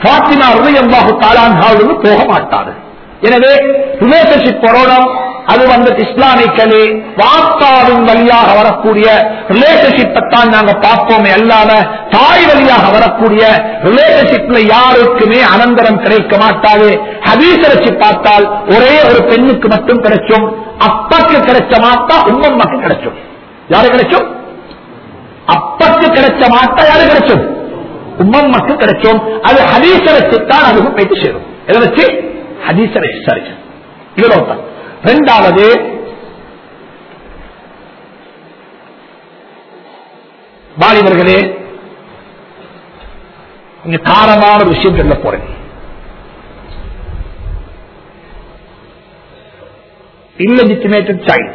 பாத்திமா ருதயம்பாகு தாலான்ஹாவிலிருந்து போக மாட்டாரு. எனவே ரிலேஷன்ஷிப் வரணும் அது வந்து இஸ்லாமிக்கலே வாப்பாவின் வழியாக வரக்கூடிய ரிலேஷன்ஷிப்பை தான் நாங்க பார்ப்போமே அல்லாம தாய் வழியாக வரக்கூடிய ரிலேஷன்ஷிப்ல யாருக்குமே அனந்தரம் கிடைக்க மாட்டாது. ஹதீசரசி பார்த்தால் ஒரே ஒரு பெண்ணுக்கு மட்டும் கிடைச்சும் அப்பாக்கு கிடைச்ச மாட்டா உம்மம்மாக்கு கிடைச்சும். யாரு கிடைச்சும்? அப்பக்கு கிடைச்ச மாட்டை யாரு கிடைச்சோம் உம்மம்மாக்கு கிடைச்சோம். அது ஹதீஸ வச்சுத்தான் அதுவும் போயிட்டு சேரும். எதை வச்சு? ஹதீஸ வச்சு இவ்வளவு தான். ரெண்டாவது வாலிபர்களே இங்க தாரமான ஒரு விஷயம் சொல்ல போறேன். இல்லஜிட்டிமேட்டட் சைல்ட்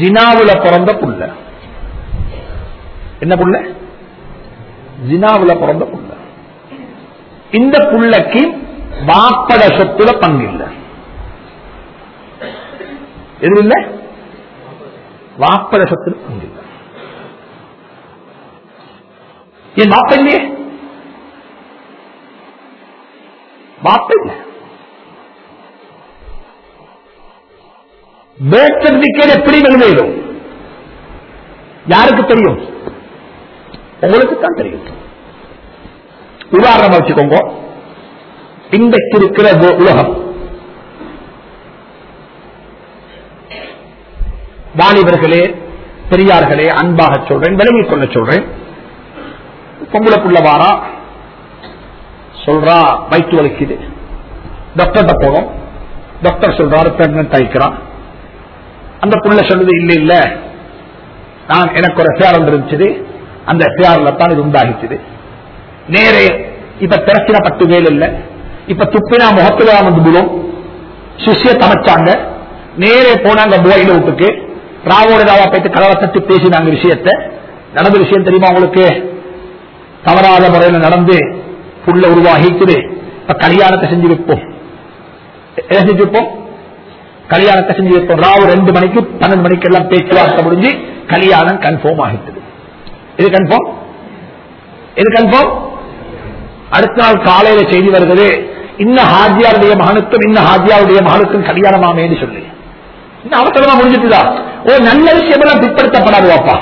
ஜினாவுல பிறந்த புள்ள. என்ன புள்ள? ஜினாவுல பிறந்த புள்ள. இந்த புள்ளைக்கு வாப்பட சொத்துல பங்கு இல்லை. எது இல்ல? வாப்பட சொத்துல பங்கு இல்லை. என் வாப்ப இல்லையே? வாப்ப இல்லை. பேர்த் சர்டிபிகேட் எப்படி வெளியிடும் யாருக்கு தெரியும்? உங்களுக்கு தான் தெரியும். உதாரணமா வச்சுக்கோங்க. இன்றைக்கு இருக்கிற உலகம். வாலிபர்களே பெரியார்களே அன்பாக சொல்றேன் விலகிக் கொள்ள சொல்றேன். பொம்பளை வாரா சொல்றா வயிற்று வலிக்குது. டாக்டர்கிட்ட போறோம். டாக்டர் சொல்றாரு பிரெக்னன்ட் ஆயிக்கிறான். அந்த புள்ள சொல்லுது இல்ல இல்ல. நான் எனக்கு ஒரு சேரம் இருந்துச்சு. அந்த எஃப்ஐஆர்ல தான் இது உண்டாகிச்சது. நேரே இப்ப திறக்கிற பட்டு மேல் இல்ல இப்ப துப்பினா முகத்துல வந்து விடும் சிஷிய தமைச்சாங்க. நேரே போனாங்க போயில வீட்டுக்கு. ராவோட ராவா போயிட்டு கலவை தட்டி பேசினாங்க விஷயத்தை. நடந்த விஷயம் தெரியுமா உங்களுக்கு? தவறாத முறையில நடந்து புள்ள உருவாகிக்குது. இப்ப கல்யாணத்தை செஞ்சு வைப்போம் என்ன செஞ்சு வைப்போம் கல்யாணத்தை செஞ்சு வைப்போம் ராவு ரெண்டு மணிக்கு பன்னெண்டு மணிக்கு எல்லாம் பேச்சுவார்த்தை முடிஞ்சு கல்யாணம் கன்ஃபார்ம் ஆகிட்டது. இது கன்ஃபார்ம் இது கன்ஃபார்ம் அடுத்த நாள் காலையில செய்தி வருகிறது இன்ன ஹாஜியாருடைய மகனுக்கும் இன்ன ஹாஜியாருடைய மகனுக்கும் கல்யாணமாமேன்னு சொல்லி. இன்னும் அவசரமா முடிஞ்சிட்டுதா ஓ நல்ல விஷயம் எல்லாம் பிற்படுத்தப்படாது வாப்பா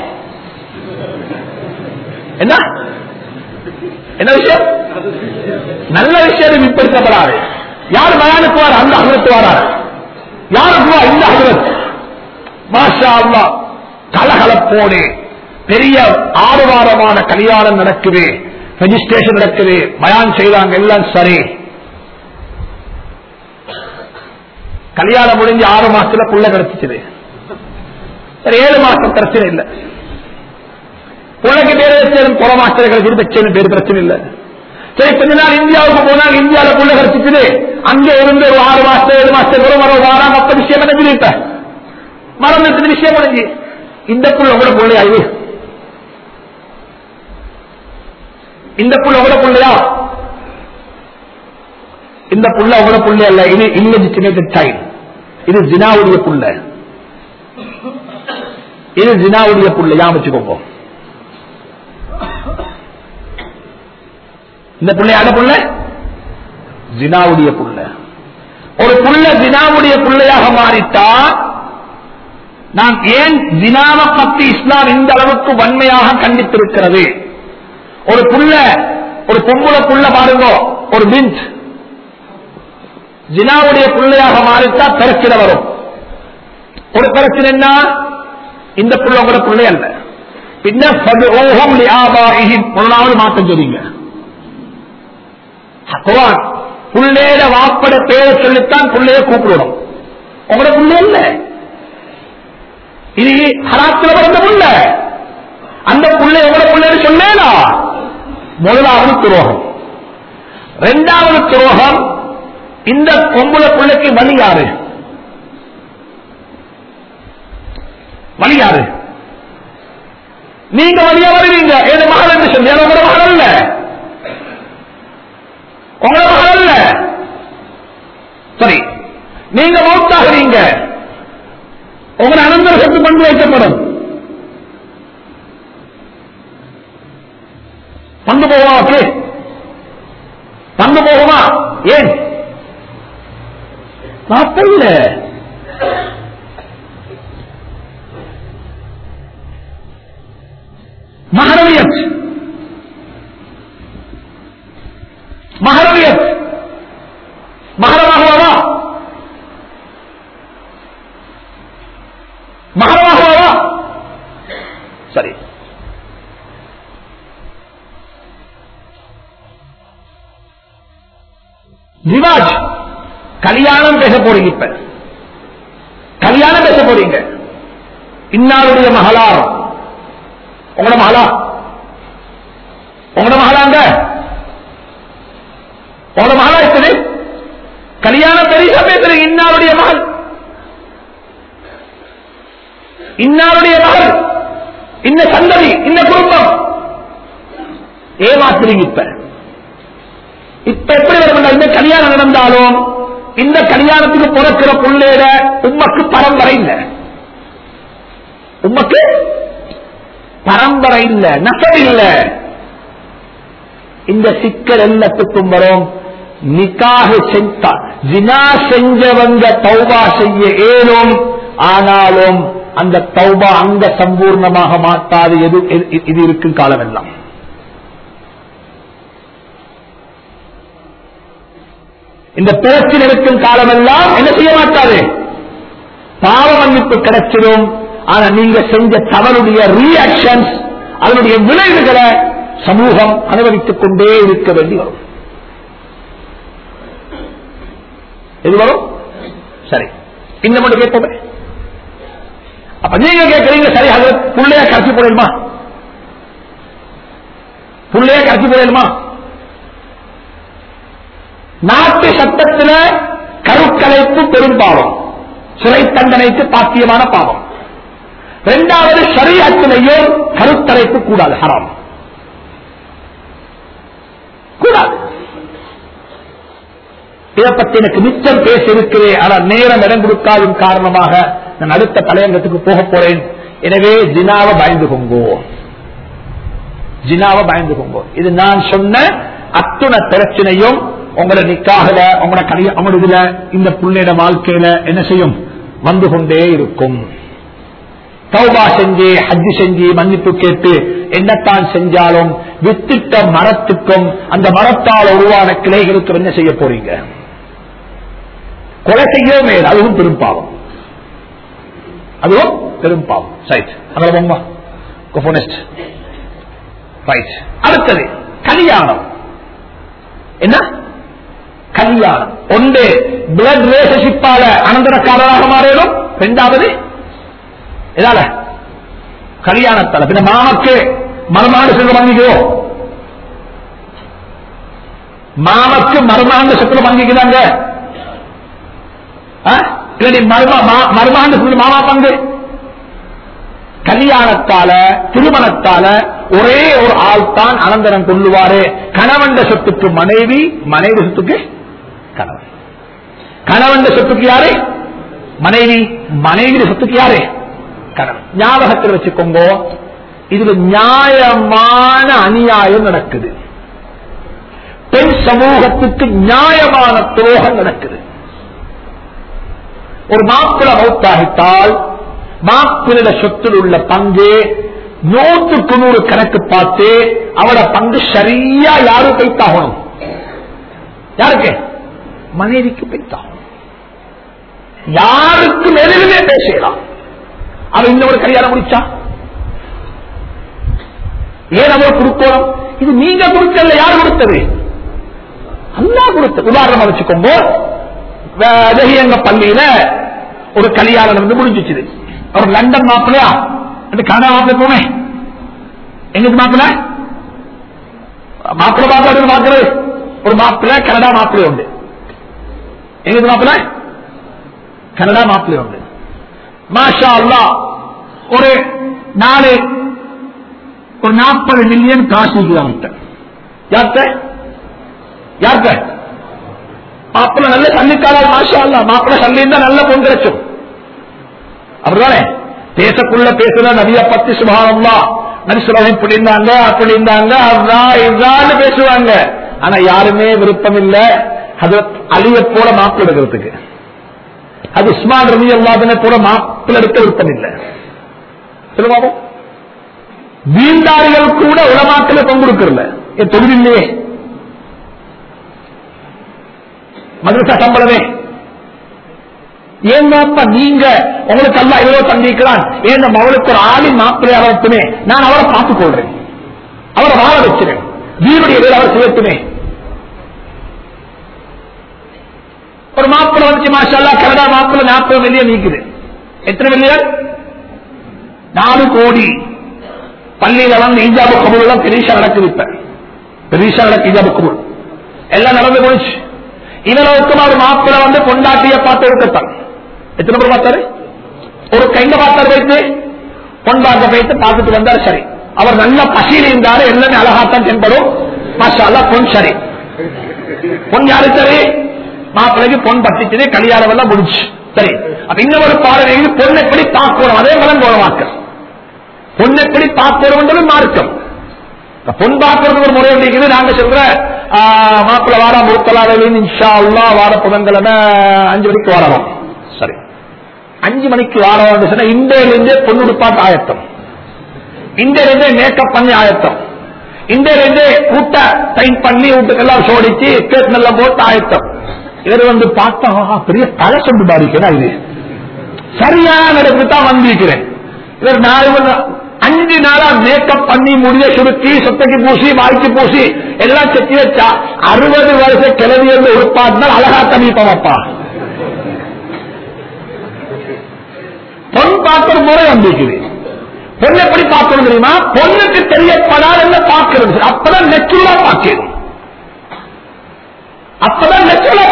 என்ன? என்ன விஷயம்? நல்ல விஷயம் பிற்படுத்தப்படாது. யார் பயானுக்குவார் அந்த அகலத்து வாரார் யாருக்குவா இந்த அகலத் மாஷா அல்லா கலகலப்போடு பெரிய ஆறு வாரமான கல்யாணம் நடக்குது. ரெஜிஸ்ட்ரேஷன் நடக்குது. பயான் செய்தாங்க எல்லாம் சரி. கல்யாணம் முடிஞ்சு ஆறு மாசத்துல புள்ள கிடைச்சிச்சு ஏழு மாசம் பிரச்சனை இல்லை. புள்ளைக்கு பேர் வச்சேன் புற மாஸ்டர் கிடைச்சது வச்சேன்னு பேர் பிரச்சனை இல்லை. சரி கொஞ்ச நாள் இந்தியாவுக்கு போனால் இந்தியாவில் புள்ள கிடைச்சிச்சு அங்க இருந்து ஒரு ஆறு மாசம் ஏழு மாசம் வரும் வர வாரம். மொத்த விஷயம் என்ன மறந்துட்டு விஷயம் முடிஞ்சு இந்த புள்ள கூட பிள்ளையா இந்த புள்ள கூட புள்ளையா? இந்த புள்ள கூட புள்ளை அல்ல. இது இல்லஜிட்டிமேட்டட் சைல்ட் இது ஜினாவுடைய புள்ள. இது ஜினாவுடைய புள்ள. வச்சுக்கோங்க. இந்த புள்ள யார புள்ள? ஜினாவுடைய புள்ள. ஒரு புள்ள ஜினாவுடைய புள்ளையாக மாறிட்டா நாம் ஏன் ஜினாவை பத்தி இஸ்லாம் இந்த அளவுக்கு வன்மையாக கண்டித்திருக்கிறது? ஒரு புள்ள ஒரு பொம்புல புள்ள பாருங்க ஒரு பிஞ்ச் ஜினாவுடைய பிள்ளையாக மாறிட்டா பிரச்சனை வரும். ஒரு பிரச்சனை என்ன? இந்த புள்ள உங்களோட பிள்ளை அல்ல. பின்ன முதலாவது மாற்றம் சொல்றீங்க குரான் புள்ளேட வாப்பட பேரை சொல்லித்தான் புள்ளைய கூப்பிடணும். உங்களோட புள்ள இல்ல இது ஹராத்துல பிறந்த புள்ள. அந்த புள்ளை உங்களோட புள்ளைன்னு சொன்னேனா? முதலாவது துரோகம். இரண்டாவது துரோகம் இந்த பொம்புல பிள்ளைக்கு வழி யாரு? வழி யாரு? நீங்க வழியா வருவீங்க. ஏது மகள் என்று சொல்லி உங்களோட மகள் அல்ல. உங்களோட மகள் அல்ல. சரி நீங்க மௌத்தாகிறீங்க. உங்களை அனந்தர் சொத்து பங்கு வைக்கப்படும். பங்கு போகுமா ஓகே பங்கு போகுமா ஏன் இல்ல மகரவியத் மகரவியத் மகரமாகவா ரிவாஜ். கல்யாணம் பேச போறீங்க இப்ப. கல்யாணம் பேச போறீங்க. இன்னாருடைய மகளார். உங்களோட மகளா? உங்களோட மகளாங்க உங்களோட மகளா இருக்குது கல்யாணம் பெரிய பேசுறீங்க இன்னாருடைய மகள்? இன்னாருடைய மகள். இன்ன சந்ததி இந்த குடும்பம். ஏமாத்துறீங்க இப்ப. இப்ப எப்படி இந்த கல்யாணம் நடந்தாலும் இந்த கல்யாணத்துக்கு பிறக்கிற புள்ளேட உமக்கு பரம்பரை இல்லை. உமக்கு பரம்பரை இல்ல நசம் இல்ல. இந்த சிக்கல் எல்லாத்துக்கும் வரும். நிக்காக செஞ்சா ஜினா செஞ்சவங்க தௌபா செய்ய ஏனும் ஆனாலும் அந்த தௌபா அங்க சம்பூர்ணமாக மாட்டாது. எது எது- இது இருக்கும் காலம் எல்லாம் இந்த பிரச்சனை இருக்கும் காலமெல்லாம் என்ன செய்ய மாட்டாது பாவ மன்னிப்பு கிடைச்சிடும். ஆனா நீங்க செஞ்ச தவறுடைய ரியாக்ஷன்ஸ் அதனுடைய விளைவுகளை சமூகம் அனுபவித்துக் கொண்டே இருக்க வேண்டி வரும். எது வரும்? சரி. இந்த மட்டும் கேட்போமே. அப்ப நீங்க கேட்கறீங்க சரி அது புள்ளைய கரைச்சி போடணுமா? புள்ளைய கரைச்சி போடணுமா? நாட்டு சட்டத்தில் கருக்கலைப்பு பெரும் பாவம் சிறை தண்டனைக்கு பாத்தியமான பாவம். இரண்டாவது சரியத்திலேயும் கருத்தலைப்பு கூடாது ஹராம். கூடாது. இதை பற்றி எனக்கு மிச்சம் பேசியிருக்கிறேன் ஆனால் நேரம் இடம் கொடுக்காத காரணமாக நான் அடுத்த தலையங்கத்துக்கு போக போறேன். எனவே ஜினாவை பயந்து கொங்கோ. ஜினாவை பயந்து கொங்கோ. இது நான் சொன்ன அத்துண பிரச்சனையும் உங்களோட நிக்காகல உங்களோட கல்யா உங்களோட இந்த புள்ளையோட வாழ்க்கையில என்ன செய்யும்? வந்து கொண்டே இருக்கும். தௌபா செஞ்சு ஹஜ்ஜு செஞ்சு மன்னிப்பு கேட்டு என்னத்தான் செஞ்சாலும் வித்திட்ட மரத்துக்கும் அந்த மரத்தால் உருவான கிளைகளுக்கும் என்ன செய்ய போறீங்க? கொலை செய்யவே அதுவும் பெரும்பாவம் அதுவும் பெரும்பாவம் ரைட் அதில் பொம்மா. கொபோனிஸ்ட் ரைட் அடுத்தது கல்யாணம். என்ன? கல்யாணம் ஒன்று பிளட் ரிலேஷன்ஷிப்பால அனந்தரக்காரராக மாறிடும் இரண்டாவது இதால கல்யாணத்தால. பின்ன மாமக்கு மருமாண்டு சென்று வாங்கிக்கோ. மாமக்கு மருமாண்டு சொத்துல வாங்கிக்கிறாங்க மருமாண்டு சொல்லி மாமா பங்கு. கல்யாணத்தால திருமணத்தால ஒரே ஒரு ஆள் தான் அனந்தரம் கொள்ளுவாரு. கணவண்ட சொத்துக்கு மனைவி மனைவி சொத்துக்கு கணவன் சொத்துக்கு யாரு? மனைவி. மனைவி சொத்துக்கு யாரு? கணவன். ஞாபகத்தில் வச்சுக்கோங்க இதுல நியாயமான அநியாயம் நடக்குது. பெண் சமூகத்துக்கு நியாயமான துரோகம் நடக்குது. ஒரு மாப்பிள மௌத்தாகிட்டால் மாப்பிள சொத்தில் உள்ள பங்கு நூற்றுக்கு நூறு கணக்கு பார்த்து அவட பங்கு சரியா யாரும் பைத்தாகணும்? யாருக்கு? மனைவிக்கு பைத்தாகணும் யாருக்கு எதிலுமே பேசலாம் அவன் இன்னொரு கல்யாணம் முடிச்சா ஏன் அவரை கொடுக்கணும் இது நீங்க கொடுக்கல யார் கொடுத்தது? அல்லா கொடுத்த உதாரணமா வச்சுக்கோங்க. வெகியங்க பள்ளியில ஒரு கல்யாணம் வந்து முடிஞ்சிச்சு அவர் லண்டன் மாப்பிளையா அந்த கனடா மாப்பிள போனேன் எங்க மாப்பிள மாப்பிள மாப்பிள பாக்குறது ஒரு மாப்பிள கனடா மாப்பிளை உண்டு. எங்க மாப்பிள கனடா மாப்பிள்ளை வந்து மாஷா அல்லா ஒரு நாலு ஒரு நாற்பது மில்லியன் காசு அவன்கிட்ட யார்கிட்ட? யார்கிட்ட? மாப்பிள்ள நல்ல சல்லிக்காரர் மாஷா அல்லா மாப்பிள்ள சந்திந்தா இருந்தா நல்ல பொன் கிடைச்சோம். அப்படிதானே? பேசக்குள்ள பேசுற நதிய பத்தி சுபாவம்லா மனுஷன் இப்படி இருந்தாங்க அப்படி இருந்தாங்க அதான் இதான்னு பேசுவாங்க. ஆனா யாருமே விருப்பம் இல்லை அது அழிய போல மாப்பிள்ள எடுக்கிறதுக்கு அது உஸ்மான் ரவி அல்லாதன கூட மாப்பிள்ள எடுக்க விருப்பம் இல்லை. சொல்லுவாங்க வீண்டாரிகள் கூட உலமாக்களை பங்கெடுக்கிறல என் தொழிலே மதுரசா சம்பளமே. ஏங்கப்பா நீங்க உங்களுக்கு எல்லாம் எவ்வளவு தந்திக்கிறான் ஏன் நம்ம அவளுக்கு ஒரு ஆளின் மாப்பிள்ளையாக வரட்டுமே நான் அவரை பார்த்துக் கொள்றேன் அவரை வாழ வச்சிருக்கேன் வீருடைய வேலை அவர் செய்யட்டுமே. ஒரு மாப்பிள்ளை வந்துச்சு மாஷா கனடா மாப்பிள்ளை நாற்பது மில்லியன் நீக்குது. எத்தனை மில்லியன் நாலு கோடி. பள்ளியில வந்து இஜாபு கபூல் எல்லாம் பெரிசா நடக்குது இப்ப. பெரிசா நடக்கு இஜாபு கபூல். எல்லாம் நடந்து போயிடுச்சு இவனுக்கும் அவர் மாப்பிள்ள வந்து பொண்டாட்டிய பார்த்து எடுத்தான் எத்தனை பேர் பார்த்தாரு? ஒரு கைங்க பார்த்தார் வைத்து பொன்பாக்க வைத்து பார்த்துட்டு வந்தார் சரி. அவர் நல்ல பசியில் இருந்தாரு எல்லாமே அழகாத்தான் தென்படும். மாஷா பொன் சரி. பொன் யாரு சரி? மாப்பிள்ளைக்கு பொன் பட்டிச்சது கல்யாணம் எல்லாம் முடிச்சு சரி. அப்ப இன்னொரு பாடலை பொண்ணை எப்படி பார்க்கணும் அதே மலம் போலமாக்க பொண்ணை எப்படி பார்க்கணும் மார்க்கம். பொன் பார்க்கறது ஒரு முறை இருக்குது நாங்க சொல்ற மாப்பிள்ள வாரம் முறுத்தலாவில் இன்ஷா அல்லா வார புதன்கிழமை அஞ்சு மணிக்கு வரலாம் சரி. அஞ்சு மணிக்கு வாரம் சொன்னா பொண்ணு பொண்ணுடுப்பாட்டு ஆயத்தம். இந்தியிலிருந்தே மேக்கப் பண்ணி ஆயத்தம். இந்தியிலிருந்தே கூட்ட டைம் பண்ணி வீட்டுக்கெல்லாம் சோடிச்சு கேட் போட்டு ஆயத்தம். இவர் வந்து பார்த்தா ஆஹா, பெரிய தலை சொண்டு பாதிக்கிறா இது. சரியான இடத்துக்கு தான் வந்திருக்கிறேன். இவர் நாலு அஞ்சு நாளா மேக்கப் பண்ணி முடிய சுருக்கி சொத்தைக்கு பூசி வாய்க்கு பூசி எல்லாம் செத்தி வச்சா அறுபது வருஷ கிளவி என்று உருப்பாட்டினால் அழகா தனிப்பவப்பா பொன் பார்க்கிற முறை வந்திருக்குது. பொண்ணு எப்படி பார்க்கணும் தெரியுமா? பொண்ணுக்கு தெரியப்படாத என்ன பார்க்கிறது? அப்பதான் நெச்சுலா பார்க்கிறது அப்பதான் நெச்சுலா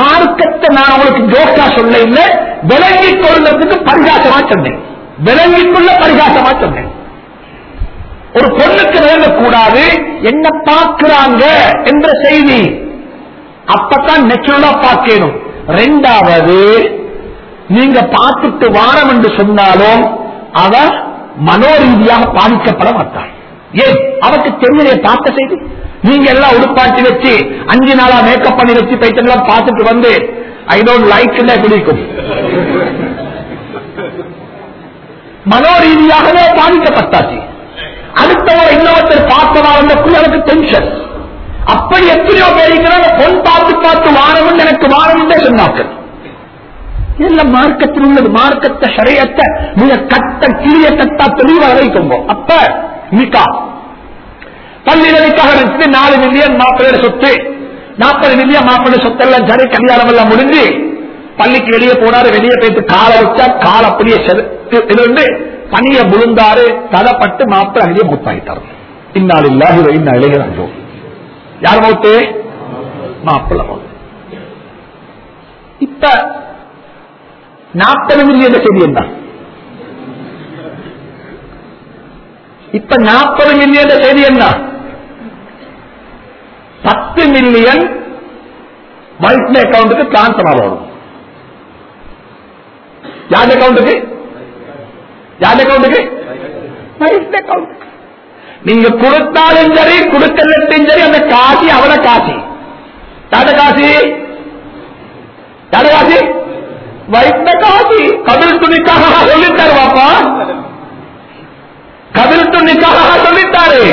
மார்க்கத்தை நான் உங்களுக்கு ஜோக்கா சொல்ல இல்லை விளங்கிக் கொள்றதுக்கு பரிகாசமா சொன்னேன். விளங்கிக் கொள்ள பரிகாசமா சொன்னேன். ஒரு பொண்ணுக்கு விளங்கக்கூடாது என்ன பார்க்கிறாங்க என்ற செய்தி. அப்பதான் நெச்சுரலா பார்க்கணும். ரெண்டாவது நீங்க பார்த்துட்டு வாரம் என்று சொன்னாலும் அவ மனோரீதியாக பாதிக்கப்பட மாட்டாள். ஏன் அவருக்கு தெரியலையே பார்த்த செய்தி. நீங்க எல்லாம் உடுப்பாட்டி வச்சு அஞ்சு நாளா மேக்கப் பண்ணி வச்சு பைத்தெல்லாம் பார்த்துட்டு வந்து ஐ டோன்ட் லைக் பிடிக்கும் மனோரீதியாகவே பாதிக்கப்பட்டாச்சு. அடுத்தவர் இன்னொருத்தர் பார்த்ததால் எனக்கு டென்ஷன் அப்படி எத்தனையோ பேருக்கிறாங்க பொன் பார்த்து பார்த்து வாரமும் எனக்கு வாரமுண்டே சொன்னார்கள். எல்லாம் மார்க்கத்தில் உள்ளது. மார்க்கத்தை சரியத்தை நீங்க கட்ட கிளிய கட்டா தெளிவாக வைக்கும்போ அப்ப நிக்கா. பள்ளிகளுக்காக நினைச்சு நாலு மில்லியன் மாப்பிள்ளை சொத்து. நாற்பது மில்லியன் மாப்பிள்ளை சொத்தெல்லாம் சரி கல்யாணம் எல்லாம் முடிஞ்சு பள்ளிக்கு வெளியே போனாரு வெளியே போயிட்டு காலை வச்சா கால் அப்படியே இருந்து பணிய விழுந்தாரு தடப்பட்டு மாப்பிள்ளை அங்கேயே மூத்தாயிட்டார். இந்நாள் இல்லாத இளைஞர் அஞ்சோ யார் மௌத்து? மாப்பிள்ளை மௌத்து. இப்ப நாற்பது மில்லியன் செய்தி என்ன? இப்ப நாற்பது மில்லியன் செய்தி என்ன? பத்து மில்லியன் வைட் அக்கௌண்ட்டுக்கு டிரான்ஸ்பர் ஆகும் யார் அக்கௌண்ட்டுக்கு யார் அக்கௌண்ட்டுக்கு அக்கௌண்ட் நீங்க கொடுத்தாலும் சரி கொடுக்கலட்டும் சரி அந்த காசி அவட காசி. யார காசி? யார காசி? வைத்த காசி. கபில் துணிக்காக சொல்லித்தாரு பாப்பா. கபில் துணிக்காக சொல்லித்தாரு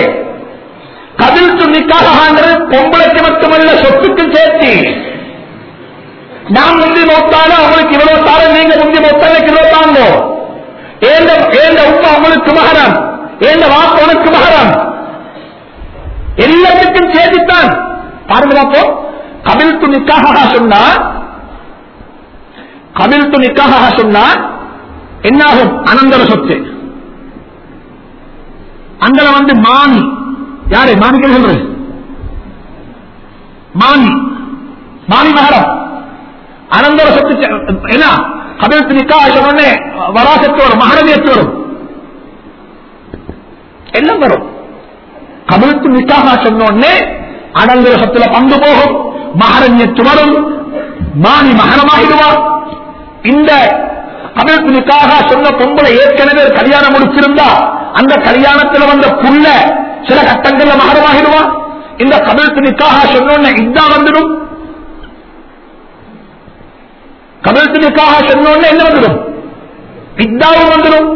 கபில் துணிக்காகங்கிறது பொம்பளைக்கு மட்டுமல்ல சொத்துக்கும் சேர்த்து. நான் முந்தி நோத்தாலும் அவங்களுக்கு இவ்வளவு தாரம் நீங்க முந்தி நோத்தாலுக்கு இவ்வளவு தாங்கோ. ஏந்த ஏந்த உப்பா உங்களுக்கு மகரம் ஏந்த வாக்கு உனக்கு மகரம். எல்லாத்துக்கும் சேர்த்துத்தான். பாருங்க பார்ப்போம் கபில் துணிக்காக சொன்னா கபில் துணிக்காக சொன்னா என்னாகும்? அனந்தர சொத்து. அந்தல வந்து மானி யாரு? மாணிக்க சொல்றது. மானி மானி மகரம். அனந்தர சத்து என்ன? கபிலத்து நிக்கா சொன்னே வராசத்து வரும் மகரவியத்து வரும். எல்லாம் வரும். கபிலத்து நிக்காக சொன்னோடனே அனந்தர சத்துல பங்கு போகும் மகரண்யத்து வரும். மாணி மகனமாகிடுவார் இந்த கபிலத்து நிக்காக சொன்ன பொம்பளை ஏற்கனவே கல்யாணம் முடிச்சிருந்தா அந்த கல்யாணத்துல வந்த புள்ள சில கட்டங்கள்ல மகரமாகிடுவா? இந்த கபிலுக்கு நிக்காக சொன்னோன்ன இதா வந்துடும். கபிலுக்கு நிக்காக சொன்னோன்ன என்ன வந்துடும்? இதாவும் வந்துடும்.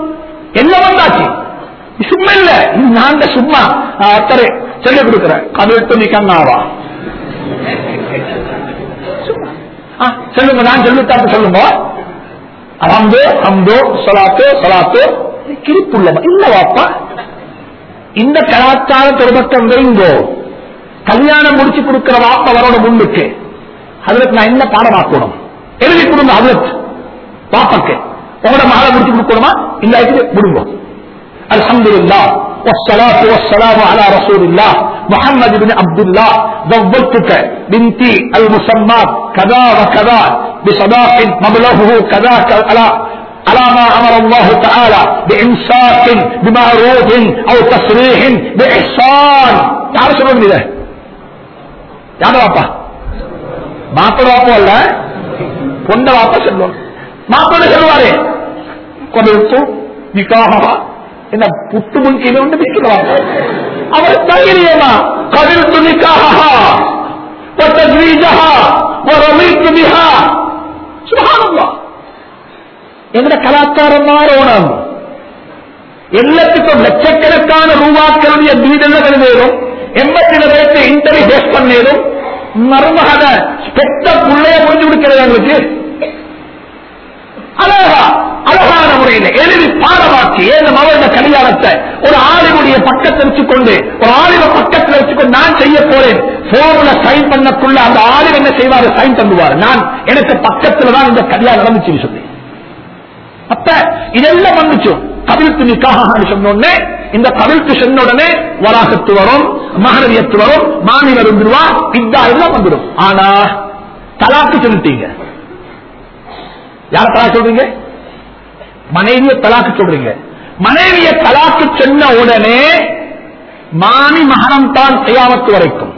என்ன வந்தாச்சு? சும்மா இல்ல. நான் சும்மா அத்தரை சொல்லிக் கொடுக்கிறேன். கபில் துணி கண்ணாவா சொல்லுங்க நான் சொல்லித்தாப்பு சொல்லுங்க. அம்போ அம்போ சொலாத்து சொலாத்து. கிரிப்புள்ள இல்ல வாப்பா இந்த கலாச்சாரம் ஒரு பக்கம் வைங்கோ கல்யாணம் முடிச்சு கொடுக்கிற வாப்பா வரோட முன்னுக்கு அதுக்கு நான் என்ன பாடமாக்கணும் எழுதி கொடுங்க அதுக்கு பாப்பாக்கு உங்களோட மகளை முடிச்சு கொடுக்கணுமா இல்ல இது விடுங்க الحمد لله والصلاة والسلام على رسول الله محمد بن عبد الله زوجتك بنتي المسمات كذا وكذا بصداق مبلغه كذا ك- على على ما امر الله تعالى بامساك بمعروف او تصريح باحسان تعال شنو من ده யார வாப்பா மாப்பிட வாப்போ அல்ல பொண்ட வாப்பா சொல்லுவோம் மாப்பிட சொல்லுவாரு கொடுத்து நிக்காகவா என்ன புத்து முன்கீழ ஒன்று நிற்கிறாங்க அவர் தைரியமா கவிழ்த்து நிக்காகா எங்கட கலாச்சாரம் மாறணும் எல்லாத்துக்கும் லட்சக்கணக்கான ரூபாக்களுடைய வீடெல்லாம் வேணும் எண்பத்தி பேருக்கு இன்டர்வியூ பேஸ் பண்ணேதும் மருமகன பெத்த புள்ளைய புரிஞ்சு கொடுக்கிறது எங்களுக்கு. அழகா அழகான முறையில் எழுதி பாடமாக்கி ஏன் அவருடைய கல்யாணத்தை ஒரு ஆளுடைய பக்கத்தை வச்சுக்கொண்டு ஒரு ஆளுவ பக்கத்தில் வச்சுக்கொண்டு நான் செய்ய போறேன். போர்ல சைன் பண்ணக்குள்ள அந்த ஆளு என்ன செய்வாரு? சைன் தந்துவாரு. நான் எனக்கு பக்கத்துல தான் இந்த கல்யாணம் நடந்துச்சுன்னு சொல்லி. அப்ப இதெல்லாம் வந்துச்சு. கவிழ்த்து நிக்காக சொன்னோடனே இந்த கவிழ்த்து சொன்ன உடனே வராகத்து வரும் மகரவியத்து வரும் மாமி வருந்துருவா இதா எல்லாம் வந்துடும் ஆனா தலாக்கு சொல்லிட்டீங்க. யார தலாக்கு சொல்றீங்க? மனைவிய தலாக்கு சொல்றீங்க. மனைவிய தலாக்கு சொன்ன உடனே மாமி மகனம் தான் செய்யாமத்து வரைக்கும்.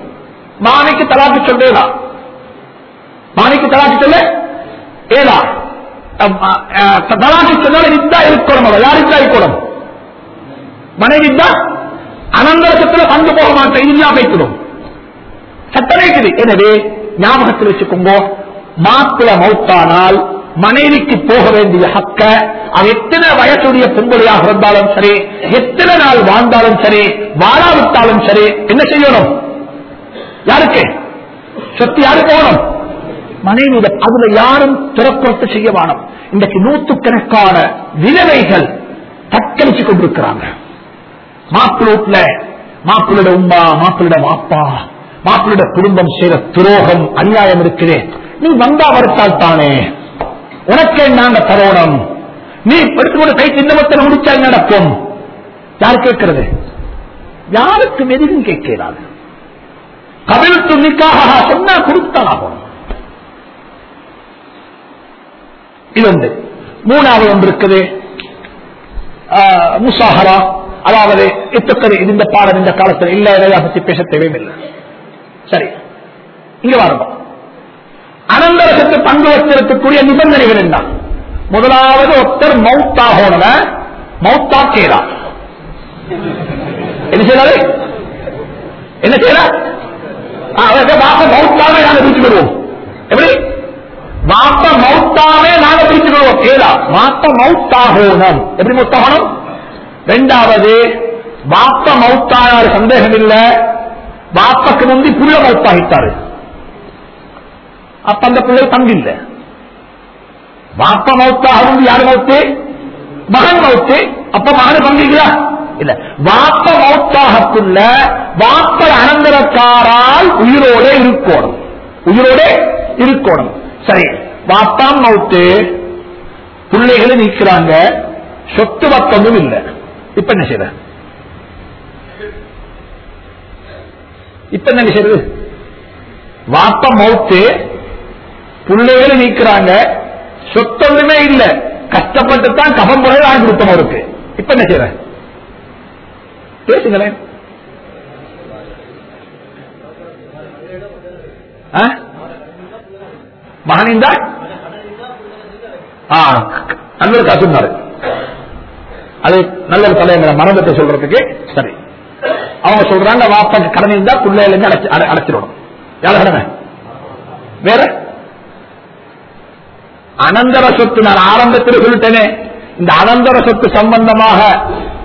மாமிக்கு தலாக்கு சொல்றேதா மாமிக்கு தலாக்கு சொல்ல? ஏதா? தலாக்கு சொன்னாலும் இதா இருக்கணும் அவ. யார் இதா இருக்கணும்? மனைவி தான் அனந்தரசத்துல பங்கு போக மாட்டேன். இல்லா வைக்கணும் சட்டம் இருக்குது எனவே ஞாபகத்தில் வச்சுக்கோங்க. மாப்பிள மௌத்தானால் மனைவிக்கு போக வேண்டிய ஹக்க அவ எத்தனை வயசுடைய பொங்கலையாக இருந்தாலும் சரி எத்தனை நாள் வாழ்ந்தாலும் சரி வாழாவிட்டாலும் சரி என்ன செய்யணும்? யாருக்கு? சொத்து யாருக்கு போகணும்? மனைவி அதுல யாரும் திறப்புறத்து செய்ய வேணும் இன்றைக்கு நூத்துக்கணக்கான விதவைகள் தக்களிச்சு கொண்டிருக்கிறாங்க. மாப்பிள்ள வீட்டுல உமா மாப்பிள்ளோட மாப்பா மாப்பிள்ளோட குடும்பம் செய்த துரோகம் அநியாயம் இருக்குது. நீ வந்தா வருத்தால் தானே. உனக்கே நாங்க தரோணம்? நீ எடுத்துக்கொண்டு கை சின்னமத்தில் முடிச்சால் நடக்கும்? யார் கேட்கிறது? யாருக்கும் எதுவும் கேட்கிறாது கபிலுக்கு துணிக்காக சொன்னா கொடுத்தாகும் ஆகும் இது ஒன்று மூணாவது ஒன்று இருக்குது முசாஹரா. அதாவது இத்தக்கது இந்த பாடம் இந்த காலத்தில் இல்ல இதையா பற்றி பேச தேவையில்லை. சரி இங்க வரணும் அனந்தரசத்து பங்கு வச்சிருக்கக்கூடிய நிபந்தனைகள் என்ன? முதலாவது ஒருத்தர் மவுத்தாகோனவ கேரா என்ன செய்யறாரு என்ன செய்யறா வாப்ப நாங்கள் நாங்க வருவோம். எப்படி? வாப்ப மௌத்தாவே நாங்க பிரிச்சுக்கிடுவோம். கேளா. வாப்ப மவுத்தாகோனம் எப்படி மவுத்தாகணும் ரெண்டாவது வாப்ப மவுத்தானார் சந்தேகம் இல்ல. வாப்பக்கு முந்தி புள்ள மவுத்தாகிட்டாரு அப்ப அந்த பிள்ளை பங்கு இல்ல. வாப்ப மவுத்தாக வந்து யாரு மவுத்து மகன் மவுத்து அப்ப மகன் பங்குங்களா இல்ல. வாப்ப மவுத்தாகக்குள்ள வாப்ப அனந்தரக்காரால் உயிரோட இருக்கோணும். உயிரோட இருக்கோணும். சரி வாப்பாம் மவுத்து பிள்ளைகளை நீக்கிறாங்க. சொத்து வத்தமும் இல்லை. இப்ப என்ன செய்யற? இப்ப என்ன செய்யறது? வாப்ப மவுத்து பிள்ளைகளை நீக்கிறாங்க. சொத்தொன்றுமே இல்ல. கஷ்டப்பட்டு தான் கபம் முறை வாங்கி கொடுத்தோம் அவருக்கு. இப்ப என்ன செய்யற? பேசுங்களேன். மகனிந்தா நல்ல காசுனாரு அது நல்ல தலைங்கிற மரணத்தை சொல்றதுக்கு சரி. அவங்க சொல்றாங்க வாப்பாக்கு கடன் இருந்தா பிள்ளைகளுக்கு அடைச்சு அடைச்சிடணும். யார கடமை? வேற? அனந்தர சொத்து நான் ஆரம்பத்தில் சொல்லிட்டேனே. இந்த அனந்தர சொத்து சம்பந்தமாக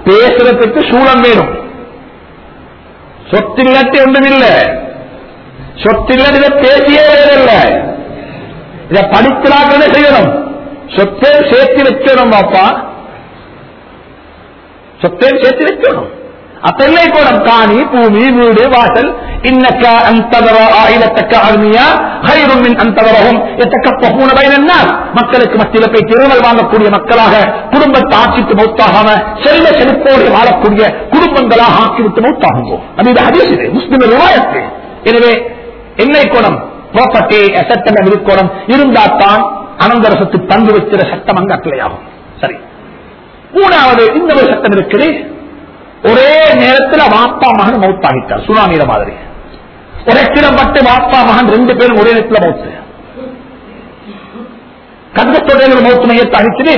பேசுறதுக்கு சூழம் வேணும். சொத்தில்லட்டு ஒன்றும் இல்லை சொத்தில்லட்டு பேசியே இல்லை இதை படிக்கிறாங்க செய்யணும்? சொத்தை சேர்த்து வைக்கணும் பாப்பா சொத்தை சேர்த்து வைக்கணும். அப்பெல்லை கூட காணி பூமி வீடு வாசல். இன்னக்க அந்தவர ஆயிரத்தக்க அருமையா ஹைருமின் அந்தவரகும். எத்தக்கப்பூன பயனா மக்களுக்கு மத்தியில் போய் திருமல் வாங்கக்கூடிய மக்களாக குடும்பத்தை ஆட்சிக்கு மௌத்தாகாம செல்வ செழிப்போடு வாழக்கூடிய குடும்பங்களாக ஆக்கிவிட்டு மௌத்தாகுவோம் அது இது அதிசயம் முஸ்லிம் விவாயத்து எனவே எண்ணெய் குணம் ப்ராப்பர்ட்டி சட்டம் இருக்கணும் இருந்தால்தான் அனந்தரசத்து பங்கு வைக்கிற சட்டம் அங்க அக்கிளையாகும் சரி. மூணாவது இந்த ஒரு சட்டம் இருக்குது. ஒரே நேரத்தில் வாப்பா மகன் மவுத்தாகிட்டார் சுனாமியில மாதிரி. உரைக்கிடம் எத்திரம் பட்டு வாப்பா மகன் ரெண்டு பேரும் ஒரே நேரத்தில் மவுத்து கந்தத்தோட மௌத்து மையத்தை அழிச்சுட்டு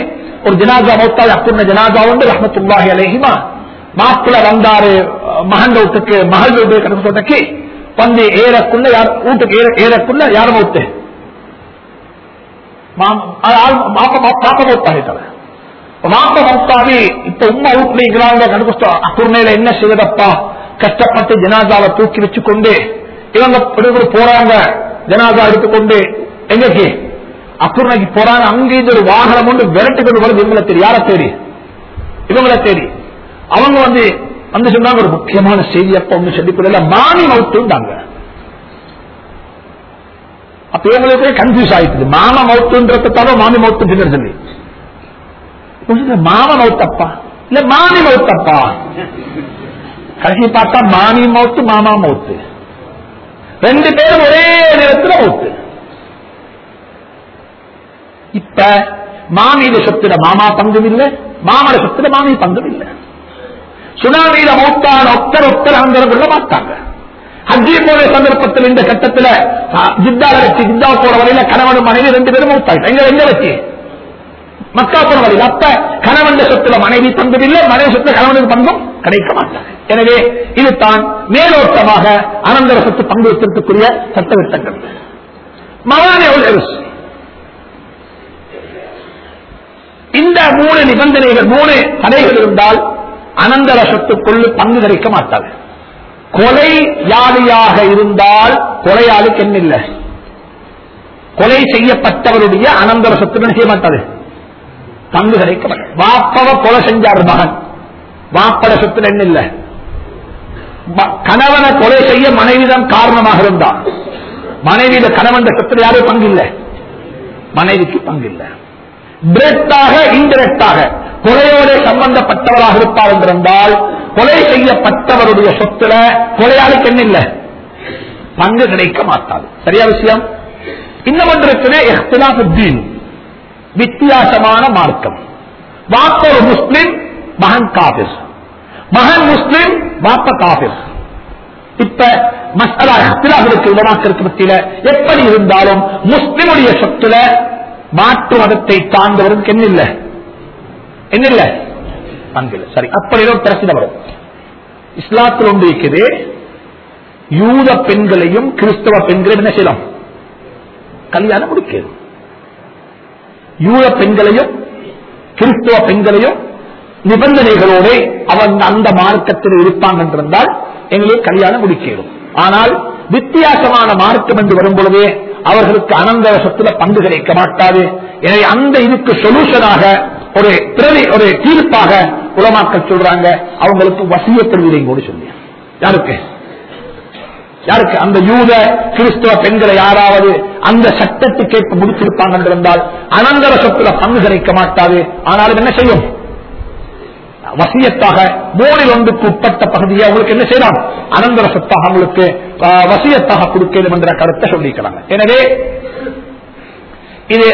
ஒரு ஜனாதா மௌத்தாய் அப்புண்ண ஜனாதா உண்டு ரஹமத்துல்லாஹி அலேஹிமா. மாப்பிள்ள வந்தாரு மகன் வீட்டுக்கு மகள் வீட்டு சொன்னக்கு பந்து ஏறக்குள்ள யார் வீட்டுக்கு ஏறக்குள்ள யார் மௌத்து? பாப்ப மௌத்தாகிட்டாரு மாப்ப மௌத்தாவி இப்ப உம்மா வீட்டுல கணக்கு அக்குர்மையில என்ன செய்வதப்பா? கஷ்டப்பட்டு ஜனாதாவை தூக்கி வச்சுக்கொண்டு இவங்க இவங்க போறாங்க ஜனாதா எடுத்துக்கொண்டு எங்கக்கு? அப்புறமைக்கு போறாங்க அங்கே ஒரு வாகனம் கொண்டு விரட்டி வருது இவங்களை தேடி. யாரை தேடி? இவங்களை தேடி. அவங்க வந்து வந்து சொன்னாங்க ஒரு முக்கியமான செய்தி அப்ப ஒண்ணு சொல்லி மாமி மவுத்துண்டாங்க அப்ப இவங்களுக்கு கன்ஃபியூஸ் ஆயிட்டு மாம மவுத்துன்றதால தவிர மாமி மவுத்து சொல்லி. கொஞ்சம் மாம மவுத்தப்பா? இல்ல மாமி மவுத்தப்பா? கடைசி பார்த்தா மாமி மவுத்து மாமா மவுத்து. ரெண்டு பேரும் ஒரே நேரத்தில் மவுத்து. இப்ப மாமியில சொத்துல மாமா பங்கும் இல்லை மாமட சொத்துல மாமி பங்கும் இல்லை சுனாமியில மூத்தான ஒத்தர் ஒத்தர் அந்த மாட்டாங்க ஹஜ்ஜி போன சந்தர்ப்பத்தில் இந்த கட்டத்தில் ஜித்தால வச்சு ஜித்தா போற வரையில கணவனும் மனைவி ரெண்டு பேரும் மூத்தாங்க எங்க எங்க வச்சு? மக்கா போற வரையில். அப்ப கணவன் சொத்துல மனைவி பங்கும் இல்லை மனைவி சொத்துல கணவனுக்கு பங்கும் கிடைக்க மாட்டாங்க. எனவே இது தான் மேலோட்டமாக அனந்தர சொத்து பங்கு வைத்திருக்கக்கூடிய சட்டத்திட்டங்கள். மகானே இந்த மூணு நிபந்தனைகள் மூணு தடைகள் இருந்தால் அனந்தர சொத்துக்குள்ளு பங்கு கிடைக்க மாட்டாது கொலை யாதியாக இருந்தால் கொலையாளுக்கு என்ன இல்லை? கொலை செய்யப்பட்டவருடைய அனந்தர சொத்து செய்ய மாட்டாது பங்கு கிடைக்க மாட்டாது வாப்பவ கொலை செஞ்சார் மகன். வாப்பட சொத்துல என்ன இல்லை? கணவனை கொலை செய்ய மனைவிதான் காரணமாக இருந்தான் மனைவியில கணவன் சொத்துல யாரும் பங்கு இல்லை. மனைவிக்கு பங்கு இல்லை. டிரெக்டாக இன்டிரெக்டாக கொலையோட சம்பந்தப்பட்டவராக இருப்பார் என்றிருந்தால் கொலை செய்யப்பட்டவருடைய சொத்துல கொலையாளுக்கு என்ன இல்லை? பங்கு கிடைக்க மாட்டாது. சரியா விஷயம்? இன்னும் ஒன்று வித்தியாசமான மார்க்கம். வாப்ப ஒரு முஸ்லிம் மகன் காபிர். மகன் முஸ்லிம் வாப்ப காபிர். இப்ப மசாலா இருக்கு உலமாக்களுக்கு மத்தியில எப்படி இருந்தாலும் முஸ்லிமுடைய சொத்துல மாற்று மதத்தை தாண்டவருக்கு என்ன இல்ல? என்ன இல்ல? பங்கில்லை சரி அப்படி ஏதோ பிரச்சனை வரும். இஸ்லாத்தில் ஒன்று இருக்குது. யூத பெண்களையும் கிறிஸ்தவ பெண்களையும் என்ன செய்யலாம்? கல்யாணம் முடிக்கிறது. யூத பெண்களையும் கிறிஸ்தவ பெண்களையும் நிபந்தனைகளோடு அவங்க அந்த மார்க்கத்தில் இருப்பாங்க என்றிருந்தால் எங்களுக்கு கல்யாணம் முடிக்கிறோம் ஆனால் வித்தியாசமான மார்க்கம் என்று வரும் பொழுதே அவர்களுக்கு அனந்தர சொத்துல பங்கு கிடைக்க மாட்டாது. எனவே அந்த இதுக்கு சொல்யூஷனாக ஒரு பிறவி ஒரு தீர்ப்பாக உலமாக்கள் சொல்றாங்க. அவங்களுக்கு வசியப்படுவதையும் கூட சொல்லி. யாருக்கு? யாருக்கு? அந்த யூத கிறிஸ்தவ பெண்களை யாராவது அந்த சட்டத்துக்கு ஏற்ப முடித்திருப்பாங்க என்றிருந்தால் அனந்தர சொத்துல பங்கு கிடைக்க மாட்டாது. ஆனாலும் என்ன செய்யும்? வசியத்தாக மூணில் ஒன்றுக்கு உட்பட்ட பகுதியை அவங்களுக்கு என்ன செய்யலாம்? அனந்தர சொத்தாக அவங்களுக்கு வசியத்தாக கொடுக்கணும் என்ற கருத்தை சொல்லிக்கிறாங்க எனவே இது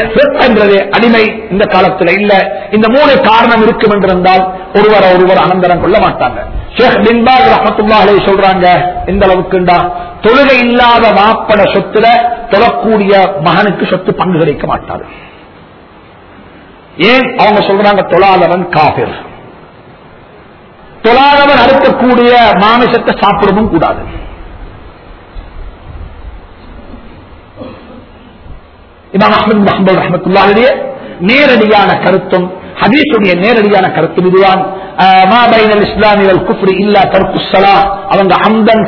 என்றது அடிமை இந்த காலத்தில் இல்ல. இந்த மூணு காரணம் இருக்கும் என்றிருந்தால் ஒருவர் ஒருவர் அனந்தரம் கொள்ள மாட்டாங்க. ஷேக் பின்பாக் ரஹத்துல்லாஹை சொல்றாங்க எந்த அளவுக்குண்டா தொழுகை இல்லாத மாப்பட சொத்துல தொழக்கூடிய மகனுக்கு சொத்து பங்கு கிடைக்க மாட்டாரு ஏன்? அவங்க சொல்றாங்க தொழாதவன் காபிர். தொழாதவன் அறுக்கக்கூடிய மாமிசத்தை சாப்பிடவும் கூடாது. இமாம் அஹமது ரஹமத்துல்லாவுடைய நேரடியான கருத்தும் ஹதீஸுடைய நேரடியான கருத்தும் இதுதான். மாபைனல் இஸ்லாமியல் குஃப்ரி இல்ல கருத்துசலா அவங்க அந்தன்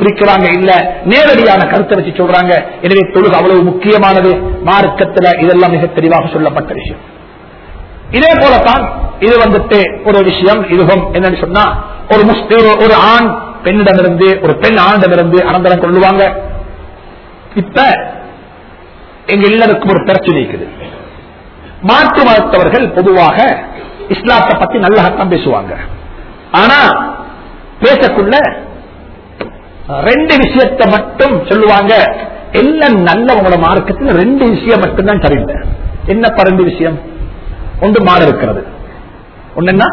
பிரிக்கிறாங்க இல்ல நேரடியான கருத்தை வச்சு சொல்றாங்க. எனவே தொழுகு அவ்வளவு முக்கியமானது. மார்க்கத்துல இதெல்லாம் மிக தெளிவாக சொல்லப்பட்ட விஷயம். இதே போலத்தான் இது வந்துட்டு ஒரு விஷயம் இதுவும் என்னன்னு சொன்னா ஒரு முஸ்லீம் ஒரு ஆண் பெண்ணிடமிருந்து ஒரு பெண் ஆண்டமிருந்து அனந்தரம் கொள்ளுவாங்க. இப்ப எங்க எல்லாருக்கும் ஒரு பிரச்சனை இருக்குது. மாற்று மதத்தவர்கள் பொதுவாக இஸ்லாத்தை பத்தி நல்ல அர்த்தம் பேசுவாங்க. ஆனா பேசக்குள்ள ரெண்டு விஷயத்தை மட்டும் சொல்லுவாங்க. என்ன நல்ல உங்களோட மார்க்கத்தில் ரெண்டு விஷயம் மட்டும்தான் சரியில்லை. என்ன ரெண்டு விஷயம்? ஒன்று மாடு இருக்கிறது ஒன்னு என்ன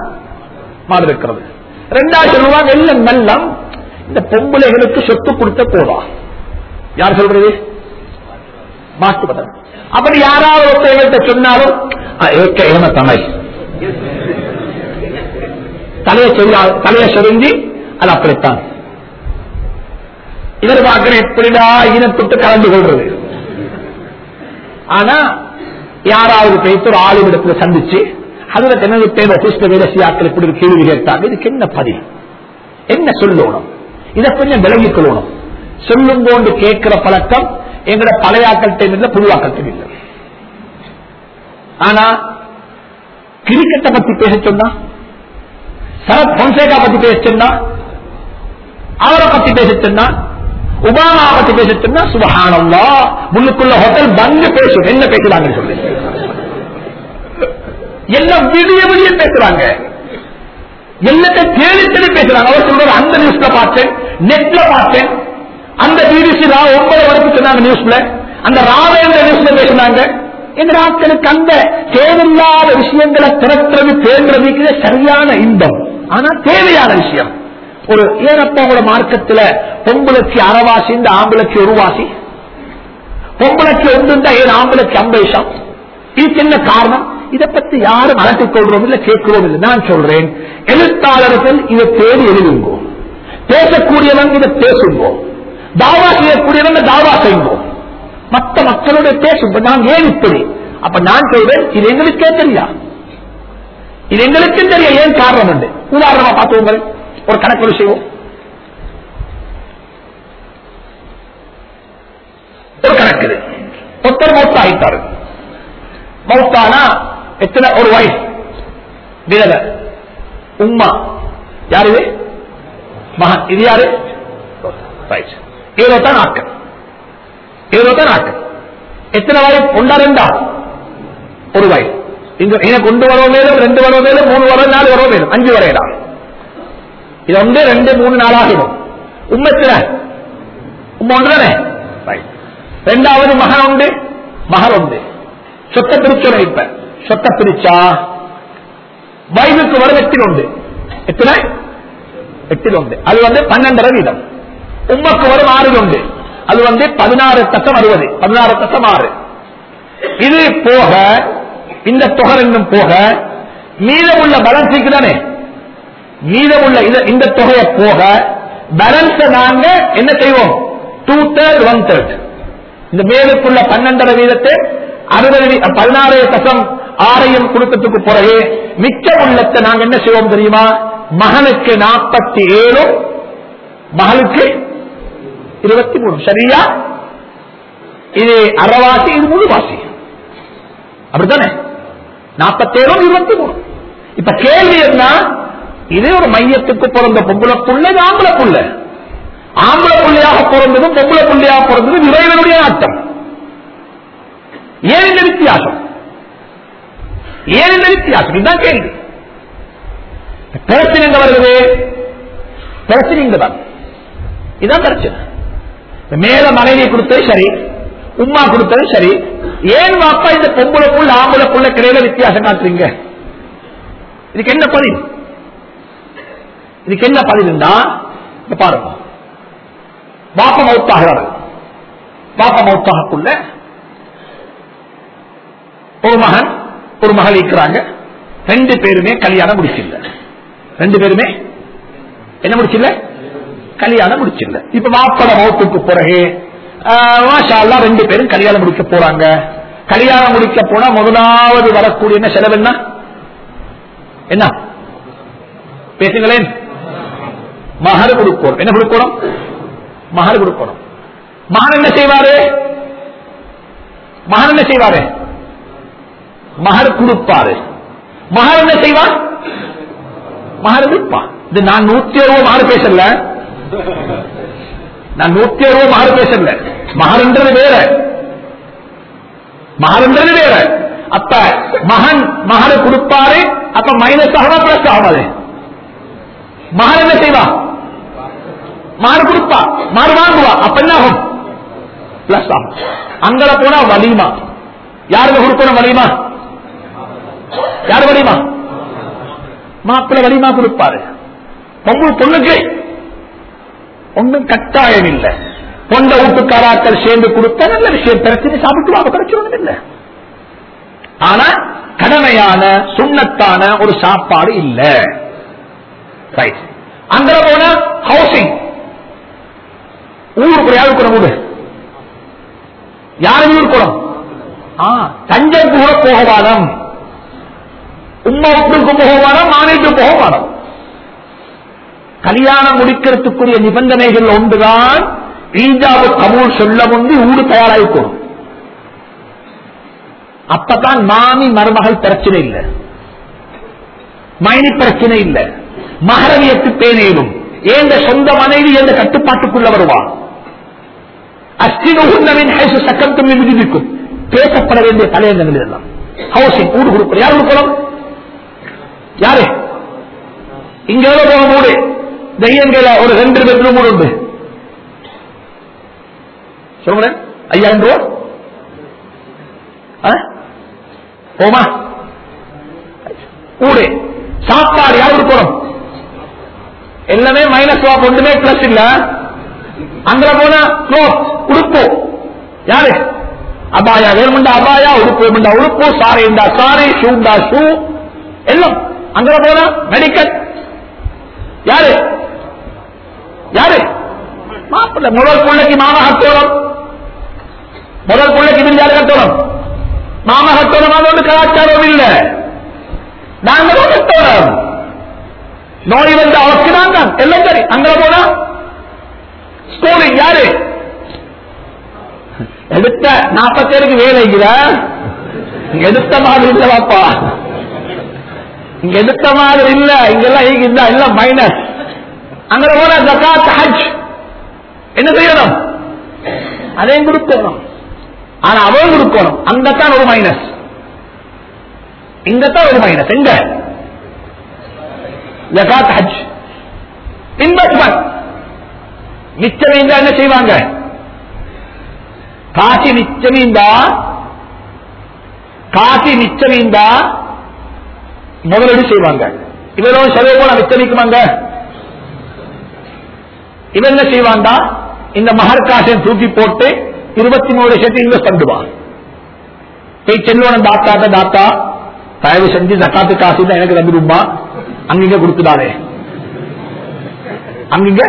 மாடு இருக்கிறது ரெண்டாவது ரூபாய் எல்லாம் நல்லம் இந்த பொம்பளைகளுக்கு சொத்து கொடுத்த போதா? யார் சொல்றது? மாற்றுவதன். அப்படி யாராவது ஒருத்தவங்கள்ட்ட சொன்னாலும் ஏக்க ஏம தமிழ் தலையை தலையை சொருங்கி அது அப்படித்தான். இவர் பார்க்கிற எப்படிடா இனத்தொட்டு கலந்து கொள்றது. ஆனா யாராவது பேசி ஒரு ஆளுமிடத்துல சந்திச்சு அதுல தனது தேவை சிஸ்ட வேலசியாக்கள் இப்படி ஒரு கேள்வி கேட்டாங்க. இதுக்கு என்ன பதில்? என்ன சொல்லணும்? இதை கொஞ்சம் விலகிக் கொள்ளணும் சொல்லும் போண்டு கேட்கிற பழக்கம் எங்கட பழையாக்கள் டைம் இல்ல புதுவாக்கள் இல்லை. ஆனா கிரிக்கெட்டை பத்தி பேச சொன்னா சரத் பொன்சேகா பத்தி பேச சொன்னா அவரை பத்தி பேச சொன்னா உபாமா பத்தி பேச சொன்னா சுபஹானல்லா முன்னுக்குள்ள ஹோட்டல் பங்கு பேசும். என்ன பேசுறாங்கன்னு சொல்லி. எல்லாம் விடிய விடிய பேசுறாங்க. என்னத்தை தேடி தேடி பேசுறாங்க. அவர் சொல்ற அந்த நியூஸ்ல பார்த்தேன் நெட்ல பார்த்தேன். அந்த பிபிசி ஒன்பது வரைக்கும் சொன்னாங்க நியூஸ்ல அந்த ராவேந்திர நியூஸ்ல பேசினாங்க. எங்க ஆட்களுக்கு அந்த தேவையில்லாத விஷயங்களை திரட்டுறது தேடுறதுக்கு சரியான இன்பம். ஆனா தேவையான விஷயம். ஒரு ஏனப்போங்கள மார்க்கத்துல பொம்பளைக்கு அறவாசி இந்த ஆம்பளைக்கு ஒரு வாசி பொம்பளைக்கு ஒன்று ஏன் ஆம்பளைக்கு அம்பேஷம்? இதுக்கு என்ன காரணம்? இதை பத்தி யாரும் அலட்டிக் கொள்றோம் இல்ல கேட்கிறோம் இல்லை. நான் சொல்றேன் எழுத்தாளர்கள் இதை தேடி எழுதுங்கோ. பேசக்கூடியவன் இதை பேசுங்கோ. தாவா செய்யக்கூடியவன் தாவா செய்வோம் மற்ற மக்களோட பேசுங்க நான் ஏன் இப்படி? அப்ப நான் சொல்றேன் இது எங்களுக்கே தெரியா? இது எங்களுக்கும் தெரிய? ஏன் காரணம் உண்டு? உதாரணமா பார்த்துவோங்க ஒரு கணக்கு செய்வோம் ஒரு கணக்கு இது. ஒருத்தர் மௌத்தா ஆயிட்டாரு. மௌத்தானா எத்தனை? ஒரு வயசு விதவ உம்மா. யாரு இது? மகன். இது யாரு? இருபத்தான் ஆட்கள் இருபத்தான் ஆட்கள் எத்தனை வயது ஒன்றா ரெண்டா? ஒரு வயது இங்க எனக்கு ஒன்று வரோ மேலும் ரெண்டு வரோ மேலும் மூணு வரோ நாலு வரோ மேலும். அஞ்சு வரையிடா இது ஒன்று ரெண்டு மூணு நாளாகிடும் உண்மத்தின உண்மை ஒன்று ரெண்டாவது மகன் உண்டு மகள் உண்டு சொத்தை பிரிச்சோம் இப்ப சொத்தை பிரிச்சா வயதுக்கு வரும் எட்டில் உண்டு எத்தனை எட்டில் உண்டு அது வந்து பன்னெண்டரை வீதம் உம்மக்கு வரும் ஆறு உண்டு அது வந்து பதினாறு தசம் அறுபது பதினாறு தசம் ஆறு இது போக இந்த தொகை இன்னும் போக மீதமுள்ள பேலன்ஸ் தானே மீதமுள்ள இந்த- இந்த தொகையை போக பேலன்ஸ் நாங்க என்ன செய்வோம்? டூ தேர்ட் ஒன் தேர்ட் இந்த மேலுக்குள்ள பன்னெண்டரை வீதத்தை அறுபது வீ- பதினாறு தசம் ஆறையும் கொடுத்ததுக்கு பிறகு மிச்ச உள்ளத்தை நாங்க என்ன செய்வோம் தெரியுமா? மகனுக்கு நாற்பத்தி ஏழும் மகளுக்கு இருபத்தி மூணு சரியா? இது அறவாசி இது முழுவாசி. அப்படித்தானே? நாற்பத்தேழும் இருபத்தி மூணு இப்ப கேள்வி என்ன? இதே ஒரு மையத்துக்கு பிறந்த பொம்பளை புள்ள இது ஆம்பளை புள்ள. ஆம்பளை புள்ளையாக பிறந்ததும் பொம்பளை புள்ளையாக பிறந்ததும் இறைவனுடைய ஆட்டம். ஏன் இந்த வித்தியாசம்? ஏன் இந்த வித்தியாசம்? இதுதான் கேள்வி. பிரச்சனை எங்க வருது பிரச்சனை இங்கதான் இதுதான் பிரச்சனை. மேல மனைவி கொடுத்தது சரி உம்மா கொடுத்தது சரி. ஏன் வாப்பா இந்த பொம்பளை புள்ள ஆம்பளை புள்ள கிடையில வித்தியாசம் காட்டுறீங்க? இதுக்கு என்ன பதில்? இதுக்கு என்ன பதில்னா பாருங்க. பாப்ப மௌத்தாகிறாரு பாப்ப மௌத்தாகக்குள்ள ஒரு மகன் ஒரு மகள் இருக்கிறாங்க. ரெண்டு பேருமே கல்யாணம் முடிச்சில்ல. ரெண்டு பேருமே என்ன முடிச்சில்ல? கல்யாணம் முடிச்சில்ல. இப்ப மாப்பட மௌத்துக்கு பிறகு ஆஹ், ரெண்டு பேரும் கல்யாணம் முடிக்க போறாங்க. கல்யாணம் முடிக்க போனா முதலாவது வரக்கூடிய செலவு என்ன? என்ன? பேசுங்களேன். மகர் கொடுக்கணும் என்ன கொடுக்கணும் மகர் கொடுக்கணும் மகன் என்ன செய்வாரு? மகன் என்ன செய்வாரு? மகர் கொடுப்பாரு. மகர் என்ன செய்வார்? மகர் கொடுப்பான் இது நான் நூத்தி அறுபது மகர் பேசல. நான் நூத்தி அறுபது மகர் பேசல. மகர்ன்றது வேற. மகர்ன்றது வேற. அப்ப மகன் மகர் கொடுப்பாரு. அப்ப மைனஸ் ஆகவா பிளஸ் ஆகாது? மகர் என்ன செய்வா? மாறு கொடுப்பா. மாறு வாங்குவா. அப்ப என்ன ஆகும்? பிளஸ் ஆகும். போனா வலிமா யாருக்கு கொடுக்கணும் வலிமா யாரு வலிமா மாப்பிள்ள வலிமா கொடுப்பாரு. பொண்ணு பொண்ணுக்கு ஒன்றும் கட்டாயம் இல்லை பொண்ட வீட்டுக்காராக்கள் சேர்ந்து கொடுத்தா நல்ல விஷயம். பிரச்சனை சாப்பிட்டு பிரச்சனை இல்லை. ஆனா கடமையான சுண்ணத்தான ஒரு சாப்பாடு இல்லை. ரைட் அங்க போன ஹவுசிங் ஊருக்கு யாரு கூட? வீடு யாரும் ஊர் குளம் தஞ்சம் கூட போகவானம் உம்மா வீட்டுக்கு போகவானம் மாநிலத்து போகவானம் கல்யாணம் முடிக்கிறதுக்குரிய நிபந்தனைகள் ஒன்றுதான் ஈஜாபு கபூல் சொல்ல முந்தி ஊடு தயாராகிக்கணும் அப்பதான் மாமி மருமகள் பிரச்சனை இல்லை. மைனி பிரச்சனை இல்லை. மகரவியத்து பேனேனும். ஏந்த சொந்த மனைவி எந்த கட்டுப்பாட்டுக்குள்ள வருவா? அஸ்தினுகுன்னவின் ஹைசு சக்கரத்தும் விதிக்கும். பேசப்பட வேண்டிய தலையங்கங்கள் எல்லாம் ஹவுசிங் ஊடு கொடுக்கணும் யார் கொடுக்கலாம் யாரு? இங்க எவ்வளவு போன மூடு. தெய்யங்கள ஒரு ரெண்டு பெட்ரூம் மூடு உண்டு. சொல்லுங்க ஐயாயிரம் ரூபா? போமா? ஊடு. சாப்பாடு யார் கொடுக்கணும் எல்லாமே மைனஸ் வா ஒன்றுமே பிளஸ் இல்ல. அங்க போனா க்ளோத் உடுப்பு. யாரு? அபாயா வேணும்டா அபாயா உடுப்பு உடுப்பு சாரிண்டா சாரி ஷூண்டா ஷூ. எல்லாம். அங்க போனா மெடிக்கல் யாரு? யாரு? மாப்பிள்ள. முதல் பிள்ளைக்கு மாமா கட்டோரம் முதல் பிள்ளைக்கு பிஞ்சாரு கட்டோரம் மாமா கட்டோரம் அது ஒன்று கலாச்சாரம் இல்லை. நாங்களும் கட்டோரம் நோய் வந்து அவருக்கு நான் தான். எல்லாம் சரி. அங்க போனா? ஸ்கூலிங் யாரு? எடுத்த நாற்பத்தேருக்கு வேலைங்கிற இங்க. எடுத்த மாதிரி இல்ல பாப்பா இங்க எடுத்த மாதிரி இல்ல. இங்கெல்லாம் இங்க எல்லாம் மைனஸ் அங்க போன ஜகாத் ஹஜ் என்ன செய்யணும்? அதையும் கொடுக்கணும் ஆனா அவன் கொடுக்கணும். அங்கத்தான் ஒரு மைனஸ் இங்கத்தான் ஒரு மைனஸ் எங்க? ஜகாத் ஹஜ். இன்வெஸ்ட்மெண்ட் மிச்சம் இருந்தா என்ன செய்வாங்க? காசி மிச்சம் இருந்தா காசி மிச்சம் இருந்தா முதலீடு செய்வாங்க. இவரோட செலவு போல மிச்சமிக்குமாங்க இவன் என்ன செய்வான்டா இந்த மகர் காசையும் தூக்கி போட்டு இருபத்தி மூணு லட்சத்தை இன்வெஸ்ட் பண்ணுவான். போய் செல்வன தாத்தாட்ட தாத்தா தயவு செஞ்சு ஜக்காத்து காசு தான் எனக்கு தந்துடுமா அங்கிங்க கொடுத்துடாதே அங்கிங்க?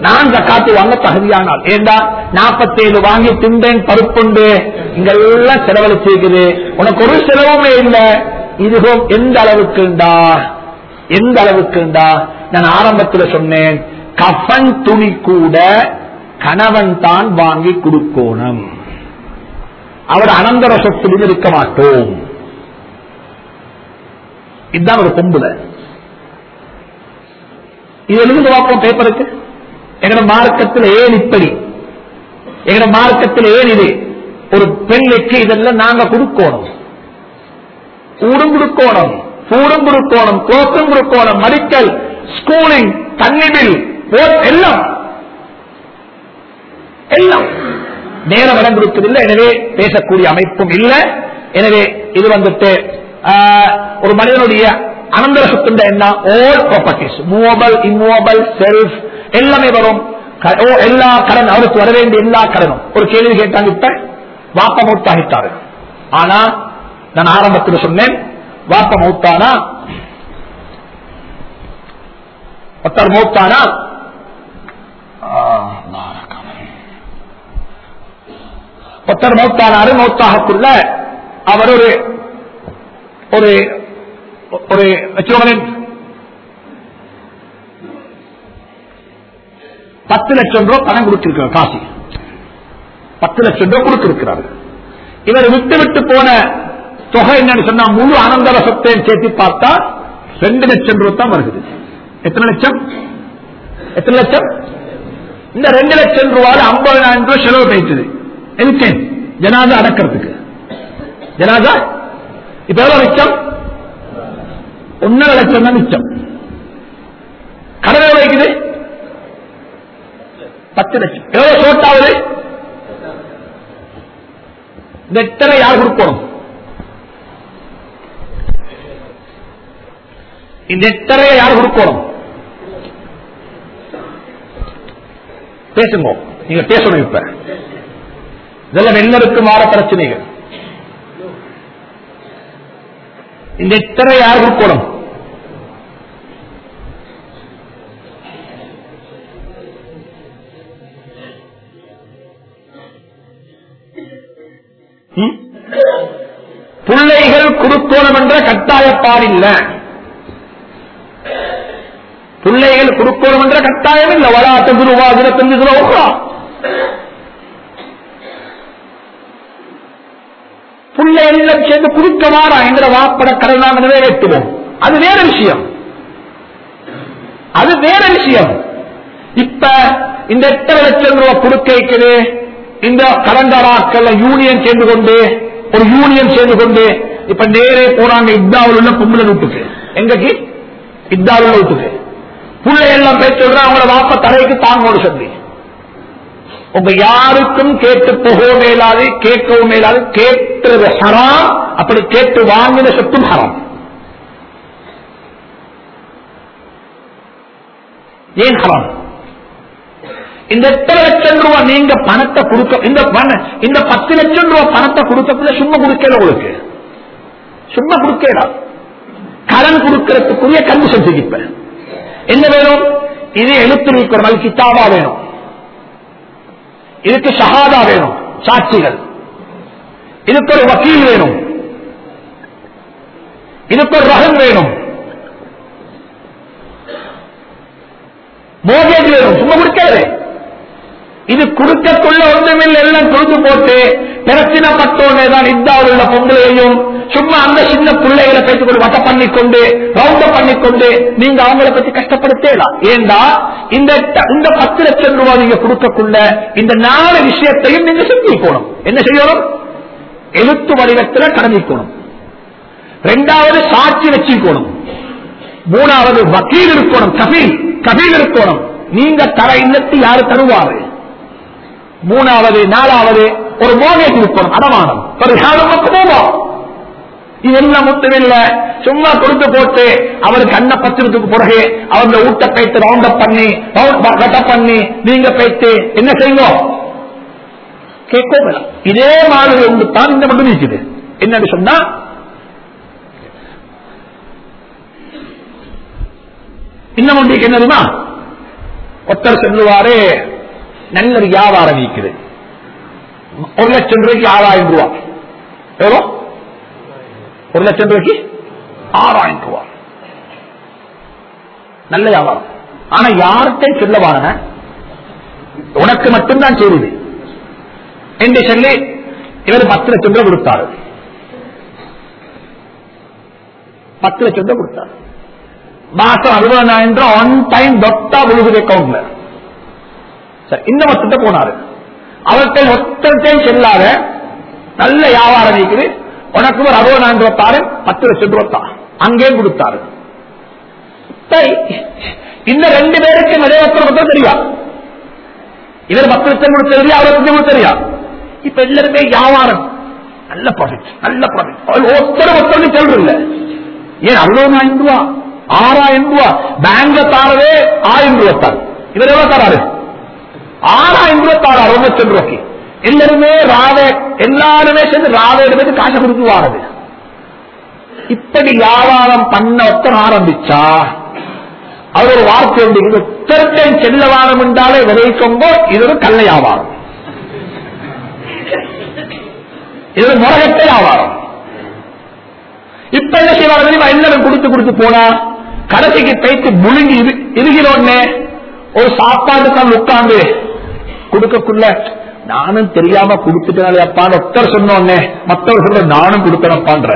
நான் ஜக்காத்து வாங்க தகுதியானால். ஏண்டா? நாற்பத்தேழு வாங்கி திண்டேன் பருப்புண்டு. இங்கெல்லாம் செலவழிச்சிருக்குது உனக்கு ஒரு செலவுமே இல்லை. இதுவும் எந்த அளவுக்குண்டா? எந்த அளவுக்குண்டா? நான் ஆரம்பத்தில் சொன்னேன் கஃபன் துணி கூட கணவன் தான் வாங்கி கொடுக்கணும். அவர் அனந்தர சொத்தில் இருக்க மாட்டோம். இதுதான் ஒரு பொம்புல. இது எழுந்து பார்ப்போம் பேப்பருக்கு எங்கட மார்க்கத்தில் ஏன் இப்படி? எங்கட மார்க்கத்தில் ஏன் இது? ஒரு பெண்ணுக்கு இதெல்லாம் நாங்க கொடுக்கணும். ஊடும் கொடுக்கணும் கூடும் கொடுக்கணும் கோக்கும் கொடுக்கணும் மடிக்கல் ஸ்கூலிங் தண்ணி பில் எல்லாம். எல்லாம். நேரம் இடம் கொடுப்பதில்லை எனவே பேசக்கூடிய அமைப்பும் இல்லை. எனவே இது வந்துட்டு ஆஹ், ஒரு மனிதனுடைய அனந்தர சொத்து என்ன? All properties movable immovable self எல்லாமே வரும். க- ஓ, எல்லா கடன் அவருக்கு வர வேண்டிய எல்லா கடனும். ஒரு கேள்வி கேட்டாங்க இப்ப? வாப்ப மௌத்தாகிட்டாரு ஆனா நான் ஆரம்பத்தில் சொன்னேன் வாப்ப மௌத்தானா ஒருத்தர் மௌத்தானா? ஆஹ், ஒருத்தர் மௌத்தானாரு மௌத்தாகக்குள்ள அவர் ஒரு ஒரு ஒரு வச்சுக்கோங்களேன் பத்து லட்சம் ரூபாய் பணம் கொடுத்திருக்கிறார் காசி. பத்து லட்சம் ரூபாய் கொடுத்திருக்கிறார். இவர் விட்டு விட்டு போன தொகை என்னன்னு சொன்னா முழு அனந்தர சொத்தையும் சேர்த்து பார்த்தா ரெண்டு லட்சம் ரூபாய் தான் வருகிறது எத்தனை லட்சம்? எத்தனை லட்சம்? இந்த ரெண்டு லட்சம் ரூபாய் ஐம்பதாயிரம் ரூபாய் செலவு போயிட்டது எதுக்கு? ஜனாதா அடக்கிறதுக்கு. ஜனாதா இப்ப எவ்வளவு லட்சம்? ஒன்னரை லட்சம் தான் மிச்சம். கடன் வைக்குது? பத்து லட்சம். எவ்வளவு சோட்டாவது? இந்த எத்தனை யார் கொடுக்கணும்? இந்த எத்தனை யார் கொடுக்கணும்? பேசுங்க. நீங்க பேசணும் இப்ப. இதெல்லாம் வெள்ளருக்கு மாற பிரச்சனைகள். இந்த எத்தனை யார் கொடுக்கணும்? கொடுக்கணும் என்ற கட்டாயப்பாடு இல்ல பிள்ளைகள் கொடுக்கணும் என்ற கட்டாயம் இல்ல வளாத்து ரூபாயிரத்தஞ்சு ரூபா பிள்ளைகளிடம் சேர்ந்து கொடுக்க வாரா என்ற வாப்பட கடல் நாம் நிறைவேற்றுவோம் அது வேற விஷயம். அது வேற விஷயம். இப்ப இந்த எத்தனை லட்சம் ரூபாய் கொடுக்க வைக்கிறது இந்த கடந்த யூனியன் சேர்ந்து கொண்டு ஒரு யூனியன் சேர்ந்து கொண்டு இப்ப நேரே போறாங்க இத்தாவில் உள்ள பொம்பளை வீட்டுக்கு. எங்கக்கு? இத்தாவில் உள்ள வீட்டுக்கு. புள்ளை எல்லாம் பேச்சு சொல்ற அவங்களோட வாப்ப தலைக்கு தாங்கோடு சொல்லி. உங்க யாருக்கும் கேட்டு போகவும் மேலாது கேட்கவும் மேலாது கேட்டது ஹராம் அப்படி கேட்டு வாங்கின சொத்தும் ஹராம். ஏன் ஹராம்? இந்த எட்டரை லட்சம் ரூபாய் நீங்க பணத்தை கொடுக்க இந்த பண- இந்த பத்து லட்சம் ரூபாய் பணத்தை கொடுக்கக்குள்ள சும்மா கொடுக்கல உங்களுக்கு? சும்மா கொடுக்கலாம் கடன் கொடுக்கறதுக்குரிய கண்டிஷன் இப்ப என்ன வேணும்? இது எழுத்து நிற்கிறவள் கித்தாபா வேணும். இதுக்கு ஷஹாதா வேணும். சாட்சிகள். இதுக்கு ஒரு வக்கீல் வேணும். இதுக்கு ஒரு ரகம் வேணும். மோகேஜ் வேணும். சும்மா கொடுக்காது. இது குறுக்கத்துள்ள ஒன்றுமில்லை எல்லாம் கொடுத்து போட்டு பிரச்சனைப்பட்டோன்னே தான் இந்தாவில் உள்ள பொங்கலையும் சும்மா அந்த சின்ன பிள்ளைகளை பேசிக்கொண்டு வட்ட பண்ணிக்கொண்டு ரவுண்ட பண்ணிக்கொண்டு நீங்க அவங்கள பத்தி கஷ்டப்படுத்தலாம் ஏண்டா? இந்த இந்த பத்து லட்சம் ரூபாய் நீங்க கொடுக்கக்குள்ள இந்த நாலு விஷயத்தையும் நீங்க செஞ்சுக்கணும் என்ன செய்யணும்? எழுத்து வடிவத்தில் கடந்திக்கணும் ரெண்டாவது சாட்சி வச்சுக்கணும். மூணாவது வக்கீல் இருக்கணும் கபீல் கபீல் இருக்கணும். நீங்க தர இன்னத்து யாரு தருவாரு? மூணாவது நாலாவது ஒரு மோகேஜ் இருக்கணும் அடமானம் ஒரு இதெல்லாம் முத்தமில்ல சும்மா கொடுத்து போட்டு அவருக்கு அன்ன பத்திரத்துக்கு பிறகு அவங்க ஊட்ட பைத்து ரவுண்ட் அப் பண்ணி கட்ட பண்ணி நீங்க போயிட்டு என்ன செய்வோம் கேட்கும் இதே மாதிரி ஒன்று தான் இந்த மட்டும் இருக்குது என்னன்னு சொன்னா இன்னும் ஒன்றுக்கு என்ன தெரியுமா? ஒருத்தர் சொல்லுவாரு நல்ல ஒரு வியாபாரம் இருக்குது. ஒரு லட்சம் ரூபாய்க்கு ஆறாயிரம் ரூபாய் எவ்வளோ? ஒரு லட்சம் ரூபாய்க்கு ஆறாயிரம் ரூபாய் நல்ல வியாபாரம். ஆனா யார்கிட்ட சொல்ல வாங்க உனக்கு மட்டும்தான் செய்யுது என்று சொல்லி இவர் பத்து லட்சம் ரூபாய் கொடுத்தாரு. பத்து லட்சம் ரூபாய் கொடுத்தாரு. மாசம் அறுபதாயிரம் ரூபாய் ஒன் டைம் தொட்டா விழுகுது அக்கௌண்ட்ல இந்த மொத்தத்தை போனாரு. அவர்கள் ஒத்தத்தையும் செல்லாத நல்ல வியாபாரம் இருக்குது. உனக்கு ஒரு அறுபதாயிரம் ரூபாய் பத்து லட்சம் ரூபத்தா அங்கே கொடுத்தாரு. இந்த ரெண்டு பேருக்கு நிறைய ஒருத்தர் தெரியா இவர் பத்து லட்சம் கொடுத்து தெரியா அவர் லட்சம் கொடுத்து தெரியா? இப்ப எல்லாருமே வியாபாரம். நல்ல ப்ராஃபிட் நல்ல ப்ராஃபிட் ஒருத்தர் ஒருத்தருக்கு சொல்றதில்ல ஏன் அறுபதாயிரம் ரூபா ஆறாயிரம் ரூபா பேங்க்ல தாரவே ஆயிரம் ரூபாய் தாரு. இவர் எவ்வளவு தராரு? ஆறாயிரம் ரூபாய் தாரு ரூபாய்க்கு எல்லாருமே ராவே எல்லாருமே சேர்ந்து ராவே எடுத்து காசு கொடுத்து வாரது இப்படி வியாபாரம் பண்ண ஒருத்தர் ஆரம்பிச்சா அவர் ஒரு வார்த்தை உண்டு செல்ல வாரம் என்றாலே விளைவிக்கொண்டோ இது ஒரு கல்லை வியாபாரம் இது ஒரு முரகத்தை வியாபாரம் இப்ப என்ன செய்வாங்க தெரியுமா? எல்லாரும் கொடுத்து கொடுத்து போனா கடைசிக்கு தைத்து முழுங்கி இருக்கிறோன்னே ஒரு சாப்பாடு தான் உட்கார்ந்து கொடுக்கக்குள்ள நானும் தெரியாம கொடுத்துட்டாலே ஒருத்தர் சொன்னோன்னே மத்தவர் சொல்ற நானும் கொடுத்தனப்பான்ற.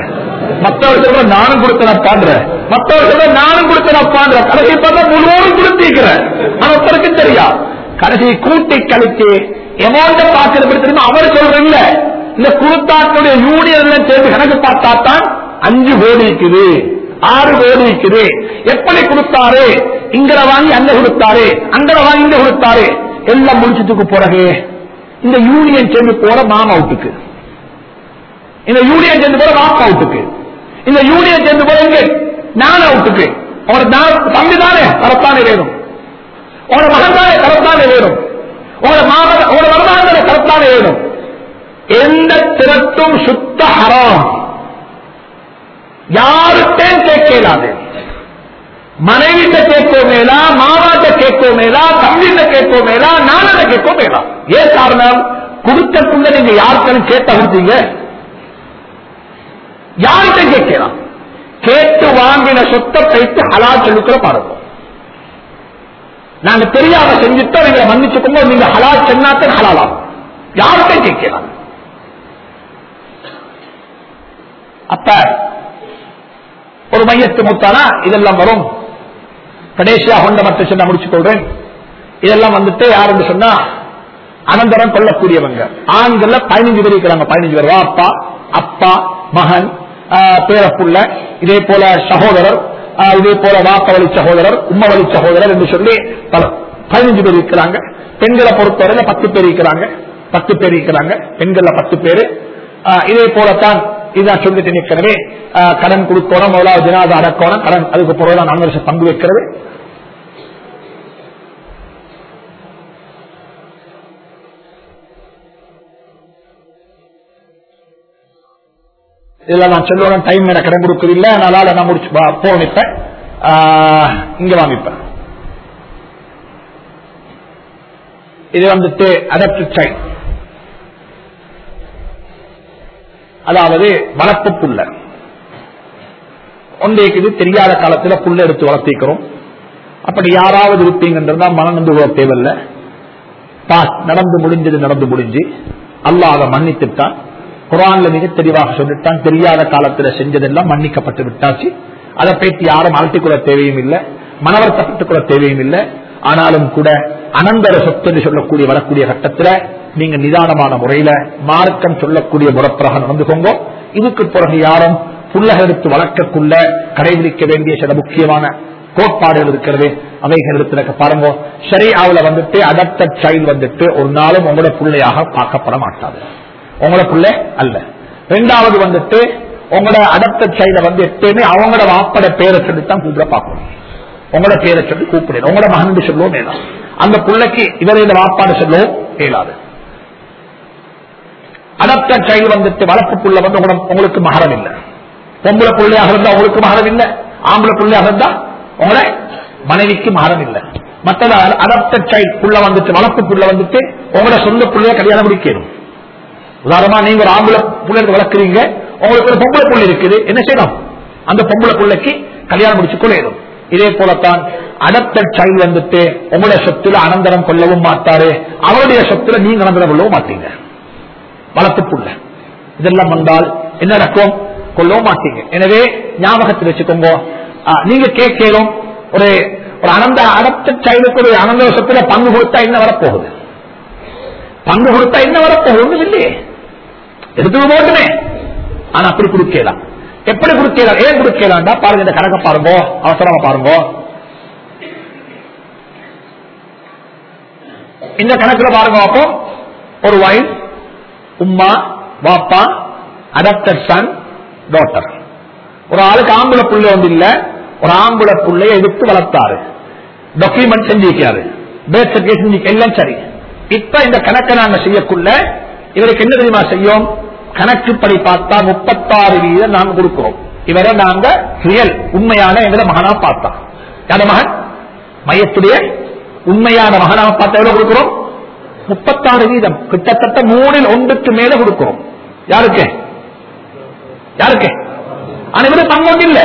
மத்தவர் சொல்ற நானும் கொடுத்தனப்பான்ற. மத்தவர் சொல்ற நானும் கொடுத்தனப்பான்ற. கடைசி பார்த்தா முழுவதும் கொடுத்திருக்கிறேன். ஆனா ஒருத்தருக்கு தெரியா? கடைசி கூட்டி கழித்து எமௌண்ட பாக்குறது தெரியுமா? அவர் சொல்ற இந்த குருத்தாக்களுடைய யூனியன் சேர்ந்து கணக்கு பார்த்தா தான் அஞ்சு கோடி இருக்குது. ஆறு கோடி இருக்குது. எப்படி கொடுத்தாரு? இங்கட வாங்கி அங்க கொடுத்தாரு. அங்கட வாங்கி இங்க கொடுத்தாரு. எல்லாம் முடிச்சதுக்கு பிறகு இந்த யூனியன் சேர்ந்து போற மாமா வீட்டுக்கு இந்த யூனியன் சேர்ந்து போற மாப்பா வீட்டுக்கு இந்த யூனியன் சேர்ந்து போற எங்க? நான வீட்டுக்கு அவர் தம்பி தானே தரத்தானே வேணும். உங்களோட மகன் தானே தரத்தானே வேணும். உங்களோட மாமன் உங்களோட மருமகன் தானே தரத்தானே வேணும். எந்த திறத்தும் சுத்த ஹராம். யாருட்டையும் கேட்கலாது மனைவிட்ட கேட்போமேலா மாவாட்ட மாமாட்ட தம்பிட்ட கேட்போமேலா மேலா நானட்ட கேட்கோ ஏன் காரணம்? கொடுக்கக்குள்ள நீங்க யாருக்கும் கேட்ட கொடுத்தீங்க? யார்கிட்ட கேட்கலாம் கேட்டு வாங்கின சொத்தை கைத்து ஹலா சொல்லுக்கிற பாருங்க. நாங்க தெரியாம செஞ்சுட்டோம் நீங்க மன்னிச்சுக்கோங்க நீங்க ஹலா சொன்னாத்தான் ஹலாலாம் யார்கிட்ட கேட்கலாம் அப்ப ஒரு மையத்து முத்தானா? இதெல்லாம் வரும். கடைசியாக கொண்ட மட்டும் சொன்ன முடிச்சு கொள்றேன் இதெல்லாம் வந்துட்டு யாருன்னு சொன்னா அனந்தரம் கொள்ளக்கூடியவங்க ஆண்கள்ல பதினஞ்சு பேர் இருக்கிறாங்க பதினஞ்சு பேர். அப்பா அப்பா மகன் ஆஹ், பேரப்புள்ள இதே போல சகோதரர் ஆஹ், இதே போல வாப்ப வழி சகோதரர் உம்ம வழி சகோதரர் என்று சொல்லி பல பதினஞ்சு பேர் இருக்கிறாங்க. பெண்களை பொறுத்தவரையில பத்து பேர் இருக்கிறாங்க. பத்து பேர் இருக்கிறாங்க. பெண்கள்ல பத்து பேரு. ஆஹ், இதே போலத்தான் இதுதான் சொல்லிட்டு நிற்கிறது. ஆஹ், கடன் கொடுக்கணும் முதலாவது ஜனாத அடக்கணும். கடன் அதுக்கு பிறகு நான்கு வருஷம் பங்கு வைக்கிறது. இதெல்லாம் நான் சொல்லுவேன் டைம் எனக்கு கடன் கொடுக்கவில்லை. அதனால நான் முடிச்சு வா- போன் இப்ப ஆஹ், இங்க வாங்கிப்பேன் இது வந்துட்டு அடப்ட் சைல்ட் அதாவது வளர்ப்பு புள்ள ஒன்றைக்கு இது தெரியாத காலத்துல புள்ள எடுத்து வளர்த்திக்கிறோம். அப்படி யாராவது இருப்பீங்கன்றதா மனம் நம்பி கூட தேவையில்லை. பாஸ் நடந்து முடிஞ்சது நடந்து முடிஞ்சு. அல்லாத மன்னித்துட்டான். குரான்ல மிக தெளிவாக சொல்லிட்டான். தெரியாத காலத்துல செஞ்சதெல்லாம் மன்னிக்கப்பட்டு விட்டாச்சு. அதை பற்றி யாரும் அழட்டிக்கொள்ள தேவையும் இல்லை. மனவர்த்தப்பட்டுக் கொள்ள தேவையும் இல்லை. ஆனாலும் கூட அனந்தர சொத்து சொல்லக்கூடிய வரக்கூடிய கட்டத்துல நீங்க நிதானமான முறையில மார்க்கம் சொல்லக்கூடிய முறப்பிரக நடந்துக்கோங்க இதுக்கு பிறகு யாரும் புள்ளகெடுத்து வளர்க்கக்குள்ள கடைபிடிக்க வேண்டிய சில முக்கியமான கோட்பாடுகள் இருக்கிறது. அவைகள் பாருங்க. சரியாவில் வந்துட்டு அடப்டட் சைல்டு வந்துட்டு ஒரு நாளும் உங்களோட பிள்ளையாக பார்க்கப்பட மாட்டாது. உங்களோட பிள்ளை அல்ல. ரெண்டாவது வந்துட்டு உங்களோட அடப்டட் சைல்ட வந்து எப்பயுமே அவங்களோட வாப்பட பேரை சொல்லித்தான் கூப்பிட பார்க்கணும். உங்களோட பேரை சொல்லி கூப்பிடணும். உங்களோட மகன் சொல்லவும் வேணாம் அந்த பிள்ளைக்கு இவரையோட வாப்பாடு சொல்லவும் இயலாது அடத்த கை வந்துட்டு வளர்ப்பு புள்ள வந்து உங்களுக்கு மகரம் இல்லை. பொம்பளை பிள்ளையாக இருந்தா உங்களுக்கு மகரம் இல்லை. ஆம்பளை பிள்ளையாக இருந்தா உங்களை மனைவிக்கு மகரம் இல்லை. மற்றது அடத்த சைல்டு புள்ள வந்துட்டு வளர்ப்பு புள்ள வந்துட்டு உங்களோட சொந்த பிள்ளைய கல்யாணம் முடிக்கணும். உதாரணமா நீங்க ஒரு ஆம்பளை பிள்ளைக்கு வளர்க்குறீங்க. உங்களுக்கு ஒரு பொம்பளை புள்ளி இருக்குது. என்ன செய்யணும்? அந்த பொம்பளை பிள்ளைக்கு கல்யாணம் முடிச்சு கொள்ளையிடும் இதே போலத்தான் அடத்த சைல் வந்துட்டு உங்களுடைய சொத்துல அனந்தரம் கொள்ளவும் மாட்டாரு. அவருடைய சொத்துல நீங்க அனந்தரம் கொள்ளவும் மாட்டீங்க. வளர்ப்பு இதெல்லாம் வந்தால் என்ன நடக்கும்? கொள்ள மாட்டீங்க. எனவே ஞாபகத்தில் வச்சுக்கோங்க. நீங்க கேட்கணும். ஒரு ஒரு அனந்த அடப்ட சைலுக்கு ஒரு அனந்த பங்கு கொடுத்தா என்ன வரப்போகுது? பங்கு கொடுத்தா என்ன வரப்போகுது? ஒண்ணும் இல்லையே. எடுத்து போட்டுமே. ஆனா அப்படி கொடுக்கலாம் எப்படி கொடுக்கலாம் ஏன் கொடுக்கலாம்டா பாருங்க இந்த கணக்க பாருங்க. அவசரமா பாருங்க. இந்த கணக்குல பாருங்க அப்போ ஒரு வைஃப் உம்மா பாப்பா அடாப்டட் சன் டாட்டர் ஒரு ஆளுக்கு ஆம்பளை புள்ளை வந்து இல்ல ஒரு ஆம்பளை புள்ளைய எடுத்து வளர்த்தாரு. டாக்குமெண்ட் செஞ்சிருக்காரு. பேர்த் சர்டிபிகேட் எல்லாம் சரி. இப்ப இந்த கணக்கை நாங்க செய்யக்குள்ள இவருக்கு என்ன தெரியுமா செய்யும்? கணக்குப்படி பார்த்தா முப்பத்தாறு வீதம் நாங்க கொடுக்கிறோம். இவரை நாங்க ரியல் உண்மையான எங்களை மகனா பார்த்தா. யார மகன்? மையத்துடைய உண்மையான மகனா பார்த்தா எவ்வளவு கொடுக்கிறோம்? முப்பத்தாறு வீதம். கிட்டத்தட்ட மூணில் ஒன்றுக்கு மேல கொடுக்கிறோம். யாருக்கு? யாருக்கு? ஆனா பங்கு ஒன்று இல்ல.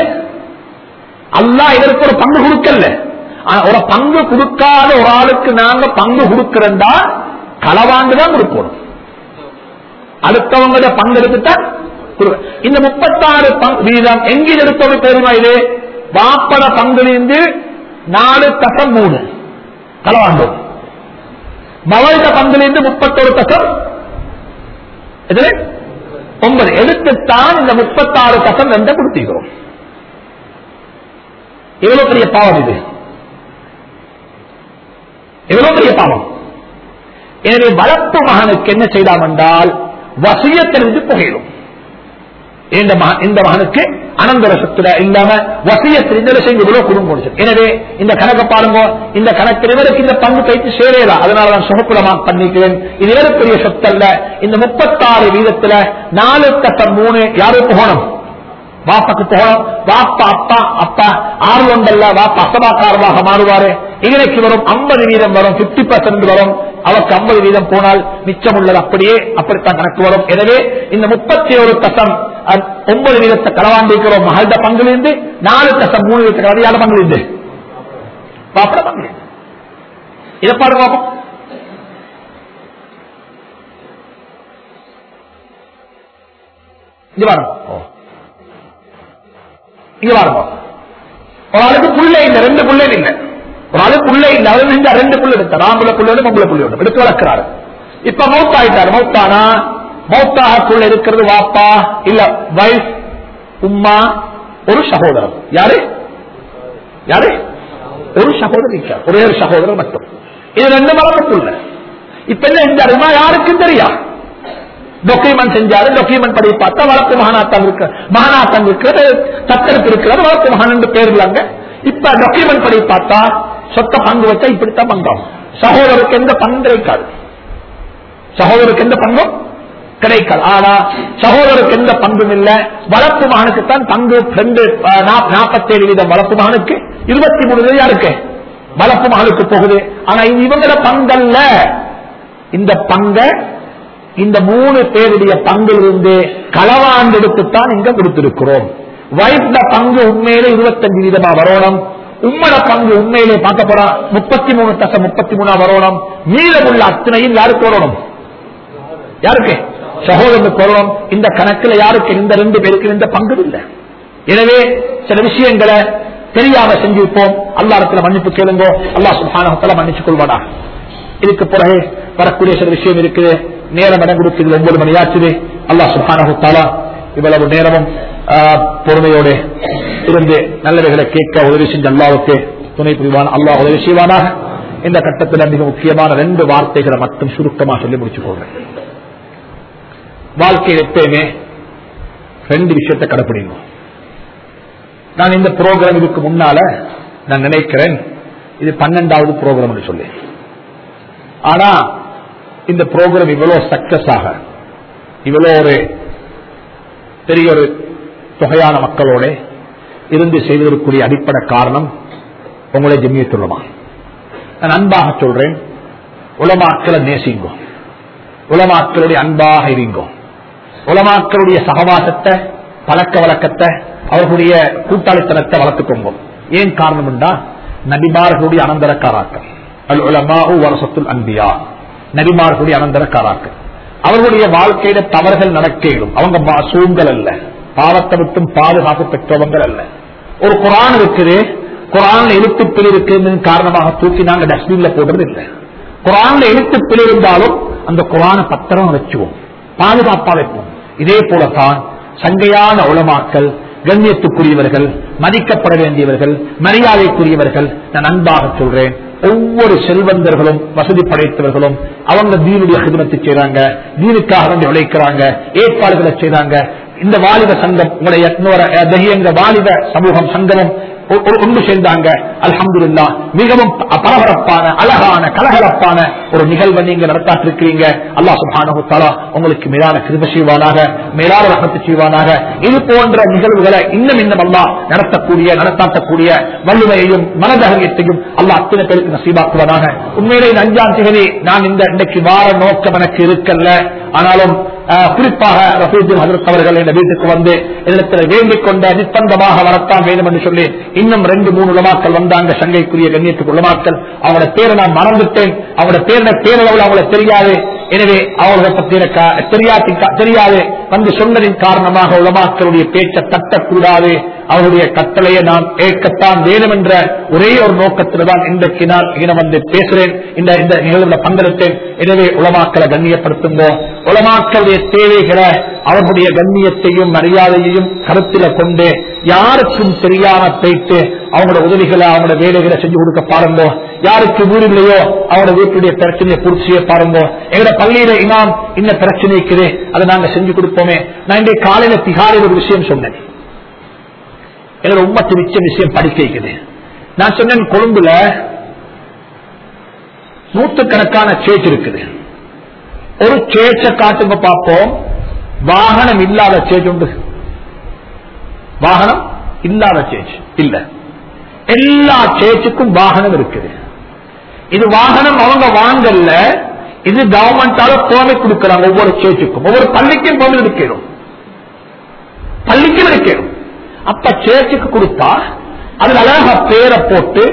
அல்லா இதற்கு ஒரு பங்கு கொடுக்கல. ஒரு பங்கு கொடுக்காத ஒரு ஆளுக்கு நாங்க பங்கு கொடுக்கிறதா களவாண்டுதான் கொடுக்கணும் அடுத்தவங்கள பங்கு எடுத்துட்டா இந்த முப்பத்தாறு வீதம் எங்க எடுத்தவங்க தெரியுமா இது? வாப்பட பங்குலிருந்து நாலு தசம் மூணு. களவாண்டோம். மவழ்த பந்திலிருந்து முப்பத்தொரு தசம். எதுல ஒன்பது. எடுத்துத்தான் இந்த முப்பத்தாறு தசம் வெந்த கொடுத்திருக்கிறோம். எவ்வளவு பெரிய பாவம் இது? எவ்வளவு பெரிய பாவம்? எனவே வளர்ப்பு மகனுக்கு என்ன செய்தாம் என்றால் வசியத்திலிருந்து புகையிடும் இந்த மகன் இந்த மகனுக்கு அனந்தர சொத்துல இல்லாம வசியத்தில் இந்த விஷயம் இவ்வளவு குடும்பம் கொடுத்தது எனவே இந்த கணக்கை பாருங்க. இந்த கணக்கு இவருக்கு இந்த பங்கு கைத்து சேரலாம் அதனால நான் சுகக்குலமா பண்ணிக்கிறேன். இது இவருக்குரிய சொத்தல்ல. இந்த முப்பத்தாறு வீதத்துல நாலு கட்டம் மூணு யாருக்கு போகணும்? வாப்பாக்கு போகணும். வாப்பா அப்பா அப்பா ஆறு ஒன்றல்ல. வாப்பா அசபாக்காரமாக மாறுவாரு. இன்றைக்கு வரும் ஐம்பது வீதம் வரும் பிப்டி பர்சன்ட் வரும். அவருக்கு ஐம்பது வீதம் போனால் மிச்சம் உள்ளது அப்படியே அப்படித்தான் கணக்கு வரும். எனவே இந்த முப்பத்தி ஒரு தசம் ஒன்பது வீதத்தை களவாண்டிருக்கிறோம் மகள்த பங்குலிருந்து நாலு தசம் மூணு வீதத்தை கலந்து யார பாப்பட பங்கு இதை பாடு பார்ப்போம் இங்க பாருங்க. இங்க பாருங்க ஒரு ஆளுக்கு ரெண்டு புள்ளை இல்லை. ஒரு ஆளுக்கு புள்ள இல்ல அவர் ரெண்டு புள்ள எடுத்தார். ஆம்பளை புள்ளோட பொம்பளை புள்ளையோட எடுத்து வளர்க்கிறாரு. இப்ப மௌத்தாயிட்டாரு. மௌத்தானா? மௌத்தாகக்குள்ள இருக்கிறது வாப்பா இல்ல வைஃப் உம்மா ஒரு சகோதரர். யாரு? யாரு? ஒரு சகோதரி ஒரே ஒரு சகோதரர் மட்டும். இது ரெண்டு மரணத்துள்ள இப்ப என்ன செஞ்சாருமா யாருக்கும் தெரியா? டாக்குமெண்ட் செஞ்சாரு டாக்குமெண்ட் படி பார்த்தா வளர்ப்பு மகாநாத்தம் இருக்கு. மகாநாத்தம் இருக்கிறது தத்தெடுப்பு இருக்கிறது வளர்ப்பு மகான் என்று பேர் இல்லைங்க இப்ப டாக்குமெண்ட் படி பார்த்தா சொத்த பங்கு வச்சா இப்படித்தான் பங்காகும். சகோதரருக்கு எந்த பங்கு கிடைக்காது. சகோதரருக்கு எந்த பங்கும்? கிடைக்கல். ஆனா சகோதரருக்கு எந்த பங்கும் இல்ல. வளர்ப்பு மகனுக்குத்தான் பங்கு ரெண்டு நாற்பத்தேழு வீதம் வளர்ப்பு மகனுக்கு இருபத்தி மூணு இருக்கு வளர்ப்பு மகனுக்கு போகுது. ஆனா இது இவங்கள பங்கல்ல. இந்த பங்க இந்த மூணு பேருடைய பங்கிலிருந்து களவாண்டெடுத்துத்தான் இங்க கொடுத்திருக்கிறோம். வைஃப்ல பங்கு உண்மையிலே இருபத்தஞ்சு வீதமா வரணும். உம்மட பங்கு உண்மையிலே பார்க்க போறா முப்பத்தி மூணு தசம் முப்பத்தி மூணா வரணும். மீதமுள்ள அத்தனையும் யாருக்கு வரணும்? யாருக்கு? சகோதரனுக்கு வரணும் இந்த கணக்குல யாருக்கு இந்த ரெண்டு பேருக்கு இந்த பங்கு இல்லை. எனவே சில விஷயங்களை தெரியாம செஞ்சிருப்போம் அல்லா இடத்துல மன்னிப்பு கேளுங்கோ. அல்லா சுபானகத்தில் மன்னிச்சு கொள்வாடா இதுக்கு பிறகு வரக்கூடிய சில விஷயம் இருக்குது நேரம் இடம் கொடுக்குது ஒன்பது மணி ஆச்சுது. அல்லா சுபானகத்தாலா இவ்வளவு நேரமும் பொறுமையோடு இருந்து நல்லவைகளை கேட்க உதவி செஞ்ச அல்லாவுக்கு துணை புரிவான். அல்லாஹ் உதவி செய்வானா இந்த கட்டத்தில் மிக முக்கியமான ரெண்டு வார்த்தைகளை மட்டும் சுருக்கமா சொல்லி முடிச்சு கொள்றேன் வாழ்க்கையில் எப்பயுமே ரெண்டு விஷயத்தை கடைபிடிக்கணும் நான் இந்த ப்ரோக்ராம் இதுக்கு முன்னால நான் நினைக்கிறேன் இது பன்னெண்டாவது ப்ரோக்ராம் சொல்லி. ஆனா இந்த ப்ரோக்ராம் இவ்வளவு சக்சஸ் ஆக இவ்வளவு ஒரு பெரிய ஒரு தொகையான மக்களோட இருந்து செய்திருக்கூடிய அடிப்படை காரணம் உங்களை ஜெமியத்துள்ளமா. நான் அன்பாக சொல்றேன் உலமாக்களை நேசிங்கோ. உலமாக்களுடைய அன்பாக இருங்கோ. உலமாக்களுடைய சகவாசத்தை பழக்க வழக்கத்தை அவர்களுடைய கூட்டாளித்தனத்தை வளர்த்துக்கோங்க ஏன் காரணம் என்றா நபிமார்களுடைய அனந்தரக்காராக்கள். அல் உலமாவு வரசத்துல் அன்பியா. நபிமார்களுடைய அனந்தரக்காராக்கள். அவர்களுடைய வாழ்க்கையில தவறுகள் நடக்கையிலும் அவங்க சூழ்கள் அல்ல. பாவத்தை விட்டும் பாதுகாப்பு பெற்றவங்கள் அல்ல. ஒரு குரான் இருக்குது. குரான் எழுத்துப்பில் இருக்குன்னு காரணமாக தூக்கி நாங்க டஸ்ட்பின்ல போடுறது இல்லை குரான்ல எழுத்துப்பில் இருந்தாலும் அந்த குரான பத்திரம் வச்சுவோம். பாதுகாப்பா வைப்போம். இதே போலத்தான் சங்கையான உளமாக்கல் கண்ணியத்துக்குரியவர்கள் மதிக்கப்பட வேண்டியவர்கள் மரியாதைக்குரியவர்கள் நான் அன்பாக சொல்றேன். ஒவ்வொரு செல்வந்தர்களும் வசதி படைத்தவர்களும் அவங்க தீனுடைய ஹிதமத்தை செய்றாங்க தீனுக்காக வேண்டி உழைக்கிறாங்க ஏற்பாடுகளை செய்றாங்க. இந்த வாலிப சங்கம் உங்களுடைய வாலிப சமூகம் சங்கமும் ஒன்று சேர்ந்தாங்க. அல்ஹம்துல்லா மிகவும் பரபரப்பான அழகான கலகலப்பான ஒரு நிகழ்வை நீங்க நடத்தாட்டிருக்கிறீங்க. அல்லா சுபானா உங்களுக்கு மேலான கிருப செய்வானாக மேலான ரகத்து செய்வானாக. இது போன்ற நிகழ்வுகளை இன்னும் இன்னும் அல்லா நடத்தக்கூடிய நடத்தாட்டக்கூடிய வல்லுமையையும் மனதகரியத்தையும் அல்லா அத்தனை பேருக்கு நசீபாக்குவதாக உண்மையிலே அஞ்சாம் திகதி நான் இந்த இன்றைக்கு வார நோக்கம் எனக்கு இருக்கல்ல. ஆனாலும் குறிப்பாக ரசூல் ஹசரத் அவர்கள் இந்த வீட்டுக்கு வந்து என்னிடத்தில் வேண்டிக் கொண்ட நிர்பந்தமாக வரத்தான் வேண்டும் என்று சொல்லி இன்னும் ரெண்டு மூணு உலமாக்கள் வந்தாங்க சங்கைக்குரிய கண்ணியத்துக்கு உலமாக்கள் அவங்களோட பேரை நான் மறந்துட்டேன். அவங்களோட பேர பேரளவில் அவங்களுக்கு தெரியாது. எனவே அவர்களை பற்றி தெரியாது தெரியாது. வந்து சொன்னதின் காரணமாக உலமாக்களுடைய பேச்சை தட்டக்கூடாது. அவருடைய கட்டளையை நாம் ஏற்கத்தான் வேணும் என்ற ஒரே ஒரு நோக்கத்தில் தான் இன்றைக்கு நான் இனம் வந்து பேசுறேன். இந்த இந்த நிகழ்வுல பங்கெடுத்தேன். எனவே உலமாக்களை கண்ணியப்படுத்துங்கோ. உலமாக்களுடைய தேவைகளை அவர்களுடைய கண்ணியத்தையும் மரியாதையையும் கருத்தில கொண்டு யாருக்கும் தெரியாம போயிட்டு அவங்களோட உதவிகளை அவங்களோட வேலைகளை செஞ்சு கொடுக்க பாருங்க. யாருக்கு வீடு இல்லையோ அவங்களோட வீட்டுடைய பிரச்சனையை பூர்த்தியே பாருங்க. எங்களோட பள்ளியில இனாம் இந்த பிரச்சனை இருக்குது அதை நாங்க செஞ்சு கொடுப்போமே. நான் இன்றைய காலையில திகாரில் ஒரு விஷயம் சொன்னேன். என்னோட உம்மத்து மிச்ச விஷயம் படிக்க வைக்குது. நான் சொன்னேன் கொழும்புல நூற்றுக்கணக்கான சேச் இருக்குது. ஒரு சேச்ச காட்டுங்க பார்ப்போம். வாகனம் இல்லாத சேச் உண்டு. வாகனம் இல்லாத சேச் இல்ல. எல்லா சேச்சுக்கும் வாகனம் இருக்குது. இது வாகனம் அவங்க வாங்கல இது கவர்மெண்டால போமை கொடுக்கிறாங்க ஒவ்வொரு சேச்சுக்கும் ஒவ்வொரு பள்ளிக்கும் போமை இருக்கிறோம் பள்ளிக்கும் இருக்கிறோம் அப்ப சேர்ச்சுக்கு கொடுத்தா அதுல அழகா பேரை போட்டு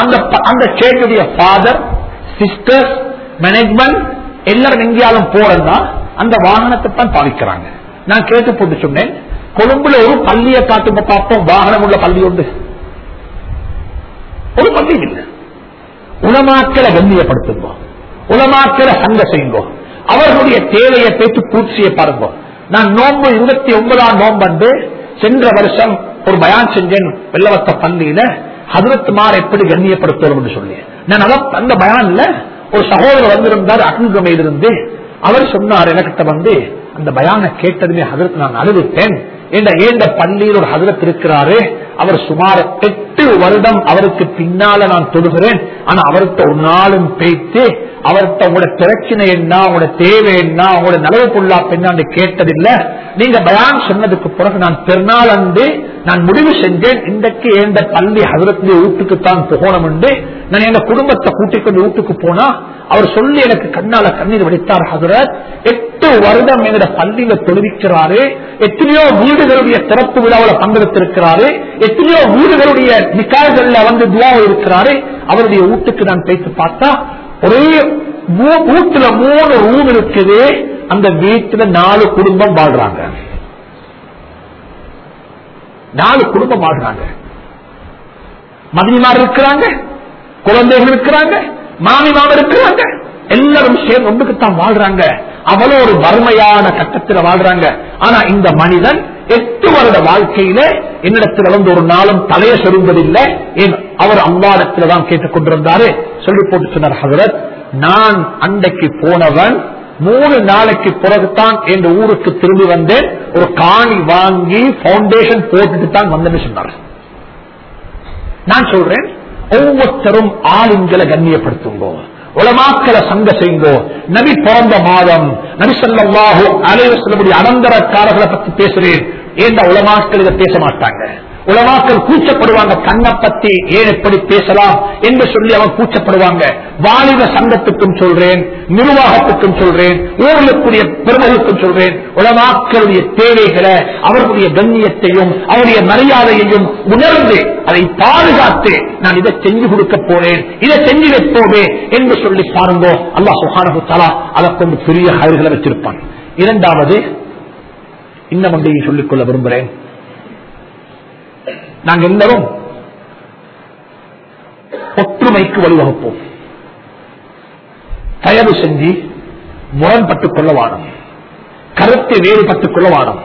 அந்த அந்த சேர்ச்சுடைய ஃபாதர் சிஸ்டர்ஸ் மேனேஜ்மெண்ட் எல்லாரும் எங்கேயாலும் போறதா அந்த வாகனத்தை தான் பாவிக்கிறாங்க. நான் கேட்டு போட்டு சொன்னேன் கொழும்புல ஒரு பள்ளியை காட்டுங்க பார்ப்போம் வாகனம் உள்ள பள்ளி உண்டு. ஒரு பள்ளி இல்லை. உலமாக்களை கண்ணியப்படுத்துங்க உலமாக்களை சங்க செய்யுங்க. அவர்களுடைய தேவையை பேச்சு பூர்த்தியை பாருங்க. நான் நோன்பு இருபத்தி ஒன்பதாம் நோன்பு சென்ற வருஷம் ஒரு பயான் செஞ்சேன் வெள்ளவத்த பள்ளியில. ஹதரத்துமார் எப்படி கண்ணியப்படுத்துவோம் என்று சொல்லி. நான் அந்த பயான்ல ஒரு சகோதரர் வந்திருந்தார் அக்னிகமையிலிருந்து அவர் சொன்னார் எனக்கிட்ட வந்து அந்த பயான கேட்டதுமே ஹதரத் நான் அழுதுட்டேன். என்ற ஏண்ட பள்ளியில் ஒரு ஹதரத் இருக்கிறாரு அவர் சுமார் எட்டு வருடம் அவருக்கு பின்னால நான் தொழுகிறேன். ஆனா அவர்கிட்ட ஒரு நாளும் பேய்த்து அவர்கிட்ட உங்களோட பிரச்சனை என்ன உங்களோட தேவை என்ன உங்களோட நலவு பொருளா பெண்ணாண்டு கேட்டதில்லை. நீங்க பயான் சொன்னதுக்கு பிறகு நான் பெருநாள் அன்று நான் முடிவு செஞ்சேன். இன்றைக்கு எந்த பள்ளி ஹதரத்துடைய வீட்டுக்குத்தான் போகணும் என்று நான் எங்க குடும்பத்தை கூட்டிக் கொண்டு வீட்டுக்கு போனா அவர் சொல்லி எனக்கு கண்ணால கண்ணீர் வடித்தார் ஹசரத். எட்டு வருடம் எங்களோட பள்ளியில தொழுவிக்கிறாரு. எத்தனையோ வீடுகளுடைய திறப்பு விழாவில் பங்கெடுத்திருக்கிறாரு. எத்தனையோ வீடுகளுடைய நிக்காய்கள்ல வந்து துவாவில் இருக்கிறாரு. அவருடைய வீட்டுக்கு நான் பேசி பார்த்தா ஒரே மூ- வீட்டுல மூணு ரூம் இருக்குது. அந்த வீட்டுல நாலு குடும்பம் வாழ்றாங்க. நாலு குடும்பம் வாழ்றாங்க. மதினிமார் இருக்கிறாங்க. குழந்தைகள் இருக்கிறாங்க மாமி மாமிமார் இருக்கிறாங்க எல்லாரும் சேர்ந்து ஒன்றுக்குத்தான் வாழ்றாங்க. அவ்வளவு ஒரு வறுமையான கட்டத்தில் வாழ்றாங்க. ஆனா இந்த மனிதன் எட்டு வருட வாழ்க்கையில என்னிடத்தில் வந்து ஒரு நாளும் தலைய சொருந்ததில்லை அவர் அம்மாடத்தில் தான் கேட்டுக் கொண்டிருந்தாரு சொல்லி போட்டு சொன்னார் ஹசரத் நான் அண்டைக்கு போனவன் மூணு நாளைக்கு பிறகுதான் என் ஊருக்கு திரும்பி வந்தேன். ஒரு காணி வாங்கி பவுண்டேஷன் போட்டுட்டு தான் வந்தேன்னு சொன்னார். நான் சொல்றேன் ஒவ்வொருத்தரும் ஆளுங்களை கண்ணியப்படுத்துங்கோ. உலமாக்களை சங்க செய்யுங்கோ. நபி பிறந்த மாதம் நபி சொல்லாஹோ அலைவர் அனந்தரக்காரர்களை பத்தி பேசுறேன். ஏந்த உலமாக்கள் இதை பேச மாட்டாங்க? உலமாக்கள் கூச்சப்படுவாங்க. கண்ணை பத்தி ஏன் எப்படி பேசலாம் என்று சொல்லி அவன் கூச்சப்படுவாங்க. வாலிப சங்கத்துக்கும் சொல்றேன் நிர்வாகத்துக்கும் சொல்றேன் ஊர்களுக்குரிய பெருமகளுக்கும் சொல்றேன். உலமாக்களுடைய தேவைகளை அவர்களுடைய கண்ணியத்தையும் அவருடைய மரியாதையையும் உணர்ந்து அதை பாதுகாத்து நான் இதை செஞ்சு கொடுக்க போறேன் இதை செஞ்சு வைப்போமே என்று சொல்லி பாருங்கோ அல்லா சுஹானு தலா அதை கொண்டு பெரிய ஹயர்களை வச்சிருப்பான். இரண்டாவது இன்னும் ஒன்றையும் சொல்லிக்கொள்ள விரும்புகிறேன். நாங்க எல்லாரும் ஒற்றுமைக்கு வழிவகுப்போம். தயவு செஞ்சு முரண்பட்டுக் கொள்ள வாடும் கருத்தை வேறுபட்டுக் கொள்ள வாடும்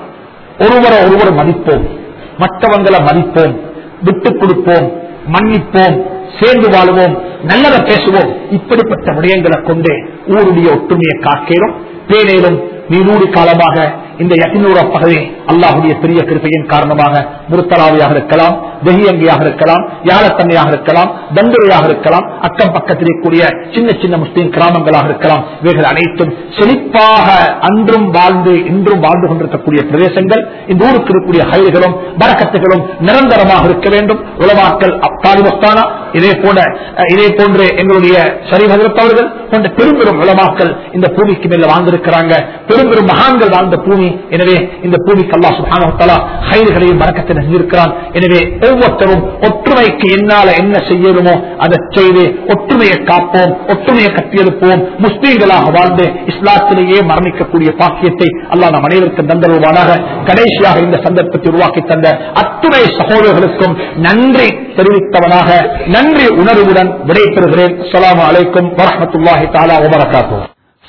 ஒருவரை ஒருவர் மதிப்போம். மற்றவங்களை மதிப்போம். விட்டுக் கொடுப்போம். மன்னிப்போம். சேர்ந்து வாழுவோம். நல்லதை பேசுவோம். இப்படிப்பட்ட விடயங்களை கொண்டு ஊருடைய ஒற்றுமையை காக்கேறும். நீ நீரூடி காலமாக இந்த யத்தினூர பகவே அல்லாஹுடைய பெரிய கிருப்பையின் காரணமாக முருத்தலாவியாக இருக்கலாம் வெகியங்கியாக இருக்கலாம் யாழத்தன்மையாக இருக்கலாம் தண்டுரையாக இருக்கலாம் அக்கம் பக்கத்தில் இருக்கக்கூடிய சின்ன சின்ன முஸ்லீம் கிராமங்களாக இருக்கலாம். இவைகள் அனைத்தும் செழிப்பாக அன்றும் வாழ்ந்து இன்றும் வாழ்ந்து கொண்டிருக்கக்கூடிய பிரதேசங்கள். இந்த ஊருக்கு இருக்கக்கூடிய ஹயல்களும் வரக்கத்துகளும் நிரந்தரமாக இருக்க வேண்டும். உலமாக்கள் அப்தாலிபஸ்தானா இதே போல இதே போன்று எங்களுடைய சரிபகத்தவர்கள் போன்ற பெரும்பெரும் உலமாக்கள் இந்த பூமிக்கு மேல வாழ்ந்திருக்கிறாங்க. பெரும்பெரும் மகான்கள் வாழ்ந்த பூமி எனவே இந்த பூமிக்கு அல்லா சுபானா ஹைர்களையும் வழக்கத்தை செஞ்சிருக்கிறான் எனவே ஒவ்வொருத்தரும் ஒற்றுமைக்கு என்னால என்ன செய்யணுமோ அதை செய்து ஒற்றுமையை காப்போம் ஒற்றுமையை கட்டியெழுப்போம் முஸ்லீம்களாக வாழ்ந்து இஸ்லாத்திலேயே மரணிக்கக்கூடிய பாக்கியத்தை அல்லா நம் அனைவருக்கும் தந்தருவானாக கடைசியாக இந்த சந்தர்ப்பத்தை உருவாக்கி தந்த அத்துணை சகோதரர்களுக்கும் நன்றி தெரிவித்தவனாக நன்றி உணர்வுடன் விடைபெறுகிறேன். அலாம் அலைக்கும் வரமத்துல்லாஹி தாலா வபரகாத்துஹு.